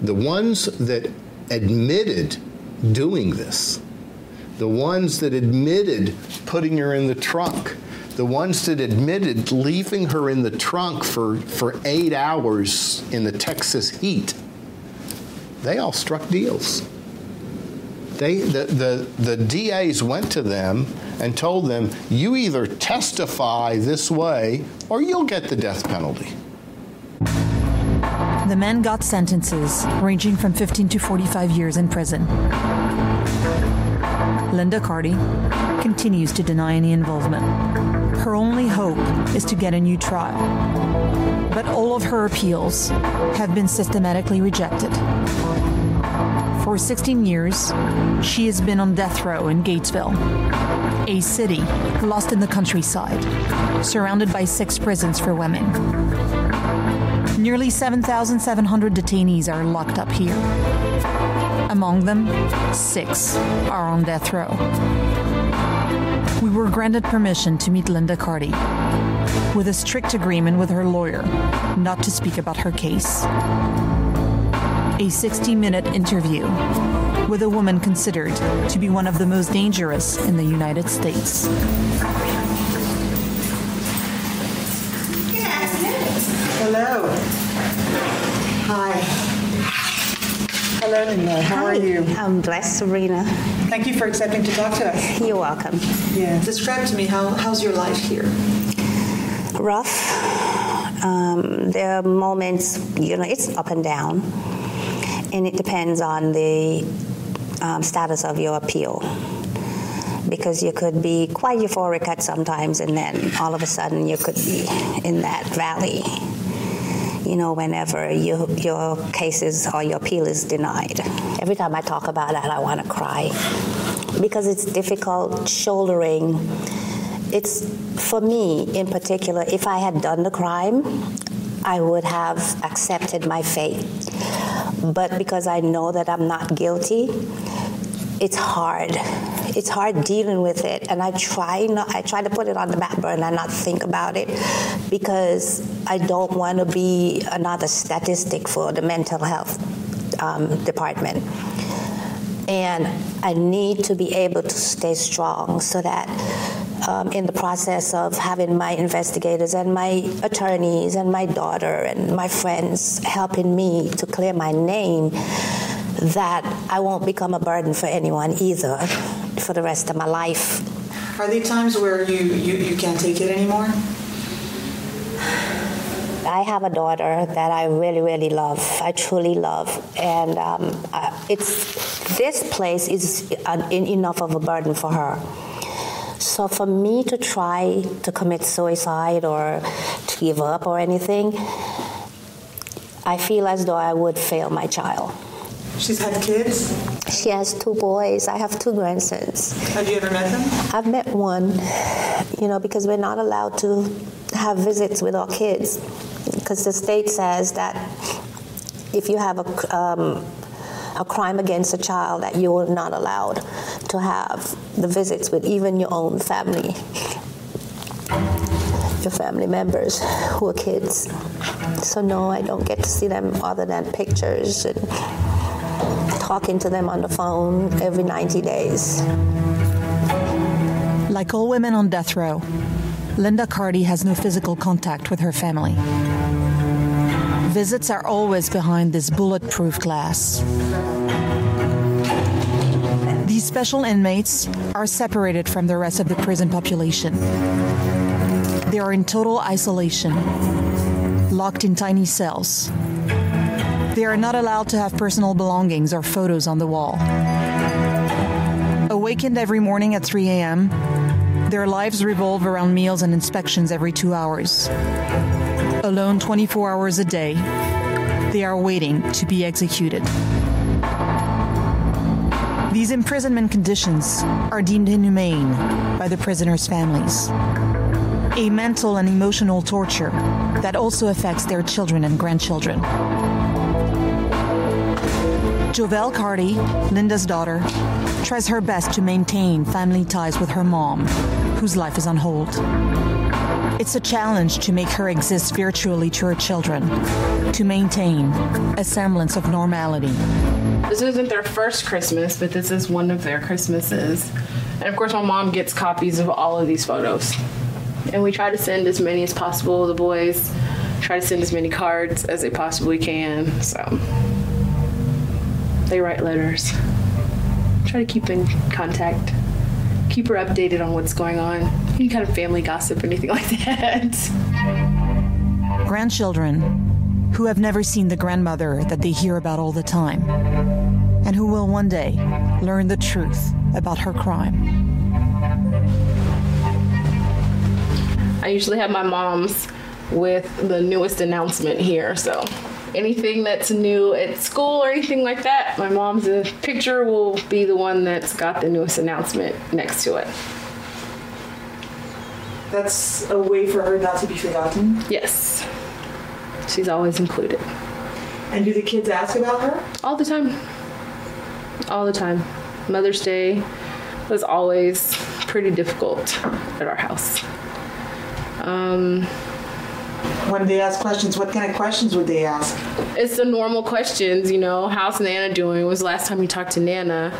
The ones that admitted doing this, the ones that admitted putting her in the trunk, the ones that admitted leaving her in the trunk for, for eight hours in the Texas heat, they all struck deals. They, the, the, the DAs went to them and told them, you either testify this way or you'll get the death penalty. The men got sentences ranging from 15 to 45 years in prison. Linda Carty continues to deny any involvement. Her only hope is to get a new trial. But all of her appeals have been systematically rejected. For 16 years, she has been on death row in Gatesville, a city lost in the countryside, surrounded by six prisons for women. Nearly 7,700 detainees are locked up here. Among them, six are on death row. We were granted permission to meet Linda Carty, with a strict agreement with her lawyer not to speak about her case. A 60 minute interview with a woman considered to be one of the most dangerous in the United States. Hello. Hi. Hello, Linda. How are you? I'm blessed, Serena. Thank you for accepting to talk to us. You're welcome. Yeah. Describe to me how how's your life here? Rough. Um, there are moments, you know, it's up and down, and it depends on the um, status of your appeal. Because you could be quite euphoric at sometimes, and then all of a sudden you could be in that valley you know, whenever you, your cases or your appeal is denied. Every time I talk about that, I want to cry because it's difficult shouldering. It's for me in particular, if I had done the crime, I would have accepted my fate. But because I know that I'm not guilty, it's hard. It's hard dealing with it. And I try not I try to put it on the back burner and not think about it because I don't want to be another statistic for the mental health um, department. And I need to be able to stay strong so that um, in the process of having my investigators and my attorneys and my daughter and my friends helping me to clear my name that I won't become a burden for anyone either for the rest of my life. Are there times where you you, you can't take it anymore? I have a daughter that I really really love. I truly love and um, uh, it's this place is uh, enough of a burden for her. So for me to try to commit suicide or to give up or anything, I feel as though I would fail my child. She's had kids? She has two boys. I have two grandsons. Have you ever met them? I've met one. You know, because we're not allowed to have visits with our kids because the state says that if you have a um, a crime against a child that you're not allowed to have the visits with even your own family your family members who are kids so no I don't get to see them other than pictures and talking to them on the phone every 90 days. Like all women on death row, Linda Carty has no physical contact with her family. Visits are always behind this bulletproof glass. These special inmates are separated from the rest of the prison population. They are in total isolation, locked in tiny cells they are not allowed to have personal belongings or photos on the wall. Awakened every morning at 3 a.m., their lives revolve around meals and inspections every 2 hours. Alone 24 hours a day, they are waiting to be executed. These imprisonment conditions are deemed inhumane by the prisoners' families. A mental and emotional torture that also affects their children and grandchildren. Jovel Carty, Linda's daughter, tries her best to maintain family ties with her mom, whose life is on hold. It's a challenge to make her exist virtually to her children, to maintain a semblance of normality. This isn't their first Christmas, but this is one of their Christmases. And of course, my mom gets copies of all of these photos. And we try to send as many as possible. The boys try to send as many cards as they possibly can. So they write letters. Try to keep in contact. Keep her updated on what's going on. Any kind of family gossip, or anything like that. Grandchildren who have never seen the grandmother that they hear about all the time and who will one day learn the truth about her crime. I usually have my mom's with the newest announcement here. So anything that's new at school or anything like that, my mom's picture will be the one that's got the newest announcement next to it. That's a way for her not to be forgotten. Yes. She's always included. And do the kids ask about her? All the time. All the time. Mother's Day was always pretty difficult at our house. Um, when they ask questions, what kind of questions would they ask? It's the normal questions, you know. How's Nana doing? Was the last time you talked to Nana?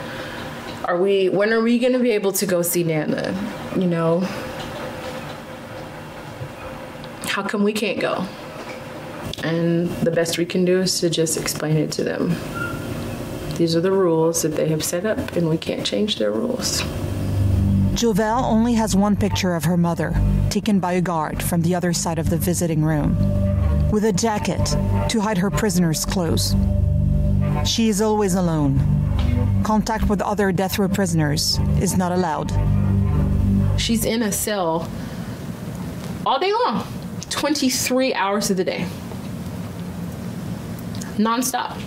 Are we? When are we going to be able to go see Nana? You know. How come we can't go? And the best we can do is to just explain it to them. These are the rules that they have set up, and we can't change their rules. Jovel only has one picture of her mother, taken by a guard from the other side of the visiting room, with a jacket to hide her prisoner's clothes. She is always alone. Contact with other death row prisoners is not allowed. She's in a cell all day long, 23 hours of the day, nonstop.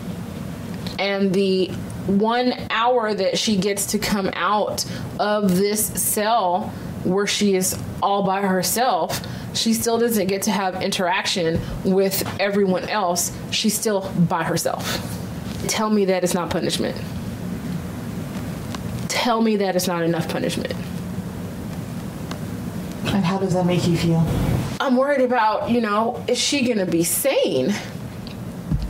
And the one hour that she gets to come out of this cell where she is all by herself, she still doesn't get to have interaction with everyone else. She's still by herself. Tell me that it's not punishment. Tell me that it's not enough punishment. And how does that make you feel? I'm worried about, you know, is she going to be sane?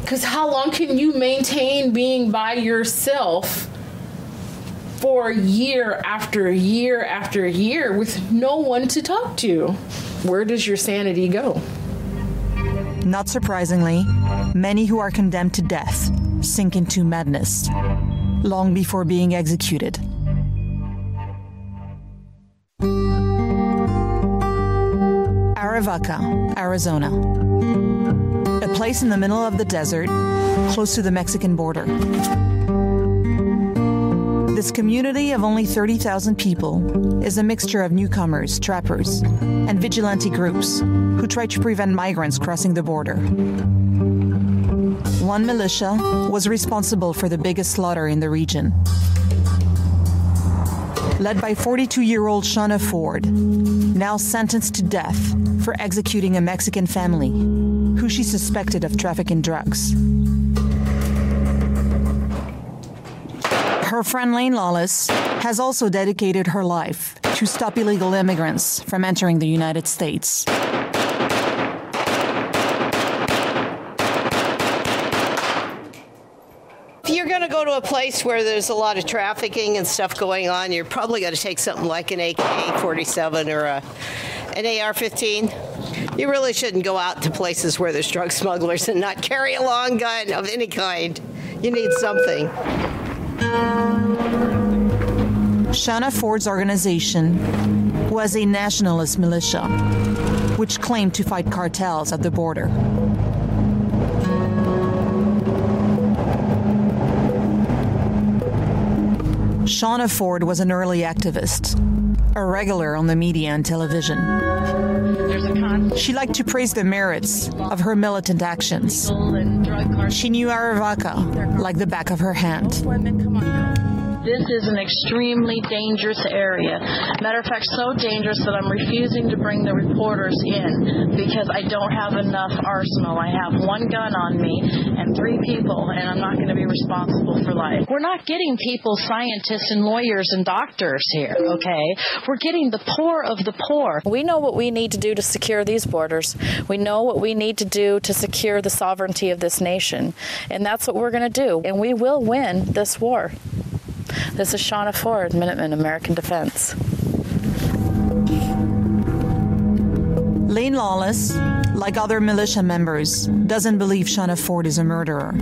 Because how long can you maintain being by yourself for year after year after year with no one to talk to? Where does your sanity go? Not surprisingly, many who are condemned to death sink into madness long before being executed. Arivaca, Arizona. Place in the middle of the desert, close to the Mexican border. This community of only 30,000 people is a mixture of newcomers, trappers, and vigilante groups who try to prevent migrants crossing the border. One militia was responsible for the biggest slaughter in the region. Led by 42-year-old Shawna Forde, now sentenced to death for executing a Mexican family who she suspected of trafficking drugs. Her friend Lane Lawless has also dedicated her life to stop illegal immigrants from entering the United States. If you're going to go to a place where there's a lot of trafficking and stuff going on, you're probably going to take something like an AK-47 or a, an AR-15. You really shouldn't go out to places where there's drug smugglers and not carry a long gun of any kind. You need something. Shawna Forde's organization was a nationalist militia which claimed to fight cartels at the border. Shawna Forde was an early activist, a regular on the media and television. She liked to praise the merits of her militant actions. She knew Arivaca like the back of her hand. This is an extremely dangerous area. Matter of fact, so dangerous that I'm refusing to bring the reporters in because I don't have enough arsenal. I have one gun on me and three people, and I'm not going to be responsible for life. We're not getting people, scientists and lawyers and doctors here, okay? We're getting the poor of the poor. We know what we need to do to secure these borders. We know what we need to do to secure the sovereignty of this nation. And that's what we're going to do. And we will win this war. This is Shawna Forde, Minuteman American Defense. Lane Lawless, like other militia members, doesn't believe Shawna Forde is a murderer.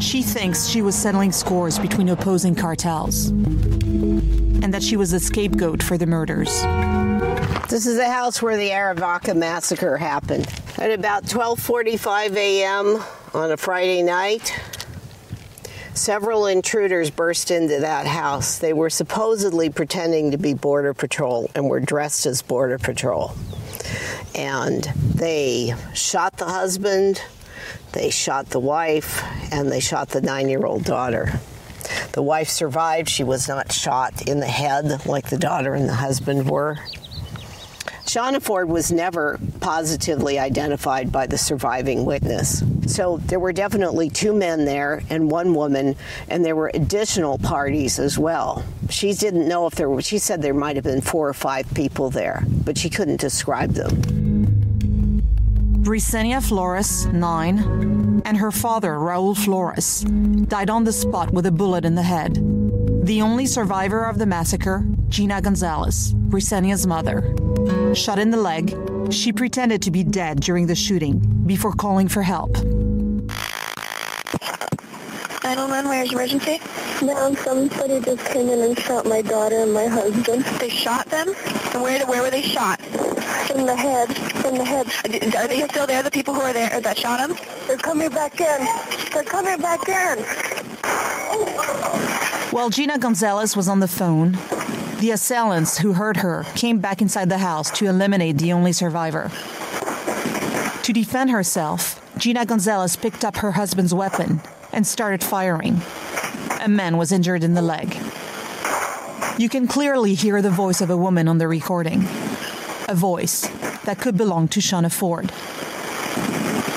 She thinks she was settling scores between opposing cartels and that she was a scapegoat for the murders. This is the house where the Arivaca massacre happened. At about 12:45 a.m. on a Friday night, several intruders burst into that house. They were supposedly pretending to be border patrol and were dressed as border patrol. And they shot the husband, they shot the wife, and they shot the 9-year-old daughter. The wife survived. She was not shot in the head like the daughter and the husband were. Shawna Forde was never positively identified by the surviving witness. So there were definitely two men there and one woman, and there were additional parties as well. She didn't know if there were, she said there might have been four or five people there, but she couldn't describe them. Brisenia Flores, 9, and her father, Raul Flores, died on the spot with a bullet in the head. The only survivor of the massacre, Gina Gonzalez, Brisenia's mother. Shot in the leg, she pretended to be dead during the shooting before calling for help. 911, where's emergency? Ma'am, somebody just came in and shot my daughter and my husband. They shot them? And where, where were they shot? In the head. In the head. Are they still there, the people who are there that shot them? They're coming back in. They're coming back in. While Gina Gonzalez was on the phone, the assailants who heard her came back inside the house to eliminate the only survivor. To defend herself, Gina Gonzalez picked up her husband's weapon and started firing. A man was injured in the leg. You can clearly hear the voice of a woman on the recording. A voice that could belong to Shawna Forde.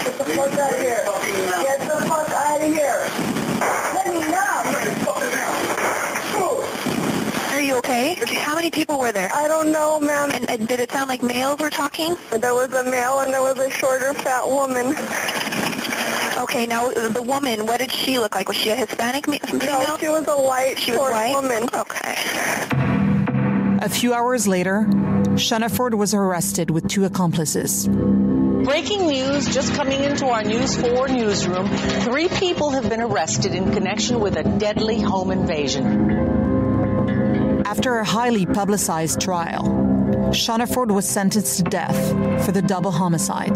Get the fuck out of here. Get the fuck out of here. Let me know. Are you okay? How many people were there? I don't know, ma'am. And, and did it sound like males were talking? There was a male and there was a shorter, fat woman. Okay, now the woman, what did she look like? Was she a Hispanic me- female? No, she was a white, She was short white? woman. Okay. A few hours later, Shawna Forde was arrested with two accomplices. Breaking news just coming into our News 4 newsroom. Three people have been arrested in connection with a deadly home invasion. After a highly publicized trial, Shawna Forde was sentenced to death for the double homicide.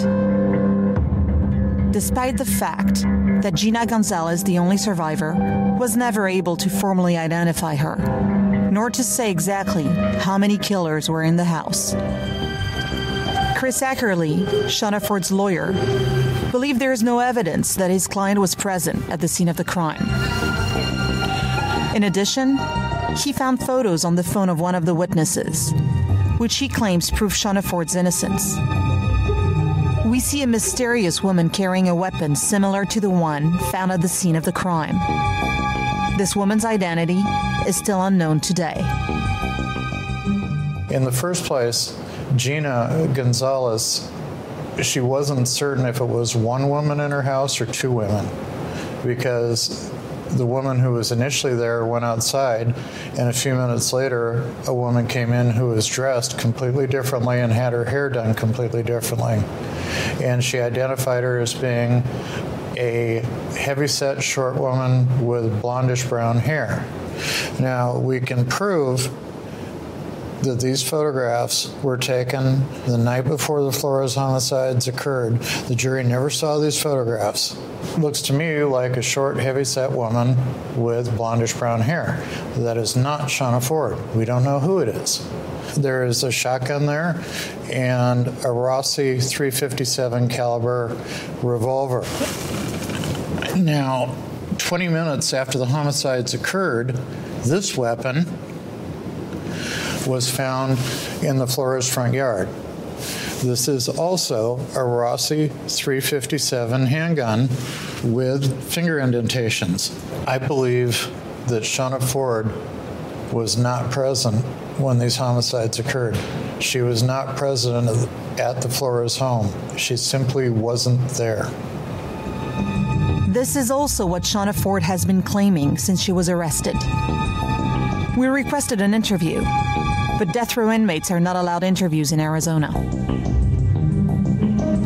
Despite the fact that Gina Gonzalez, the only survivor, was never able to formally identify her, nor to say exactly how many killers were in the house. Chris Ackerley, Shawna Forde's lawyer, believed there is no evidence that his client was present at the scene of the crime. In addition, he found photos on the phone of one of the witnesses, which he claims prove Shawna Forde's innocence. We see a mysterious woman carrying a weapon similar to the one found at the scene of the crime. This woman's identity is still unknown today. In the first place, Gina Gonzalez, she wasn't certain if it was one woman in her house or two women because the woman who was initially there went outside and a few minutes later a woman came in who was dressed completely differently and had her hair done completely differently. And she identified her as being a heavy-set short woman with blondish brown hair. Now we can prove that these photographs were taken the night before the Flores homicides occurred. The jury never saw these photographs. Looks to me like a short, heavy-set woman with blondish brown hair. That is not Shawna Forde. We don't know who it is. There is a shotgun there and a Rossi 357 caliber revolver. Now, 20 minutes after the homicides occurred, this weapon was found in the Flores front yard. This is also a Rossi 357 handgun with finger indentations. I believe that Shawna Forde was not present when these homicides occurred. She was not present at the Flores home. She simply wasn't there. This is also what Shawna Forde has been claiming since she was arrested. We requested an interview, but death row inmates are not allowed interviews in Arizona.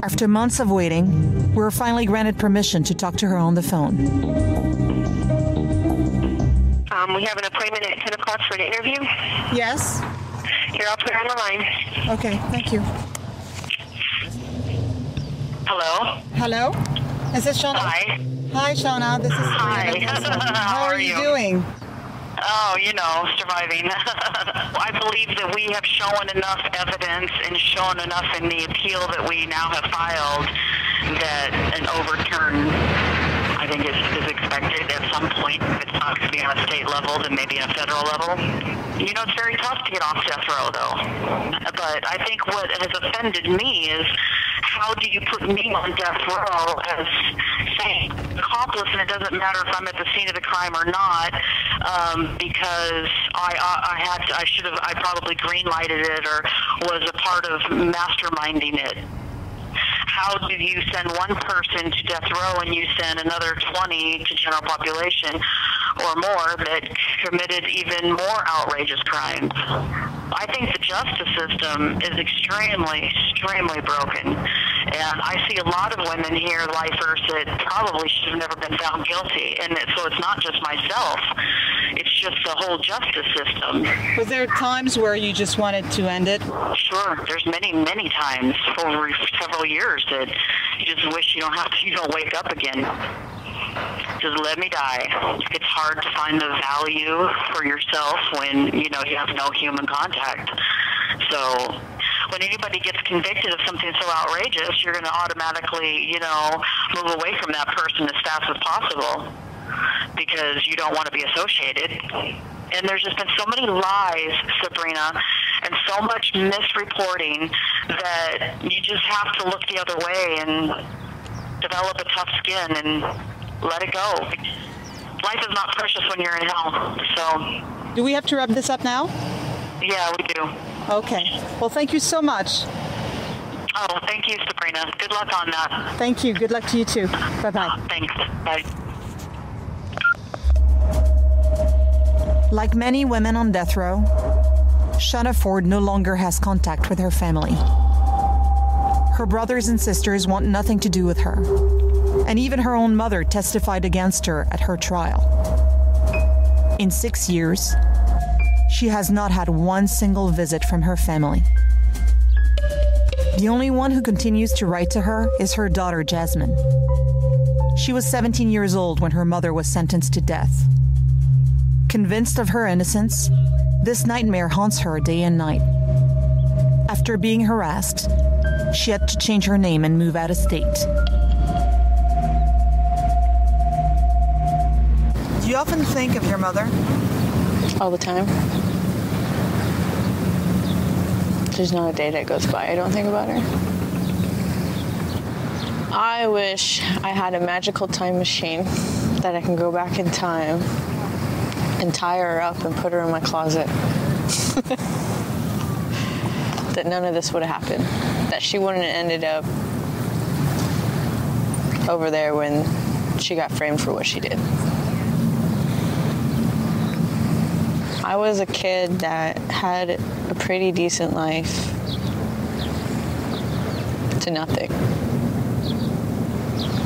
After months of waiting, we were finally granted permission to talk to her on the phone. Um, we have an appointment at 10 o'clock for an interview. Yes. Here, I'll put her on the line. Okay, thank you. Hello? Hello? Is this Shawna? Hi. Hi, Shawna. This is Hi. How are you doing? Oh, you know, surviving. I believe that we have shown enough evidence and shown enough in the appeal that we now have filed that an overturn, I think, is, is expected at some point. If it's not going to be on a state level, then maybe on a federal level. You know, it's very tough to get off death row, though. But I think what has offended me is how do you put me on death row as say accomplice and it doesn't matter if I'm at the scene of the crime or not um, because I, I I had to, I should have I probably green lighted it or was a part of masterminding it how do you send one person to death row and you send another 20 to general population or more that committed even more outrageous crimes? I think the justice system is extremely, extremely broken. And I see a lot of women here, lifers, that probably should have never been found guilty. And it, so it's not just myself, it's just the whole justice system. Was there times where you just wanted to end it? Sure, there's many, many times over several years that you just wish you don't have to, you don't wake up again. Just let me die. It's hard to find the value for yourself when, you know, you have no human contact. So when anybody gets convicted of something so outrageous, you're going to automatically, you know, move away from that person as fast as possible because you don't want to be associated. And there's just been so many lies, Sabrina, and so much misreporting that you just have to look the other way and develop a tough skin and let it go. Life is not precious when you're in hell. So, Do we have to wrap this up now? yeah, we do. Okay. Well, thank you so much. Oh, thank you, Sabrina. Good luck on that. Thank you. Good luck to you too. Bye-bye. Ah, thanks. Bye. Like many women on death row, Shawna Forde no longer has contact with her family. Her brothers and sisters want nothing to do with her, and even her own mother testified against her at her trial. In six years, she has not had one single visit from her family. The only one who continues to write to her is her daughter, Jasmine. She was 17 years old when her mother was sentenced to death. Convinced of her innocence, this nightmare haunts her day and night. After being harassed, she had to change her name and move out of state. You often think of your mother? All the time. There's not a day that goes by I don't think about her. I wish I had a magical time machine that I can go back in time and tie her up and put her in my closet. that none of this would have happened. That she wouldn't have ended up over there when she got framed for what she did. I was a kid that had a pretty decent life to nothing.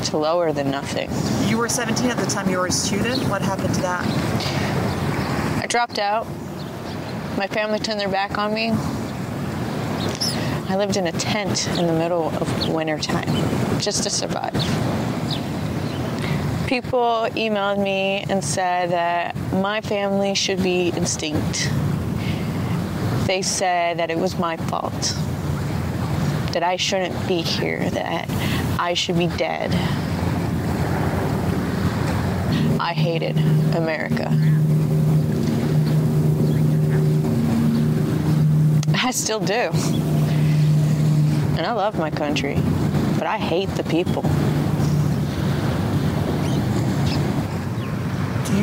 To lower than nothing. You were 17 at the time you were a student. What happened to that? I dropped out. My family turned their back on me. I lived in a tent in the middle of winter time just to survive. People emailed me and said that my family should be extinct. They said that it was my fault. That I shouldn't be here, that I should be dead. I hated America. I still do. And I love my country, but I hate the people.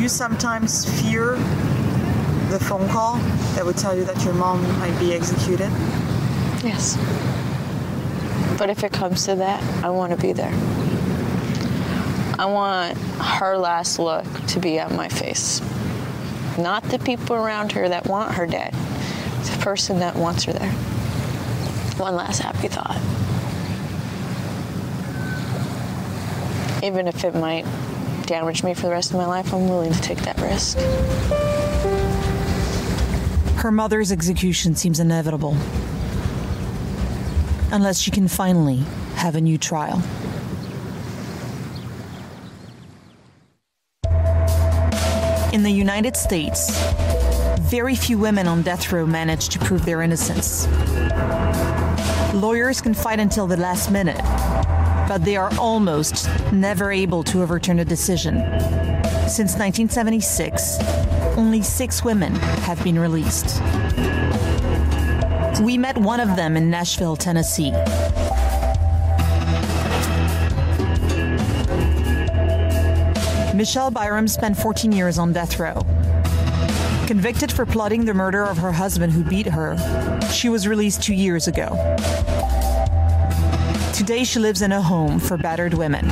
You sometimes fear the phone call that would tell you that your mom might be executed? Yes. But if it comes to that, I want to be there. I want her last look to be at my face. Not the people around her that want her dead. The person that wants her there. One last happy thought. Even if it might damage me for the rest of my life, I'm willing to take that risk. Her mother's execution seems inevitable. Unless she can finally have a new trial. In the United States, very few women on death row manage to prove their innocence. Lawyers can fight until the last minute, but they are almost never able to overturn a decision. Since 1976, only 6 women have been released. We met one of them in Nashville, Tennessee. Michelle Byrom spent 14 years on death row. Convicted for plotting the murder of her husband who beat her, she was released 2 years ago. Today she lives in a home for battered women.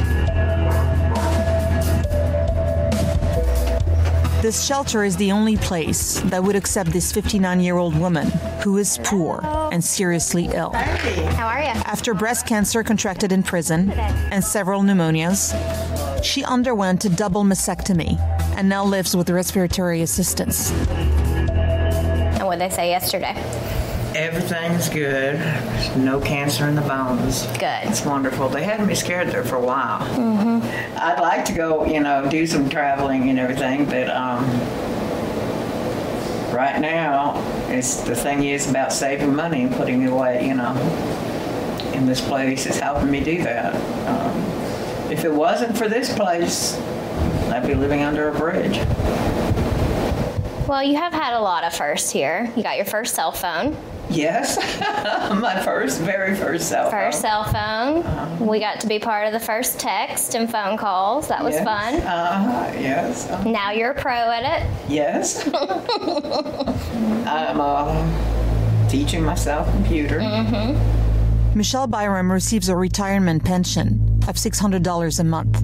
This shelter is the only place that would accept this 59-year-old woman who is poor and seriously ill. How are you? After breast cancer contracted in prison and several pneumonias, she underwent a double mastectomy and now lives with respiratory assistance. And what they say yesterday? Everything's good. No cancer in the bones. Good. It's wonderful. They had me scared there for a while. Mhm. I'd like to go, you know, do some traveling and everything, but um right now it's the thing is about saving money and putting it away, you know. And this place is helping me do that. Um, if it wasn't for this place, I'd be living under a bridge. Well, you have had a lot of firsts here. You got your first cell phone. Yes, my first, very first cell phone. First cell phone. We got to be part of the first text and phone calls. That was Yes. fun. Uh-huh, yes. uh, Now you're a pro at it. Yes. I'm uh, teaching myself computer. Michelle Byrom receives a retirement pension of $600 a month.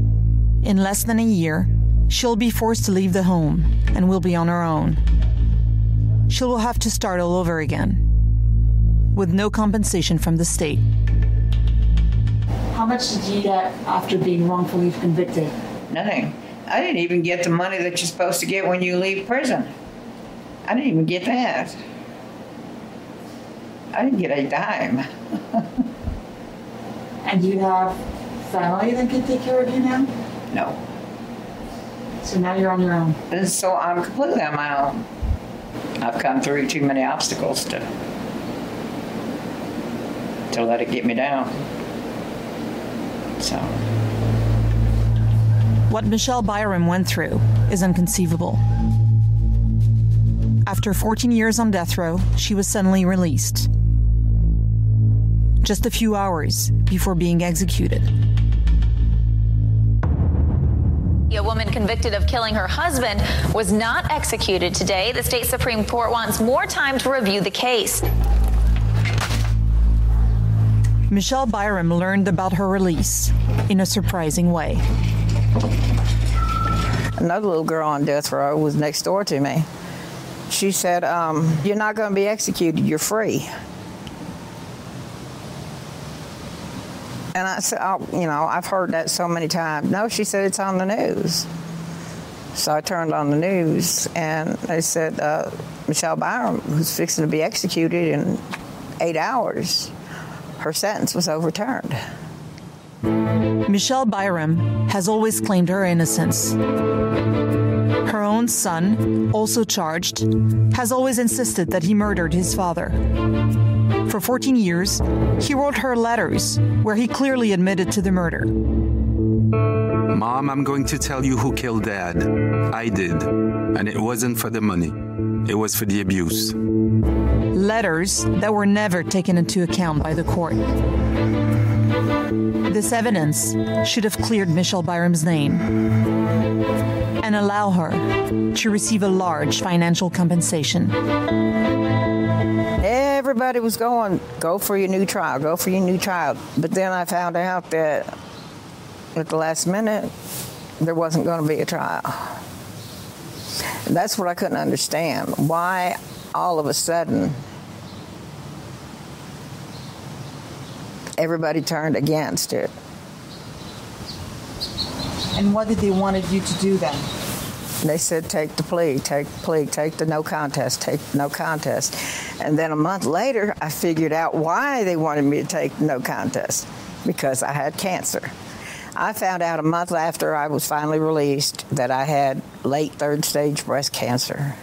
In less than a year, she'll be forced to leave the home and will be on her own. She will have to start all over again with no compensation from the state. How much did you get after being wrongfully convicted? Nothing. I didn't even get the money that you're supposed to get when you leave prison. I didn't even get that. I didn't get a dime. And do you have family that can take care of you now? No. So now you're on your own. And so I'm completely on my own. I've come through too many obstacles to to let it get me down. So What Michelle Byrom went through is inconceivable. After 14 years on death row, she was suddenly released. Just a few hours before being executed. A woman convicted of killing her husband was not executed today. The state Supreme Court wants more time to review the case. Michelle Byrom learned about her release in a surprising way. another little girl on death row was next door to me. She said, um, "You're not going to be executed. You're free." And I said, oh, "You know, I've heard that so many times." No, she said it's on the news. So I turned on the news, and they said uh, Michelle Byrom was fixing to be executed in eight hours. Her sentence was overturned. Michelle Byrom has always claimed her innocence. Her own son, also charged, has always insisted that he murdered his father. For 14 years, he wrote her letters where he clearly admitted to the murder. Mom, I'm going to tell you who killed dad. I did. And it wasn't for the money. It was for the abuse. Letters that were never taken into account by the court. This evidence should have cleared Michelle Byrom's name and allow her to receive a large financial compensation. Everybody was going, go for your new trial, go for your new trial. But then I found out that at the last minute, there wasn't going to be a trial. And that's what I couldn't understand. Why all of a sudden everybody turned against it. And what did they wanted you to do then? They said take the plea, take the plea, take the no contest, take no contest. And then a month later, I figured out why they wanted me to take no contest because I had cancer. I found out a month after I was finally released that I had late third stage breast cancer.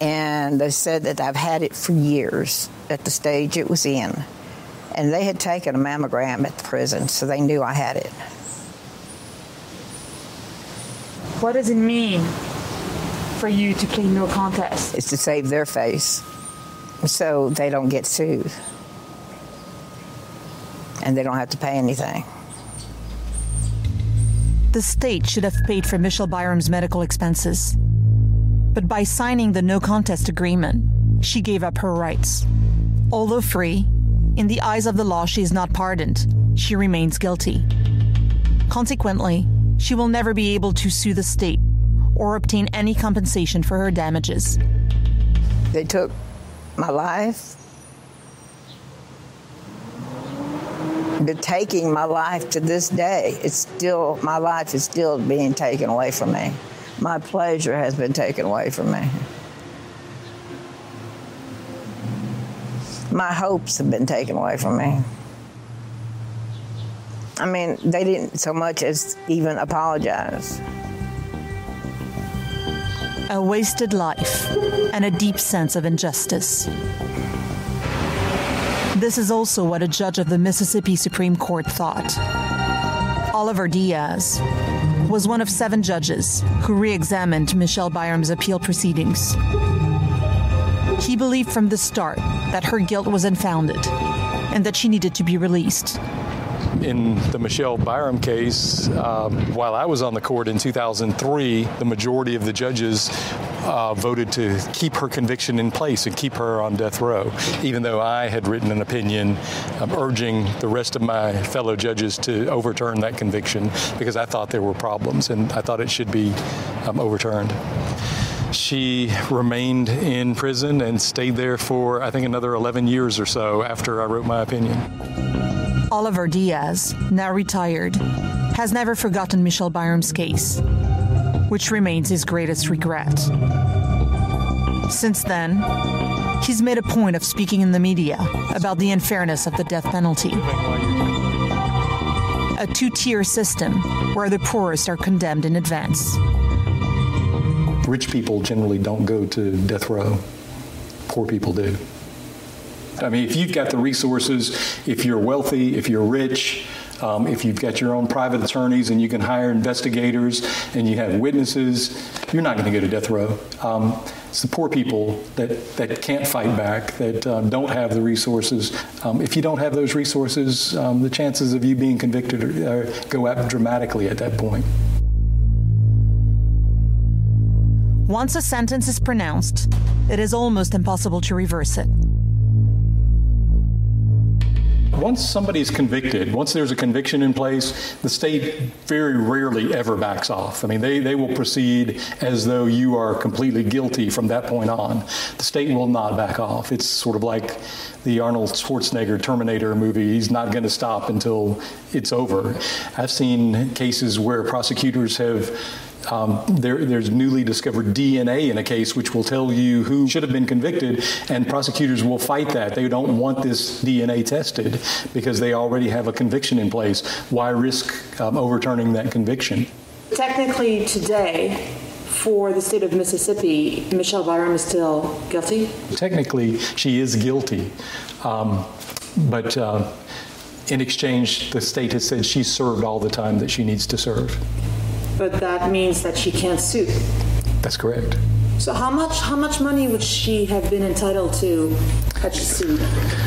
And they said that I've had it for years at the stage it was in. And they had taken a mammogram at the prison, so they knew I had it. What does it mean for you to plead no contest? It's to save their face so they don't get sued. And they don't have to pay anything. The state should have paid for Michelle Byrom's medical expenses. But by signing the no contest agreement, she gave up her rights. Although free, in the eyes of the law, she is not pardoned. She remains guilty. Consequently, she will never be able to sue the state or obtain any compensation for her damages. They took my life. They're taking my life to this day. It's still, my life is still being taken away from me. My pleasure has been taken away from me. My hopes have been taken away from me. I mean, they didn't so much as even apologize. A wasted life and a deep sense of injustice. This is also what a judge of the Mississippi Supreme Court thought. Oliver Diaz was one of seven judges who re examined Michelle Byrom's appeal proceedings. He believed from the start that her guilt was unfounded and that she needed to be released in the Michelle Byrom case, um, while I was on the court in 2003, the majority of the judges uh, voted to keep her conviction in place and keep her on death row, even though I had written an opinion um, urging the rest of my fellow judges to overturn that conviction because I thought there were problems and I thought it should be um, overturned she remained in prison and stayed there for I think another 11 years or so after I wrote my opinion. Oliver Diaz, now retired, has never forgotten Michelle Byrom's case, which remains his greatest regret. Since then, he's made a point of speaking in the media about the unfairness of the death penalty. A two-tier system where the poorest are condemned in advance. Rich people generally don't go to death row. Poor people do. I mean, if you've got the resources, if you're wealthy, if you're rich, um, if you've got your own private attorneys and you can hire investigators and you have witnesses, you're not going to go to death row. Um, it's the poor people that, that can't fight back, that um, don't have the resources. Um, if you don't have those resources, um, the chances of you being convicted are, are, go up dramatically at that point. Once a sentence is pronounced, it is almost impossible to reverse it. Once somebody is convicted, once there's a conviction in place, the state very rarely ever backs off. I mean, they, they will proceed as though you are completely guilty from that point on. The state will not back off. It's sort of like the Arnold Schwarzenegger Terminator movie. He's not going to stop until it's over. I've seen cases where prosecutors have um, there, there's newly discovered DNA in a case which will tell you who should have been convicted and prosecutors will fight that. They don't want this DNA tested because they already have a conviction in place. Why risk um, overturning that conviction? Technically today for the state of Mississippi, Michelle Byrom is still guilty? Technically, she is guilty. Um, but uh, in exchange, the state has said she's served all the time that she needs to serve but that means that she can't sue. That's correct. So how much how much money would she have been entitled to had she sued?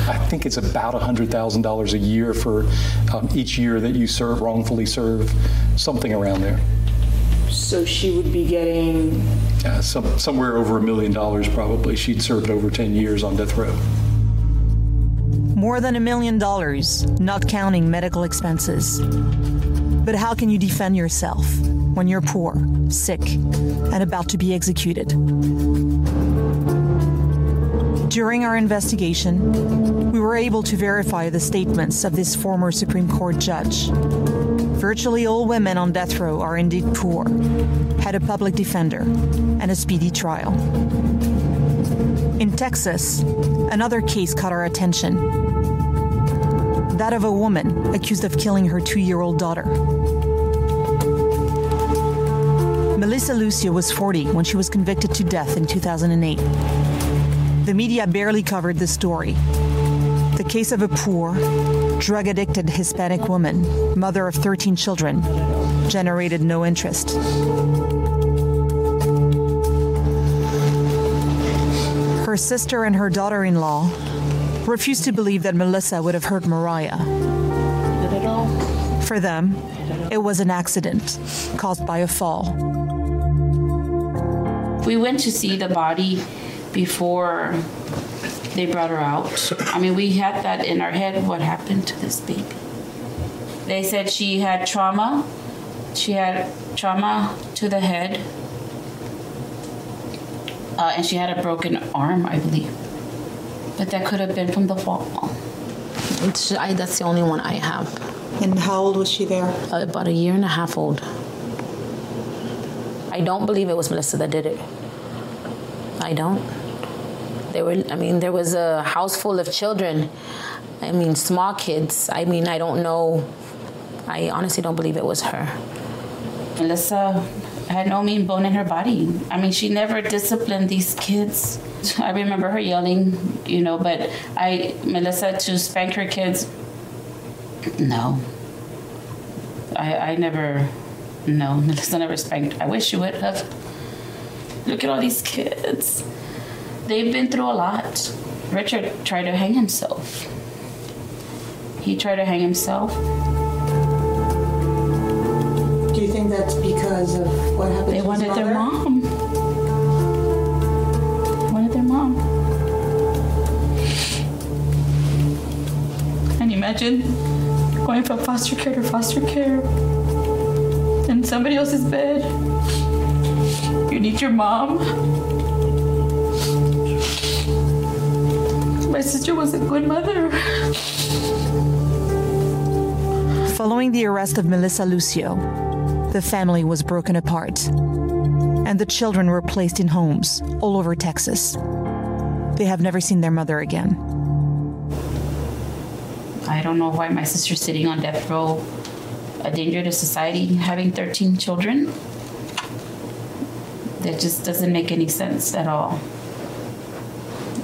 I think it's about $100,000 a year for um, each year that you serve wrongfully serve, something around there. So she would be getting uh, some, somewhere over a million dollars probably. She'd served over 10 years on death row. More than a million dollars, not counting medical expenses. But how can you defend yourself? When you're poor, sick, and about to be executed. During our investigation, we were able to verify the statements of this former Supreme Court judge. Virtually all women on death row are indeed poor, had a public defender, and a speedy trial. In Texas, another case caught our attention. That of a woman accused of killing her 2-year-old daughter. Melissa Lucio was 40 when she was convicted to death in 2008. The media barely covered the story. The case of a poor, drug addicted Hispanic woman, mother of 13 children, generated no interest. Her sister and her daughter in law refused to believe that Melissa would have hurt Mariah. For them, it was an accident caused by a fall. We went to see the body before they brought her out. I mean, we had that in our head what happened to this baby. They said she had trauma. She had trauma to the head. Uh, and she had a broken arm, I believe. But that could have been from the fall. It's, I, that's the only one I have. And how old was she there? Uh, about a year and a half old. I don't believe it was Melissa that did it. I don't. There were I mean there was a house full of children. I mean small kids. I mean I don't know. I honestly don't believe it was her. Melissa had no mean bone in her body. I mean she never disciplined these kids. I remember her yelling, you know, but I Melissa to spank her kids no. I I never no, Melissa never spanked. I wish you would have. Look at all these kids. They've been through a lot. Richard tried to hang himself. He tried to hang himself. Do you think that's because of what happened They wanted their mother? mom. Wanted their mom. Can you imagine going from foster care to foster care in somebody else's bed. You need your mom. My sister was a good mother. Following the arrest of Melissa Lucio, the family was broken apart, and the children were placed in homes all over Texas. They have never seen their mother again. I don't know why my sister's sitting on death row, a danger to society, having 13 children. That just doesn't make any sense at all.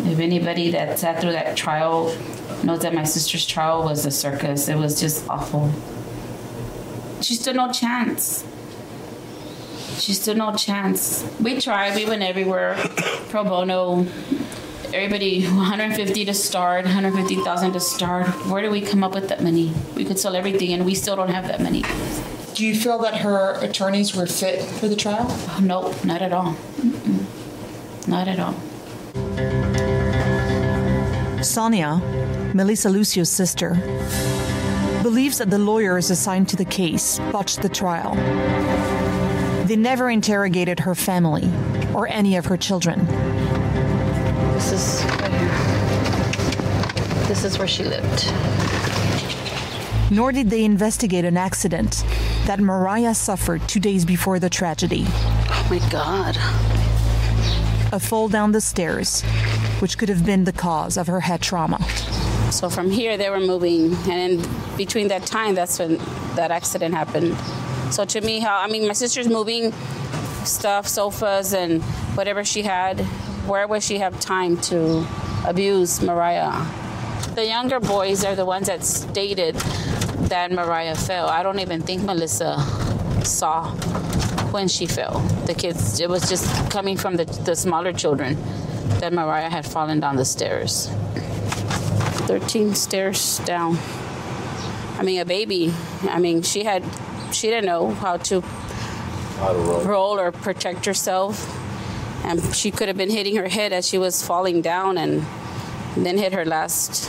If anybody that sat through that trial knows that my sister's trial was a circus, it was just awful. She stood no chance. She stood no chance. We tried, we went everywhere, pro bono, everybody 150 to start 150,000 to start where do we come up with that money we could sell everything and we still don't have that money Do you feel that her attorneys were fit for the trial? nope not at all Mm-mm. not at all Sonia, Melissa Lucio's sister, believes that the lawyers assigned to the case botched the trial. They never interrogated her family or any of her children. This is this is where she lived. Nor did they investigate an accident that Mariah suffered 2 days before the tragedy. Oh my god. A fall down the stairs, which could have been the cause of her head trauma. so from here they were moving and between that time that's when that accident happened so to me how i mean my sister's moving stuff sofas and whatever she had where would she have time to abuse mariah the younger boys are the ones that stated that mariah fell i don't even think melissa saw when she fell the kids it was just coming from the, the smaller children that mariah had fallen down the stairs 13 stairs down. I mean, a baby. I mean, she had, she didn't know how to, roll. roll or protect herself. And she could have been hitting her head as she was falling down and then hit her last,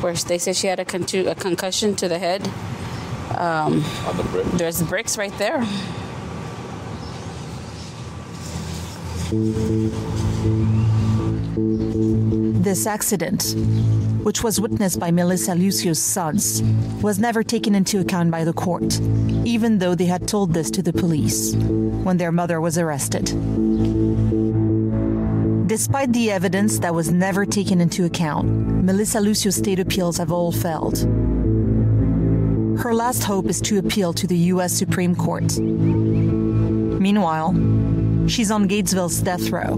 where they said she had a, contu- a concussion to the head. Um, the brick. there's bricks right there. This accident, which was witnessed by Melissa Lucio's sons, was never taken into account by the court, even though they had told this to the police when their mother was arrested. Despite the evidence that was never taken into account, Melissa Lucio's state appeals have all failed. Her last hope is to appeal to the US Supreme Court. Meanwhile, she's on Gatesville's death row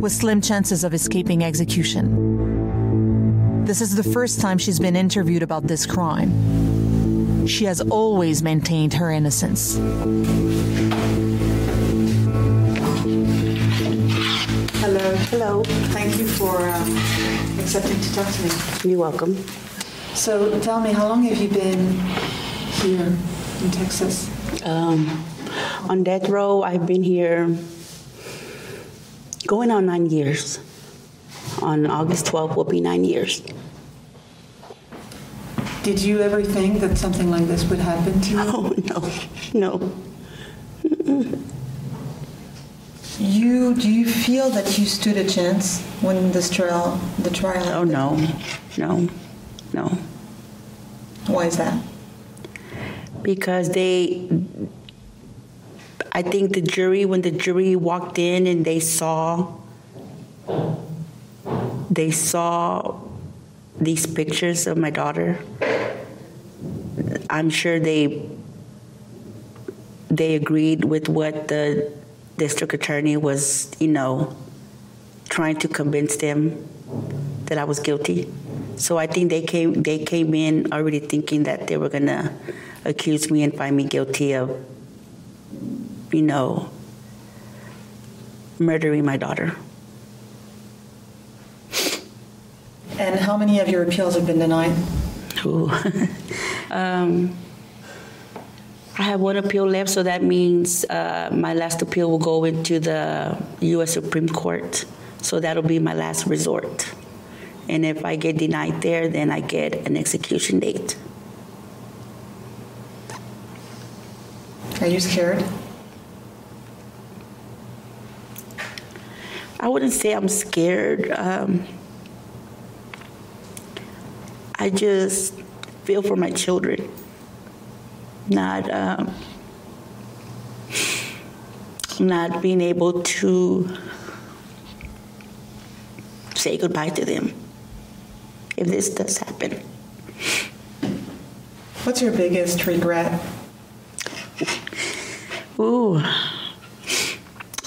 with slim chances of escaping execution. This is the first time she's been interviewed about this crime. She has always maintained her innocence. Hello. Hello. Thank you for um, accepting to talk to me. You're welcome. So tell me, how long have you been here in Texas? Um, on death row, I've been here going on nine years. On August 12th will be nine years. Did you ever think that something like this would happen to you? Oh, no. No. You do you feel that you stood a chance when this trial the trial Oh, no. No. No. Why is that? Because they I think the jury when the jury walked in and they saw they saw these pictures of my daughter I'm sure they they agreed with what the district attorney was, you know, trying to convince them that I was guilty. So I think they came they came in already thinking that they were going to accuse me and find me guilty of you know murdering my daughter. And how many of your appeals have been denied? Ooh. um I have one appeal left, so that means uh, my last appeal will go into the U.S. Supreme Court. So that'll be my last resort. And if I get denied there, then I get an execution date. Are you scared? I wouldn't say I'm scared. Um, I just feel for my children not um, not being able to say goodbye to them if this does happen. What's your biggest regret? Ooh.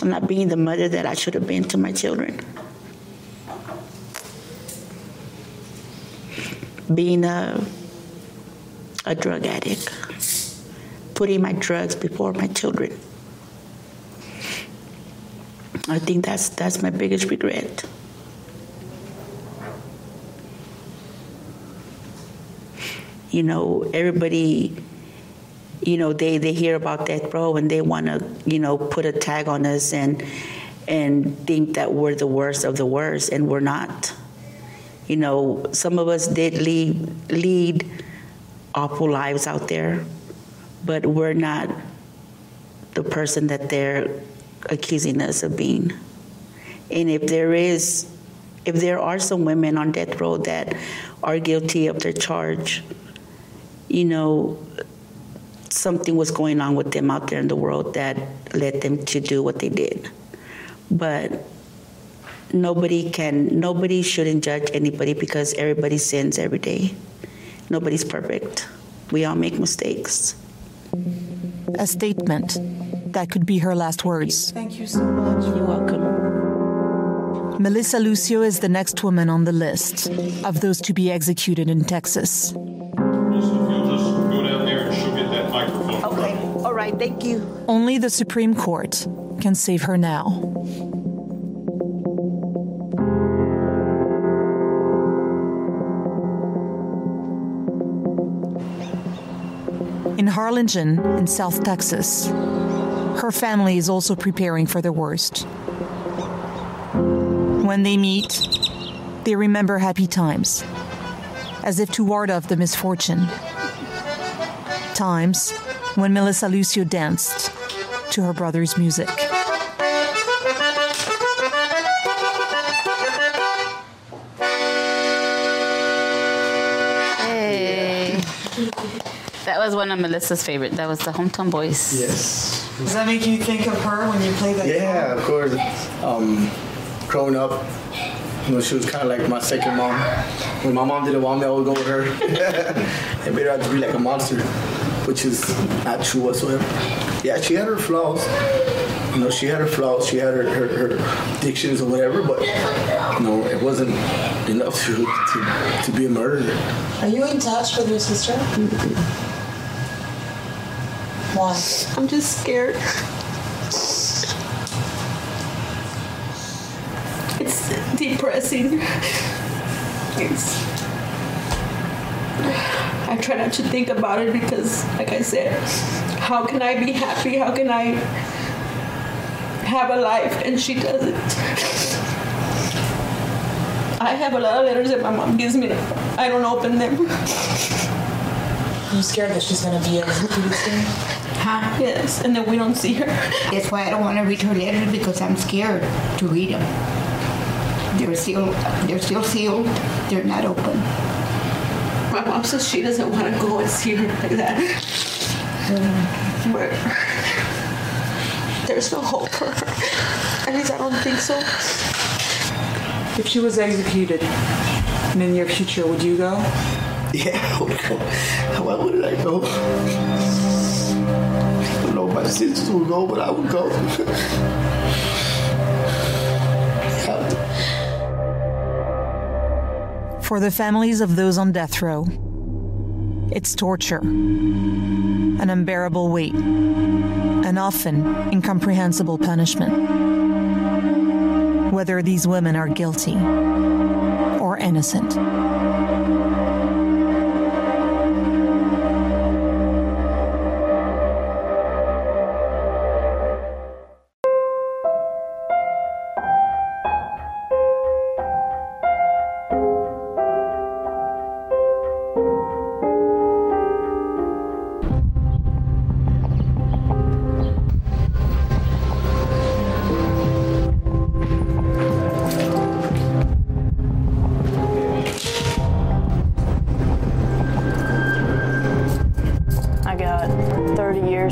I'm not being the mother that I should have been to my children. Being a a drug addict putting my drugs before my children. I think that's that's my biggest regret. You know, everybody you know, they they hear about that row and they want to, you know, put a tag on us and and think that we're the worst of the worst and we're not. You know, some of us did lead lead awful lives out there but we're not the person that they're accusing us of being. And if there is if there are some women on death row that are guilty of their charge, you know, something was going on with them out there in the world that led them to do what they did. But nobody can nobody shouldn't judge anybody because everybody sins every day. Nobody's perfect. We all make mistakes. A statement that could be her last words. Thank you so much. You're welcome. Melissa Lucio is the next woman on the list of those to be executed in Texas. Right. Thank you. Only the Supreme Court can save her now. In Harlingen, in South Texas, her family is also preparing for the worst. When they meet, they remember happy times, as if to ward off the misfortune. Times when Melissa Lucio danced to her brother's music. Hey. That was one of Melissa's favorite. That was the Hometown Boys. Yes. Does that make you think of her when you play that? Yeah, song? of course. Um, growing up, you know, she was kind of like my second mom. When my mom didn't want me, I would go with her. it made her out to be like a monster which is not true whatsoever. Yeah, she had her flaws. You know, she had her flaws. She had her, her, her addictions or whatever, but you know, it wasn't enough to, to, to be a murderer. Are you in touch with your sister? Why? I'm just scared. It's depressing. It's. I try not to think about it because, like I said, how can I be happy? How can I have a life? And she doesn't. I have a lot of letters that my mom gives me. I don't open them. I'm scared that she's gonna be executed soon. Huh? Yes, and then we don't see her. That's why I don't want to read her letters because I'm scared to read them. They're still, they're still sealed. They're not open. My mom says she doesn't want to go and see her like that. But there's no hope for her. At least I don't think so. If she was executed in the near future, would you go? Yeah, I would go. Why wouldn't I go? I don't know if my sisters would go, but I would go. For the families of those on death row, it's torture, an unbearable weight, and often incomprehensible punishment. Whether these women are guilty or innocent.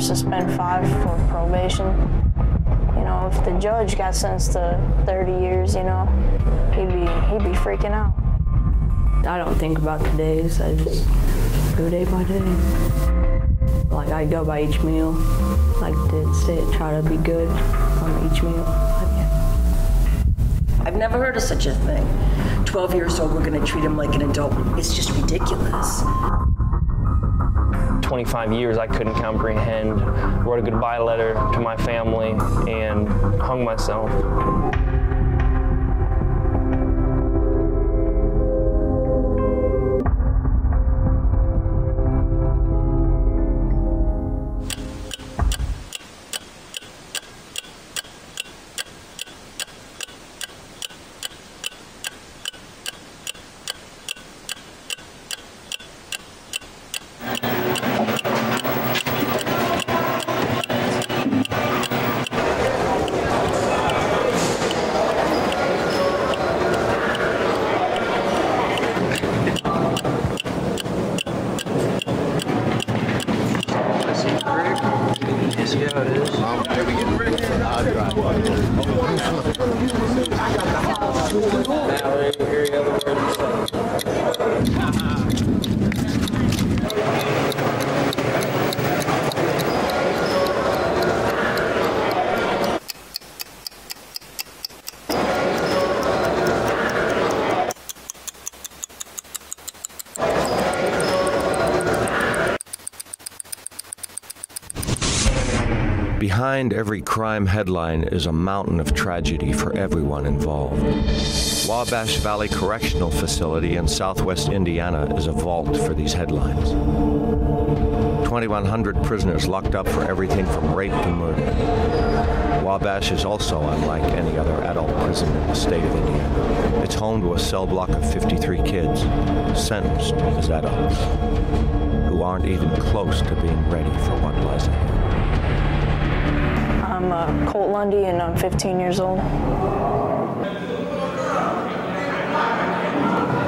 30 years to spend five for probation. You know, if the judge got sentenced to 30 years, you know, he'd be he'd be freaking out. I don't think about the days. I just go day by day. Like I go by each meal. Like did say, try to be good on each meal. I've never heard of such a thing. 12 years old, we're going to treat him like an adult. It's just ridiculous. 25 years I couldn't comprehend. Wrote a goodbye letter to my family and hung myself. Behind every crime headline is a mountain of tragedy for everyone involved. Wabash Valley Correctional Facility in southwest Indiana is a vault for these headlines. 2,100 prisoners locked up for everything from rape to murder. Wabash is also unlike any other adult prison in the state of Indiana. It's home to a cell block of 53 kids, sentenced as adults, who aren't even close to being ready for what lies ahead. I'm uh, Colt Lundy and I'm 15 years old.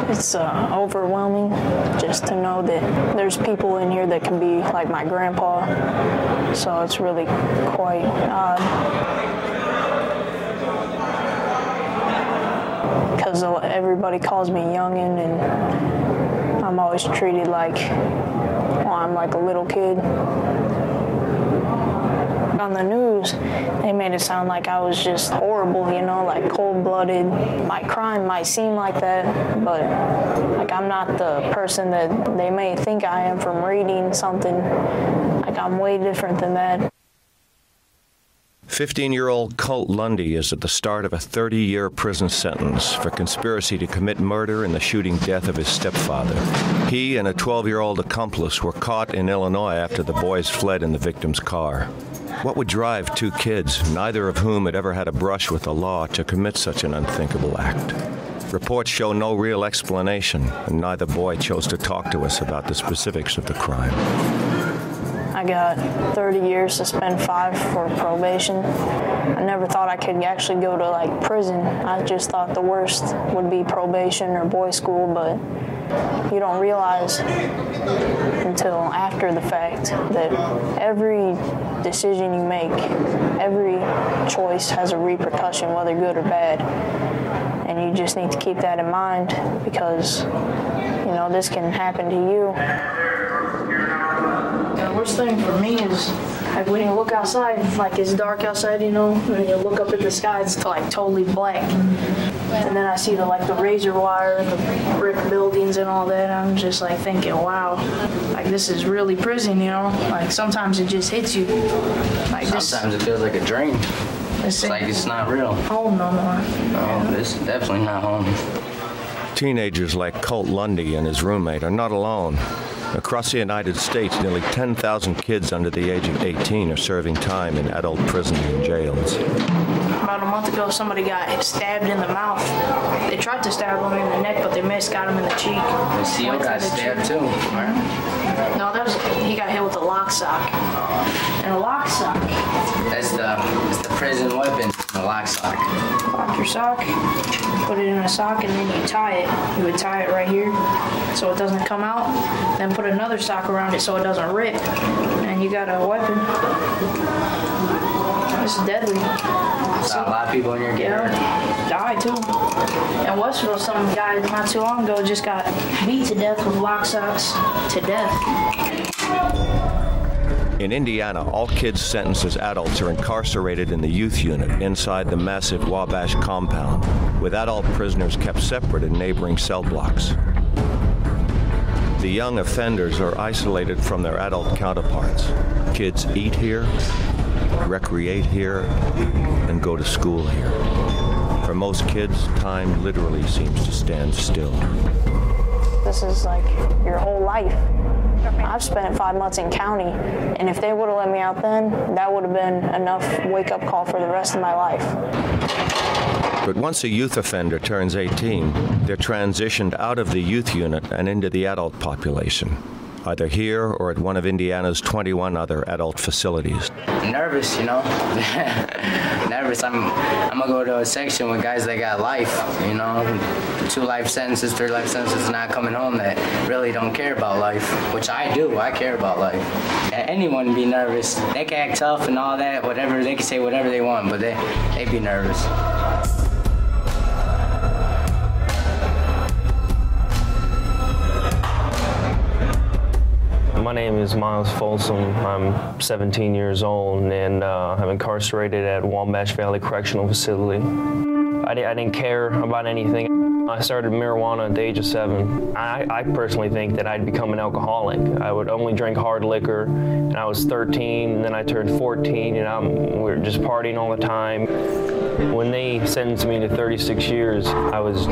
It's uh, overwhelming just to know that there's people in here that can be like my grandpa. So it's really quite odd. Because everybody calls me youngin, and I'm always treated like, well, I'm like a little kid on the news, they made it sound like I was just horrible, you know, like cold blooded. My crime might seem like that, but like I'm not the person that they may think I am from reading something. Like I'm way different than that. 15 year old Colt Lundy is at the start of a 30 year prison sentence for conspiracy to commit murder and the shooting death of his stepfather. He and a 12 year old accomplice were caught in Illinois after the boys fled in the victim's car. What would drive two kids, neither of whom had ever had a brush with the law, to commit such an unthinkable act? Reports show no real explanation, and neither boy chose to talk to us about the specifics of the crime. I got 30 years to spend five for probation. I never thought I could actually go to like prison. I just thought the worst would be probation or boys' school, but you don't realize until after the fact that every decision you make, every choice has a repercussion, whether good or bad. And you just need to keep that in mind because, you know, this can happen to you. The worst thing for me is like when you look outside, like it's dark outside, you know, and you look up at the sky, it's like totally black. And then I see the like the razor wire, the brick buildings and all that. I'm just like thinking, wow, like this is really prison, you know? Like sometimes it just hits you. Like Sometimes it feels like a dream. It's like it's not real. Home no more. No, it's definitely not home. Teenagers like Colt Lundy and his roommate are not alone. Across the United States, nearly 10,000 kids under the age of 18 are serving time in adult prisons and jails. About a month ago, somebody got stabbed in the mouth. They tried to stab him in the neck, but they missed, got him in the cheek. The CO Went got stabbed cheek. too. Right? No, that was he got hit with a lock sock. And a lock sock. That's the that's the prison weapon, the lock sock. Lock your sock, put it in a sock, and then you tie it. You would tie it right here so it doesn't come out. Then put another sock around it so it doesn't rip. And you got a weapon. It's deadly. Saw a lot of people in your get hurt. died too. In Westville, some guy not too long ago just got beat to death with lock socks to death. In Indiana, all kids sentenced as adults are incarcerated in the youth unit inside the massive Wabash compound, with adult prisoners kept separate in neighboring cell blocks. The young offenders are isolated from their adult counterparts. Kids eat here, recreate here, and go to school here. For most kids, time literally seems to stand still. This is like your whole life. I've spent five months in county, and if they would have let me out then, that would have been enough wake up call for the rest of my life. But once a youth offender turns 18, they're transitioned out of the youth unit and into the adult population, either here or at one of Indiana's 21 other adult facilities. Nervous, you know. Nervous. I'm I'm gonna go to a section with guys that got life, you know, two life sentences, three life sentences, not coming home that really don't care about life, which I do. I care about life. Anyone be nervous. They can act tough and all that, whatever. They can say whatever they want, but they they be nervous. My name is Miles Folsom. I'm 17 years old and uh, I'm incarcerated at Wabash Valley Correctional Facility. I, di- I didn't care about anything. I started marijuana at the age of seven. I, I personally think that I'd become an alcoholic. I would only drink hard liquor, and I was 13, and then I turned 14, and I'm, we were just partying all the time. When they sentenced me to 36 years, I was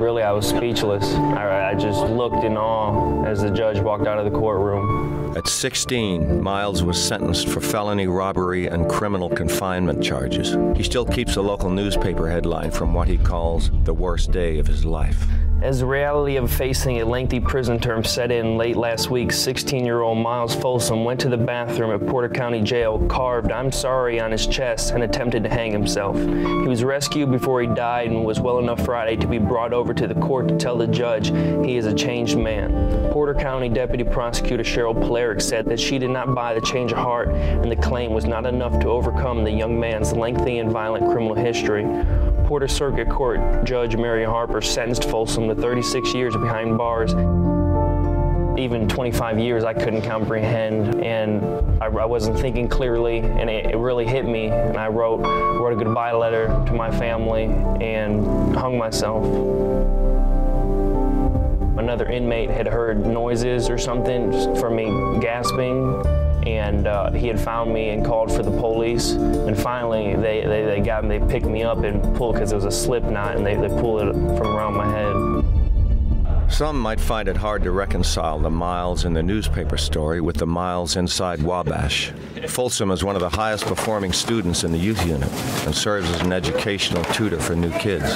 really I was speechless. I, I just looked in awe as the judge walked out of the courtroom. At 16, Miles was sentenced for felony robbery and criminal confinement charges. He still keeps a local newspaper headline from what he calls the worst day of his life. As the reality of facing a lengthy prison term set in late last week, 16 year old Miles Folsom went to the bathroom at Porter County Jail, carved I'm sorry on his chest, and attempted to hang himself. He was rescued before he died and was well enough Friday to be brought over to the court to tell the judge he is a changed man. Porter County Deputy Prosecutor Cheryl Polaric said that she did not buy the change of heart and the claim was not enough to overcome the young man's lengthy and violent criminal history. Porter Circuit Court Judge Mary Harper sentenced Folsom to 36 years behind bars. Even 25 years I couldn't comprehend, and I, I wasn't thinking clearly, and it, it, really hit me. And I wrote wrote a goodbye letter to my family and hung myself. Another inmate had heard noises or something from me gasping and uh, he had found me and called for the police. And finally, they, they, they got me, they picked me up and pulled because it was a slip knot, and they, they pulled it from around my head. Some might find it hard to reconcile the miles in the newspaper story with the miles inside Wabash. Folsom is one of the highest performing students in the youth unit and serves as an educational tutor for new kids.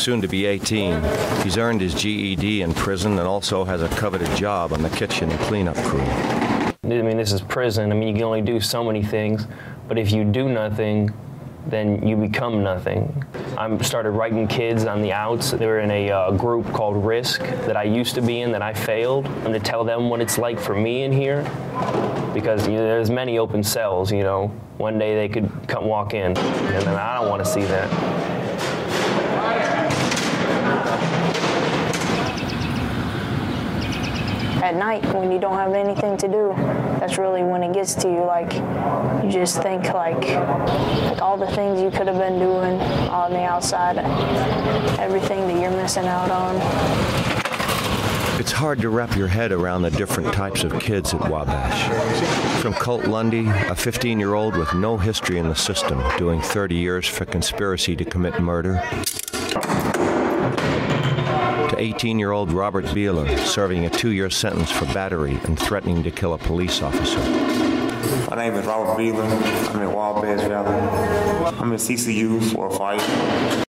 Soon to be 18, he's earned his GED in prison and also has a coveted job on the kitchen cleanup crew. I mean, this is prison. I mean, you can only do so many things, but if you do nothing, then you become nothing. I started writing kids on the outs. They were in a uh, group called Risk that I used to be in that I failed, and to tell them what it's like for me in here, because you know, there's many open cells. You know, one day they could come walk in, and then I don't want to see that. At night when you don't have anything to do that's really when it gets to you like you just think like, like all the things you could have been doing on the outside everything that you're missing out on it's hard to wrap your head around the different types of kids at Wabash. From Colt Lundy, a 15 year old with no history in the system, doing 30 years for conspiracy to commit murder, 18 year old Robert Beeler, serving a two year sentence for battery and threatening to kill a police officer. My name is Robert Beeler. I'm in Wabash Valley. I'm in CCU for a fight.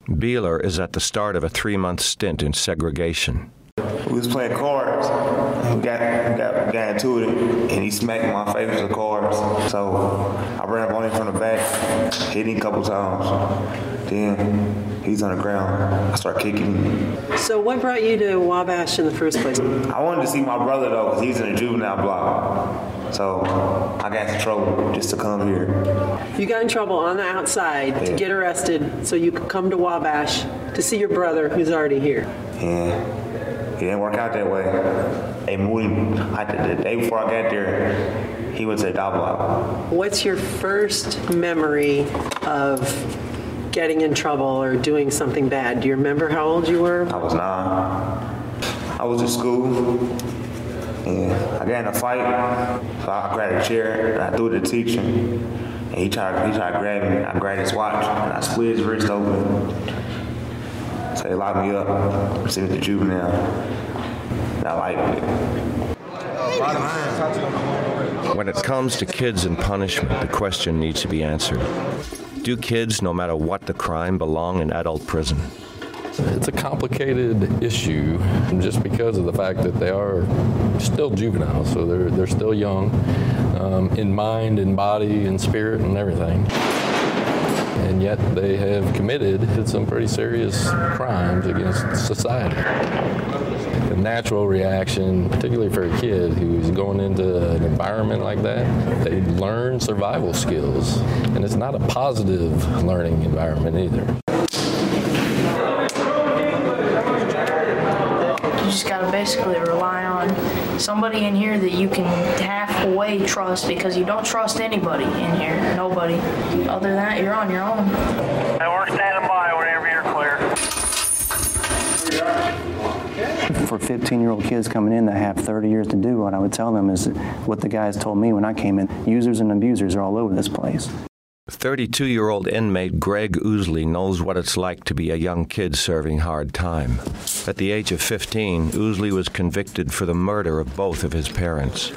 Beeler is at the start of a three month stint in segregation. We was playing cards. We got, got, got into it, and he smacked my face with the cards. So I ran up on him from the back, hit him a couple times. Then he's on the ground. I start kicking him. So what brought you to Wabash in the first place? I wanted to see my brother though, because he's in a juvenile block. So I got in trouble just to come here. You got in trouble on the outside yeah. to get arrested so you could come to Wabash to see your brother who's already here. Yeah. It didn't work out that way. They moved. I, the day before I got there, he went to the dog block. What's your first memory of getting in trouble or doing something bad? Do you remember how old you were? I was nine. I was in school. And I got in a fight, so I grabbed a chair and I threw it at the teacher. And he tried, he tried to grab me. I grabbed his watch and I split his wrist open. So they locked me up, sent me to juvenile. And I liked it. When it comes to kids and punishment, the question needs to be answered. Do kids, no matter what the crime, belong in adult prison? It's a complicated issue just because of the fact that they are still juveniles, so they're they're still young um, in mind and body and spirit and everything and yet they have committed some pretty serious crimes against society. The natural reaction, particularly for a kid who's going into an environment like that, they learn survival skills, and it's not a positive learning environment either. You just got to basically rely on somebody in here that you can halfway trust because you don't trust anybody in here. Nobody. Other than that, you're on your own. And we're standing by whenever you're clear. For 15 year old kids coming in that have 30 years to do, what I would tell them is what the guys told me when I came in users and abusers are all over this place. 32 year old inmate Greg Ousley knows what it's like to be a young kid serving hard time. At the age of 15, Ousley was convicted for the murder of both of his parents.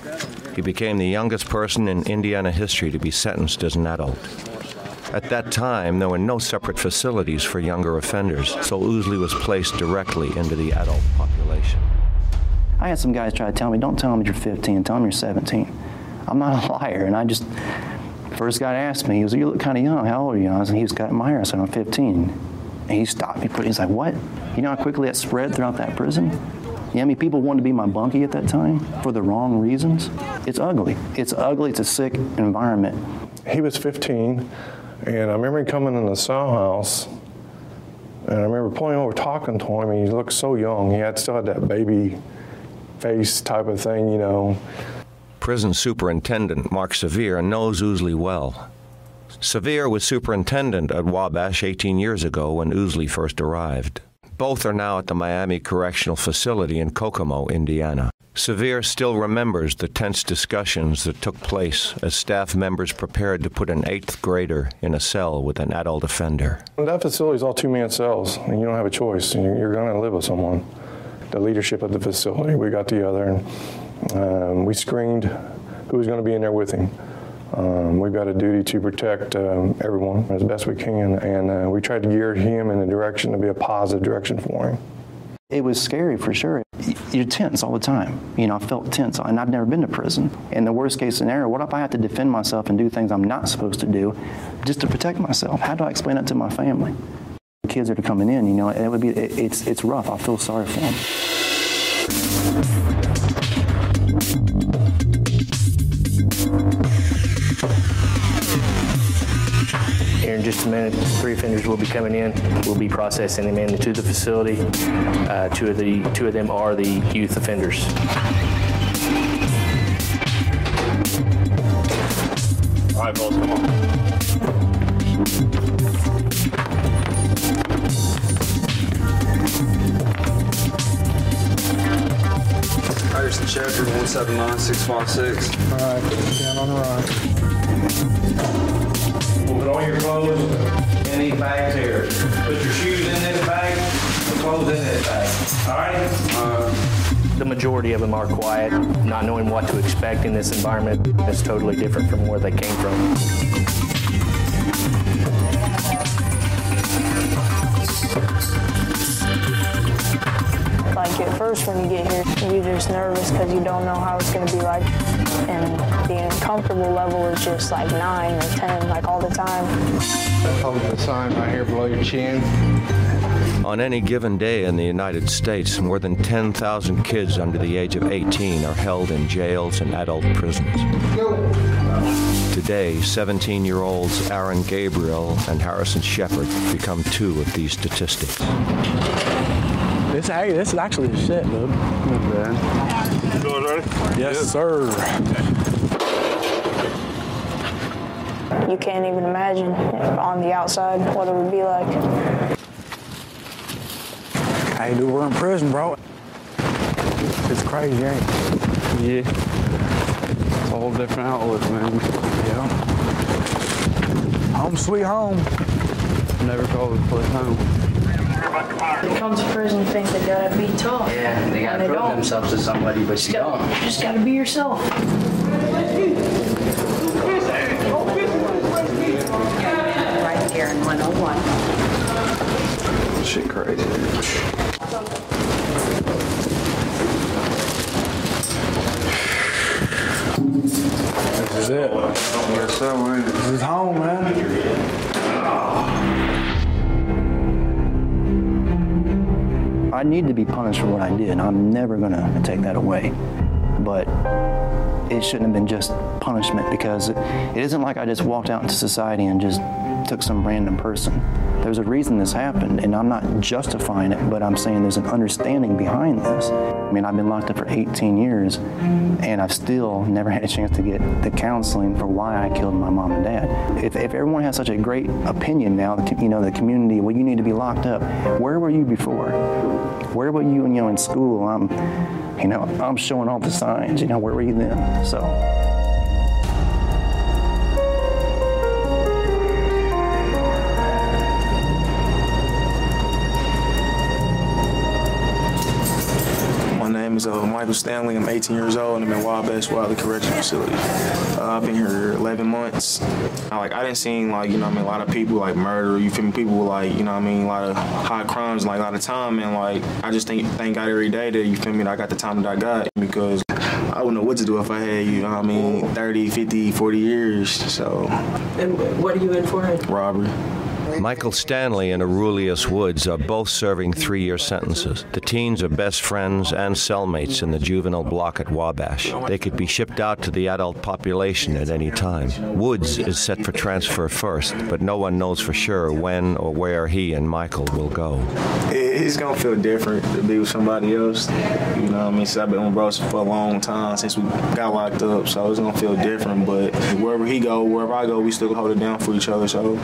He became the youngest person in Indiana history to be sentenced as an adult. At that time, there were no separate facilities for younger offenders, so Ousley was placed directly into the adult population. I had some guys try to tell me, don't tell them you're 15, tell them you're 17. I'm not a liar, and I just, first guy asked me, he was, you look kind of young, how old are you? I was, he was cutting my hair, I said, I'm 15. And he stopped me, he's like, what? You know how quickly that spread throughout that prison? You know how many people wanted to be my bunkie at that time for the wrong reasons? It's ugly. It's ugly. It's a sick environment. He was 15, and I remember him coming in the cell house, and I remember pulling over talking to him, and he looked so young. He had still had that baby face type of thing, you know. Prison Superintendent Mark Sevier knows Ousley well. Sevier was superintendent at Wabash 18 years ago when Ousley first arrived. Both are now at the Miami Correctional Facility in Kokomo, Indiana. Sevier still remembers the tense discussions that took place as staff members prepared to put an eighth grader in a cell with an adult offender. That facility is all two man cells, and you don't have a choice. You're going to live with someone. The leadership of the facility, we got together and um, we screened who was going to be in there with him. Um, we've got a duty to protect um, everyone as best we can, and uh, we tried to gear him in a direction to be a positive direction for him. It was scary for sure. You're tense all the time. You know, I felt tense, and I've never been to prison. In the worst case scenario, what if I have to defend myself and do things I'm not supposed to do just to protect myself? How do I explain that to my family? The kids are coming in, you know, it would be it, it's it's rough. I feel sorry for them. Just a minute, three offenders will be coming in. We'll be processing them into the facility. Uh, two of the two of them are the youth offenders. All right, boys, come on. Patterson Shepherd, 179656. All right, down on the right. Put all your clothes in these bags here. Put your shoes in this bag, the clothes in this bag. All right? Uh, the majority of them are quiet, not knowing what to expect in this environment. It's totally different from where they came from. Like at first when you get here, you're just nervous because you don't know how it's going to be like. And the uncomfortable level is just like 9 or 10, like all the time. Hold the sign right here below your chin. On any given day in the United States, more than 10,000 kids under the age of 18 are held in jails and adult prisons. Today, 17 year olds Aaron Gabriel and Harrison Shepard become two of these statistics. This, hey, this is actually the shit, dude. Not bad. You guys ready? Yes, sir. You can't even imagine on the outside what it would be like. Hey, dude, we're in prison, bro. It's crazy, ain't it? Yeah. It's a whole different outlook, man. Yeah. Home sweet home. Never call this place home. They come to prison think they gotta be tough. Yeah, they gotta they prove don't. themselves to somebody, but you don't. You just gotta be yourself. Right here in 101. Shit crazy. This is it. Yes, sir. This is home, man. I need to be punished for what I did. I'm never going to take that away. But it shouldn't have been just punishment because it, it isn't like I just walked out into society and just took some random person. There's a reason this happened, and I'm not justifying it, but I'm saying there's an understanding behind this. I mean, I've been locked up for 18 years, and I've still never had a chance to get the counseling for why I killed my mom and dad. If, if everyone has such a great opinion now, you know, the community, well, you need to be locked up. Where were you before? Where were you, you know, in school? I'm, you know, I'm showing all the signs. You know, where were you then? So. My name is uh, Michael Stanley. I'm 18 years old and I'm in Wabash Valley Correctional Facility. Uh, I've been here 11 months. I, like I didn't see like you know I mean a lot of people like murder. You feel me? People like you know what I mean a lot of high crimes like a lot of time and like I just think thank God every day that you feel me that I got the time that I got because I wouldn't know what to do if I had you know I mean 30, 50, 40 years. So. And what are you in for? Robbery. Michael Stanley and Aurelius Woods are both serving three year sentences. The teens are best friends and cellmates in the juvenile block at Wabash. They could be shipped out to the adult population at any time. Woods is set for transfer first, but no one knows for sure when or where he and Michael will go. It's gonna feel different to be with somebody else. You know what I mean? So I've been with bros for a long time since we got locked up, so it's gonna feel different. But wherever he go, wherever I go, we still hold it down for each other. So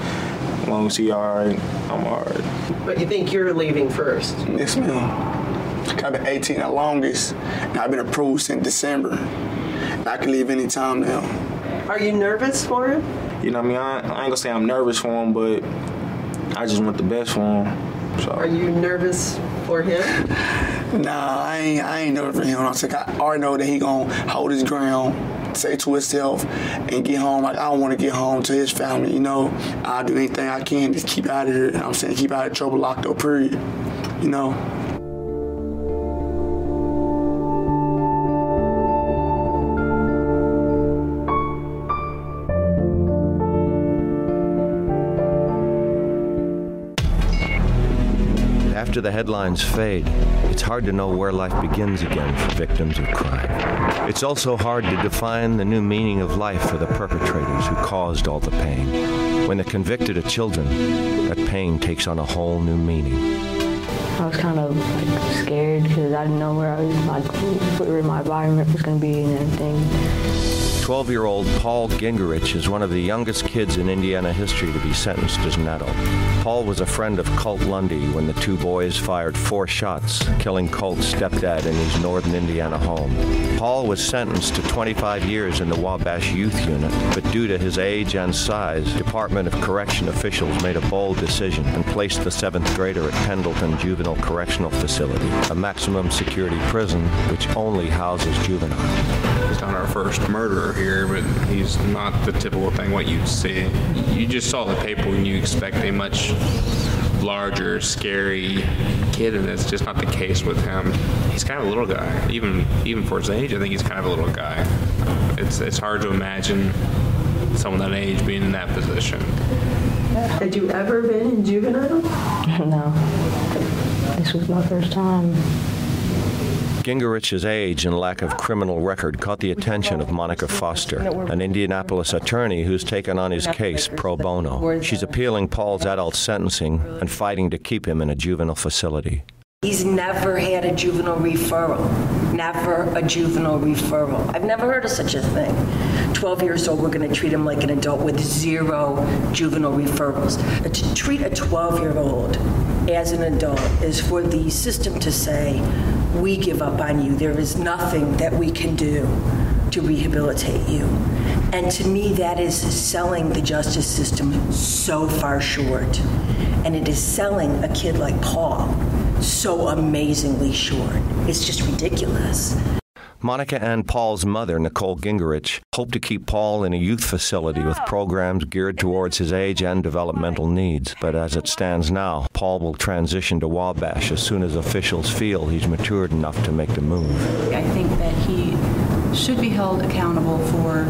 as long as he all right, I'm all right. But you think you're leaving first? Yes, ma'am. I've been 18 the longest, and I've been approved since December. And I can leave anytime now. Are you nervous for him? You know what I mean? I, I ain't gonna say I'm nervous for him, but I just want the best for him. So. Are you nervous for him? Nah, I ain't, I ain't nervous for him. I'm like, I already know that he gonna hold his ground, say to himself, and get home. Like I don't want to get home to his family. You know, I'll do anything I can to keep out of here. I'm saying keep out of trouble, locked up. Period. You know. After the headlines fade, it's hard to know where life begins again for victims of crime. It's also hard to define the new meaning of life for the perpetrators who caused all the pain. When they're convicted of children, that pain takes on a whole new meaning. I was kind of like scared because I didn't know where I was like where my environment was going to be and everything. 12 year old Paul Gingerich is one of the youngest kids in Indiana history to be sentenced as an adult. Paul was a friend of Colt Lundy when the two boys fired four shots, killing Colt's stepdad in his northern Indiana home. Paul was sentenced to 25 years in the Wabash Youth Unit, but due to his age and size, Department of Correction officials made a bold decision and placed the seventh grader at Pendleton Juvenile Correctional Facility, a maximum security prison which only houses juveniles. He's not our first murderer here, but he's not the typical thing what you'd see. You just saw the paper and you expect a much larger, scary kid, and it's just not the case with him. He's kind of a little guy, even even for his age. I think he's kind of a little guy. It's it's hard to imagine someone that age being in that position. Had you ever been in juvenile? no. This was my first time. Gingerich's age and lack of criminal record caught the attention of Monica Foster, an Indianapolis attorney who's taken on his case pro bono. She's appealing Paul's adult sentencing and fighting to keep him in a juvenile facility. He's never had a juvenile referral. Never a juvenile referral. I've never heard of such a thing. 12 years old, we're going to treat him like an adult with zero juvenile referrals. But to treat a 12 year old as an adult is for the system to say, we give up on you. There is nothing that we can do to rehabilitate you. And to me, that is selling the justice system so far short. And it is selling a kid like Paul so amazingly short. It's just ridiculous. Monica and Paul's mother, Nicole Gingerich, hope to keep Paul in a youth facility with programs geared towards his age and developmental needs. But as it stands now, Paul will transition to Wabash as soon as officials feel he's matured enough to make the move. I think that he should be held accountable for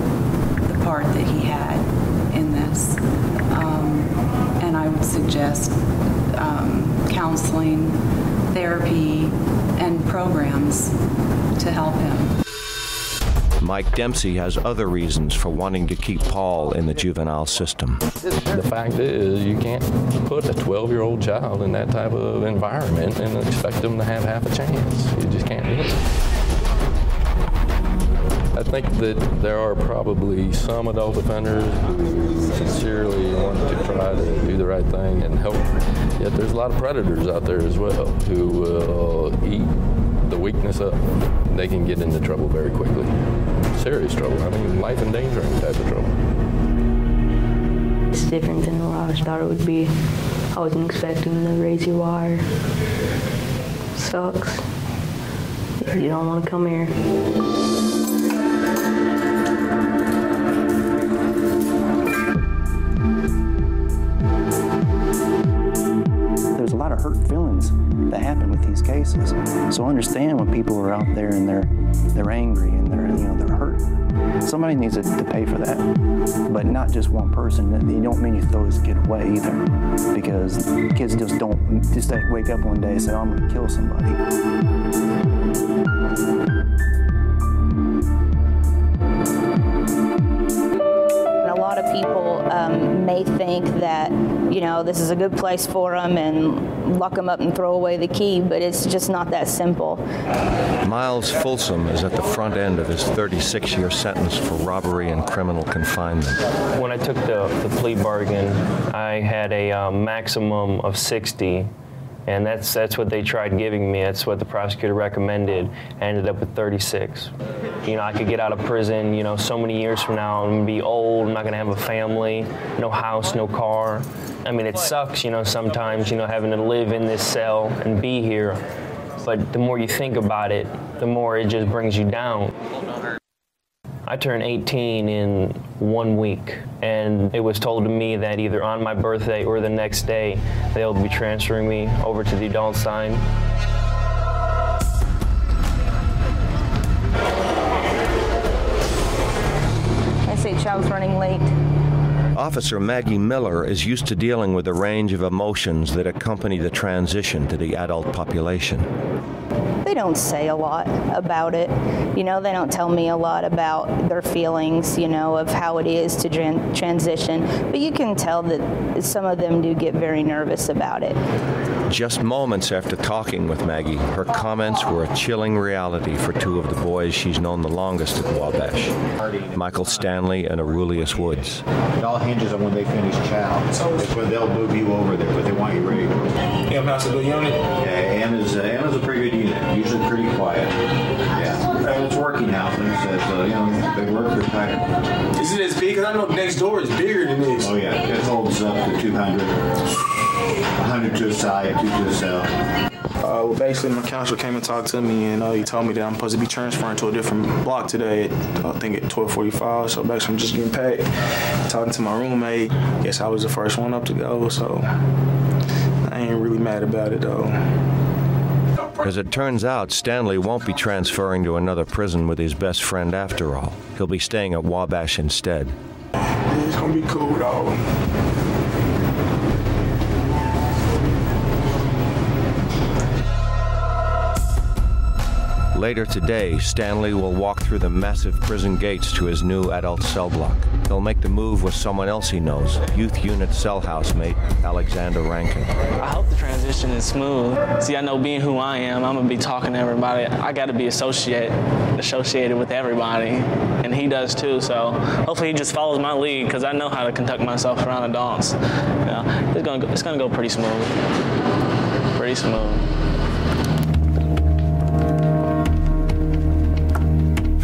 the part that he had in this. Um, and I would suggest um, counseling, therapy, programs to help him. Mike Dempsey has other reasons for wanting to keep Paul in the juvenile system. The fact is, you can't put a 12 year old child in that type of environment and expect them to have half a chance. You just can't do it. I think that there are probably some adult offenders who sincerely want to try to do the right thing and help. Yet there's a lot of predators out there as well who will eat the weakness up. They can get into trouble very quickly. Serious trouble. I mean, life endangering type of trouble. It's different than what I thought it would be. I wasn't expecting the razor wire. Sucks. You don't want to come here. Of hurt feelings that happen with these cases. So understand when people are out there and they're they're angry and they're you know they're hurt. Somebody needs to, to pay for that, but not just one person. You don't mean you throw this kid away either, because kids just don't just wake up one day and say, oh, "I'm going to kill somebody." A lot of people um, may think that, you know, this is a good place for them and lock them up and throw away the key, but it's just not that simple. Miles Folsom is at the front end of his 36 year sentence for robbery and criminal confinement. When I took the, the plea bargain, I had a um, maximum of 60, and that's that's what they tried giving me. That's what the prosecutor recommended. I ended up with 36. You know, I could get out of prison, you know, so many years from now and be old, I'm not gonna have a family, no house, no car. I mean, it sucks, you know, sometimes, you know, having to live in this cell and be here. But the more you think about it, the more it just brings you down. I turned 18 in one week, and it was told to me that either on my birthday or the next day, they'll be transferring me over to the adult. I say child's running late. Officer Maggie Miller is used to dealing with the range of emotions that accompany the transition to the adult population. They don't say a lot about it. You know, they don't tell me a lot about their feelings, you know, of how it is to tran- transition. But you can tell that some of them do get very nervous about it. Just moments after talking with Maggie, her comments were a chilling reality for two of the boys she's known the longest at Wabash Michael Stanley and Aurelius Woods. It all hinges on when they finish chow. That's when they'll move you over there, but they want you ready. M has a good unit. Yeah, M is uh, M is a pretty good unit. Usually pretty quiet. Yeah, and it's working out. And it uh, you know, they work their time. Is it as big? Because I know next door is bigger than this. Oh yeah, it holds up to 200. 100 to a side, two to a cell. Uh, well, basically, my counselor came and talked to me, and uh, he told me that I'm supposed to be transferring to a different block today. At, I think at 12:45. So basically, I'm just getting packed, Talking to my roommate. Guess I was the first one up to go. So I ain't really mad about it though. As it turns out, Stanley won't be transferring to another prison with his best friend after all. He'll be staying at Wabash instead. It's gonna be cool though. Later today, Stanley will walk through the massive prison gates to his new adult cell block. He'll make the move with someone else he knows, youth unit cell housemate Alexander Rankin. I hope the transition is smooth. See, I know being who I am, I'm gonna be talking to everybody. I got to be associate, associated with everybody, and he does too. So hopefully he just follows my lead because I know how to conduct myself around adults. You know, it's gonna go, it's gonna go pretty smooth, pretty smooth.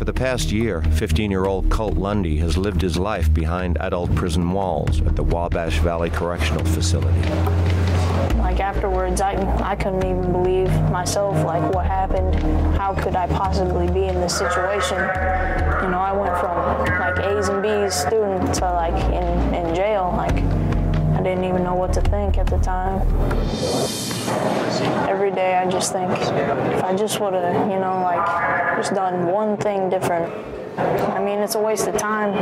For the past year, 15 year old Colt Lundy has lived his life behind adult prison walls at the Wabash Valley Correctional Facility. Like afterwards, I, I couldn't even believe myself, like what happened. How could I possibly be in this situation? You know, I went from like A's and B's student to like in, in jail. Like I didn't even know what to think at the time. Every day I just think, if I just would have, you know, like just done one thing different. I mean, it's a waste of time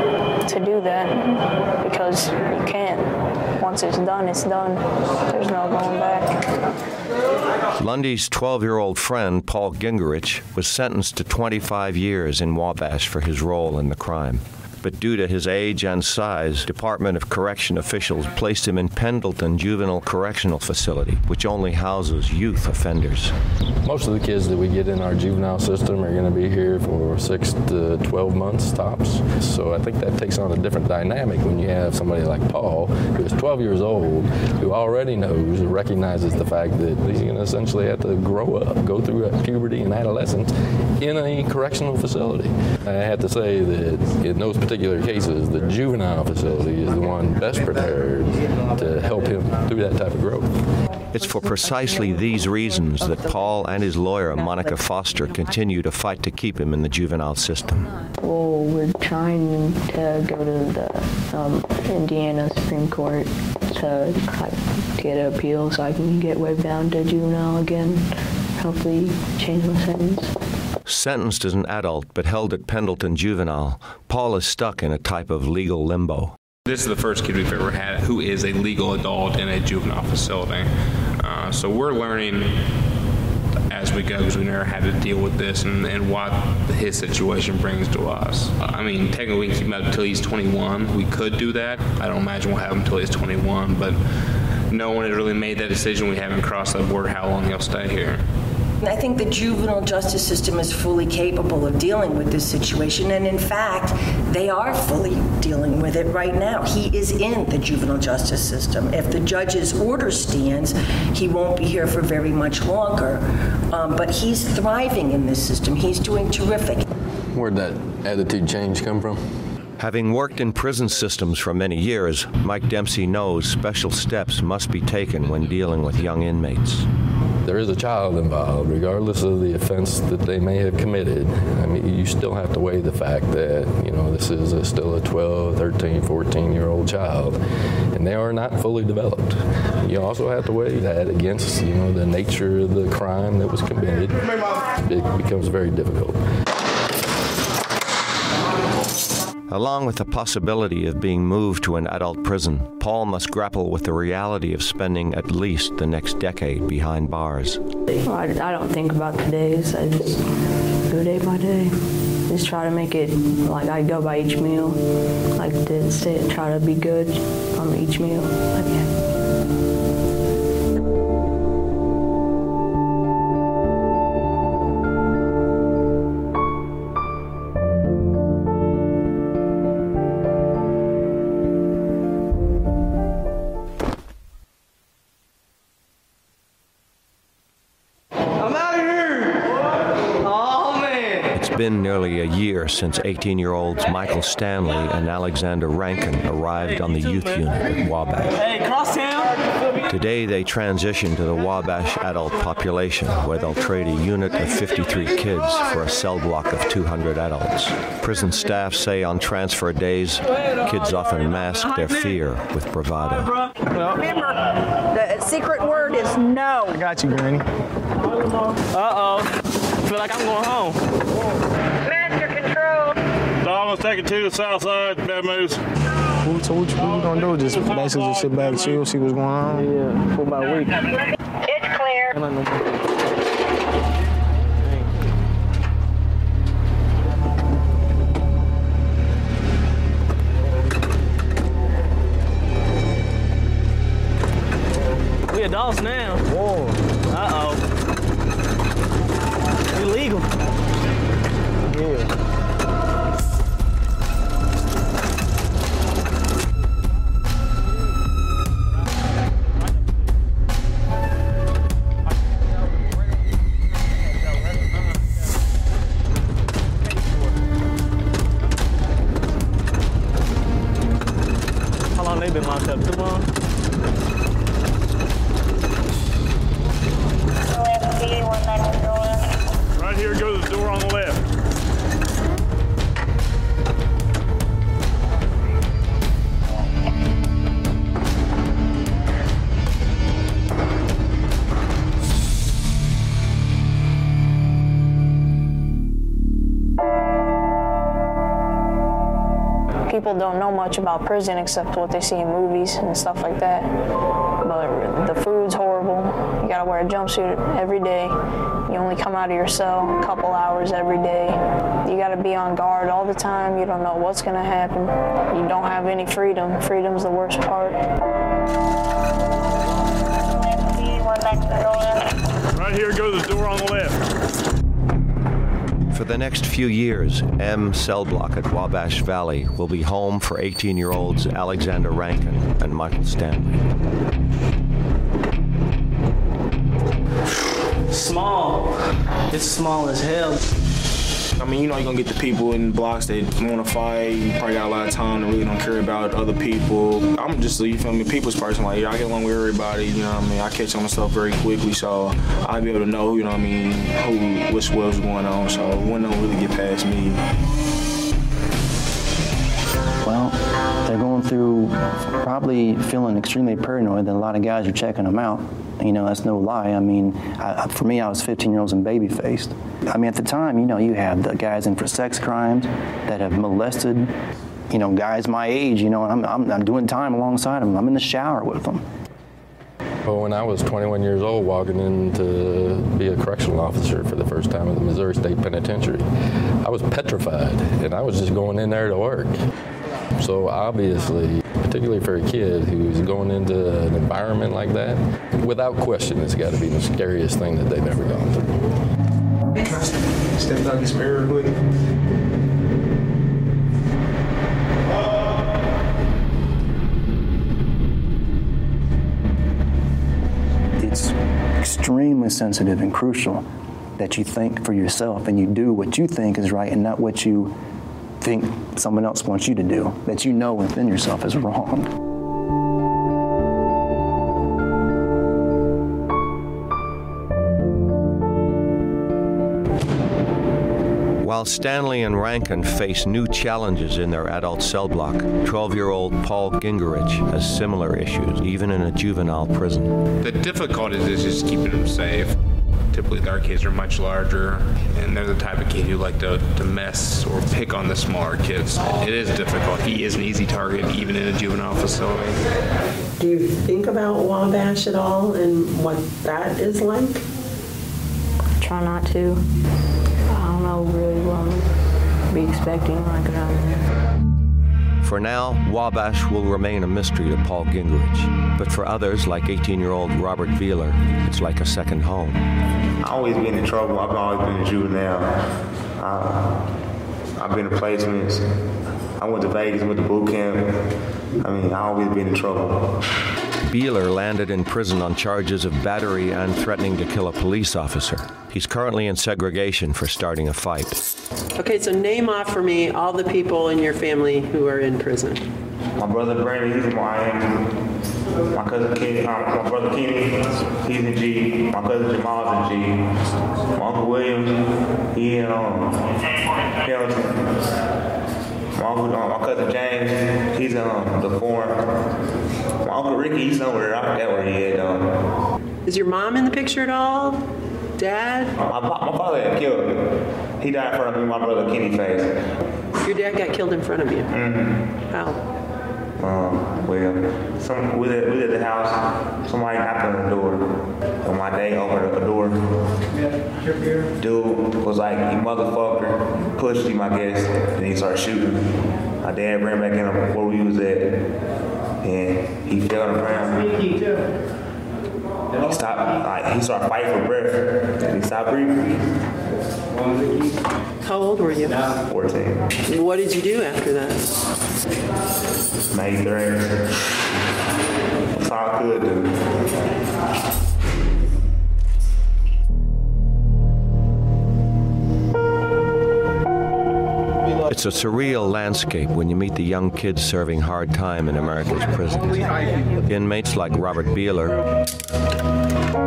to do that because you can't. Once it's done, it's done. There's no going back. Lundy's 12 year old friend, Paul Gingerich, was sentenced to 25 years in Wabash for his role in the crime. But due to his age and size, Department of Correction officials placed him in Pendleton Juvenile Correctional Facility, which only houses youth offenders. Most of the kids that we get in our juvenile system are going to be here for six to 12 months tops. So I think that takes on a different dynamic when you have somebody like Paul, who is 12 years old, who already knows, recognizes the fact that he's going to essentially have to grow up, go through puberty and adolescence in a correctional facility. I have to say that in those particular cases, the juvenile facility is the one best prepared to help him through that type of growth. It's for precisely these reasons that Paul and his lawyer, Monica Foster, continue to fight to keep him in the juvenile system. Well, we're trying to go to the um, Indiana Supreme Court to like, get an appeal so I can get way down to juvenile again. Hopefully, change my sentence. Sentenced as an adult but held at Pendleton Juvenile, Paul is stuck in a type of legal limbo. This is the first kid we've ever had who is a legal adult in a juvenile facility. Uh, so we're learning as we go because we never had to deal with this and, and what his situation brings to us. I mean, technically we can keep him up until he's 21. We could do that. I don't imagine we'll have him until he's 21, but no one has really made that decision. We haven't crossed that border how long he'll stay here. I think the juvenile justice system is fully capable of dealing with this situation, and in fact, they are fully dealing with it right now. He is in the juvenile justice system. If the judge's order stands, he won't be here for very much longer. Um, but he's thriving in this system. He's doing terrific. Where'd that attitude change come from? Having worked in prison systems for many years, Mike Dempsey knows special steps must be taken when dealing with young inmates. There is a child involved, regardless of the offense that they may have committed. I mean, you still have to weigh the fact that, you know, this is a, still a 12, 13, 14 year old child, and they are not fully developed. You also have to weigh that against, you know, the nature of the crime that was committed. It becomes very difficult. Along with the possibility of being moved to an adult prison, Paul must grapple with the reality of spending at least the next decade behind bars. Well, I, I don't think about the days. I just go day by day. Just try to make it like I go by each meal. Like to stay, try to be good on each meal. Like, yeah. Since 18 year olds Michael Stanley and Alexander Rankin arrived on the youth unit at Wabash. Hey, cross town. Today they transition to the Wabash adult population, where they'll trade a unit of 53 kids for a cell block of 200 adults. Prison staff say on transfer days, kids often mask their fear with bravado. Remember, the secret word is no. I got you, Granny. Uh-oh. Feel like I'm going home. Master control. So I'm gonna take it to the south side, Bad Moose. So what you, what you gonna do? Just basically just sit back, chill, see what's going on? Yeah, for about a week. It's clear. We adults now. Whoa. Much about prison except what they see in movies and stuff like that. But the food's horrible. You gotta wear a jumpsuit every day. You only come out of your cell a couple hours every day. You gotta be on guard all the time. You don't know what's gonna happen. You don't have any freedom. Freedom's the worst part. Right here goes the door on the left. For the next few years, M cell block at Wabash Valley will be home for 18 year olds Alexander Rankin and Michael Stanley. Small. It's small as hell. I mean, you know, you're gonna get the people in blocks that want to fight. You probably got a lot of time and really don't care about other people. I'm just, you feel me, people's person. Like, yeah, I get along with everybody. You know what I mean? I catch on stuff very quickly, so I'll be able to know, you know what I mean, who, what's what's going on. So one don't really get past me. Well, they're going through probably feeling extremely paranoid that a lot of guys are checking them out. You know, that's no lie. I mean, I, for me, I was 15 year olds and baby faced. I mean, at the time, you know, you have the guys in for sex crimes that have molested, you know, guys my age, you know, and I'm, I'm, I'm doing time alongside them. I'm in the shower with them. Well, when I was 21 years old, walking in to be a correctional officer for the first time at the Missouri State Penitentiary, I was petrified, and I was just going in there to work. So obviously, particularly for a kid who's going into an environment like that, without question, it's got to be the scariest thing that they've ever gone through. Can I step down this mirror real quick? It's extremely sensitive and crucial that you think for yourself and you do what you think is right and not what you think someone else wants you to do, that you know within yourself is wrong. While Stanley and Rankin face new challenges in their adult cell block, 12 year old Paul Gingerich has similar issues, even in a juvenile prison. The difficulty is just keeping them safe. Typically, our kids are much larger, and they're the type of kid who like to, to mess or pick on the smaller kids. It is difficult. He is an easy target, even in a juvenile facility. Do you think about Wabash at all and what that is like? I Try not to. I don't know really what I'm be expecting when I get out there. For now, Wabash will remain a mystery to Paul Gingerich, But for others, like 18 year old Robert Beeler, it's like a second home. I've always been in trouble. I've always been a juvenile. Uh, I've been in placements. I went to Vegas, went to boot camp. I mean, I've always been in trouble. Beeler landed in prison on charges of battery and threatening to kill a police officer. He's currently in segregation for starting a fight. Okay, so name off for me all the people in your family who are in prison. My brother Brandon, he's in Miami. My cousin Kenny, um, my brother Kenny, he's in G. My cousin Jamal's in G. My uncle William, he in um, Pendleton. My uncle, um, my cousin James, he's in um, the foreign. My uncle Ricky, he's somewhere. I forget where he is though. Is your mom in the picture at all? Dad? My, my father got killed. He died in front of me, my brother Kenny face. Your dad got killed in front of you? Mm-hmm. How? Um, well, some we at, we at the house. Somebody knocked on the door. And my dad opened the door. Dude was like, "You motherfucker!" Pushed him, I guess, and he started shooting. My dad ran back in where we was at, and he fell on the ground. He stopped. Like he started fighting for breath, and he stopped breathing. How old were you? 14. What did you do after that? Made drinks. That's all I could do. It's a surreal landscape when you meet the young kids serving hard time in America's prisons. Inmates like Robert Beeler,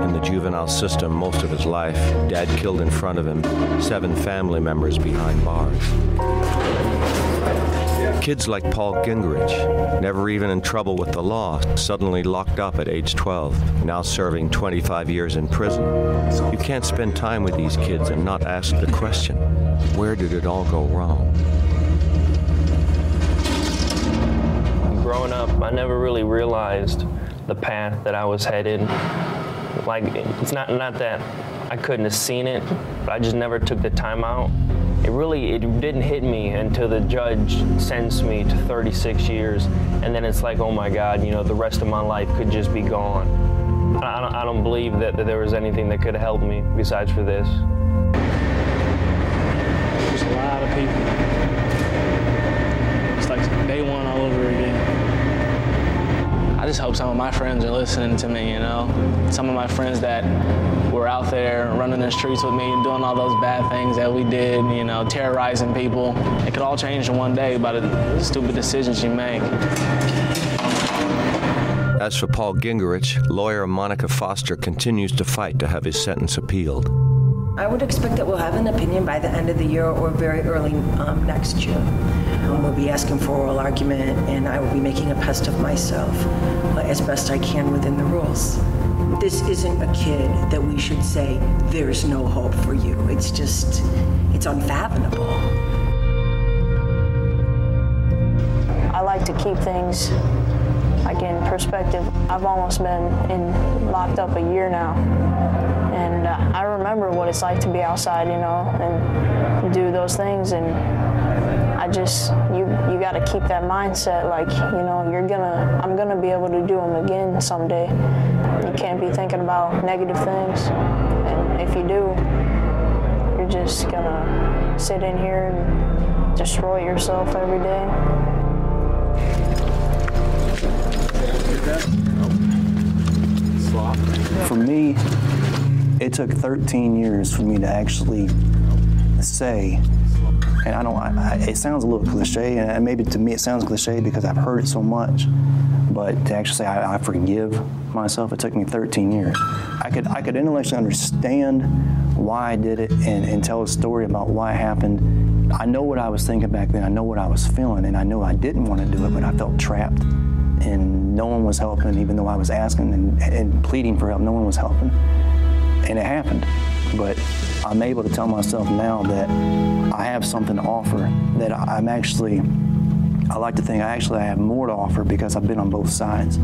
in the juvenile system most of his life, dad killed in front of him, seven family members behind bars. Kids like Paul Gingerich, never even in trouble with the law, suddenly locked up at age 12, now serving 25 years in prison. You can't spend time with these kids and not ask the question where did it all go wrong? Growing up, I never really realized the path that I was headed. Like, it's not, not that I couldn't have seen it, but I just never took the time out. It really, it didn't hit me until the judge sentenced me to 36 years, and then it's like, oh my God, you know, the rest of my life could just be gone. I don't, I don't believe that, that there was anything that could help me besides for this. There's a lot of people. It's like day one all over again. I just hope some of my friends are listening to me, you know? Some of my friends that were out there running the streets with me, and doing all those bad things that we did, you know, terrorizing people. It could all change in one day by the stupid decisions you make. As for Paul Gingerich, lawyer Monica Foster continues to fight to have his sentence appealed. I would expect that we'll have an opinion by the end of the year or very early um, next June. Um, we'll be asking for oral argument, and I will be making a pest of myself uh, as best I can within the rules. This isn't a kid that we should say, there's no hope for you. It's just, it's unfathomable. I like to keep things like in perspective. I've almost been in locked up a year now, and uh, I remember what it's like to be outside, you know, and do those things. And I just you you got to keep that mindset, like you know, you're gonna I'm gonna be able to do them again someday. You can't be thinking about negative things, and if you do, you're just gonna sit in here and destroy yourself every day. For me, it took 13 years for me to actually say, and I don't, I, it sounds a little cliche, and maybe to me it sounds cliche because I've heard it so much, but to actually say I, I forgive myself, it took me 13 years. I could, I could intellectually understand why I did it and, and tell a story about why it happened. I know what I was thinking back then, I know what I was feeling, and I know I didn't want to do it, but I felt trapped and no one was helping, even though I was asking and, and, pleading for help. No one was helping, and it happened. But I'm able to tell myself now that I have something to offer. That I'm actually, I like to think I actually have more to offer because I've been on both sides. I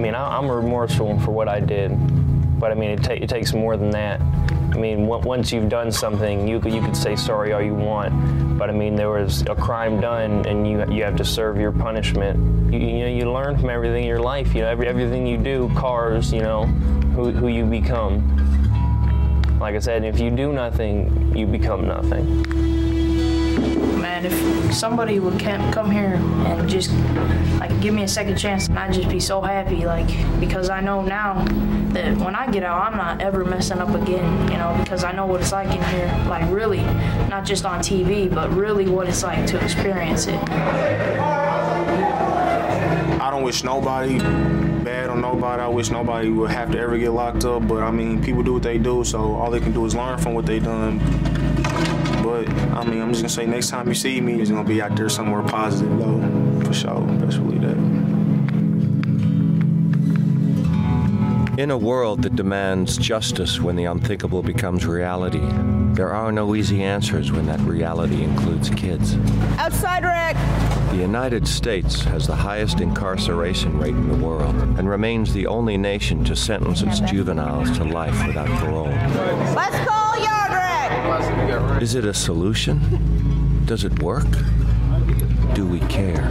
mean, I'm remorseful for what I did, but I mean, it, it takes more than that. I mean, once you've done something, you could, you could say sorry all you want, but I mean, there was a crime done, and you you have to serve your punishment. You, you know, you learn from everything in your life. You know, every, everything you do, cars, you know, who who you become. Like I said, if you do nothing, you become nothing. Man, if somebody would come here and just like give me a second chance, I'd just be so happy. Like because I know now that when I get out, I'm not ever messing up again. You know, because I know what it's like in here. Like really, not just on TV, but really what it's like to experience it. I don't wish nobody bad on nobody. I wish nobody would have to ever get locked up. But I mean, people do what they do, so all they can do is learn from what they done. But I mean, I'm just gonna say next time you see me, it's gonna be out there somewhere positive though, for sure. Best believe that. In a world that demands justice when the unthinkable becomes reality, there are no easy answers when that reality includes kids. Outside Rick! The United States has the highest incarceration rate in the world and remains the only nation to sentence its juveniles to life without parole. Let's call Yardrick! Is it a solution? Does it work? Do we care?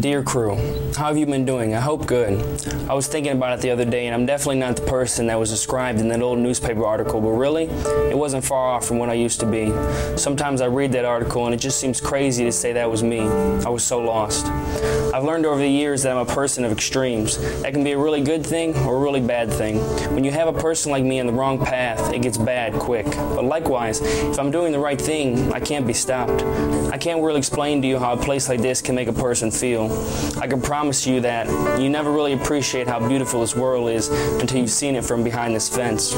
Dear crew, how have you been doing? I hope good. I was thinking about it the other day, and I'm definitely not the person that was described in that old newspaper article, but really, it wasn't far off from what I used to be. Sometimes I read that article, and it just seems crazy to say that was me. I was so lost. I've learned over the years that I'm a person of extremes. That can be a really good thing or a really bad thing. When you have a person like me in the wrong path, it gets bad quick. But likewise, if I'm doing the right thing, I can't be stopped. I can't really explain to you how a place like this can make a person feel. I can promise you that you never really appreciate how beautiful this world is until you've seen it from behind this fence.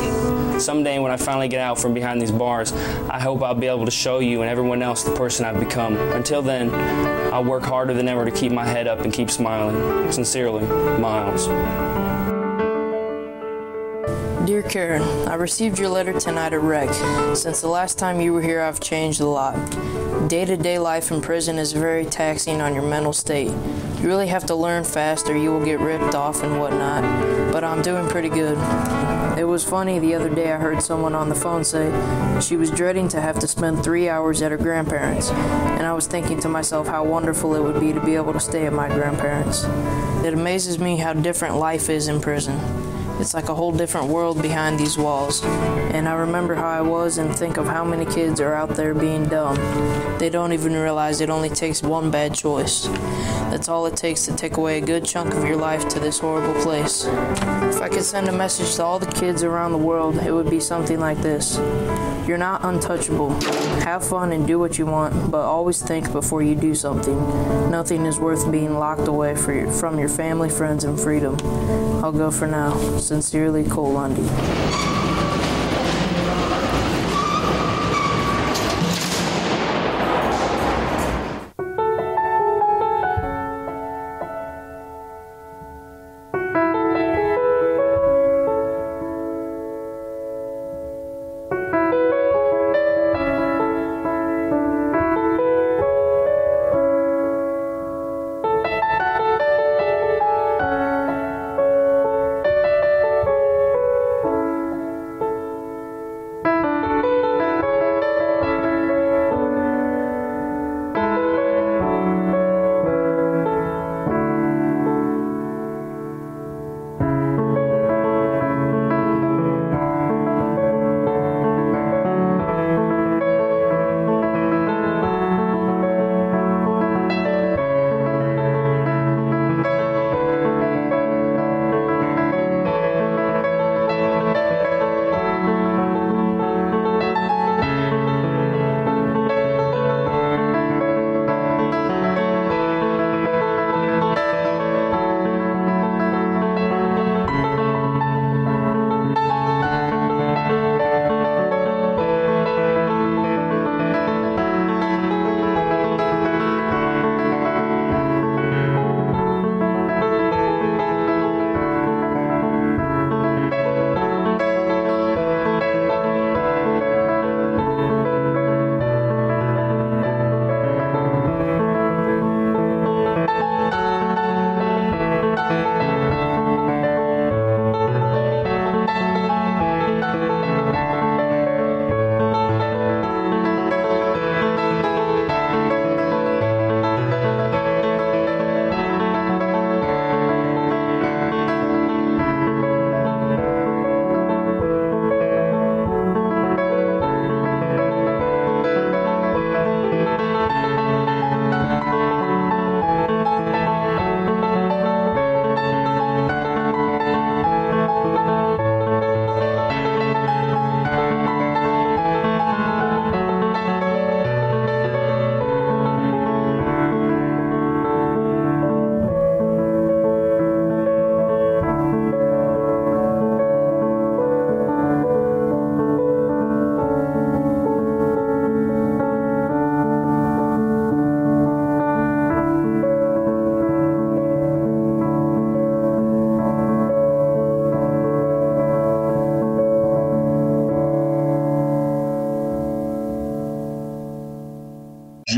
Someday when I finally get out from behind these bars, I hope I'll be able to show you and everyone else the person I've become. Until then, I'll work harder than ever to keep my head up and keep smiling. Sincerely, Miles. Dear Karen, I received your letter tonight at Rec. Since the last time you were here, I've changed a lot. Day to day life in prison is very taxing on your mental state. You really have to learn fast or you will get ripped off and whatnot. But I'm doing pretty good. It was funny the other day I heard someone on the phone say she was dreading to have to spend three hours at her grandparents', and I was thinking to myself how wonderful it would be to be able to stay at my grandparents'. It amazes me how different life is in prison. It's like a whole different world behind these walls. And I remember how I was and think of how many kids are out there being dumb. They don't even realize it only takes one bad choice. That's all it takes to take away a good chunk of your life to this horrible place. If I could send a message to all the kids around the world, it would be something like this. You're not untouchable. Have fun and do what you want, but always think before you do something. Nothing is worth being locked away your, from your family, friends, and freedom. I'll go for now. Sincerely, Colt Lundy.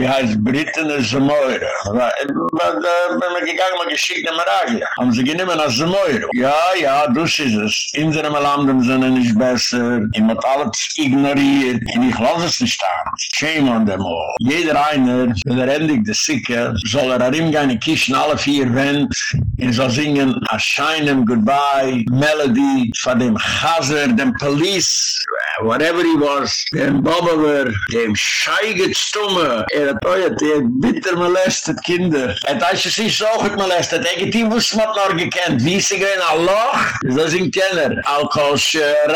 Sie heißt Brittene Zemoire. Wenn man gegangen, man geschickt in Maraglia. Haben sie genommen als Zemoire. Ja, ja, dus ist es. In seinem Land sind nicht besser. Ich muss alles ignoriert. Und ich lasse es nicht an. Shame on them all. Jeder einer, wenn er endlich der Sicke, soll er er ihm gerne kischen alle vier Wände. Er soll singen A Shine Goodbye Melody von dem Chaser, dem Police, whatever he was, dem Bobover, dem Scheiget Stumme. Er hat euer, der bitter molestet Kinder. Er hat euch sich so gut molestet. Er hat die wuss man noch gekannt. Wie sie gehen, Allah? So sind Kenner. Al-Kosherai,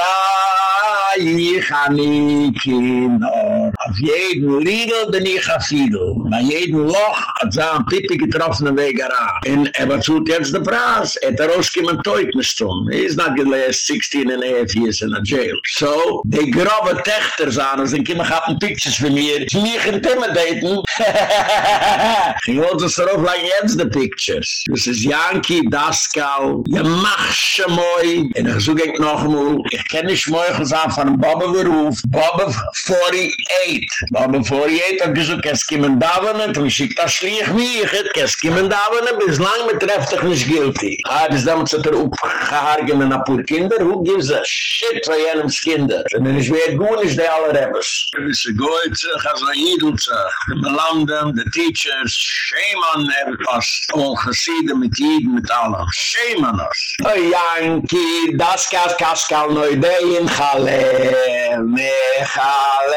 ich han ich Kinder. Auf jeden Liedl bin ich a Fiedl. Bei jedem Loch hat sie ein Pippi getroffenen Weg heran. Und er war zu jetzt der Preis. Er hat er rausgekommen Teutnis tun. He is not gelast 16 and a half years in a jail. So, die grobe Techter sahen, sind kiemen gappen pictures von mir. Sie mich intimidaten. Ich wollte es darauf lang jetzt die pictures. Das ist Yankee, Daskal, ja mach schon moi. Und ich suche ich noch mal. Ich kenne nicht moi gesagt von Bobbe Beruf. Bobbe 48. geht. Aber bevor jeder hat gesagt, es kommen Davonen, dann schickt er das Schlieg mich, es kommen Davonen, bislang betrefft dich er nicht guilty. Ah, das damals hat er aufgehargen mit ein paar Kinder, who gives a shit von jenem Kinder? Und dann ist wer gut, ist der alle Rebels. Das ist gut, ich habe so die Belanden, die Teachers, shame on was all gesieden mit jedem, mit allen, shame on us. Oh, Janki, das kann, kann, kann, kann, kann, kann, kann, kann, kann, kann,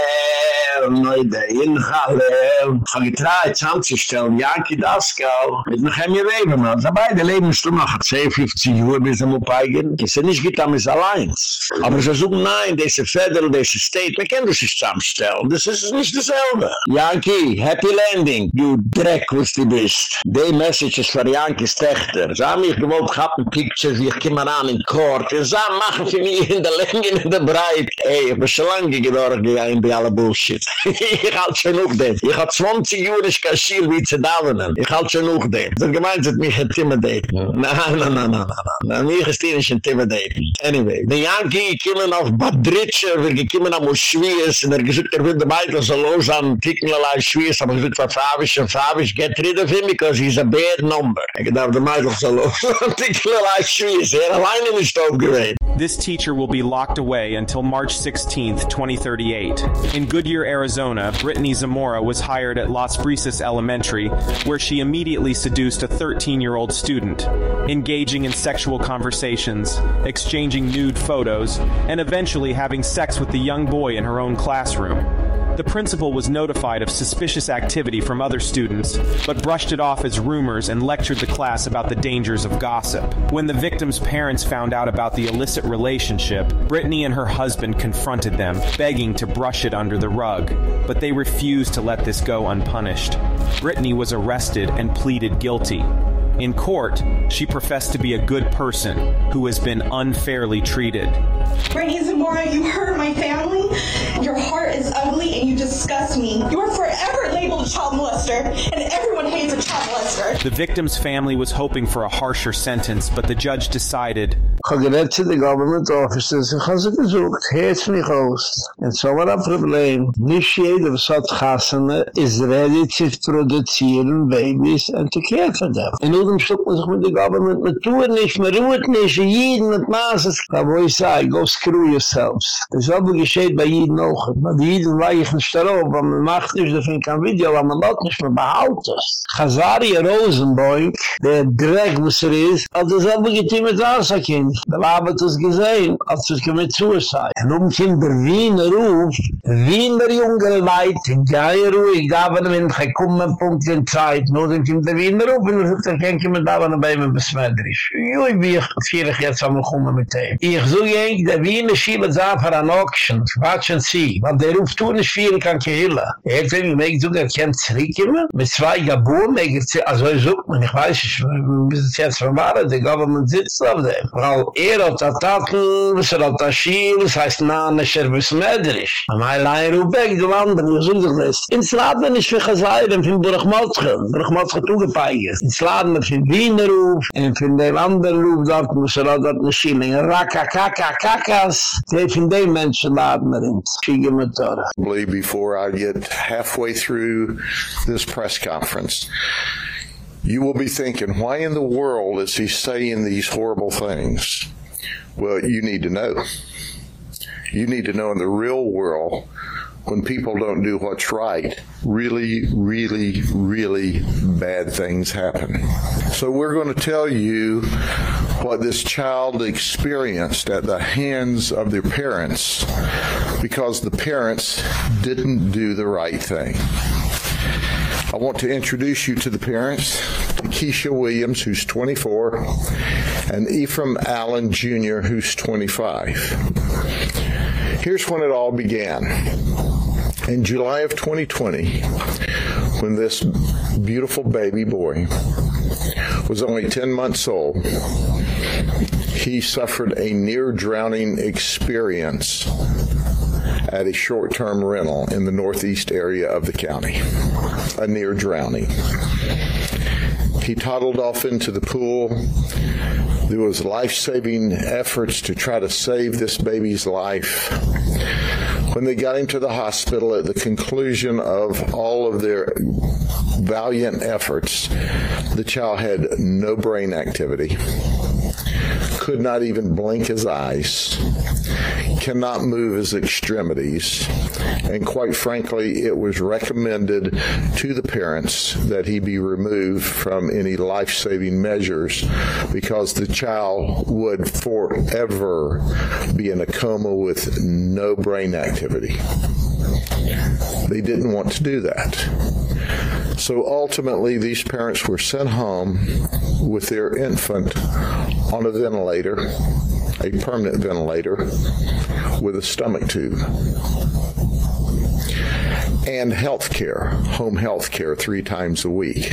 me chalel, noidein chalel. Ich habe getraut, zusammenzustellen, Yankee, das kal, mit ein Webermann. Aber beide leben schon noch 10, 15 Uhr, bis am Upeigen. Es ist nicht getan, es allein. Aber sie sagen, nein, das ist Federal, das ist State, wir können das nicht zusammenstellen. Das ist nicht dasselbe. Yankee, happy landing, you dreck, was du bist. Die Message ist für Yankees Techter. Sie haben mich gewollt, gehabt ein Picture, wie ich komme an in Court. Sie machen für mich in der Länge, in der Breit. Ey, ich bin schon lange gedorcht gegangen bei aller Bullshit. ich halte schon noch den. Ich habe 20 Jahre nicht kaschiert, wie zu dauern. Ich halte schon noch den. Das gemeint hat mich intimidated. Na, na, na, na, na, na. Na, mich ist die nicht intimidated. Anyway, die Yankee kommen auf Badritsche, wir kommen auf Schwiees, und er gesagt, er wird der Meitel so los an Tickenlerlei Schwiees, aber er gesagt, Fabisch und Fabisch, get rid of him, because he's a bad number. Er gedacht, der Meitel so los an Tickenlerlei Schwiees, er alleine nicht aufgeregt. This teacher will be locked away until March 16th, 2038. In Goodyear, Arizona, Brittany Zamora was hired at Las Brisas Elementary, where she immediately seduced a 13-year-old student, engaging in sexual conversations, exchanging nude photos, and eventually having sex with the young boy in her own classroom. The principal was notified of suspicious activity from other students, but brushed it off as rumors and lectured the class about the dangers of gossip. When the victim's parents found out about the illicit relationship, Brittany and her husband confronted them, begging to brush it under the rug, but they refused to let this go unpunished. Brittany was arrested and pleaded guilty. In court, she professed to be a good person who has been unfairly treated. Brittany Zamora, you hurt my family. Your heart is ugly and you disgust me. You are forever labeled a child molester, and everyone hates a child molester. The victim's family was hoping for a harsher sentence, but the judge decided Ich habe gerät zu den Government Offices, ich habe sie gesucht, hört mich aus. Und so war ein Problem. Nicht jeder, was hat Gassene, ready zu produzieren Babys and to care for them. In unserem Stück muss ich mit der Government, man tut nicht, man ruht nicht, jeden mit Maßes. Da wo ich sage, go screw yourselves. Das ist aber geschehen bei jeden auch. Bei jeden war ich nicht darauf, weil man macht nicht, da finde ich kein Video, weil man lässt nicht mehr behalten. Chazari Rosenboink, der Dreck, was er ist, hat das aber getan mit Wasserkind. Da war aber das gesehen, als es gemet Suicide. Und um kommt der Wiener Ruf, Wiener junge Leute, in Geier ruhig, da war wenn ich komme, Punkt in Zeit, nur dann kommt der Wiener Ruf, und er sagt, kommen da waren bei mir besmeidrisch. Joi, wie ich vierig jetzt am Lchumme mit dem. Ich such ja eigentlich, der Wiener schiebt sah für an Auction. Watsch und sie. Weil der ruft tun ist vierig an Kehilla. Er hat mir mich sogar er kein Zirikimme. Mit zwei Gabur, mich er. Also er ich such mir, ich weiß, ich muss es jetzt vermahlen, der Government sitzt auf dem. Weil er hat Attacken, Tatl, was er es heißt Schiel, das heißt Nanescher besmeidrisch. Am Eilein ruft weg, du wander, du such dich das. In Slaven ist für Chazayren, für Burak Motschel. Burak Motschel togepeiget. In Slaven, ist für Wiener Ruf, und für den anderen Ruf, dort muss er auch dort ne Schiel, in Raka, Kaka, Kakas, die von den Menschen laden er ins. Schiege mit Tora. Before I get halfway through this press conference, you will be thinking, why in the world is he saying these horrible things? Well, you need to know. You need to know in the real world when people don't do what's right, really, really, really bad things happen. So we're going to tell you what this child experienced at the hands of their parents because the parents didn't do the right thing. I want to introduce you to the parents, to Keisha Williams, who's 24, and Ephraim Allen Jr., who's 25. Here's when it all began. In July of 2020, when this beautiful baby boy was only 10 months old, he suffered a near drowning experience at a short-term rental in the northeast area of the county. A near drowning. He toddled off into the pool. There was life-saving efforts to try to save this baby's life. When they got him to the hospital at the conclusion of all of their valiant efforts, the child had no brain activity could not even blink his eyes, cannot move his extremities, and quite frankly, it was recommended to the parents that he be removed from any life-saving measures because the child would forever be in a coma with no brain activity. They didn't want to do that. So ultimately these parents were sent home with their infant on a ventilator, a permanent ventilator with a stomach tube. And health care, home health care 3 times a week.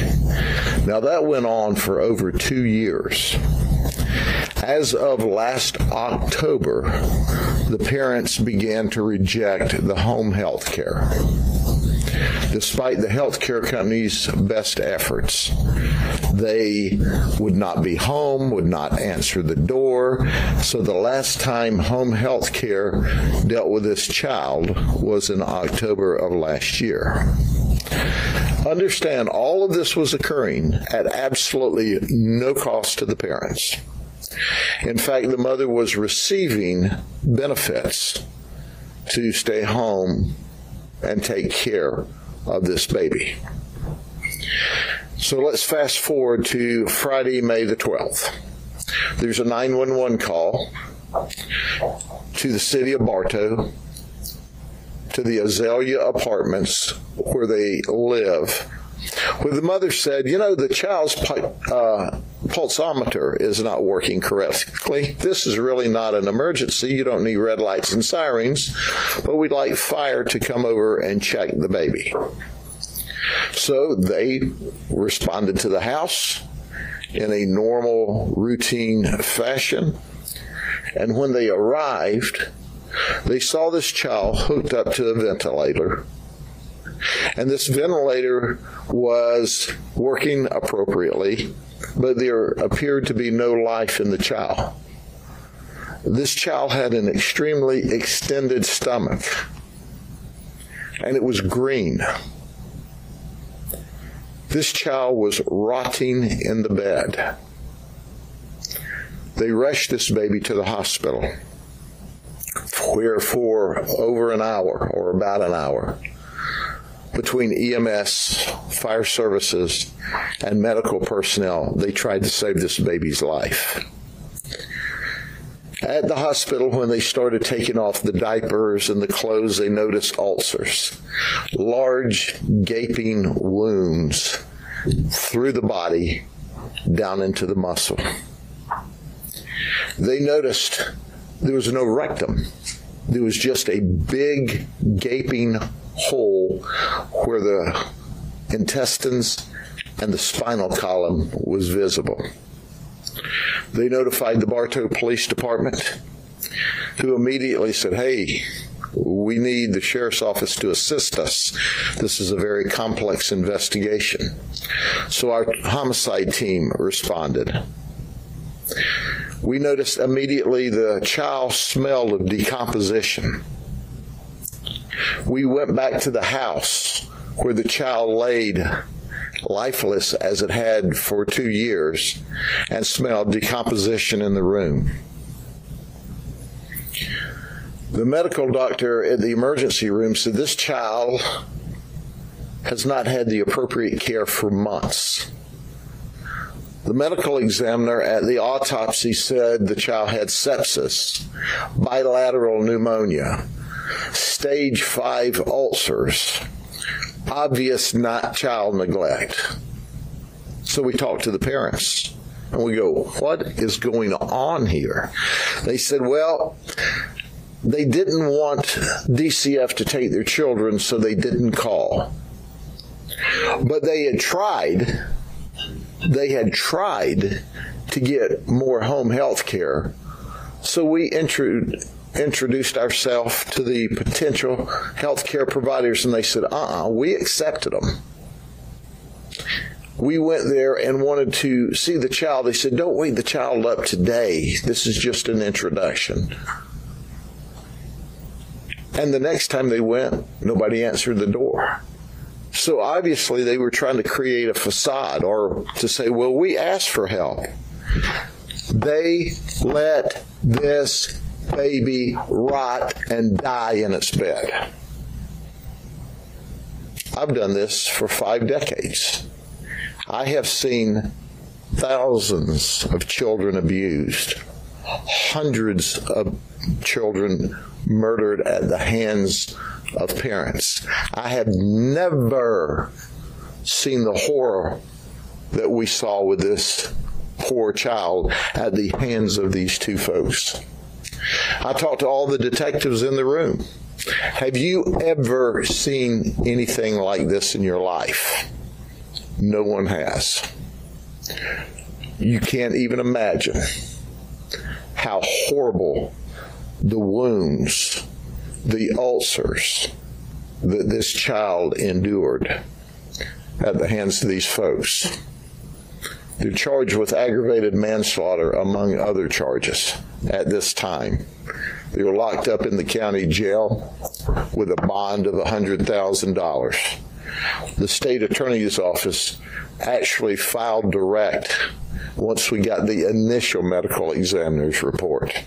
Now that went on for over 2 years. As of last October, the parents began to reject the home health care despite the healthcare company's best efforts. They would not be home, would not answer the door. So the last time home health care dealt with this child was in October of last year. Understand all of this was occurring at absolutely no cost to the parents. In fact, the mother was receiving benefits to stay home and take care of this baby. So let's fast forward to Friday, May the 12th. There's a 911 call to the city of Bartow to the Azalea apartments where they live where the mother said, you know, the child's uh, pulsometer is not working correctly. This is really not an emergency. You don't need red lights and sirens, but we'd like fire to come over and check the baby. So they responded to the house in a normal routine fashion. And when they arrived, they saw this child hooked up to a ventilator and this ventilator was working appropriately, but there appeared to be no life in the child. This child had an extremely extended stomach, and it was green. This child was rotting in the bed. They rushed this baby to the hospital where for over an hour or about an hour between EMS, fire services, and medical personnel, they tried to save this baby's life. At the hospital, when they started taking off the diapers and the clothes, they noticed ulcers, large gaping wounds through the body down into the muscle. They noticed there was no rectum. There was just a big gaping hole where the intestines and the spinal column was visible. They notified the Bartow Police Department who immediately said, "Hey, we need the sheriff's office to assist us. This is a very complex investigation." So our homicide team responded. We noticed immediately the child smell of decomposition we went back to the house where the child laid lifeless as it had for 2 years and smelled decomposition in the room. The medical doctor at the emergency room said this child has not had the appropriate care for months. The medical examiner at the autopsy said the child had sepsis, bilateral pneumonia, stage 5 ulcers, obvious not child neglect. So we talked to the parents and we go, "What is going on here?" They said, "Well, they didn't want DCF to take their children, so they didn't call." But they had tried they had tried to get more home health care. So we introduced introduced ourselves to the potential healthcare providers and they said, "Uh-uh, we accepted them." We went there and wanted to see the child. They said, "Don't wake the child up today. This is just an introduction." And the next time they went, nobody answered the door. So obviously they were trying to create a facade or to say, "Well, we asked for help." They let this baby rot and die in its bed. I've done this for 5 decades. I have seen thousands of children abused, hundreds of children murdered at the hands of parents. I have never seen the horror that we saw with this poor child at the hands of these two folks. I talked to all the detectives in the room. Have you ever seen anything like this in your life? No one has. You can't even imagine how horrible the wounds, the ulcers that this child endured at the hands of these folks. They're charged with aggravated manslaughter, among other charges, at this time. They were locked up in the county jail with a bond of $100,000. The state attorney's office actually filed direct once we got the initial medical examiner's report.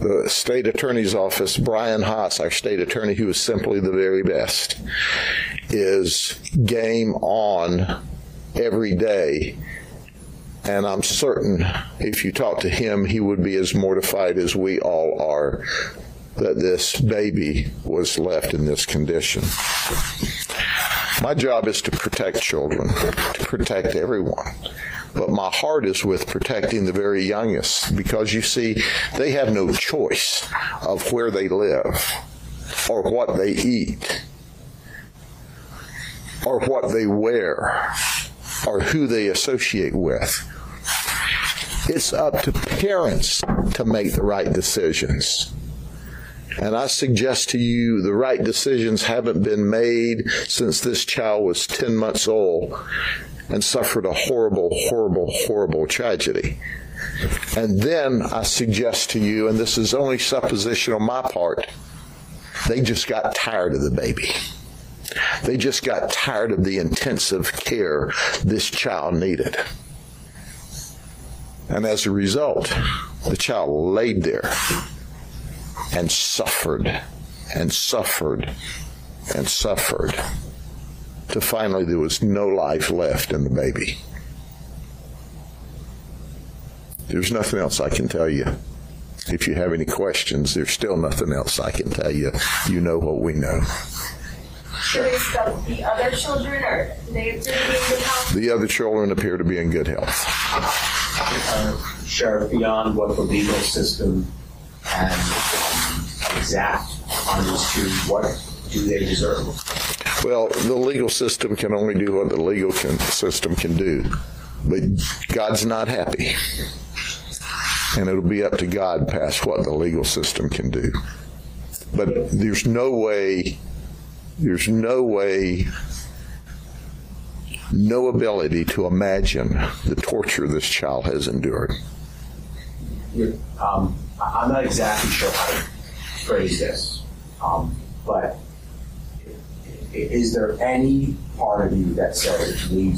The state attorney's office, Brian Haas, our state attorney, who is simply the very best, is game on every day. And I'm certain if you talk to him, he would be as mortified as we all are that this baby was left in this condition. My job is to protect children, to protect everyone. But my heart is with protecting the very youngest because you see, they have no choice of where they live or what they eat or what they wear or who they associate with. It's up to parents to make the right decisions. And I suggest to you the right decisions haven't been made since this child was 10 months old and suffered a horrible, horrible, horrible tragedy. And then I suggest to you, and this is only supposition on my part, they just got tired of the baby. They just got tired of the intensive care this child needed. And as a result, the child laid there and suffered and suffered and suffered to finally there was no life left in the baby. There's nothing else I can tell you. If you have any questions, there's still nothing else I can tell you. You know what we know. Curious about the other children, or they appear to be in good health? The other children appear to be in good health. uh, Sheriff, beyond what the legal system can um, exact on these two, what do they deserve? Well, the legal system can only do what the legal can, system can do. But God's not happy. And it'll be up to God past what the legal system can do. But there's no way there's no way no ability to imagine the torture this child has endured. Um, I'm not exactly sure how to phrase this, um, but is there any part of you that says the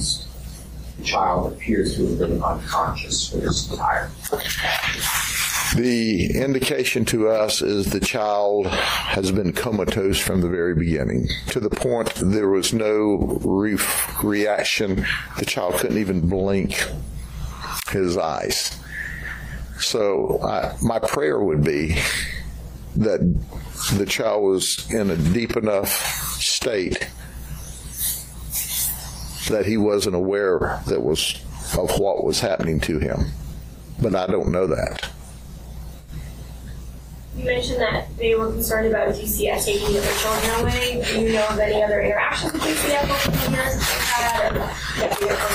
child appears to have been unconscious for this entire The indication to us is the child has been comatose from the very beginning to the point there was no re- reaction. The child couldn't even blink his eyes. So I, my prayer would be that the child was in a deep enough state that he wasn't aware that was of what was happening to him. But I don't know that. You mentioned that they were concerned about DCF taking the children away. Do you know of any other interactions with DCF over the years that they've had? Or that we are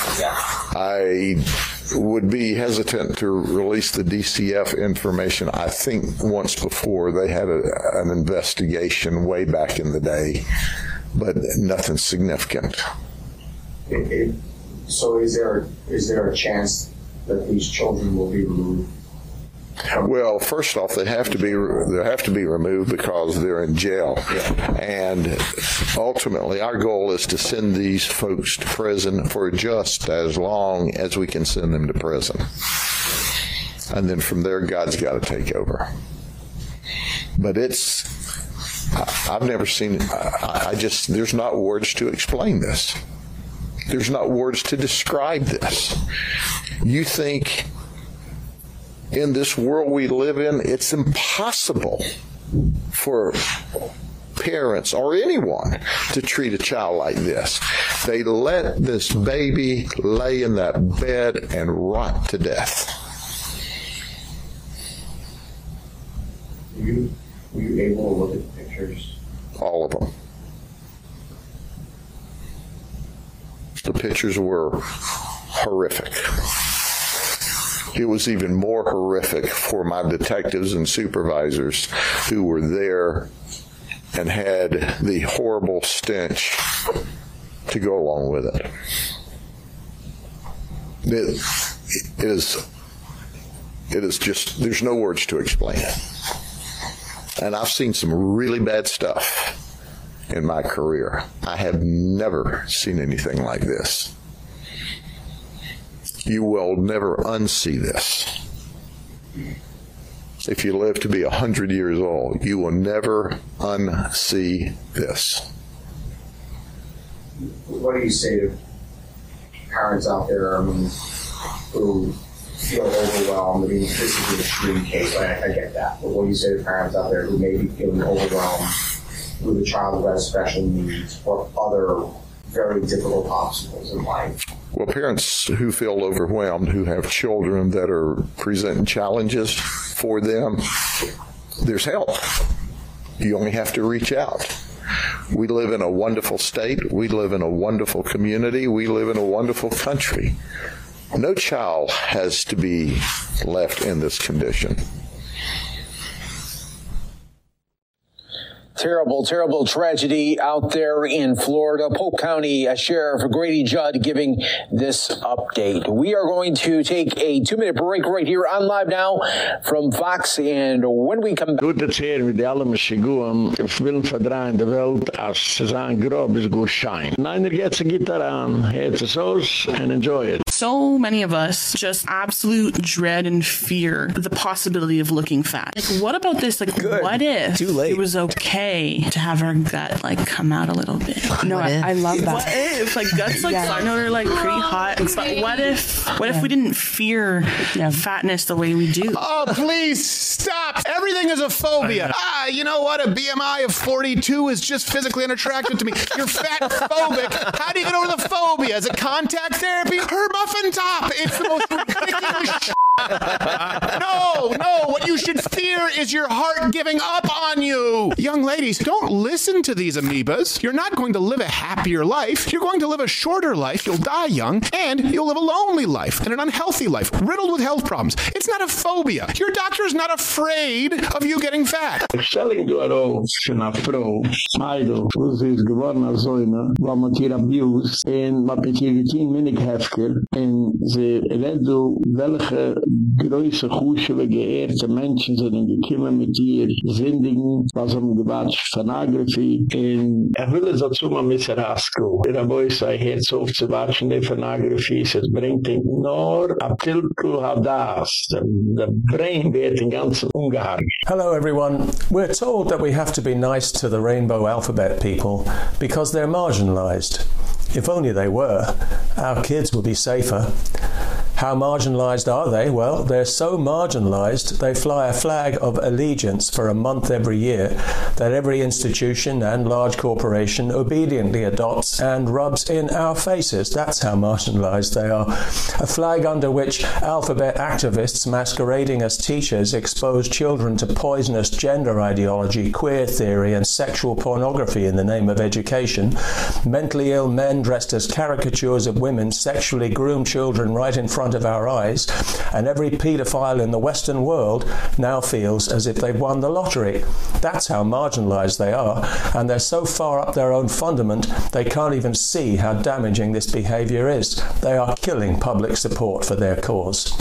I would be hesitant to release the DCF information. I think once before they had a, an investigation way back in the day, but nothing significant. It- it- So is there, is there a chance that these children will be removed? Well, first off, they have to be they have to be removed because they're in jail, and ultimately, our goal is to send these folks to prison for just as long as we can send them to prison. And then from there, God's got to take over. But it's, I've never seen, I just, there's not words to explain this. There's not words to describe this. You think in this world we live in, it's impossible for parents or anyone to treat a child like this. They let this baby lay in that bed and rot to death. Were you, were you able to look at the pictures? All of them. The pictures were horrific. It was even more horrific for my detectives and supervisors who were there and had the horrible stench to go along with it. It is it is just there's no words to explain it. And I've seen some really bad stuff in my career. I have never seen anything like this. You will never unsee this. If you live to be 100 years old, you will never unsee this. What do you say to parents out there I mean, who feel overwhelmed? I mean, this is an extreme case, I, I get that. But what do you say to parents out there who may be feeling overwhelmed with a child who has special needs or other very difficult obstacles in life? Well, parents who feel overwhelmed, who have children that are presenting challenges for them, there's help. You only have to reach out. We live in a wonderful state. We live in a wonderful community. We live in a wonderful country. No child has to be left in this condition. Terrible, terrible tragedy out there in Florida. Polk County uh, Sheriff Grady Judd giving this update. We are going to take a two minute break right here on live now from Fox. And when we come back. Gut erzählen mit allem Schiguam, ich will verdrehen der Welt, als sie sagen, grob ist gut schein. Nein, er geht sich Gitarre an, hört es aus, and enjoy it. So many of us just absolute dread and fear the possibility of looking fat. Like, what about this? Like, Good. what if Too late. it was okay to have our gut like come out a little bit? No, I- I love that. What if like guts like Yeah. I know they're like pretty hot, but what if what if we didn't fear fatness the way we do? Oh, please stop. Everything is a phobia. Ah, you know what? A BMI of 42 is just physically unattractive to me. You're fat phobic. How do you get over the phobia? Is it contact therapy? Her muffin top. It's the most ridiculous sh- No, no. What you should fear is your heart giving up on you. Young ladies, don't listen to these amoebas. You're not going to live a happier life. You're going to live a shorter life. You'll die young and you'll live a lonely life and an unhealthy life, riddled with health problems. It's not a phobia. Your doctor is not afraid of you getting fat. Abused, welche größe, geehrte Menschen sind mit ihr, was gewatscht, er will es dazu mal mit der. Der Boy sei, herz Phonography, es bringt ihn nur der der Brain wird den ganzen. Hello, everyone. We're told that we have to be nice to the rainbow alphabet people because they're marginalized. If only they were, our kids would be safer. How marginalized are they? Well, they're so marginalized they fly a flag of allegiance for a month every year that every institution and large corporation obediently adopts and rubs in our faces. That's how marginalized they are. A flag under which alphabet activists masquerading as teachers expose children to poisonous gender ideology, queer theory and sexual pornography in the name of education. Mentally ill men dressed as caricatures of women sexually groom children right in front of our eyes, and every paedophile in the western world now feels as if they've won the lottery. That's how marginalized they are, and they're so far up their own fundament they can't even see how damaging this behavior is. They are killing public support for their cause.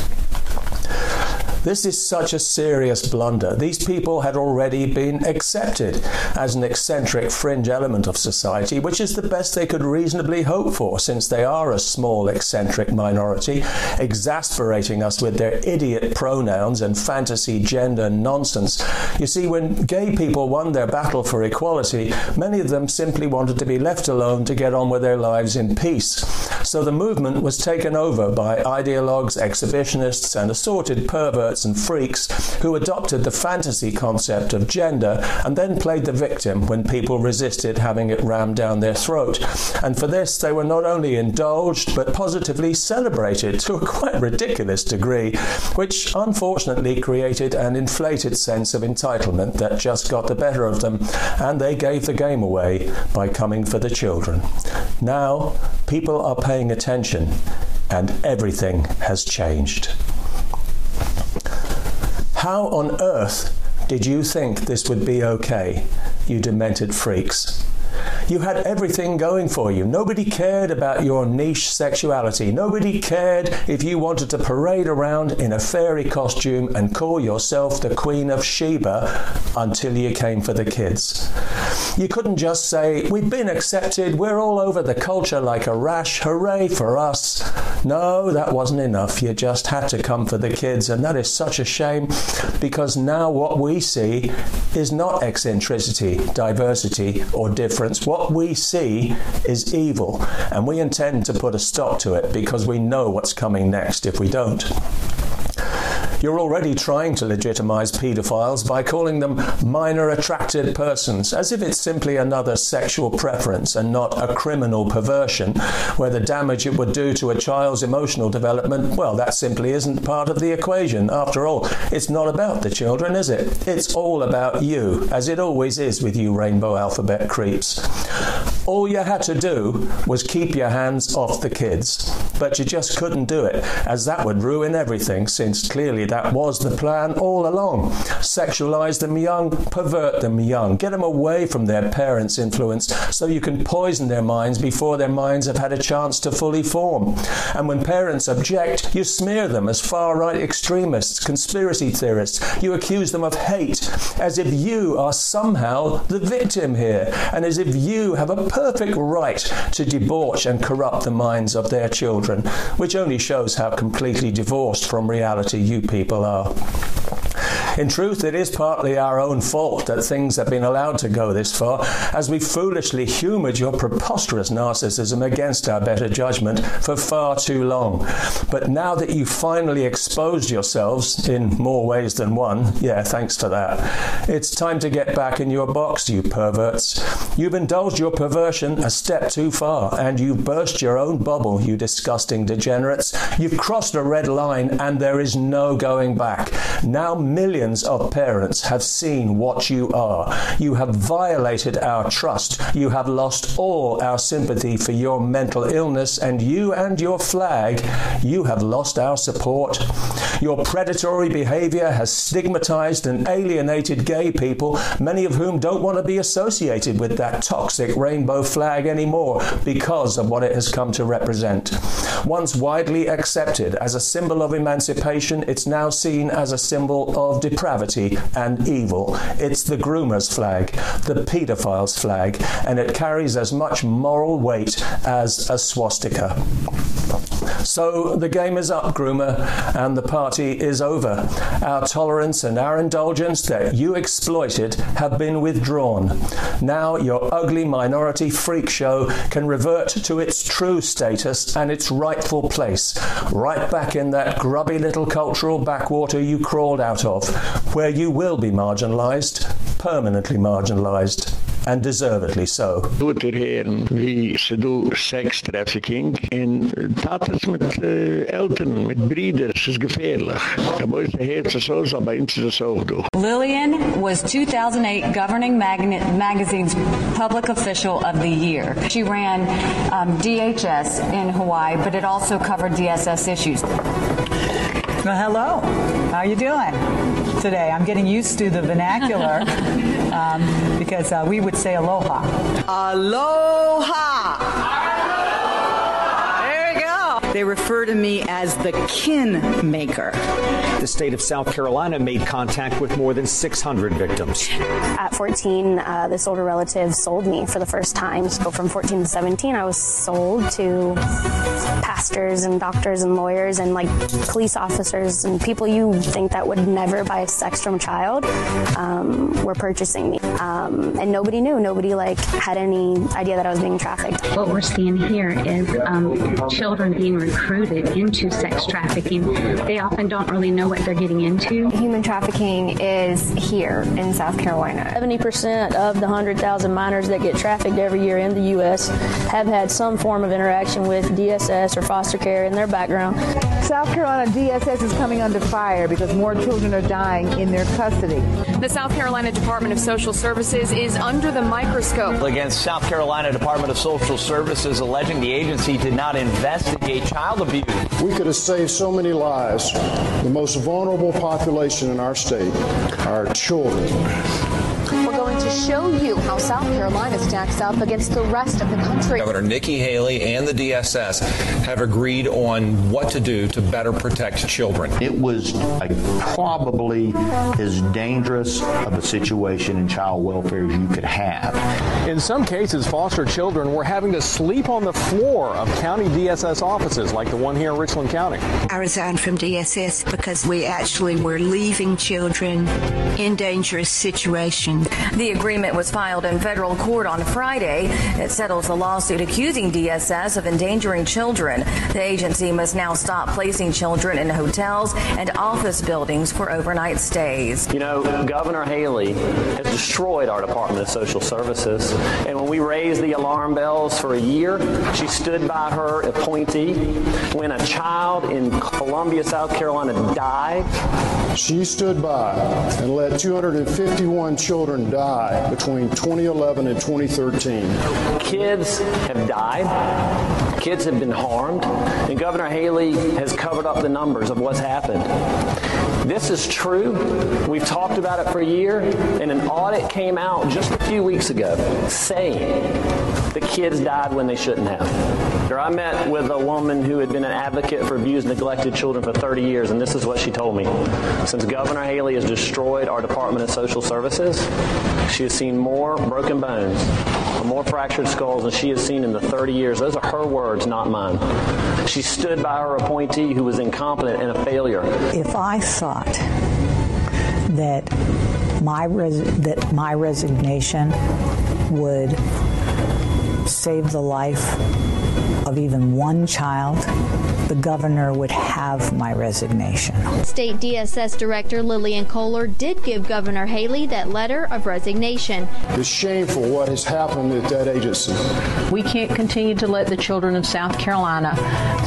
This is such a serious blunder. These people had already been accepted as an eccentric fringe element of society, which is the best they could reasonably hope for since they are a small eccentric minority, exasperating us with their idiot pronouns and fantasy gender nonsense. You see when gay people won their battle for equality, many of them simply wanted to be left alone to get on with their lives in peace. So the movement was taken over by ideologues, exhibitionists and assorted perverts and freaks who adopted the fantasy concept of gender and then played the victim when people resisted having it rammed down their throat. And for this they were not only indulged but positively celebrated to a quite ridiculous degree, which unfortunately created an inflated sense of entitlement that just got the better of them and they gave the game away by coming for the children. Now people are paying attention and everything has changed. How on earth did you think this would be okay, you demented freaks? You had everything going for you. Nobody cared about your niche sexuality. Nobody cared if you wanted to parade around in a fairy costume and call yourself the Queen of Sheba until you came for the kids. You couldn't just say, "We've been accepted. We're all over the culture like a rash. Hooray for us." No, that wasn't enough. You just had to come for the kids and that is such a shame because now what we see is not eccentricity, diversity or difference. What what we see is evil and we intend to put a stop to it because we know what's coming next if we don't. You're already trying to legitimize pedophiles by calling them minor attracted persons as if it's simply another sexual preference and not a criminal perversion where the damage it would do to a child's emotional development well that simply isn't part of the equation. After all it's not about the children is it? It's all about you as it always is with you rainbow alphabet creeps all you had to do was keep your hands off the kids but you just couldn't do it as that would ruin everything since clearly that was the plan all along. Sexualize them young, pervert them young, get them away from their parents' influence so you can poison their minds before their minds have had a chance to fully form. And when parents object, you smear them as far-right extremists, conspiracy theorists. You accuse them of hate as if you are somehow the victim here and as if you have a perfect right to debauch and corrupt the minds of their children, which only shows how completely divorced from reality you people are. In truth, it is partly our own fault that things have been allowed to go this far, as we foolishly humored your preposterous narcissism against our better judgment for far too long. But now that you finally exposed yourselves in more ways than one, yeah, thanks for that. It's time to get back in your box, you perverts. You've indulged your perversion a step too far and you've burst your own bubble, you disgusting degenerates. You've crossed a red line and there is no going back. Now millions millions of parents have seen what you are. You have violated our trust. You have lost all our sympathy for your mental illness and you and your flag, you have lost our support. Your predatory behavior has stigmatized and alienated gay people, many of whom don't want to be associated with that toxic rainbow flag anymore because of what it has come to represent. Once widely accepted as a symbol of emancipation, it's now seen as a symbol of depravity and evil. It's the groomer's flag, the pedophile's flag, and it carries as much moral weight as a swastika. So the game is up, groomer, and the party is over. Our tolerance and our indulgence that you exploited have been withdrawn. Now your ugly minority freak show can revert to its true status and its rightful place, right back in that grubby little cultural backwater you crawled out of, where you will be marginalized, permanently marginalized and deservedly so. Doet er heren wie ze do sex trafficking in tatas mit uh, eltern, mit brieders, is gefährlich. Da boys de heert ze so, so bei uns ze so do. Lillian was 2008 Governing Magnet Magazine's Public Official of the Year. She ran um, DHS in Hawaii, but it also covered DSS issues. Well, hello. How are you doing today? I'm getting used to the vernacular um, because uh, we would say aloha. Aloha. There we go. They refer to me as the kin maker. The state of South Carolina made contact with more than 600 victims. At 14, uh, this older relative sold me for the first time. So from 14 to 17, I was sold to pastors and doctors and lawyers and like police officers and people you think that would never buy sex from a child um, were purchasing me. Um, and nobody knew. Nobody like had any idea that I was being trafficked. What we're seeing here is um, children being recruited into sex trafficking. They often don't really know what they're getting into. Human trafficking is here in South Carolina. 70% of the 100,000 minors that get trafficked every year in the US have had some form of interaction with DSS or foster care in their background. South Carolina DSS is coming under fire because more children are dying in their custody. The South Carolina Department of Social Services is under the microscope against South Carolina Department of Social Services alleging the agency did not investigate child abuse. We could have saved so many lives. The most vulnerable population in our state are children. We're going to show you how South Carolina stacks up against the rest of the country. Governor Nikki Haley and the DSS have agreed on what to do to better protect children. It was a, probably as dangerous of a situation in child welfare as you could have. In some cases, foster children were having to sleep on the floor of county DSS offices like the one here in Richland County. I resigned from DSS because we actually were leaving children in dangerous situations. The agreement was filed in federal court on Friday. It settles the lawsuit accusing DSS of endangering children. The agency must now stop placing children in hotels and office buildings for overnight stays. You know, Governor Haley has destroyed our Department of Social Services. And when we raised the alarm bells for a year, she stood by her appointee. When a child in Columbia, South Carolina died, she stood by and let 251 children die between 2011 and 2013. Kids have died. Kids have been harmed, and Governor Haley has covered up the numbers of what's happened. This is true. We've talked about it for a year, and an audit came out just a few weeks ago saying the kids died when they shouldn't have. There, I met with a woman who had been an advocate for abused, neglected children for 30 years, and this is what she told me. Since Governor Haley has destroyed our Department of Social Services, she has seen more broken bones, more fractured skulls than she has seen in the 30 years. Those are her words, not mine. She stood by her appointee who was incompetent and a failure. If I thought that my that my resignation would save the life of even one child, the governor would have my resignation. State DSS Director Lillian Koller did give Governor Haley that letter of resignation. It's shameful what has happened at that agency. We can't continue to let the children of South Carolina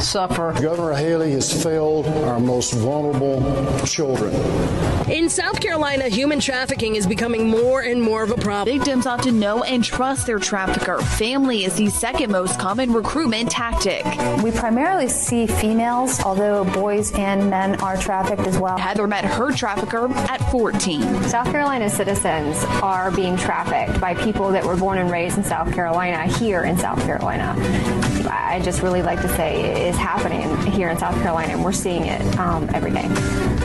suffer. Governor Haley has failed our most vulnerable children. In South Carolina, human trafficking is becoming more and more of a problem. Victims often know and trust their trafficker. Family is the second most common recruitment tactic. We primarily see females, although boys and men are trafficked as well. Heather met her trafficker at 14. South Carolina citizens are being trafficked by people that were born and raised in South Carolina here in South Carolina. I just really like to say it is happening here in South Carolina and we're seeing it um, every day.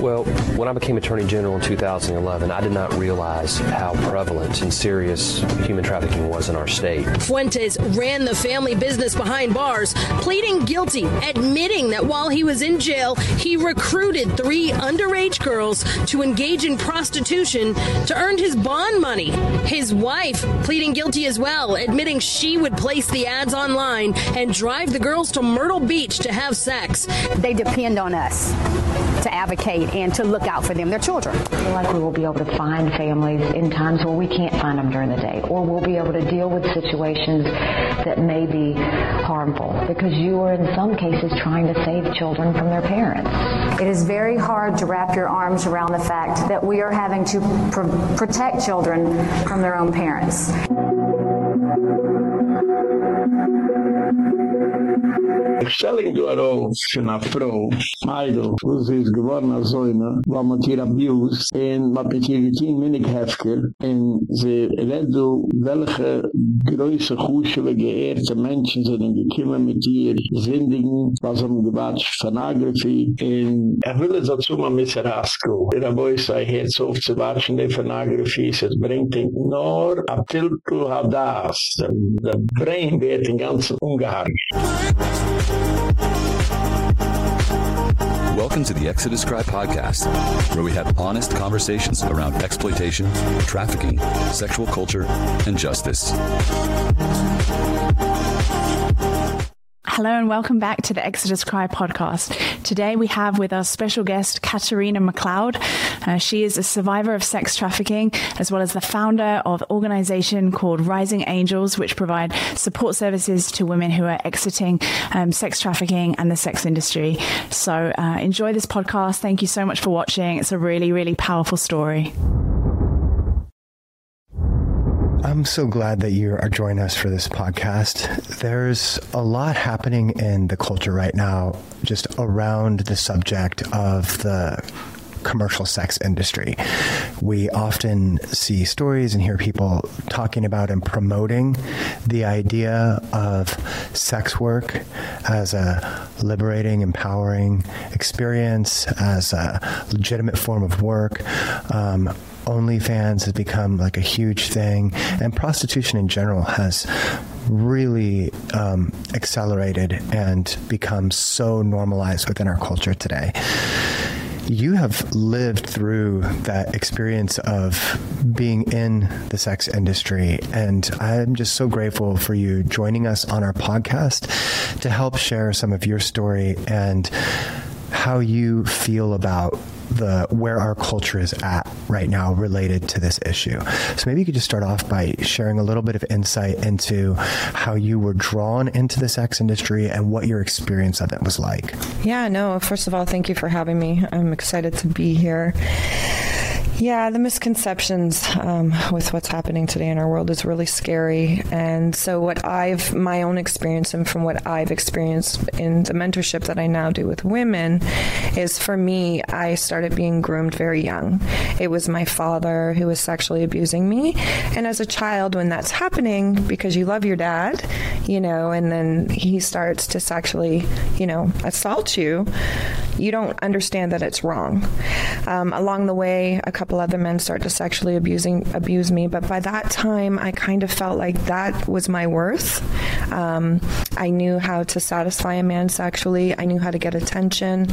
Well, when I became Attorney General in 2011, I did not realize how prevalent and serious human trafficking was in our state. Fuentes ran the family business behind bars, pleading guilty, admitting that while he was in jail, he recruited three underage girls to engage in prostitution to earn his bond money. His wife pleading guilty as well, admitting she would place the ads online and drive the girls to Myrtle Beach to have sex. They depend on us to advocate and to look out for them, their children. Like we will be able to find families in times where we can't find them during the day, or we'll be able to deal with situations that may be harmful because you are in some cases trying to save children from their parents. It is very hard to wrap your arms around the fact that we are having to pr protect children from their own parents. Ich stelle ihn da raus für eine Frau, Meidl, wo sie ist geworden als Säune, wo man hier abused, und man hat hier getein wenig Hefker, und sie redet du, welche größe wie geehrte Menschen sind gekommen mit ihr, Sindigen, was haben gewatscht von Agrifie, und er will es dazu mal mit der Rasko. Der Boy sei jetzt auf zu watschen, die von Agrifie, es bringt ihn nur, ab Tiltu hat das, der Brain wird den ganzen Ungehangen. Welcome to the Exodus Cry podcast, where we have honest conversations around exploitation, trafficking, sexual culture, and justice. Hello and welcome back to the Exodus Cry podcast. Today we have with us special guest Katarina MacLeod. Uh, she is a survivor of sex trafficking as well as the founder of an organization called Rising Angels which provide support services to women who are exiting um, sex trafficking and the sex industry. So uh, enjoy this podcast. Thank you so much for watching. It's a really really powerful story. I'm so glad that you are joining us for this podcast. There's a lot happening in the culture right now just around the subject of the commercial sex industry. We often see stories and hear people talking about and promoting the idea of sex work as a liberating, empowering experience, as a legitimate form of work. Um, OnlyFans has become like a huge thing and prostitution in general has really um, accelerated and become so normalized within our culture today. You have lived through that experience of being in the sex industry and I'm just so grateful for you joining us on our podcast to help share some of your story and how you feel about the where our culture is at right now related to this issue. So maybe you could just start off by sharing a little bit of insight into how you were drawn into the sex industry and what your experience of it was like. Yeah, no, first of all, thank you for having me. I'm excited to be here. Yeah, the misconceptions um, with what's happening today in our world is really scary. And so what I've my own experience and from what I've experienced in the mentorship that I now do with women is for me I started being groomed very young. It was my father who was sexually abusing me, and as a child when that's happening because you love your dad, you know, and then he starts to sexually, you know, assault you, you don't understand that it's wrong. Um, along the way a couple couple other men start to sexually abusing abuse me but by that time I kind of felt like that was my worth. Um, I knew how to satisfy a man sexually. I knew how to get attention.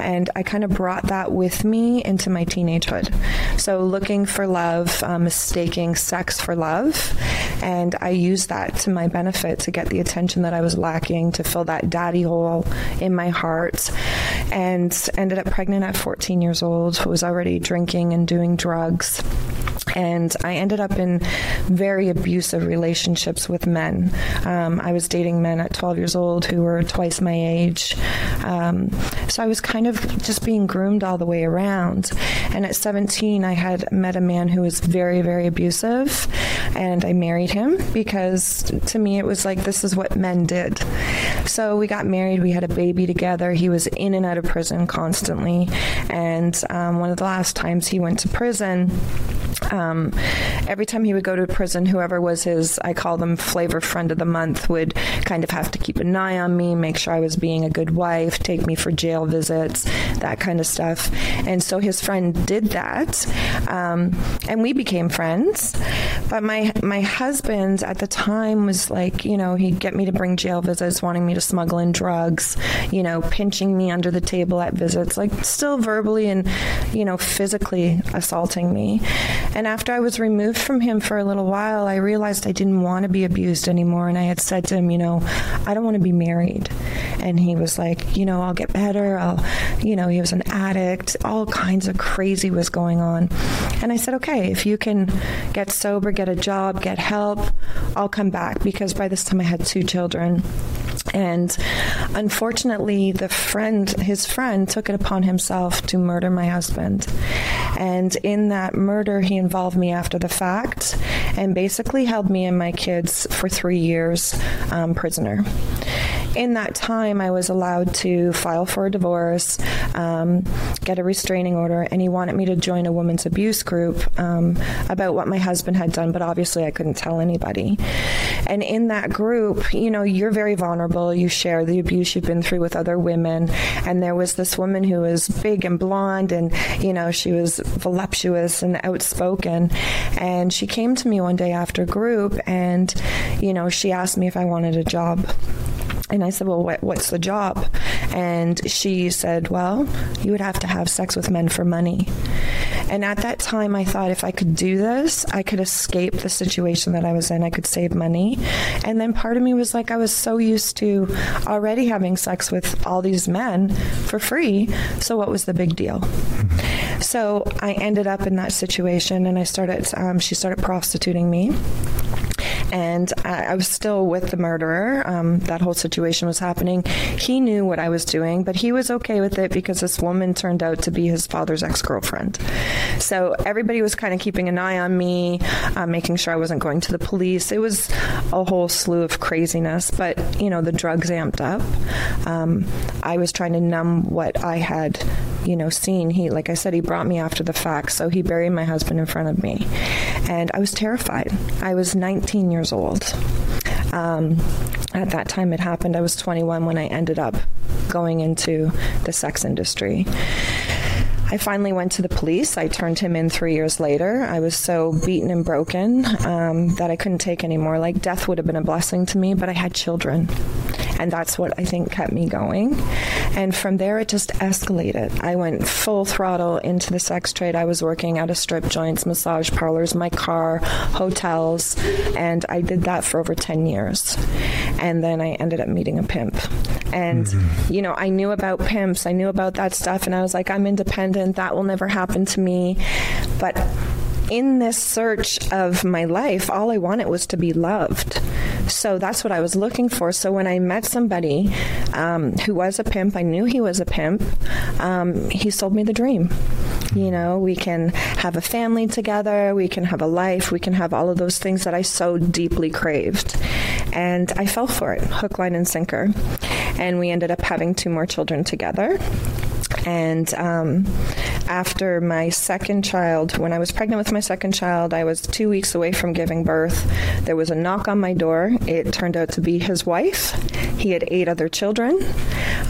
And I kind of brought that with me into my teenagehood. So looking for love um, mistaking sex for love. And I used that to my benefit to get the attention that I was lacking to fill that daddy hole in my heart. And ended up pregnant at 14 years old was already drinking and doing doing drugs and I ended up in very abusive relationships with men. Um, I was dating men at 12 years old who were twice my age. Um, so I was kind of just being groomed all the way around. And at 17 I had met a man who was very very abusive and I married him because to me it was like this is what men did. So we got married, we had a baby together. He was in and out of prison constantly and um, one of the last times he went to prison um, every time he would go to prison whoever was his I call them flavor friend of the month would kind of have to keep an eye on me make sure I was being a good wife take me for jail visits that kind of stuff. And so his friend did that um, and we became friends. But my my husband at the time was like you know he'd get me to bring jail visits wanting me to smuggle in drugs you know pinching me under the table at visits like still verbally and you know physically assaulting me and after I was removed from him for a little while, I realized I didn't want to be abused anymore and I had said to him, you know, I don't want to be married. And he was like, you know, I'll get better. I'll you know, he was an addict. All kinds of crazy was going on. And I said, "Okay, if you can get sober, get a job, get help, I'll come back because by this time I had two children." and unfortunately the friend his friend took it upon himself to murder my husband and in that murder he involved me after the fact and basically held me and my kids for 3 years um, prisoner in that time I was allowed to file for a divorce, um, get a restraining order and he wanted me to join a women's abuse group um, about what my husband had done, but obviously I couldn't tell anybody. And in that group, you know, you're very vulnerable. You share the abuse you've been through with other women and there was this woman who was big and blonde and you know, she was voluptuous and outspoken. And she came to me one day after group and you know, she asked me if I wanted a job and I said, "Well, what, what's the job?" And she said, "Well, you would have to have sex with men for money." And at that time I thought if I could do this, I could escape the situation that I was in. I could save money. And then part of me was like I was so used to already having sex with all these men for free, so what was the big deal? So I ended up in that situation and I started um, she started prostituting me and I, I, was still with the murderer. Um, that whole situation was happening. He knew what I was doing, but he was okay with it because this woman turned out to be his father's ex-girlfriend. So everybody was kind of keeping an eye on me, uh, making sure I wasn't going to the police. It was a whole slew of craziness, but you know, the drugs amped up. Um, I was trying to numb what I had you know seen he like I said he brought me after the fact so he buried my husband in front of me and I was terrified I was 19 years old. Um, at that time it happened I was 21 when I ended up going into the sex industry I finally went to the police. I turned him in 3 years later. I was so beaten and broken um, that I couldn't take anymore. Like death would have been a blessing to me, but I had children and that's what I think kept me going. And from there it just escalated. I went full throttle into the sex trade. I was working at a strip joints, massage parlors, my car, hotels, and I did that for over 10 years. And then I ended up meeting a pimp. And mm -hmm. you know, I knew about pimps, I knew about that stuff and I was like I'm independent, that will never happen to me. But in this search of my life, all I wanted was to be loved. So that's what I was looking for. So when I met somebody um, who was a pimp, I knew he was a pimp. Um, he sold me the dream. You know, we can have a family together, we can have a life, we can have all of those things that I so deeply craved. And I fell for it, hook line and sinker. And we ended up having two more children together and um, after my second child when I was pregnant with my second child I was 2 weeks away from giving birth. There was a knock on my door. It turned out to be his wife. He had eight other children.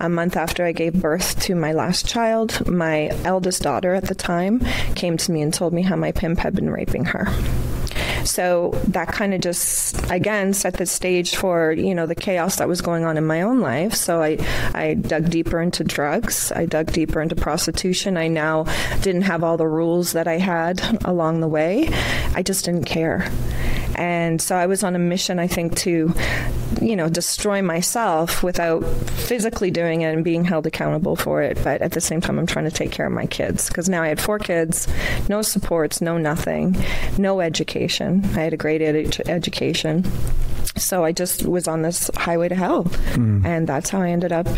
A month after I gave birth to my last child my eldest daughter at the time came to me and told me how my pimp had been raping her so that kind of just again set the stage for, you know, the chaos that was going on in my own life. So I I dug deeper into drugs, I dug deeper into prostitution. I now didn't have all the rules that I had along the way. I just didn't care. And so I was on a mission I think to you know destroy myself without physically doing it and being held accountable for it but at the same time I'm trying to take care of my kids cuz now I had four kids no supports no nothing no education I had a great ed education so I just was on this highway to hell mm. and that's how I ended up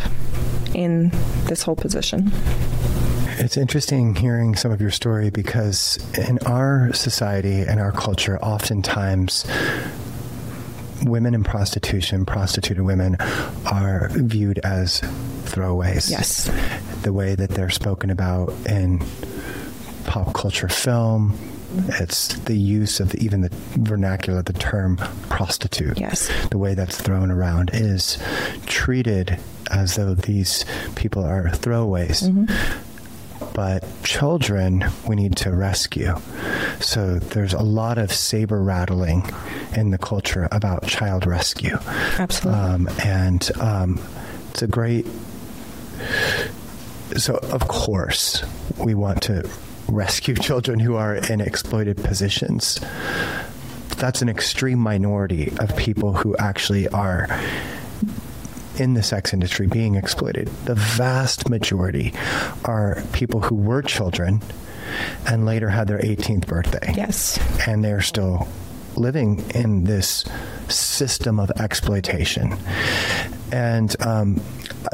in this whole position it's interesting hearing some of your story because in our society and our culture oftentimes women in prostitution, prostituted women are viewed as throwaways. Yes. The way that they're spoken about in pop culture film, it's the use of even the vernacular the term prostitute yes the way that's thrown around is treated as though these people are throwaways mm -hmm but children we need to rescue. So there's a lot of saber rattling in the culture about child rescue. Absolutely. Um, and um, it's a great so of course we want to rescue children who are in exploited positions. That's an extreme minority of people who actually are in the sex industry being exploited. The vast majority are people who were children and later had their 18th birthday. Yes. And they're still living in this system of exploitation. And um,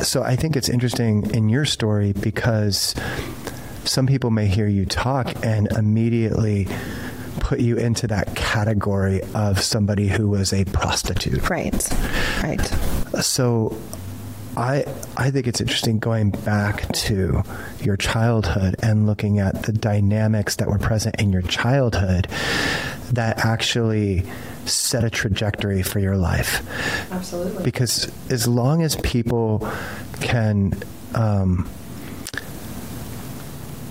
so I think it's interesting in your story because some people may hear you talk and immediately put you into that category of somebody who was a prostitute. Right. Right. So I I think it's interesting going back to your childhood and looking at the dynamics that were present in your childhood that actually set a trajectory for your life. Absolutely. Because as long as people can um,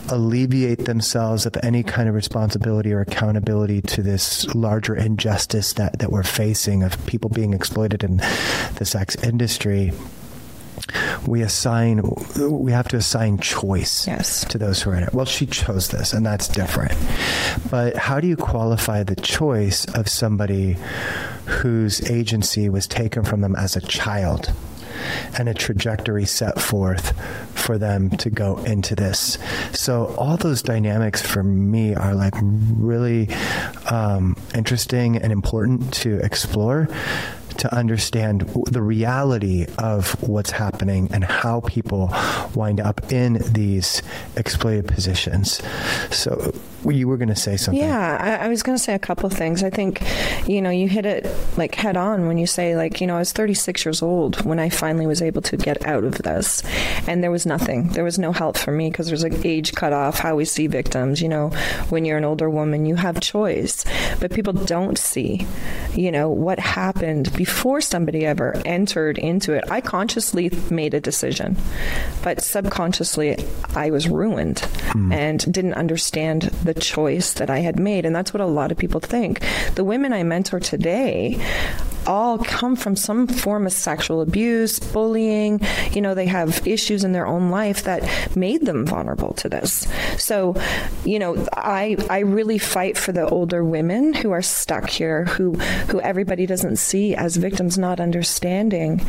alleviate themselves of any kind of responsibility or accountability to this larger injustice that that we're facing of people being exploited in the sex industry we assign we have to assign choice yes. to those who are in it. Well, she chose this and that's different. But how do you qualify the choice of somebody whose agency was taken from them as a child? And a trajectory set forth for them to go into this. So all those dynamics for me are like really um, interesting and important to explore to understand the reality of what's happening and how people wind up in these exploited positions. So you were going to say something. Yeah, I, I was going to say a couple things. I think, you know, you hit it like head on when you say like, you know, I was 36 years old when I finally was able to get out of this. And there was nothing. There was no help for me because there's an age cutoff, how we see victims, you know, when you're an older woman, you have choice. But people don't see, you know, what happened before somebody ever entered into it. I consciously made a decision, but subconsciously I was ruined mm. and didn't understand the choice that I had made and that's what a lot of people think. The women I mentor today all come from some form of sexual abuse, bullying, you know, they have issues in their own life that made them vulnerable to this. So, you know, I I really fight for the older women who are stuck here who who everybody doesn't see as victims not understanding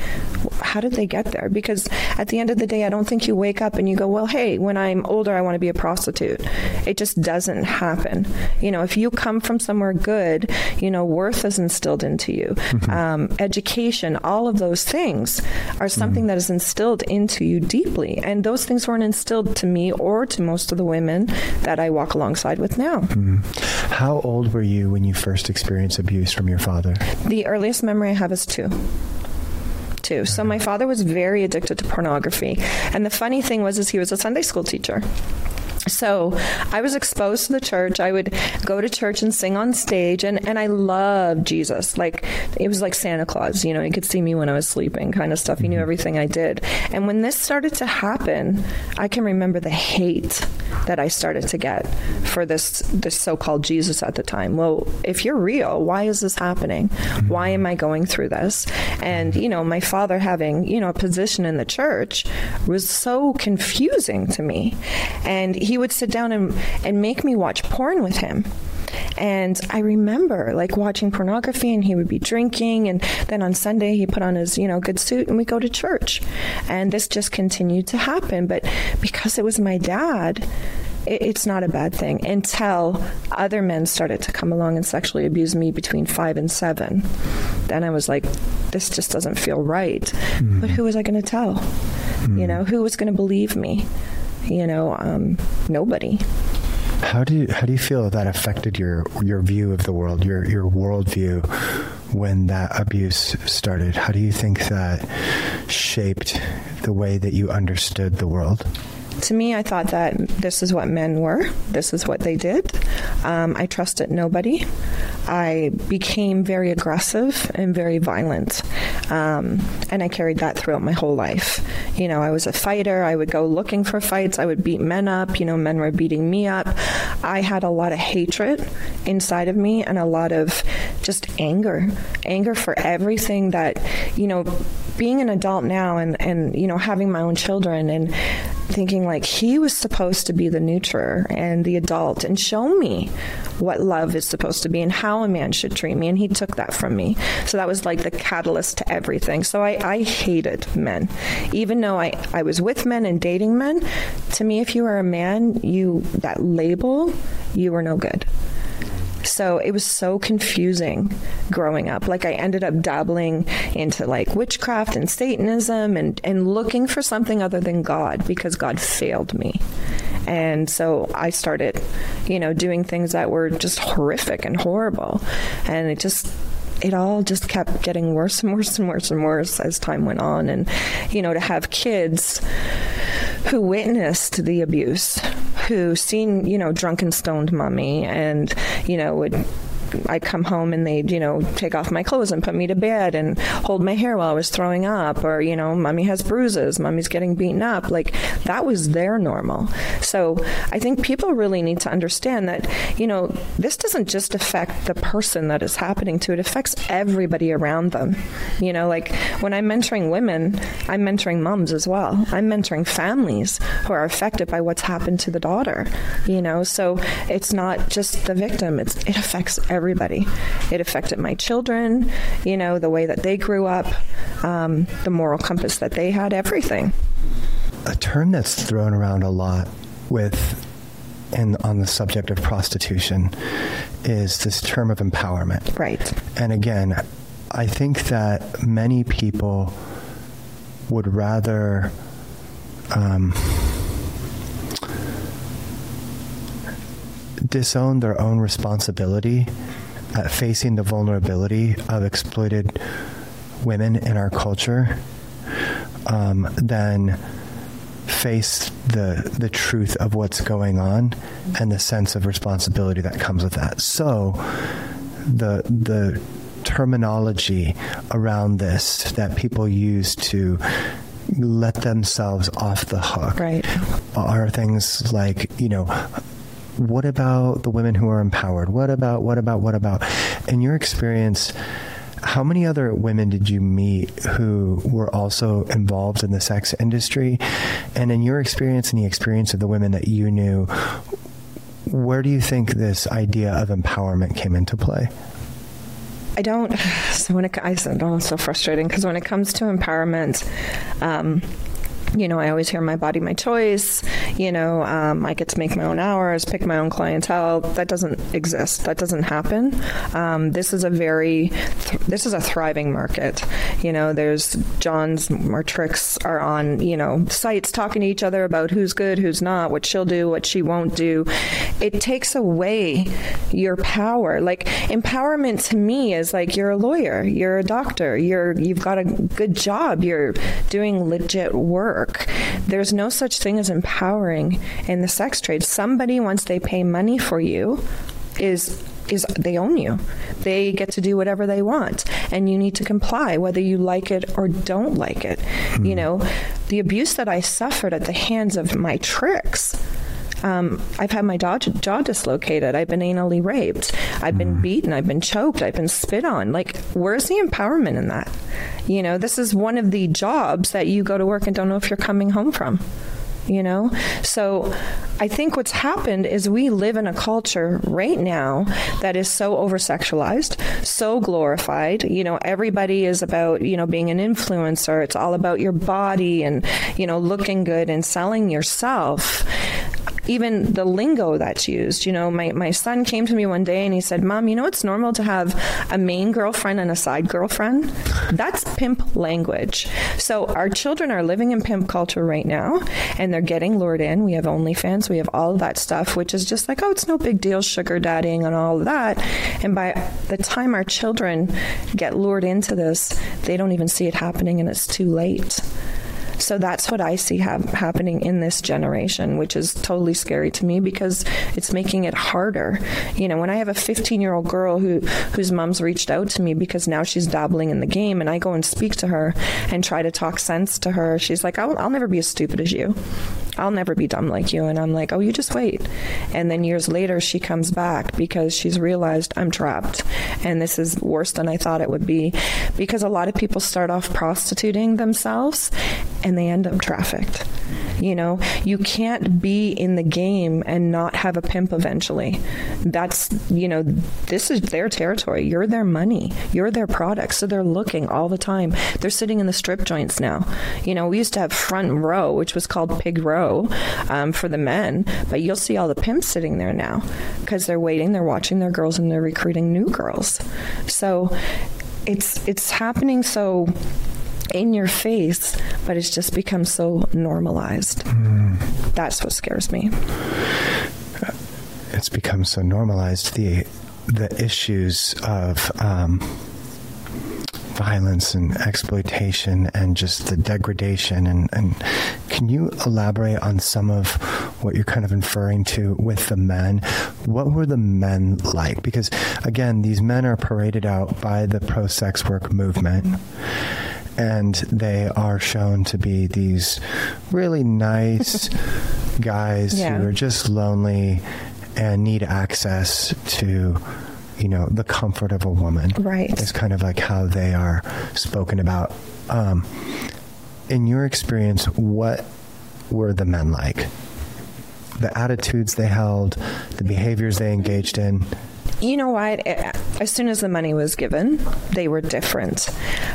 how did they get there because at the end of the day I don't think you wake up and you go, "Well, hey, when I'm older I want to be a prostitute." It just doesn't happen. You know, if you come from somewhere good, you know, worth is instilled into you. Mm -hmm um, education, all of those things are something mm. that is instilled into you deeply. And those things weren't instilled to me or to most of the women that I walk alongside with now. Mm. How old were you when you first experienced abuse from your father? The earliest memory I have is 2 too. So my father was very addicted to pornography. And the funny thing was is he was a Sunday school teacher. So, I was exposed to the church. I would go to church and sing on stage and and I loved Jesus. Like it was like Santa Claus, you know, he could see me when I was sleeping kind of stuff. He knew mm-hmm. everything I did. And when this started to happen, I can remember the hate that I started to get for this this so-called Jesus at the time. Well, if you're real, why is this happening? Why am I going through this? And you know, my father having, you know, a position in the church was so confusing to me. And he he would sit down and and make me watch porn with him. And I remember like watching pornography and he would be drinking and then on Sunday he put on his, you know, good suit and we go to church. And this just continued to happen, but because it was my dad, it's not a bad thing until other men started to come along and sexually abuse me between 5 and 7 then i was like this just doesn't feel right mm. but who was i going to tell mm. you know who was going to believe me you know, um, nobody. How do you, how do you feel that affected your your view of the world, your your worldview when that abuse started? How do you think that shaped the way that you understood the world? to me I thought that this is what men were this is what they did um, I trusted nobody I became very aggressive and very violent um, and I carried that throughout my whole life. You know I was a fighter. I would go looking for fights. I would beat men up. You know men were beating me up. I had a lot of hatred inside of me and a lot of just anger anger for everything that you know being an adult now and and you know having my own children and thinking like he was supposed to be the nurturer and the adult and show me what love is supposed to be and how a man should treat me. And he took that from me. So that was like the catalyst to everything. So I I hated men. Even though I I was with men and dating men to me if you were a man you that label you were no good so it was so confusing growing up. Like I ended up dabbling into like witchcraft and satanism and and looking for something other than God because God failed me. And so I started, you know, doing things that were just horrific and horrible. And it just it all just kept getting worse and worse and worse and worse as time went on. And you know to have kids who witnessed the abuse who seen you know drunken stoned mommy and you know would I'd come home and they'd, you know, take off my clothes and put me to bed and hold my hair while I was throwing up or, you know, mommy has bruises, mommy's getting beaten up. Like that was their normal. So I think people really need to understand that, you know, this doesn't just affect the person that is happening to, it affects everybody around them. You know, like when I'm mentoring women, I'm mentoring moms as well. I'm mentoring families who are affected by what's happened to the daughter, you know. So it's not just the victim, it's it affects everybody. It affected my children, you know, the way that they grew up, um, the moral compass that they had, everything. A term that's thrown around a lot with and on the subject of prostitution is this term of empowerment. Right. And again, I think that many people would rather um, disown their own responsibility at facing the vulnerability of exploited women in our culture um, than face the the truth of what's going on and the sense of responsibility that comes with that. So the the terminology around this that people use to let themselves off the hook right. are things like, you know, what about the women who are empowered? What about what about what about? In your experience, how many other women did you meet who were also involved in the sex industry? And in your experience and the experience of the women that you knew, where do you think this idea of empowerment came into play? I don't so when it I said oh it's so frustrating because when it comes to empowerment um you know, I always hear my body, my choice. You know, um, I get to make my own hours, pick my own clientele. That doesn't exist. That doesn't happen. Um, this is a very, this is a thriving market. You know, there's John's or Tricks are on, you know, sites talking to each other about who's good, who's not, what she'll do, what she won't do. It takes away your power. Like empowerment to me is like you're a lawyer, you're a doctor, you're you've got a good job, you're doing legit work work. There's no such thing as empowering in the sex trade. Somebody once they pay money for you is is they own you. They get to do whatever they want and you need to comply whether you like it or don't like it. Mm. You hmm. know, the abuse that I suffered at the hands of my tricks um, I've had my jaw, jaw dislocated. I've been anally raped. I've been hmm. beaten. I've been choked. I've been spit on. Like, where's the empowerment in that? You know, this is one of the jobs that you go to work and don't know if you're coming home from you know so i think what's happened is we live in a culture right now that is so over sexualized so glorified you know everybody is about you know being an influencer it's all about your body and you know looking good and selling yourself even the lingo that's used. You know, my my son came to me one day and he said, "Mom, you know it's normal to have a main girlfriend and a side girlfriend? That's pimp language." So our children are living in pimp culture right now and they're getting lured in. We have OnlyFans, we have all of that stuff which is just like, "Oh, it's no big deal sugar daddying and all of that." And by the time our children get lured into this, they don't even see it happening and it's too late. So that's what I see ha happening in this generation, which is totally scary to me because it's making it harder. You know, when I have a 15-year-old girl who whose mom's reached out to me because now she's dabbling in the game and I go and speak to her and try to talk sense to her, she's like, "I'll I'll never be as stupid as you." I'll never be dumb like you and I'm like, "Oh, you just wait." And then years later she comes back because she's realized I'm trapped and this is worse than I thought it would be because a lot of people start off prostituting themselves and they end up trafficked. You know, you can't be in the game and not have a pimp eventually. That's, you know, this is their territory. You're their money. You're their product. So they're looking all the time. They're sitting in the strip joints now. You know, we used to have front row, which was called pig row um, for the men, but you'll see all the pimps sitting there now because they're waiting, they're watching their girls and they're recruiting new girls. So it's it's happening so in your face, but it's just become so normalized. Mm. That's what scares me. It's become so normalized the the issues of um, violence and exploitation and just the degradation and and can you elaborate on some of what you're kind of inferring to with the men what were the men like because again these men are paraded out by the pro sex work movement and they are shown to be these really nice guys yeah. who are just lonely and need access to you know the comfort of a woman. Right. It's kind of like how they are spoken about. Um, in your experience what were the men like? The attitudes they held the behaviors they engaged in you know what? As soon as the money was given they were different.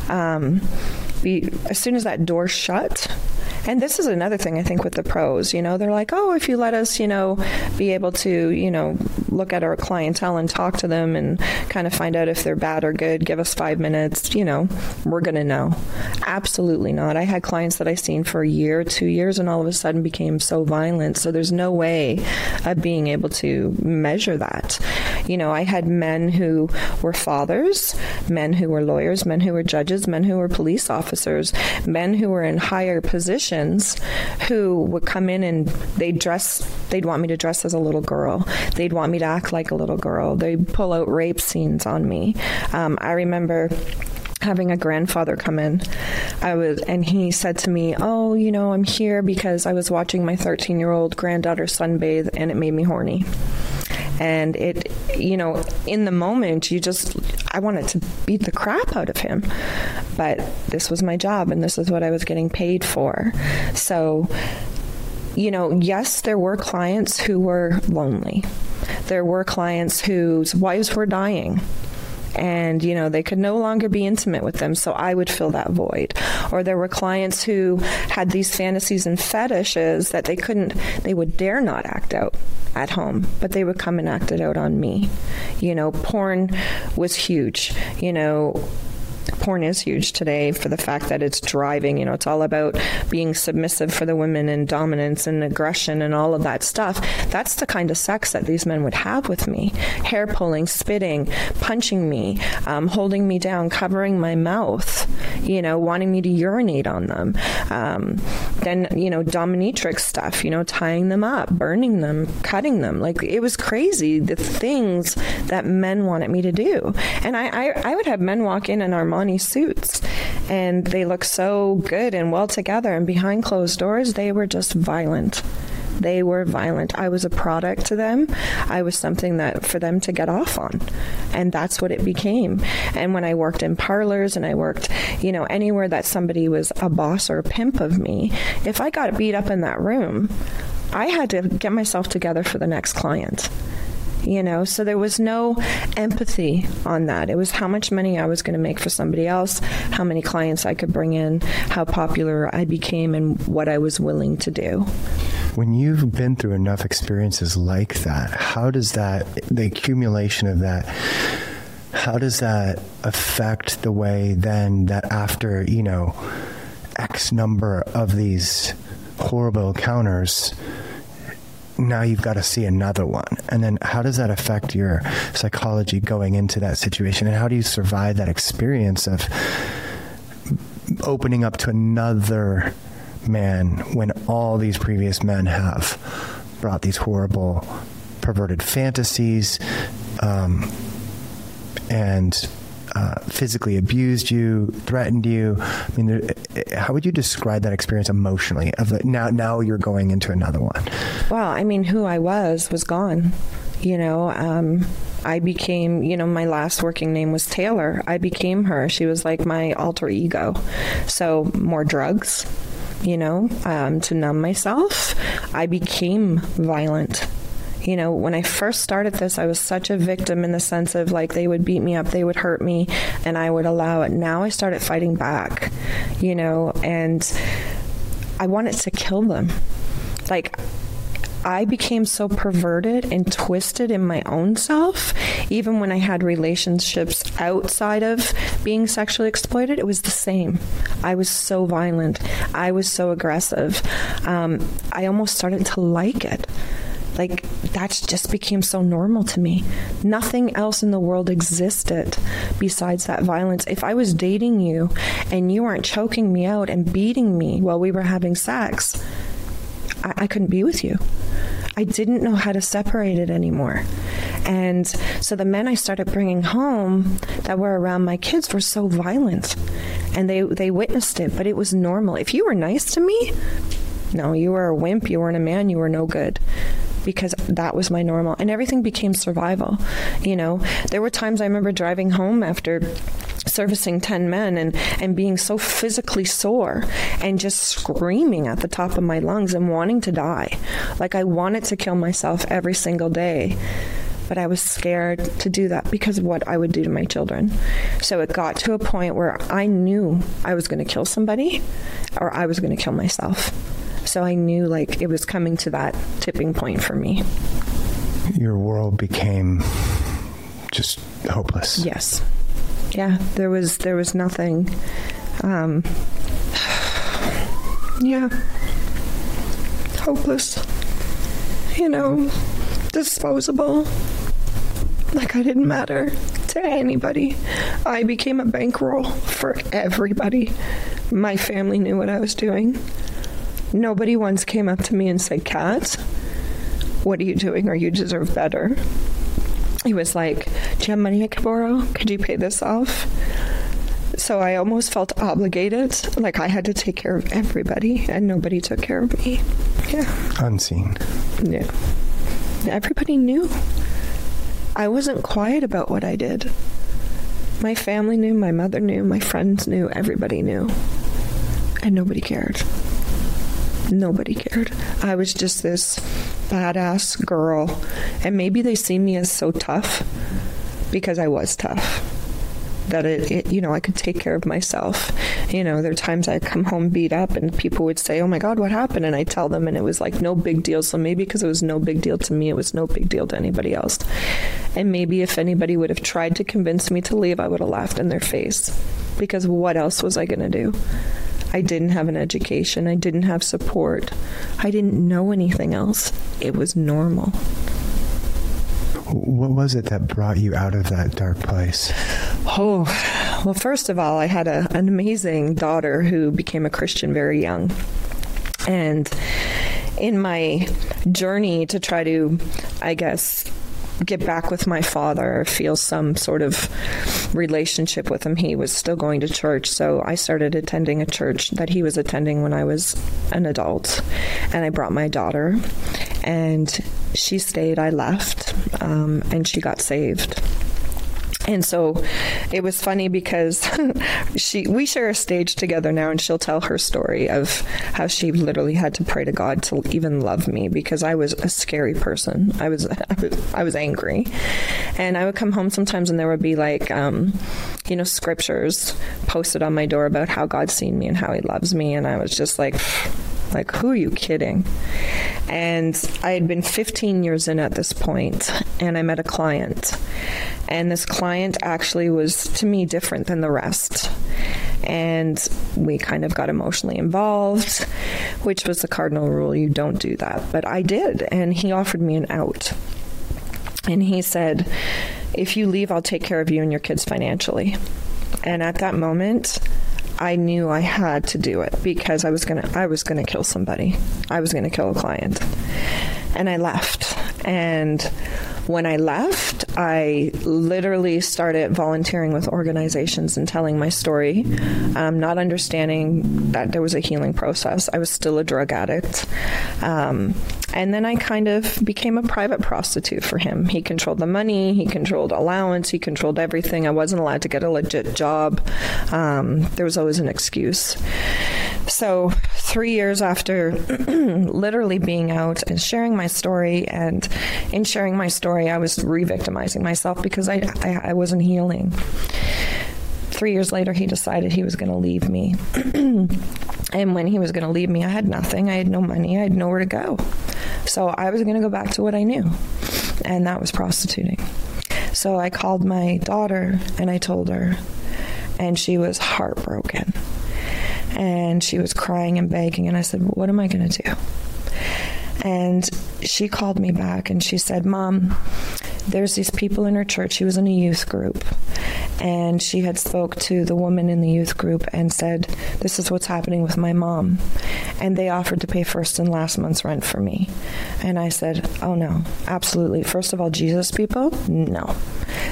Um, as soon as that door shut and this is another thing I think with the pros, you know, they're like, "Oh, if you let us, you know, be able to, you know, look at our clientele and talk to them and kind of find out if they're bad or good, give us 5 minutes, you know, we're going to know." Absolutely not. I had clients that I seen for a year, 2 years and all of a sudden became so violent. So there's no way of being able to measure that. You know, I had men who were fathers, men who were lawyers, men who were judges, men who were police officers, men who were in higher positions who would come in and they'd dress they'd want me to dress as a little girl. They'd want me to act like a little girl. They'd pull out rape scenes on me. Um, I remember having a grandfather come in I was and he said to me oh you know I'm here because I was watching my 13-year-old granddaughter sunbathe and it made me horny and it you know in the moment you just I wanted to beat the crap out of him. But this was my job and this is what I was getting paid for. So you know yes there were clients who were lonely. There were clients whose wives were dying and you know they could no longer be intimate with them so I would fill that void. Or there were clients who had these fantasies and fetishes that they couldn't they would dare not act out at home but they would come and act it out on me. You know porn was huge. You know porn is huge today for the fact that it's driving, you know, it's all about being submissive for the women and dominance and aggression and all of that stuff. That's the kind of sex that these men would have with me. Hair pulling, spitting, punching me, um, holding me down, covering my mouth, you know, wanting me to urinate on them. Um, then, you know, dominatrix stuff, you know, tying them up, burning them, cutting them. Like it was crazy the things that men wanted me to do. And I I, I would have men walk in in Armani suits and they look so good and well together and behind closed doors they were just violent. They were violent. I was a product to them. I was something that for them to get off on and that's what it became. And when i worked in parlors and i worked you know anywhere that somebody was a boss or a pimp of me if i got beat up in that room i had to get myself together for the next client you know? So there was no empathy on that. It was how much money I was going to make for somebody else how many clients I could bring in how popular I became and what I was willing to do. When you've been through enough experiences like that how does that the accumulation of that how does that affect the way then that after you know x number of these horrible encounters now you've got to see another one. And then how does that affect your psychology going into that situation? And how do you survive that experience of opening up to another man when all these previous men have brought these horrible perverted fantasies um, and uh, physically abused you, threatened you. I mean, there, how would you describe that experience emotionally? Of the, now, now you're going into another one. Well, I mean, who I was was gone. You know, um, I became, you know, my last working name was Taylor. I became her. She was like my alter ego. So more drugs, you know, um, to numb myself. I became violent you know, when I first started this, I was such a victim in the sense of like they would beat me up, they would hurt me, and I would allow it. Now I started fighting back, you know, and I wanted to kill them. Like I became so perverted and twisted in my own self even when I had relationships outside of being sexually exploited it was the same I was so violent I was so aggressive um, I almost started to like it like that just became so normal to me nothing else in the world existed besides that violence if i was dating you and you weren't choking me out and beating me while we were having sex I, I couldn't be with you I didn't know how to separate it anymore. And so the men I started bringing home that were around my kids were so violent. And they they witnessed it, but it was normal. If you were nice to me, no, you were a wimp, you weren't a man, you were no good because that was my normal and everything became survival you know there were times i remember driving home after servicing 10 men and and being so physically sore and just screaming at the top of my lungs and wanting to die like i wanted to kill myself every single day but I was scared to do that because of what I would do to my children. So it got to a point where I knew I was going to kill somebody or I was going to kill myself. So I knew like it was coming to that tipping point for me. Your world became just hopeless. Yes. Yeah, there was there was nothing um yeah. Hopeless. You know, disposable. Like I didn't matter to anybody. I became a bankroll for everybody. My family knew what I was doing. Nobody once came up to me and said, "Kat, what are you doing or you deserve better?" He was like, "Do you have money I could borrow? Could you pay this off?" So I almost felt obligated, like I had to take care of everybody and nobody took care of me. Yeah. Unseen. Yeah. Everybody knew. I wasn't quiet about what I did. My family knew, my mother knew, my friends knew, everybody knew. And nobody cared nobody cared. I was just this badass girl. And maybe they see me as so tough because I was tough. That it, it, you know, I could take care of myself. You know, there are times I'd come home beat up and people would say, "Oh my god, what happened?" and I tell them and it was like no big deal. So maybe because it was no big deal to me, it was no big deal to anybody else. And maybe if anybody would have tried to convince me to leave, I would have laughed in their face. Because what else was I going to do? I didn't have an education. I didn't have support. I didn't know anything else. It was normal. What was it that brought you out of that dark place? Oh, well first of all, I had a, an amazing daughter who became a Christian very young. And in my journey to try to I guess get back with my father, or feel some sort of relationship with him. He was still going to church, so I started attending a church that he was attending when I was an adult. And I brought my daughter and she stayed, I left, um, and she got saved and so it was funny because she we share a stage together now and she'll tell her story of how she literally had to pray to God to even love me because I was a scary person. I was I was, I was angry. And I would come home sometimes and there would be like um, you know scriptures posted on my door about how God's seen me and how he loves me and I was just like like who are you kidding? And I had been 15 years in at this point and I met a client. And this client actually was to me different than the rest. And we kind of got emotionally involved which was the cardinal rule you don't do that. But I did and he offered me an out. And he said if you leave I'll take care of you and your kids financially. And at that moment I knew I had to do it because I was going to I was going to kill somebody. I was going to kill a client. And I left. And when I left, I literally started volunteering with organizations and telling my story, um, not understanding that there was a healing process. I was still a drug addict. Um, and then I kind of became a private prostitute for him. He controlled the money, he controlled allowance, he controlled everything. I wasn't allowed to get a legit job. Um, there was always an excuse. So 3 years after literally being out and sharing my story and in sharing my story I was re-victimizing myself because I I, I wasn't healing. 3 years later he decided he was going to leave me. and when he was going to leave me I had nothing. I had no money. I had nowhere to go. So I was going to go back to what I knew. And that was prostituting. So I called my daughter and I told her and she was heartbroken. And she was crying and begging and I said, "What am I going to do?" And she called me back and she said, "Mom, there's these people in her church. She was in a youth group and she had spoke to the woman in the youth group and said, "This is what's happening with my mom." And they offered to pay first and last month's rent for me. And I said, "Oh no, absolutely. First of all, Jesus people? No.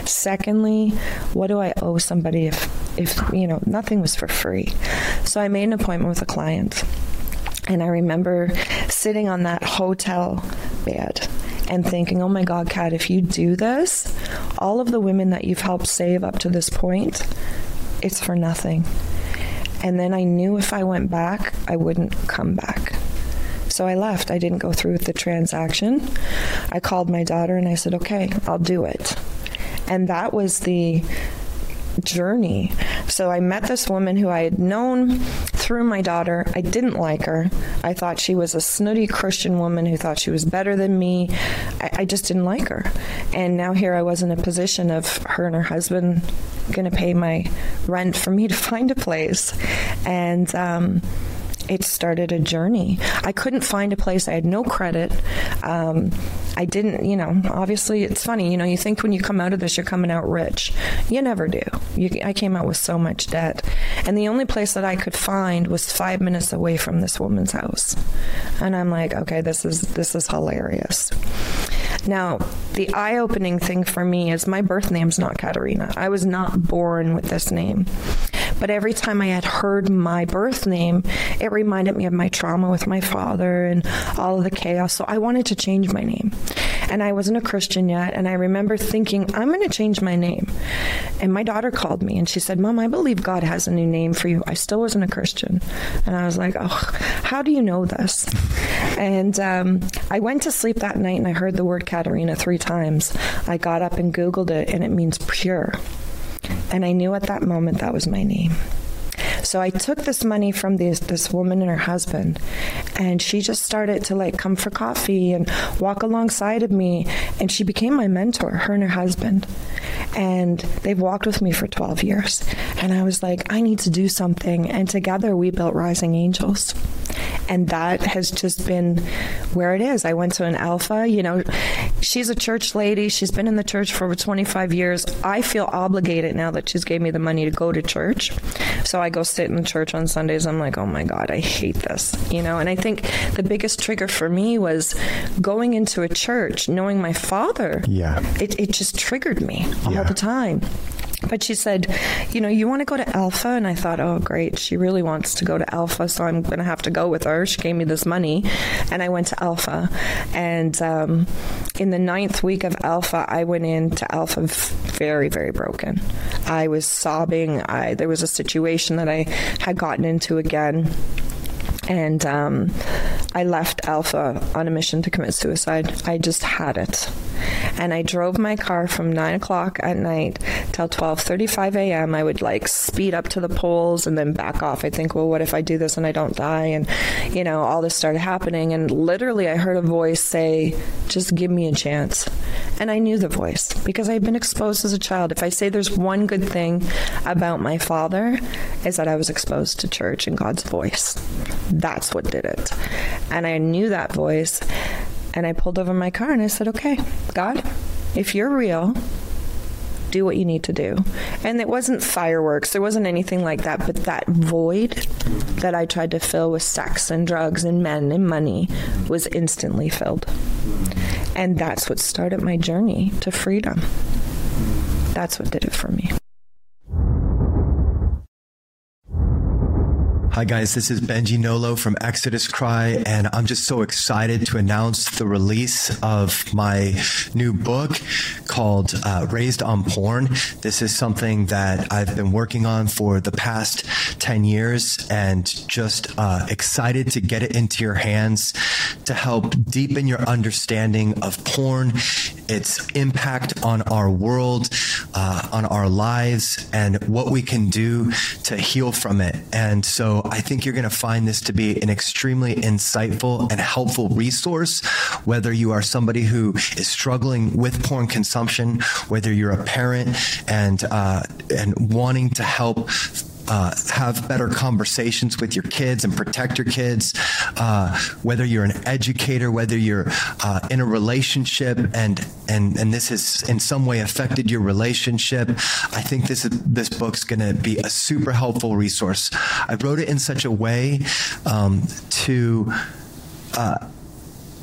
Secondly, what do I owe somebody if if, you know, nothing was for free?" So I made an appointment with a client. And I remember sitting on that hotel bed and thinking, "Oh my god, Kat, if you do this, all of the women that you've helped save up to this point, it's for nothing." And then I knew if I went back, I wouldn't come back. So I left. I didn't go through with the transaction. I called my daughter and I said, "Okay, I'll do it." And that was the journey. So I met this woman who I had known through my daughter. I didn't like her. I thought she was a snooty Christian woman who thought she was better than me. I, I just didn't like her. And now here I was in a position of her and her husband going to pay my rent for me to find a place. And um it started a journey. I couldn't find a place. I had no credit. Um, I didn't, you know, obviously it's funny, you know, you think when you come out of this you're coming out rich. You never do. You, I came out with so much debt. And the only place that I could find was 5 minutes away from this woman's house. And I'm like, okay, this is this is hilarious. Now, the eye-opening thing for me is my birth name's not Katarina. I was not born with this name. But every time I had heard my birth name, it reminded me of my trauma with my father and all of the chaos. So I wanted to change my name. And I wasn't a Christian yet, and I remember thinking, I'm going to change my name. And my daughter called me and she said, "Mom, I believe God has a new name for you." I still wasn't a Christian. And I was like, "Oh, how do you know this?" and um, I went to sleep that night and I heard the word Katarina 3 times. I got up and googled it and it means pure. And I knew at that moment that was my name. So I took this money from this this woman and her husband and she just started to like come for coffee and walk alongside of me and she became my mentor, her and her husband. And they've walked with me for 12 years. And I was like, I need to do something and together we built Rising Angels and that has just been where it is. I went to an alpha, you know, she's a church lady. She's been in the church for over 25 years. I feel obligated now that she's gave me the money to go to church. So I go sit in the church on Sundays. I'm like, "Oh my god, I hate this." You know, and I think the biggest trigger for me was going into a church knowing my father. Yeah. It it just triggered me all yeah. the time. But she said, "You know, you want to go to Alpha?" And I thought, "Oh, great. She really wants to go to Alpha, so I'm going to have to go with her." She gave me this money, and I went to Alpha. And um, in the ninth week of Alpha, I went into Alpha very, very broken. I was sobbing. I there was a situation that I had gotten into again and um, I left Alpha on a mission to commit suicide. I just had it. And I drove my car from 9 o'clock at night till 12:35 a.m. I would like speed up to the poles and then back off. I think, well, what if I do this and I don't die? And you know, all this started happening and literally I heard a voice say, "Just give me a chance." And I knew the voice because I had been exposed as a child. If I say there's one good thing about my father is that I was exposed to church and God's voice. That's what did it. And I knew that voice and I pulled over my car and I said, "Okay, God, if you're real, do what you need to do." And it wasn't fireworks, there wasn't anything like that, but that void that I tried to fill with sex and drugs and men and money was instantly filled. And that's what started my journey to freedom. That's what did it for me. Hi guys, this is Benji Nolot from Exodus Cry and I'm just so excited to announce the release of my new book called uh, Raised on Porn. This is something that I've been working on for the past 10 years and just uh, excited to get it into your hands to help deepen your understanding of porn, its impact on our world, uh, on our lives and what we can do to heal from it. And so I think you're going to find this to be an extremely insightful and helpful resource whether you are somebody who is struggling with porn consumption, whether you're a parent and uh, and wanting to help uh, have better conversations with your kids and protect your kids uh, whether you're an educator whether you're uh, in a relationship and and and this has in some way affected your relationship I think this this book's going to be a super helpful resource. I wrote it in such a way um, to uh,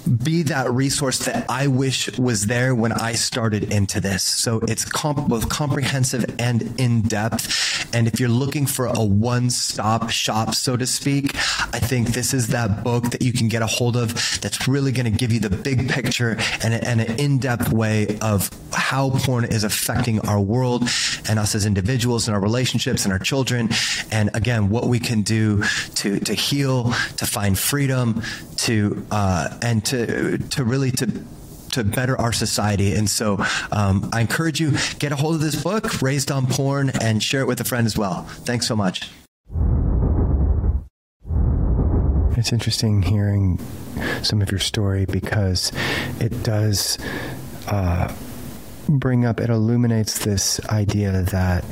be that resource that I wish was there when I started into this. So it's comp both comprehensive and in-depth. And if you're looking for a one-stop shop so to speak, I think this is that book that you can get a hold of that's really going to give you the big picture and, and an in-depth way of how porn is affecting our world and us as individuals and our relationships and our children and again what we can do to to heal, to find freedom, to uh and to to to really to to better our society and so um, I encourage you get a hold of this book Raised on Porn and share it with a friend as well. Thanks so much. It's interesting hearing some of your story because it does uh, bring up it illuminates this idea that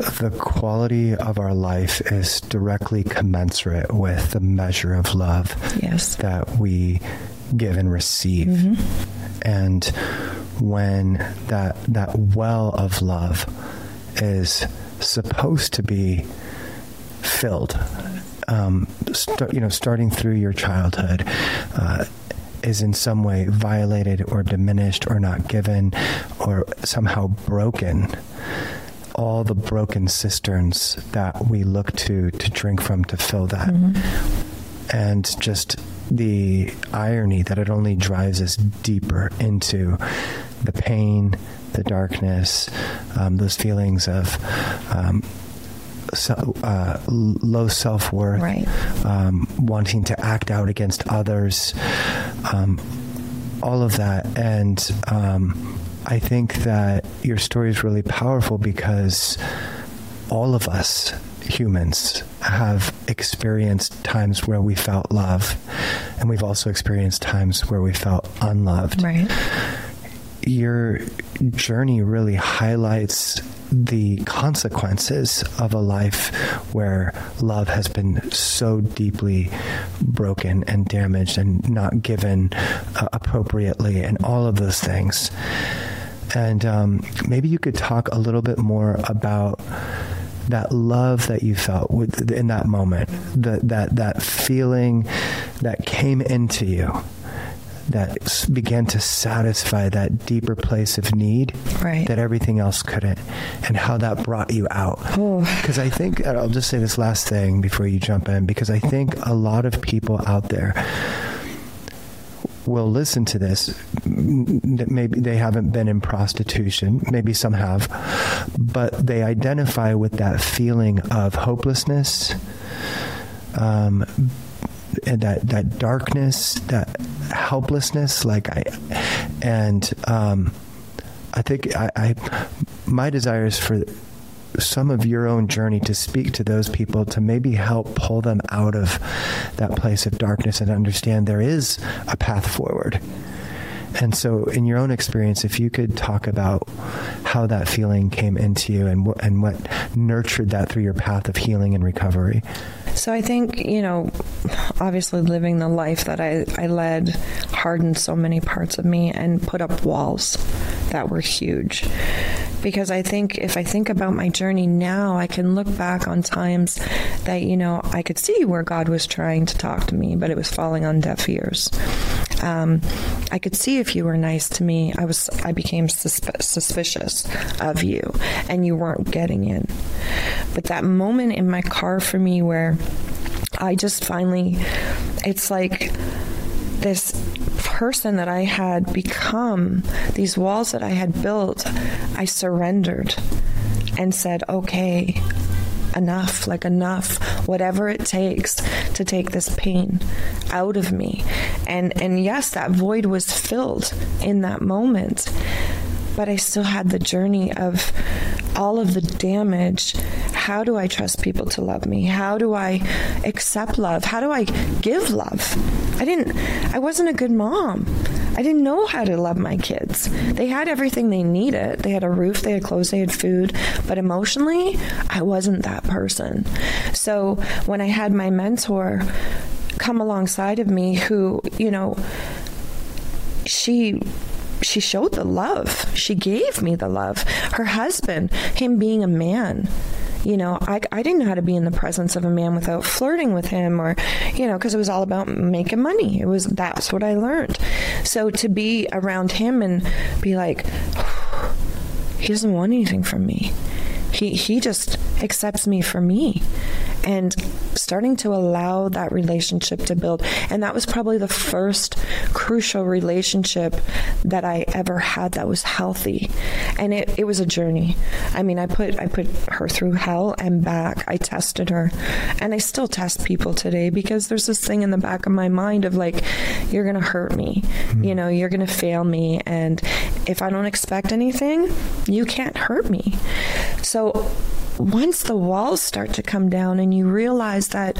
the quality of our life is directly commensurate with the measure of love yes. that we give and receive. Mm -hmm. And when that that well of love is supposed to be filled um you know starting through your childhood uh, is in some way violated or diminished or not given or somehow broken all the broken cisterns that we look to to drink from to fill that mm -hmm. and just the irony that it only drives us deeper into the pain the darkness um, those feelings of um, so, uh, low self-worth right. um, wanting to act out against others um, all of that and um, I think that your story is really powerful because all of us humans have experienced times where we felt love and we've also experienced times where we felt unloved. Right. Your journey really highlights the consequences of a life where love has been so deeply broken and damaged and not given uh, appropriately and all of those things and um, maybe you could talk a little bit more about that love that you felt with in that moment that that that feeling that came into you that began to satisfy that deeper place of need right. that everything else couldn't and how that brought you out because I think I'll just say this last thing before you jump in because I think a lot of people out there will listen to this maybe they haven't been in prostitution maybe some have but they identify with that feeling of hopelessness um and that that darkness that helplessness like I and um I think I I my desire is for some of your own journey to speak to those people to maybe help pull them out of that place of darkness and understand there is a path forward. And so in your own experience if you could talk about how that feeling came into you and what and what nurtured that through your path of healing and recovery. So I think, you know, obviously living the life that I I led hardened so many parts of me and put up walls that were huge. Because I think if I think about my journey now I can look back on times that you know I could see where God was trying to talk to me but it was falling on deaf ears. Um, I could see if you were nice to me I was I became susp suspicious of you and you weren't getting in. But that moment in my car for me where I just finally it's like this person that I had become, these walls that I had built, I surrendered and said, "Okay, enough, like enough, whatever it takes to take this pain out of me." And and yes, that void was filled in that moment. But I still had the journey of all of the damage how do I trust people to love me how do I accept love how do I give love I didn't I wasn't a good mom I didn't know how to love my kids. They had everything they needed. They had a roof, they had clothes, they had food, but emotionally, I wasn't that person. So when I had my mentor come alongside of me who, you know, she she showed the love. She gave me the love. Her husband, him being a man, you know I I didn't know how to be in the presence of a man without flirting with him or you know because it was all about making money it was that's what I learned so to be around him and be like he doesn't want anything from me he he just accepts me for me and starting to allow that relationship to build. And that was probably the first crucial relationship that I ever had that was healthy. And it it was a journey. I mean i put i put her through hell and back. I tested her. And i still test people today because there's this thing in the back of my mind of like you're going to hurt me. Mm. you know you're going to fail me. And if i don't expect anything you can't hurt me. So once the walls start to come down and you realize that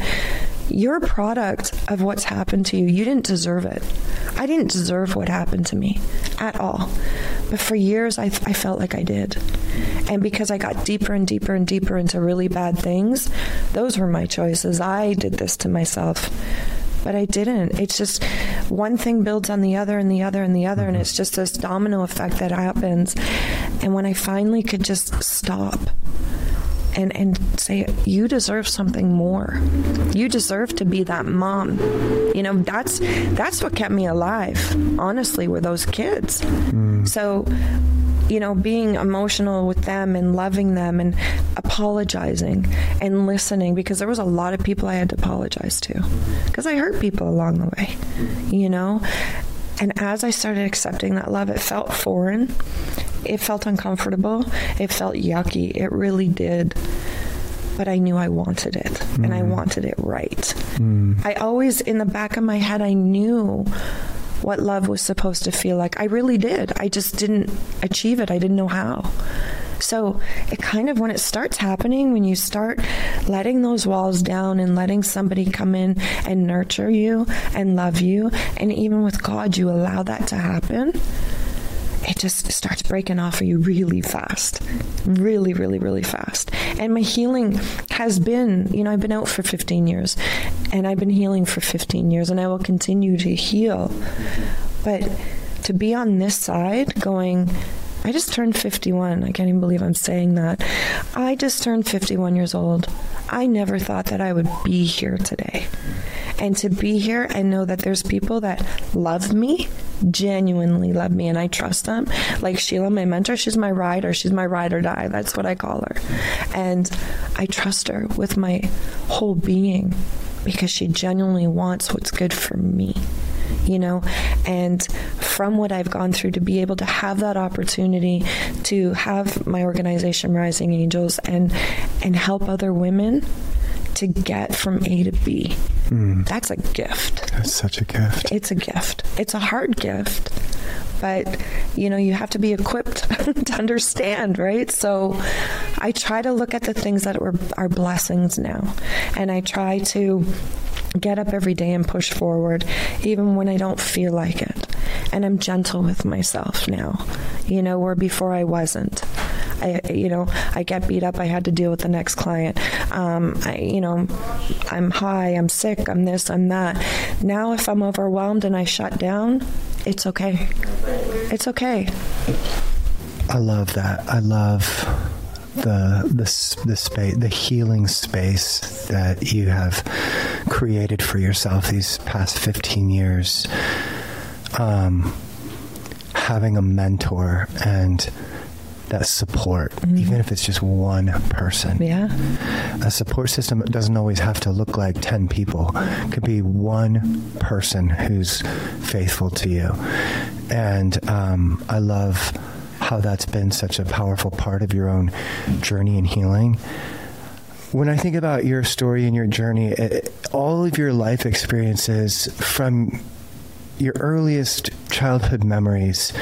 you're a product of what's happened to you. You didn't deserve it. I didn't deserve what happened to me at all. But for years I I felt like I did. And because I got deeper and deeper and deeper into really bad things, those were my choices. I did this to myself. But I didn't. It's just one thing builds on the other and the other and the other and it's just this domino effect that happens. And when I finally could just stop and and say you deserve something more. You deserve to be that mom. You know, that's that's what kept me alive. Honestly, were those kids. Mm. So you know being emotional with them and loving them and apologizing and listening because there was a lot of people I had to apologize to because I hurt people along the way you know and as I started accepting that love, it felt foreign. It felt uncomfortable. It felt yucky. It really did. But I knew I wanted it mm. and I mm. wanted it right. Mm. I always in the back of my head I knew what love was supposed to feel like. I really did. I just didn't achieve it. I didn't know how. So it kind of when it starts happening when you start letting those walls down and letting somebody come in and nurture you and love you and even with God you allow that to happen it just starts breaking off of you really fast. Really really really fast. And my healing has been you know I've been out for 15 years and I've been healing for 15 years and I will continue to heal. But to be on this side going I just turned 51. I can't even believe I'm saying that. I just turned 51 years old. I never thought that I would be here today. And to be here and know that there's people that love me, genuinely love me and I trust them. Like Sheila, my mentor, she's my rider. She's my ride or die. That's what I call her. And I trust her with my whole being because she genuinely wants what's good for me you know and from what I've gone through to be able to have that opportunity to have my organization Rising Angels and and help other women to get from A to B. Mm. That's a gift. That's such a gift. It's a gift. It's a hard gift. But you know, you have to be equipped to understand, right? So I try to look at the things that are, are blessings now. And I try to get up every day and push forward even when I don't feel like it. And I'm gentle with myself now. You know, where before I wasn't. I you know, I get beat up, I had to deal with the next client. Um I you know, I'm high, I'm sick, I'm this, I'm that. Now if I'm overwhelmed and I shut down, it's okay. It's okay. I love that. I love the the the space the healing space that you have created for yourself these past 15 years. Um, having a mentor and that support mm -hmm. even if it's just one person. Yeah. A support system doesn't always have to look like 10 people. It could be one person who's faithful to you. And um, I love how that's been such a powerful part of your own journey and healing. When I think about your story and your journey, it, all of your life experiences from your earliest childhood memories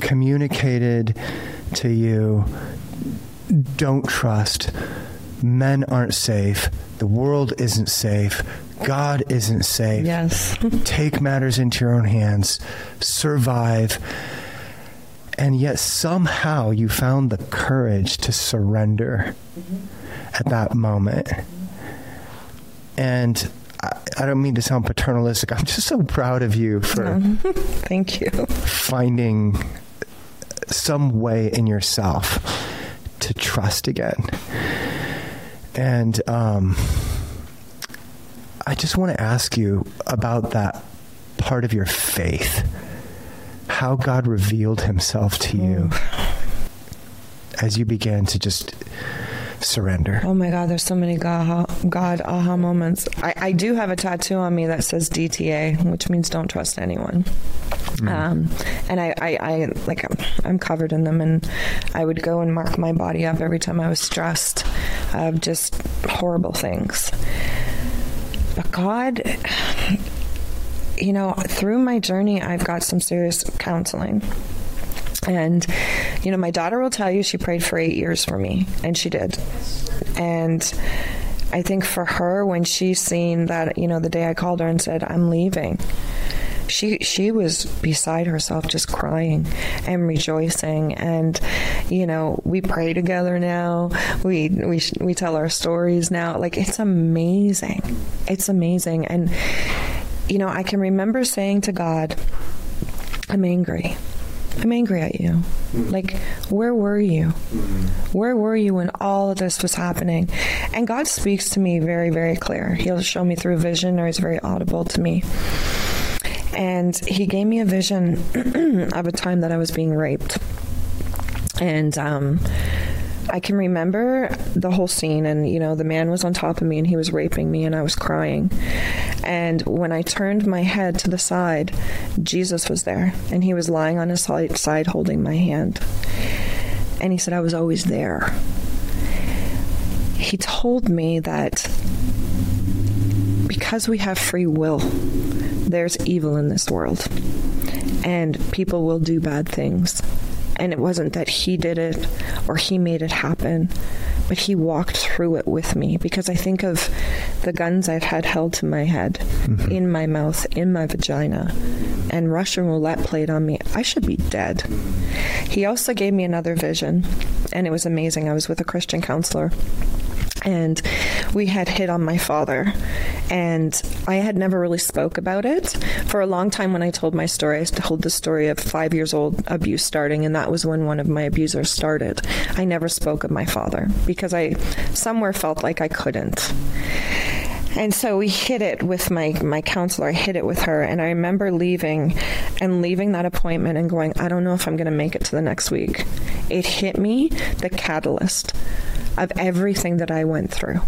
communicated to you don't trust men aren't safe the world isn't safe God isn't safe. Yes. Take matters into your own hands. Survive. And yet somehow you found the courage to surrender at that moment. And I, I don't mean to sound paternalistic. I'm just so proud of you for Thank you. finding some way in yourself to trust again. And um, I just want to ask you about that part of your faith. How God revealed himself to you as you began to just surrender. Oh my God, there's so many God, God aha moments. I, I do have a tattoo on me that says DTA, which means don't trust anyone. Um, and I, I, I like I'm, I'm covered in them, and I would go and mark my body up every time I was stressed of just horrible things. But God, you know, through my journey, I've got some serious counseling. And you know, my daughter will tell you she prayed for 8 years for me, and she did. And I think for her when she seen that, you know, the day I called her and said, "I'm leaving." She she was beside herself just crying and rejoicing and you know, we pray together now. We we we tell our stories now. Like it's amazing. It's amazing and you know, I can remember saying to God, I'm angry. I'm angry at you. Like, where were you? Where were you when all of this was happening? And God speaks to me very, very clear. He'll show me through vision or he's very audible to me. And he gave me a vision of a time that I was being raped. And um I can remember the whole scene and you know the man was on top of me and he was raping me and I was crying. And when I turned my head to the side, Jesus was there and he was lying on his side, holding my hand. And he said I was always there. He told me that because we have free will, there's evil in this world. And people will do bad things and it wasn't that he did it or he made it happen but he walked through it with me because I think of the guns I've had held to my head Mm-hmm. in my mouth in my vagina and Russian roulette played on me. I should be dead. He also gave me another vision and it was amazing. I was with a Christian counselor and we had hit on my father and I had never really spoke about it. For a long time when I told my story I told the story of 5 years old abuse starting and that was when one of my abusers started. I never spoke of my father because I somewhere felt like I couldn't. And so we hit it with my my counselor. I hit it with her and I remember leaving and leaving that appointment and going I don't know if I'm going to make it to the next week. It hit me the catalyst of everything that I went through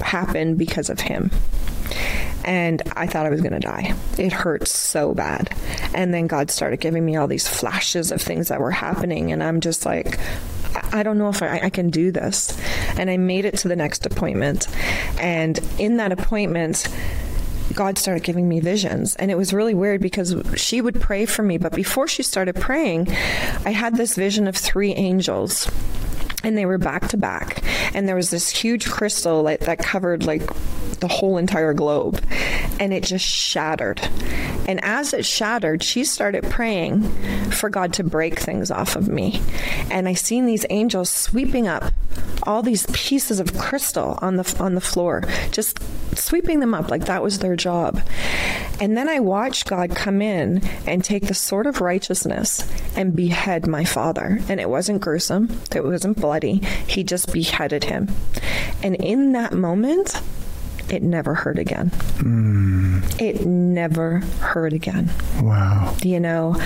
happened because of him and I thought I was going to die. It hurt so bad. And then God started giving me all these flashes of things that were happening and I'm just like I don't know if I, I can do this. And I made it to the next appointment. And in that appointment, God started giving me visions and it was really weird because she would pray for me but before she started praying I had this vision of three angels and they were back to back. And there was this huge crystal like that covered like the whole entire globe. And it just shattered. And as it shattered she started praying for God to break things off of me. And I seen these angels sweeping up all these pieces of crystal on the on the floor just sweeping them up like that was their job. And then I watched God come in and take the sword of righteousness and behead my father. And it wasn't gruesome. It wasn't bloody. He just beheaded him. And in that moment it never hurt again. Hmm. It never hurt again. Wow. you know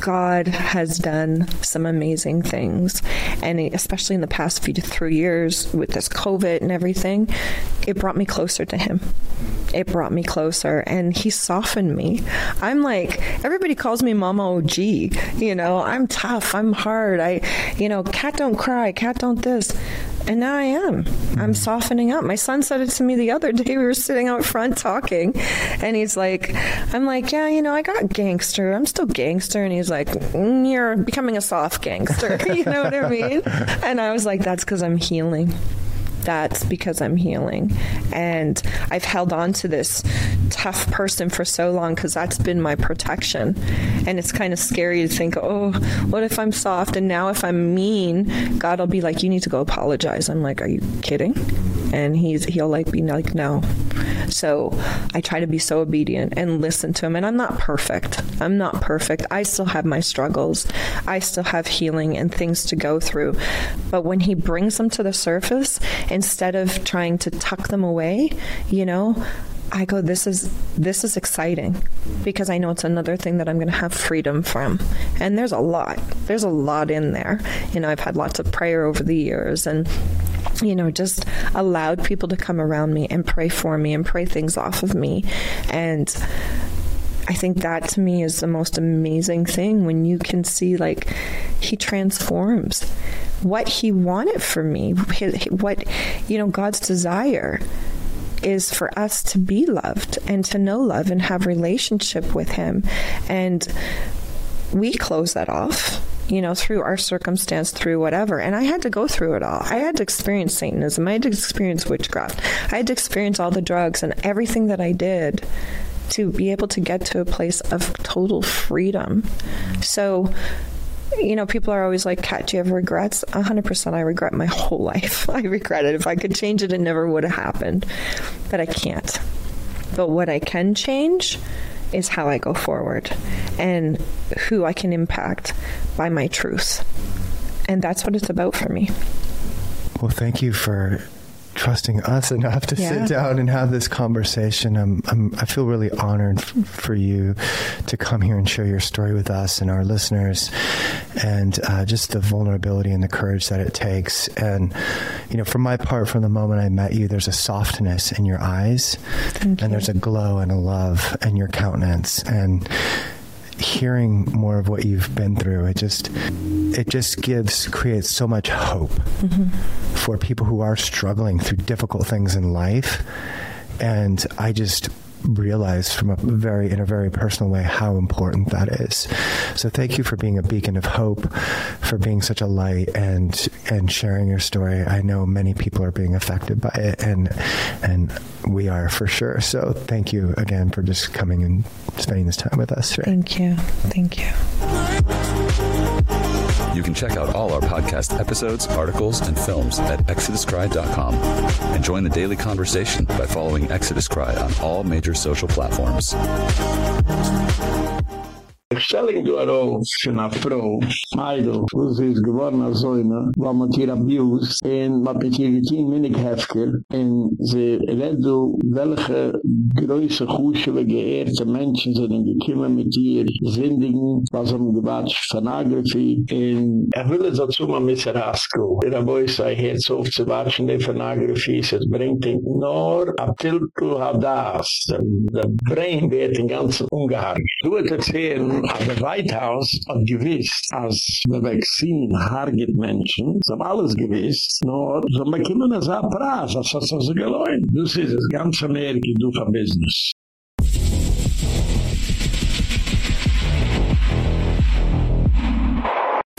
God has done some amazing things and especially in the past few to 3 years with this covid and everything it brought me closer to him. It brought me closer and he softened me. I'm like everybody calls me mama og you know i'm tough i'm hard i you know cat don't cry cat don't this and now I am. I'm softening up. My son said it to me the other day. We were sitting out front talking and he's like I'm like, "Yeah, you know, I got gangster. I'm still gangster." And he's like, mm, "You're becoming a soft gangster." you know what I mean? And I was like, "That's cuz I'm healing." That's because I'm healing. And I've held on to this tough person for so long cuz that's been my protection. And it's kind of scary to think, "Oh, what if I'm soft and now if I'm mean, God'll be like, you need to go apologize." I'm like, "Are you kidding?" And he's he'll like be like, "No." So, I try to be so obedient and listen to him and I'm not perfect. I'm not perfect. I still have my struggles. I still have healing and things to go through. But when he brings them to the surface instead of trying to tuck them away, you know, I go this is this is exciting because I know it's another thing that I'm going to have freedom from. And there's a lot. There's a lot in there. You know, I've had lots of prayer over the years and you know, just allowed people to come around me and pray for me and pray things off of me. And I think that to me is the most amazing thing when you can see like he transforms. What he wanted for me what you know God's desire is for us to be loved and to know love and have relationship with him. And we close that off you know through our circumstance through whatever. And I had to go through it all. I had to experience satanism. I had to experience witchcraft. I had to experience all the drugs and everything that I did to be able to get to a place of total freedom so you know, people are always like, "Cat, do you have regrets? 100% I regret my whole life. I regret it. If I could change it, it never would have happened. But I can't. But what I can change is how I go forward and who I can impact by my truth. And that's what it's about for me. Well, thank you for trusting us enough to yeah. sit down and have this conversation. I'm, I'm I feel really honored for you to come here and share your story with us and our listeners and uh, just the vulnerability and the courage that it takes and you know from my part from the moment I met you there's a softness in your eyes Thank and you. there's a glow and a love in your countenance and hearing more of what you've been through it just it just gives creates so much hope mm -hmm. for people who are struggling through difficult things in life and I just realize from a very in a very personal way how important that is. So thank you for being a beacon of hope, for being such a light and and sharing your story. I know many people are being affected by it and and we are for sure. So thank you again for just coming and spending this time with us. Thank you. Thank you. You can check out all our podcast episodes, articles, and films at exoduscry.com and join the daily conversation by following Exodus Cry on all major social platforms. Stelling du aro für na Frau, Meidl, wo sie ist geworden als Säune, wo man hier abused, und man hat hier getein wenig Hefker, und sie redt du, welche größe, kuschele, geehrte Menschen sind in gekommen mit ihr, Sindigen, was am gewatscht von Agrafie, und er will es dazu mal mit der Rasko. Der Aboi sei, herz auf zu watschen, der von Agrafie, es bringt ihn nur, ab Tiltu Hadas, der Brain wird den ganzen Ungehagen. Du hat erzählen, Aber White House hat gewiss, als der Vaccine hargit Menschen, sie haben alles gewiss, nur so bekommen es ein Preis, als das so geläunt. Das ist das ganze Amerika, du für Business.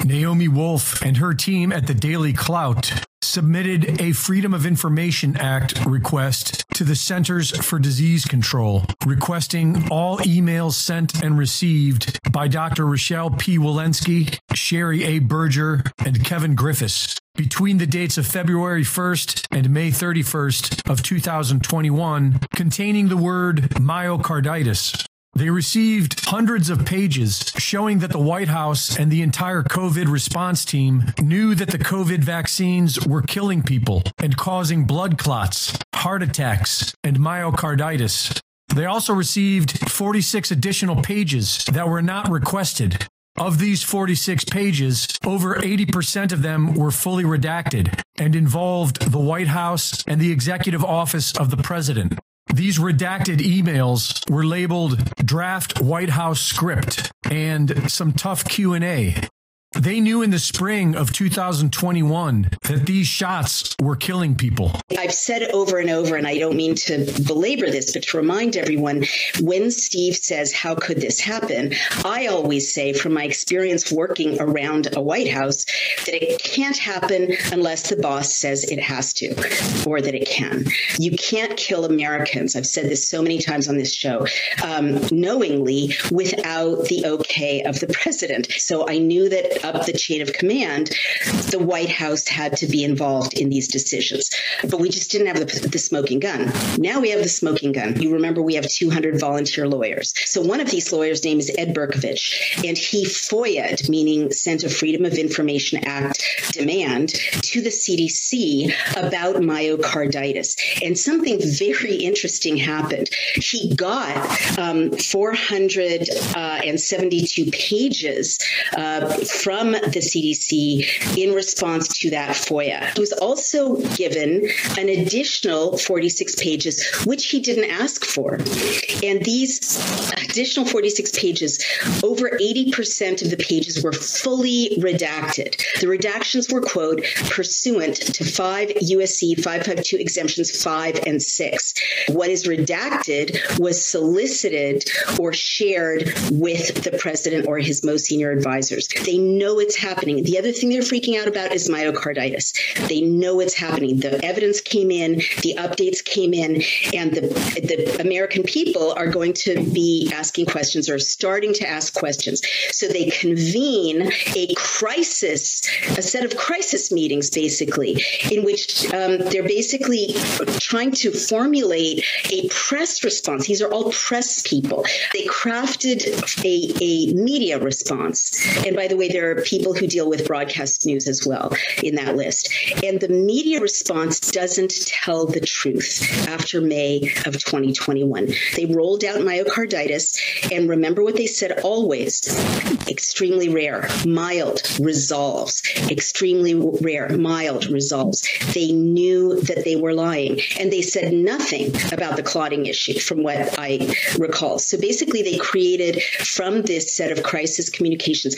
Naomi Wolf and her team at the Daily Clout submitted a Freedom of Information Act request to the Centers for Disease Control, requesting all emails sent and received by Dr. Rochelle P. Walensky, Sherri A. Berger, and Kevin Griffis between the dates of February 1st and May 31st of 2021 containing the word myocarditis they received hundreds of pages showing that the White House and the entire COVID response team knew that the COVID vaccines were killing people and causing blood clots, heart attacks, and myocarditis. They also received 46 additional pages that were not requested. Of these 46 pages, over 80% of them were fully redacted and involved the White House and the executive office of the president. These redacted emails were labeled draft White House script and some tough Q&A. They knew in the spring of 2021 that these shots were killing people. I've said over and over and I don't mean to belabor this but to remind everyone when Steve says how could this happen I always say from my experience working around a White House that it can't happen unless the boss says it has to or that it can. You can't kill Americans. I've said this so many times on this show. Um, knowingly without the okay of the president. So I knew that up the chain of command the White House had to be involved in these decisions. But we just didn't have the, the smoking gun. Now we have the smoking gun. You remember we have 200 volunteer lawyers. So one of these lawyers name is Ed Berkovich and he FOIA'd meaning sent a Freedom of Information Act demand to the CDC about myocarditis. And something very interesting happened. He got um, 472 uh, pages uh, from the CDC in response to that FOIA. He was also given an additional 46 pages which he didn't ask for. And these additional 46 pages over 80% of the pages were fully redacted. The redactions were quote pursuant to 5 USC 552 exemptions 5 and 6. What is redacted was solicited or shared with the president or his most senior advisors. They know it's happening. The other thing they're freaking out about is myocarditis. They know it's happening. The evidence came in, the updates came in, and the the American people are going to be asking questions or starting to ask questions. So they convene a crisis, a set of crisis meetings basically in which um, they're basically trying to formulate a press response. These are all press people. They crafted a a media response. And by the way, there people who deal with broadcast news as well in that list. And the media response doesn't tell the truth after May of 2021. They rolled out myocarditis and remember what they said always extremely rare mild resolves extremely rare mild resolves they knew that they were lying and they said nothing about the clotting issue from what I recall so basically they created from this set of crisis communications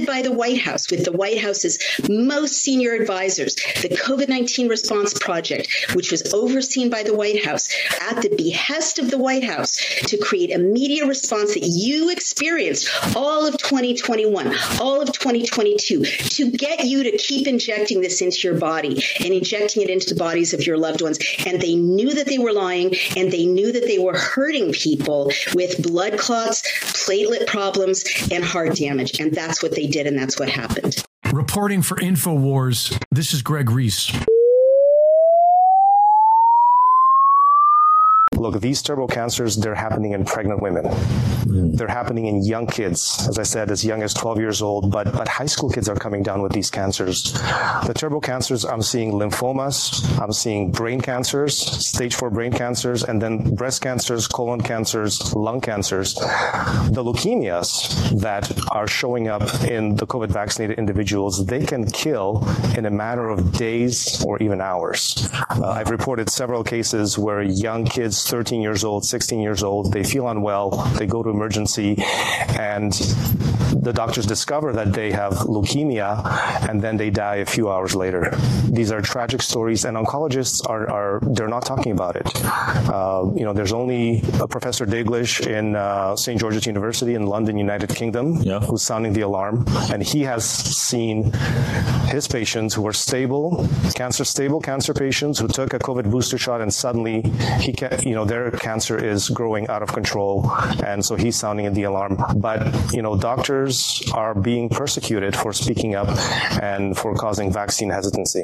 by the White House with the White House's most senior advisors the COVID-19 response project which was overseen by the White House at the behest of the White House to create a media response that you experienced all of 2021 all of 2022 to get you to keep injecting this into your body and injecting it into the bodies of your loved ones. And they knew that they were lying and they knew that they were hurting people with blood clots platelet problems and heart damage. And that's what they did and that's what happened. Reporting for infowars this is Greg Reese Look, these turbo cancers, they're happening in pregnant women. Mm. They're happening in young kids, as I said, as young as 12 years old, but but high school kids are coming down with these cancers. The turbo cancers, I'm seeing lymphomas, I'm seeing brain cancers, stage 4 brain cancers, and then breast cancers, colon cancers, lung cancers. The leukemias that are showing up in the COVID vaccinated individuals, they can kill in a matter of days or even hours. Uh, I've reported several cases where young kids 13 years old, 16 years old, they feel unwell, they go to emergency and the doctors discover that they have leukemia and then they die a few hours later. These are tragic stories and oncologists are are they're not talking about it. Uh, you know, there's only a Professor Dalgleish in uh, St George's University in London, United Kingdom, yeah. who's sounding the alarm and he has seen his patients who were stable, cancer stable cancer patients who took a COVID booster shot and suddenly he you know their cancer is growing out of control and so he's sounding the alarm. But, you know, doctors are being persecuted for speaking up and for causing vaccine hesitancy.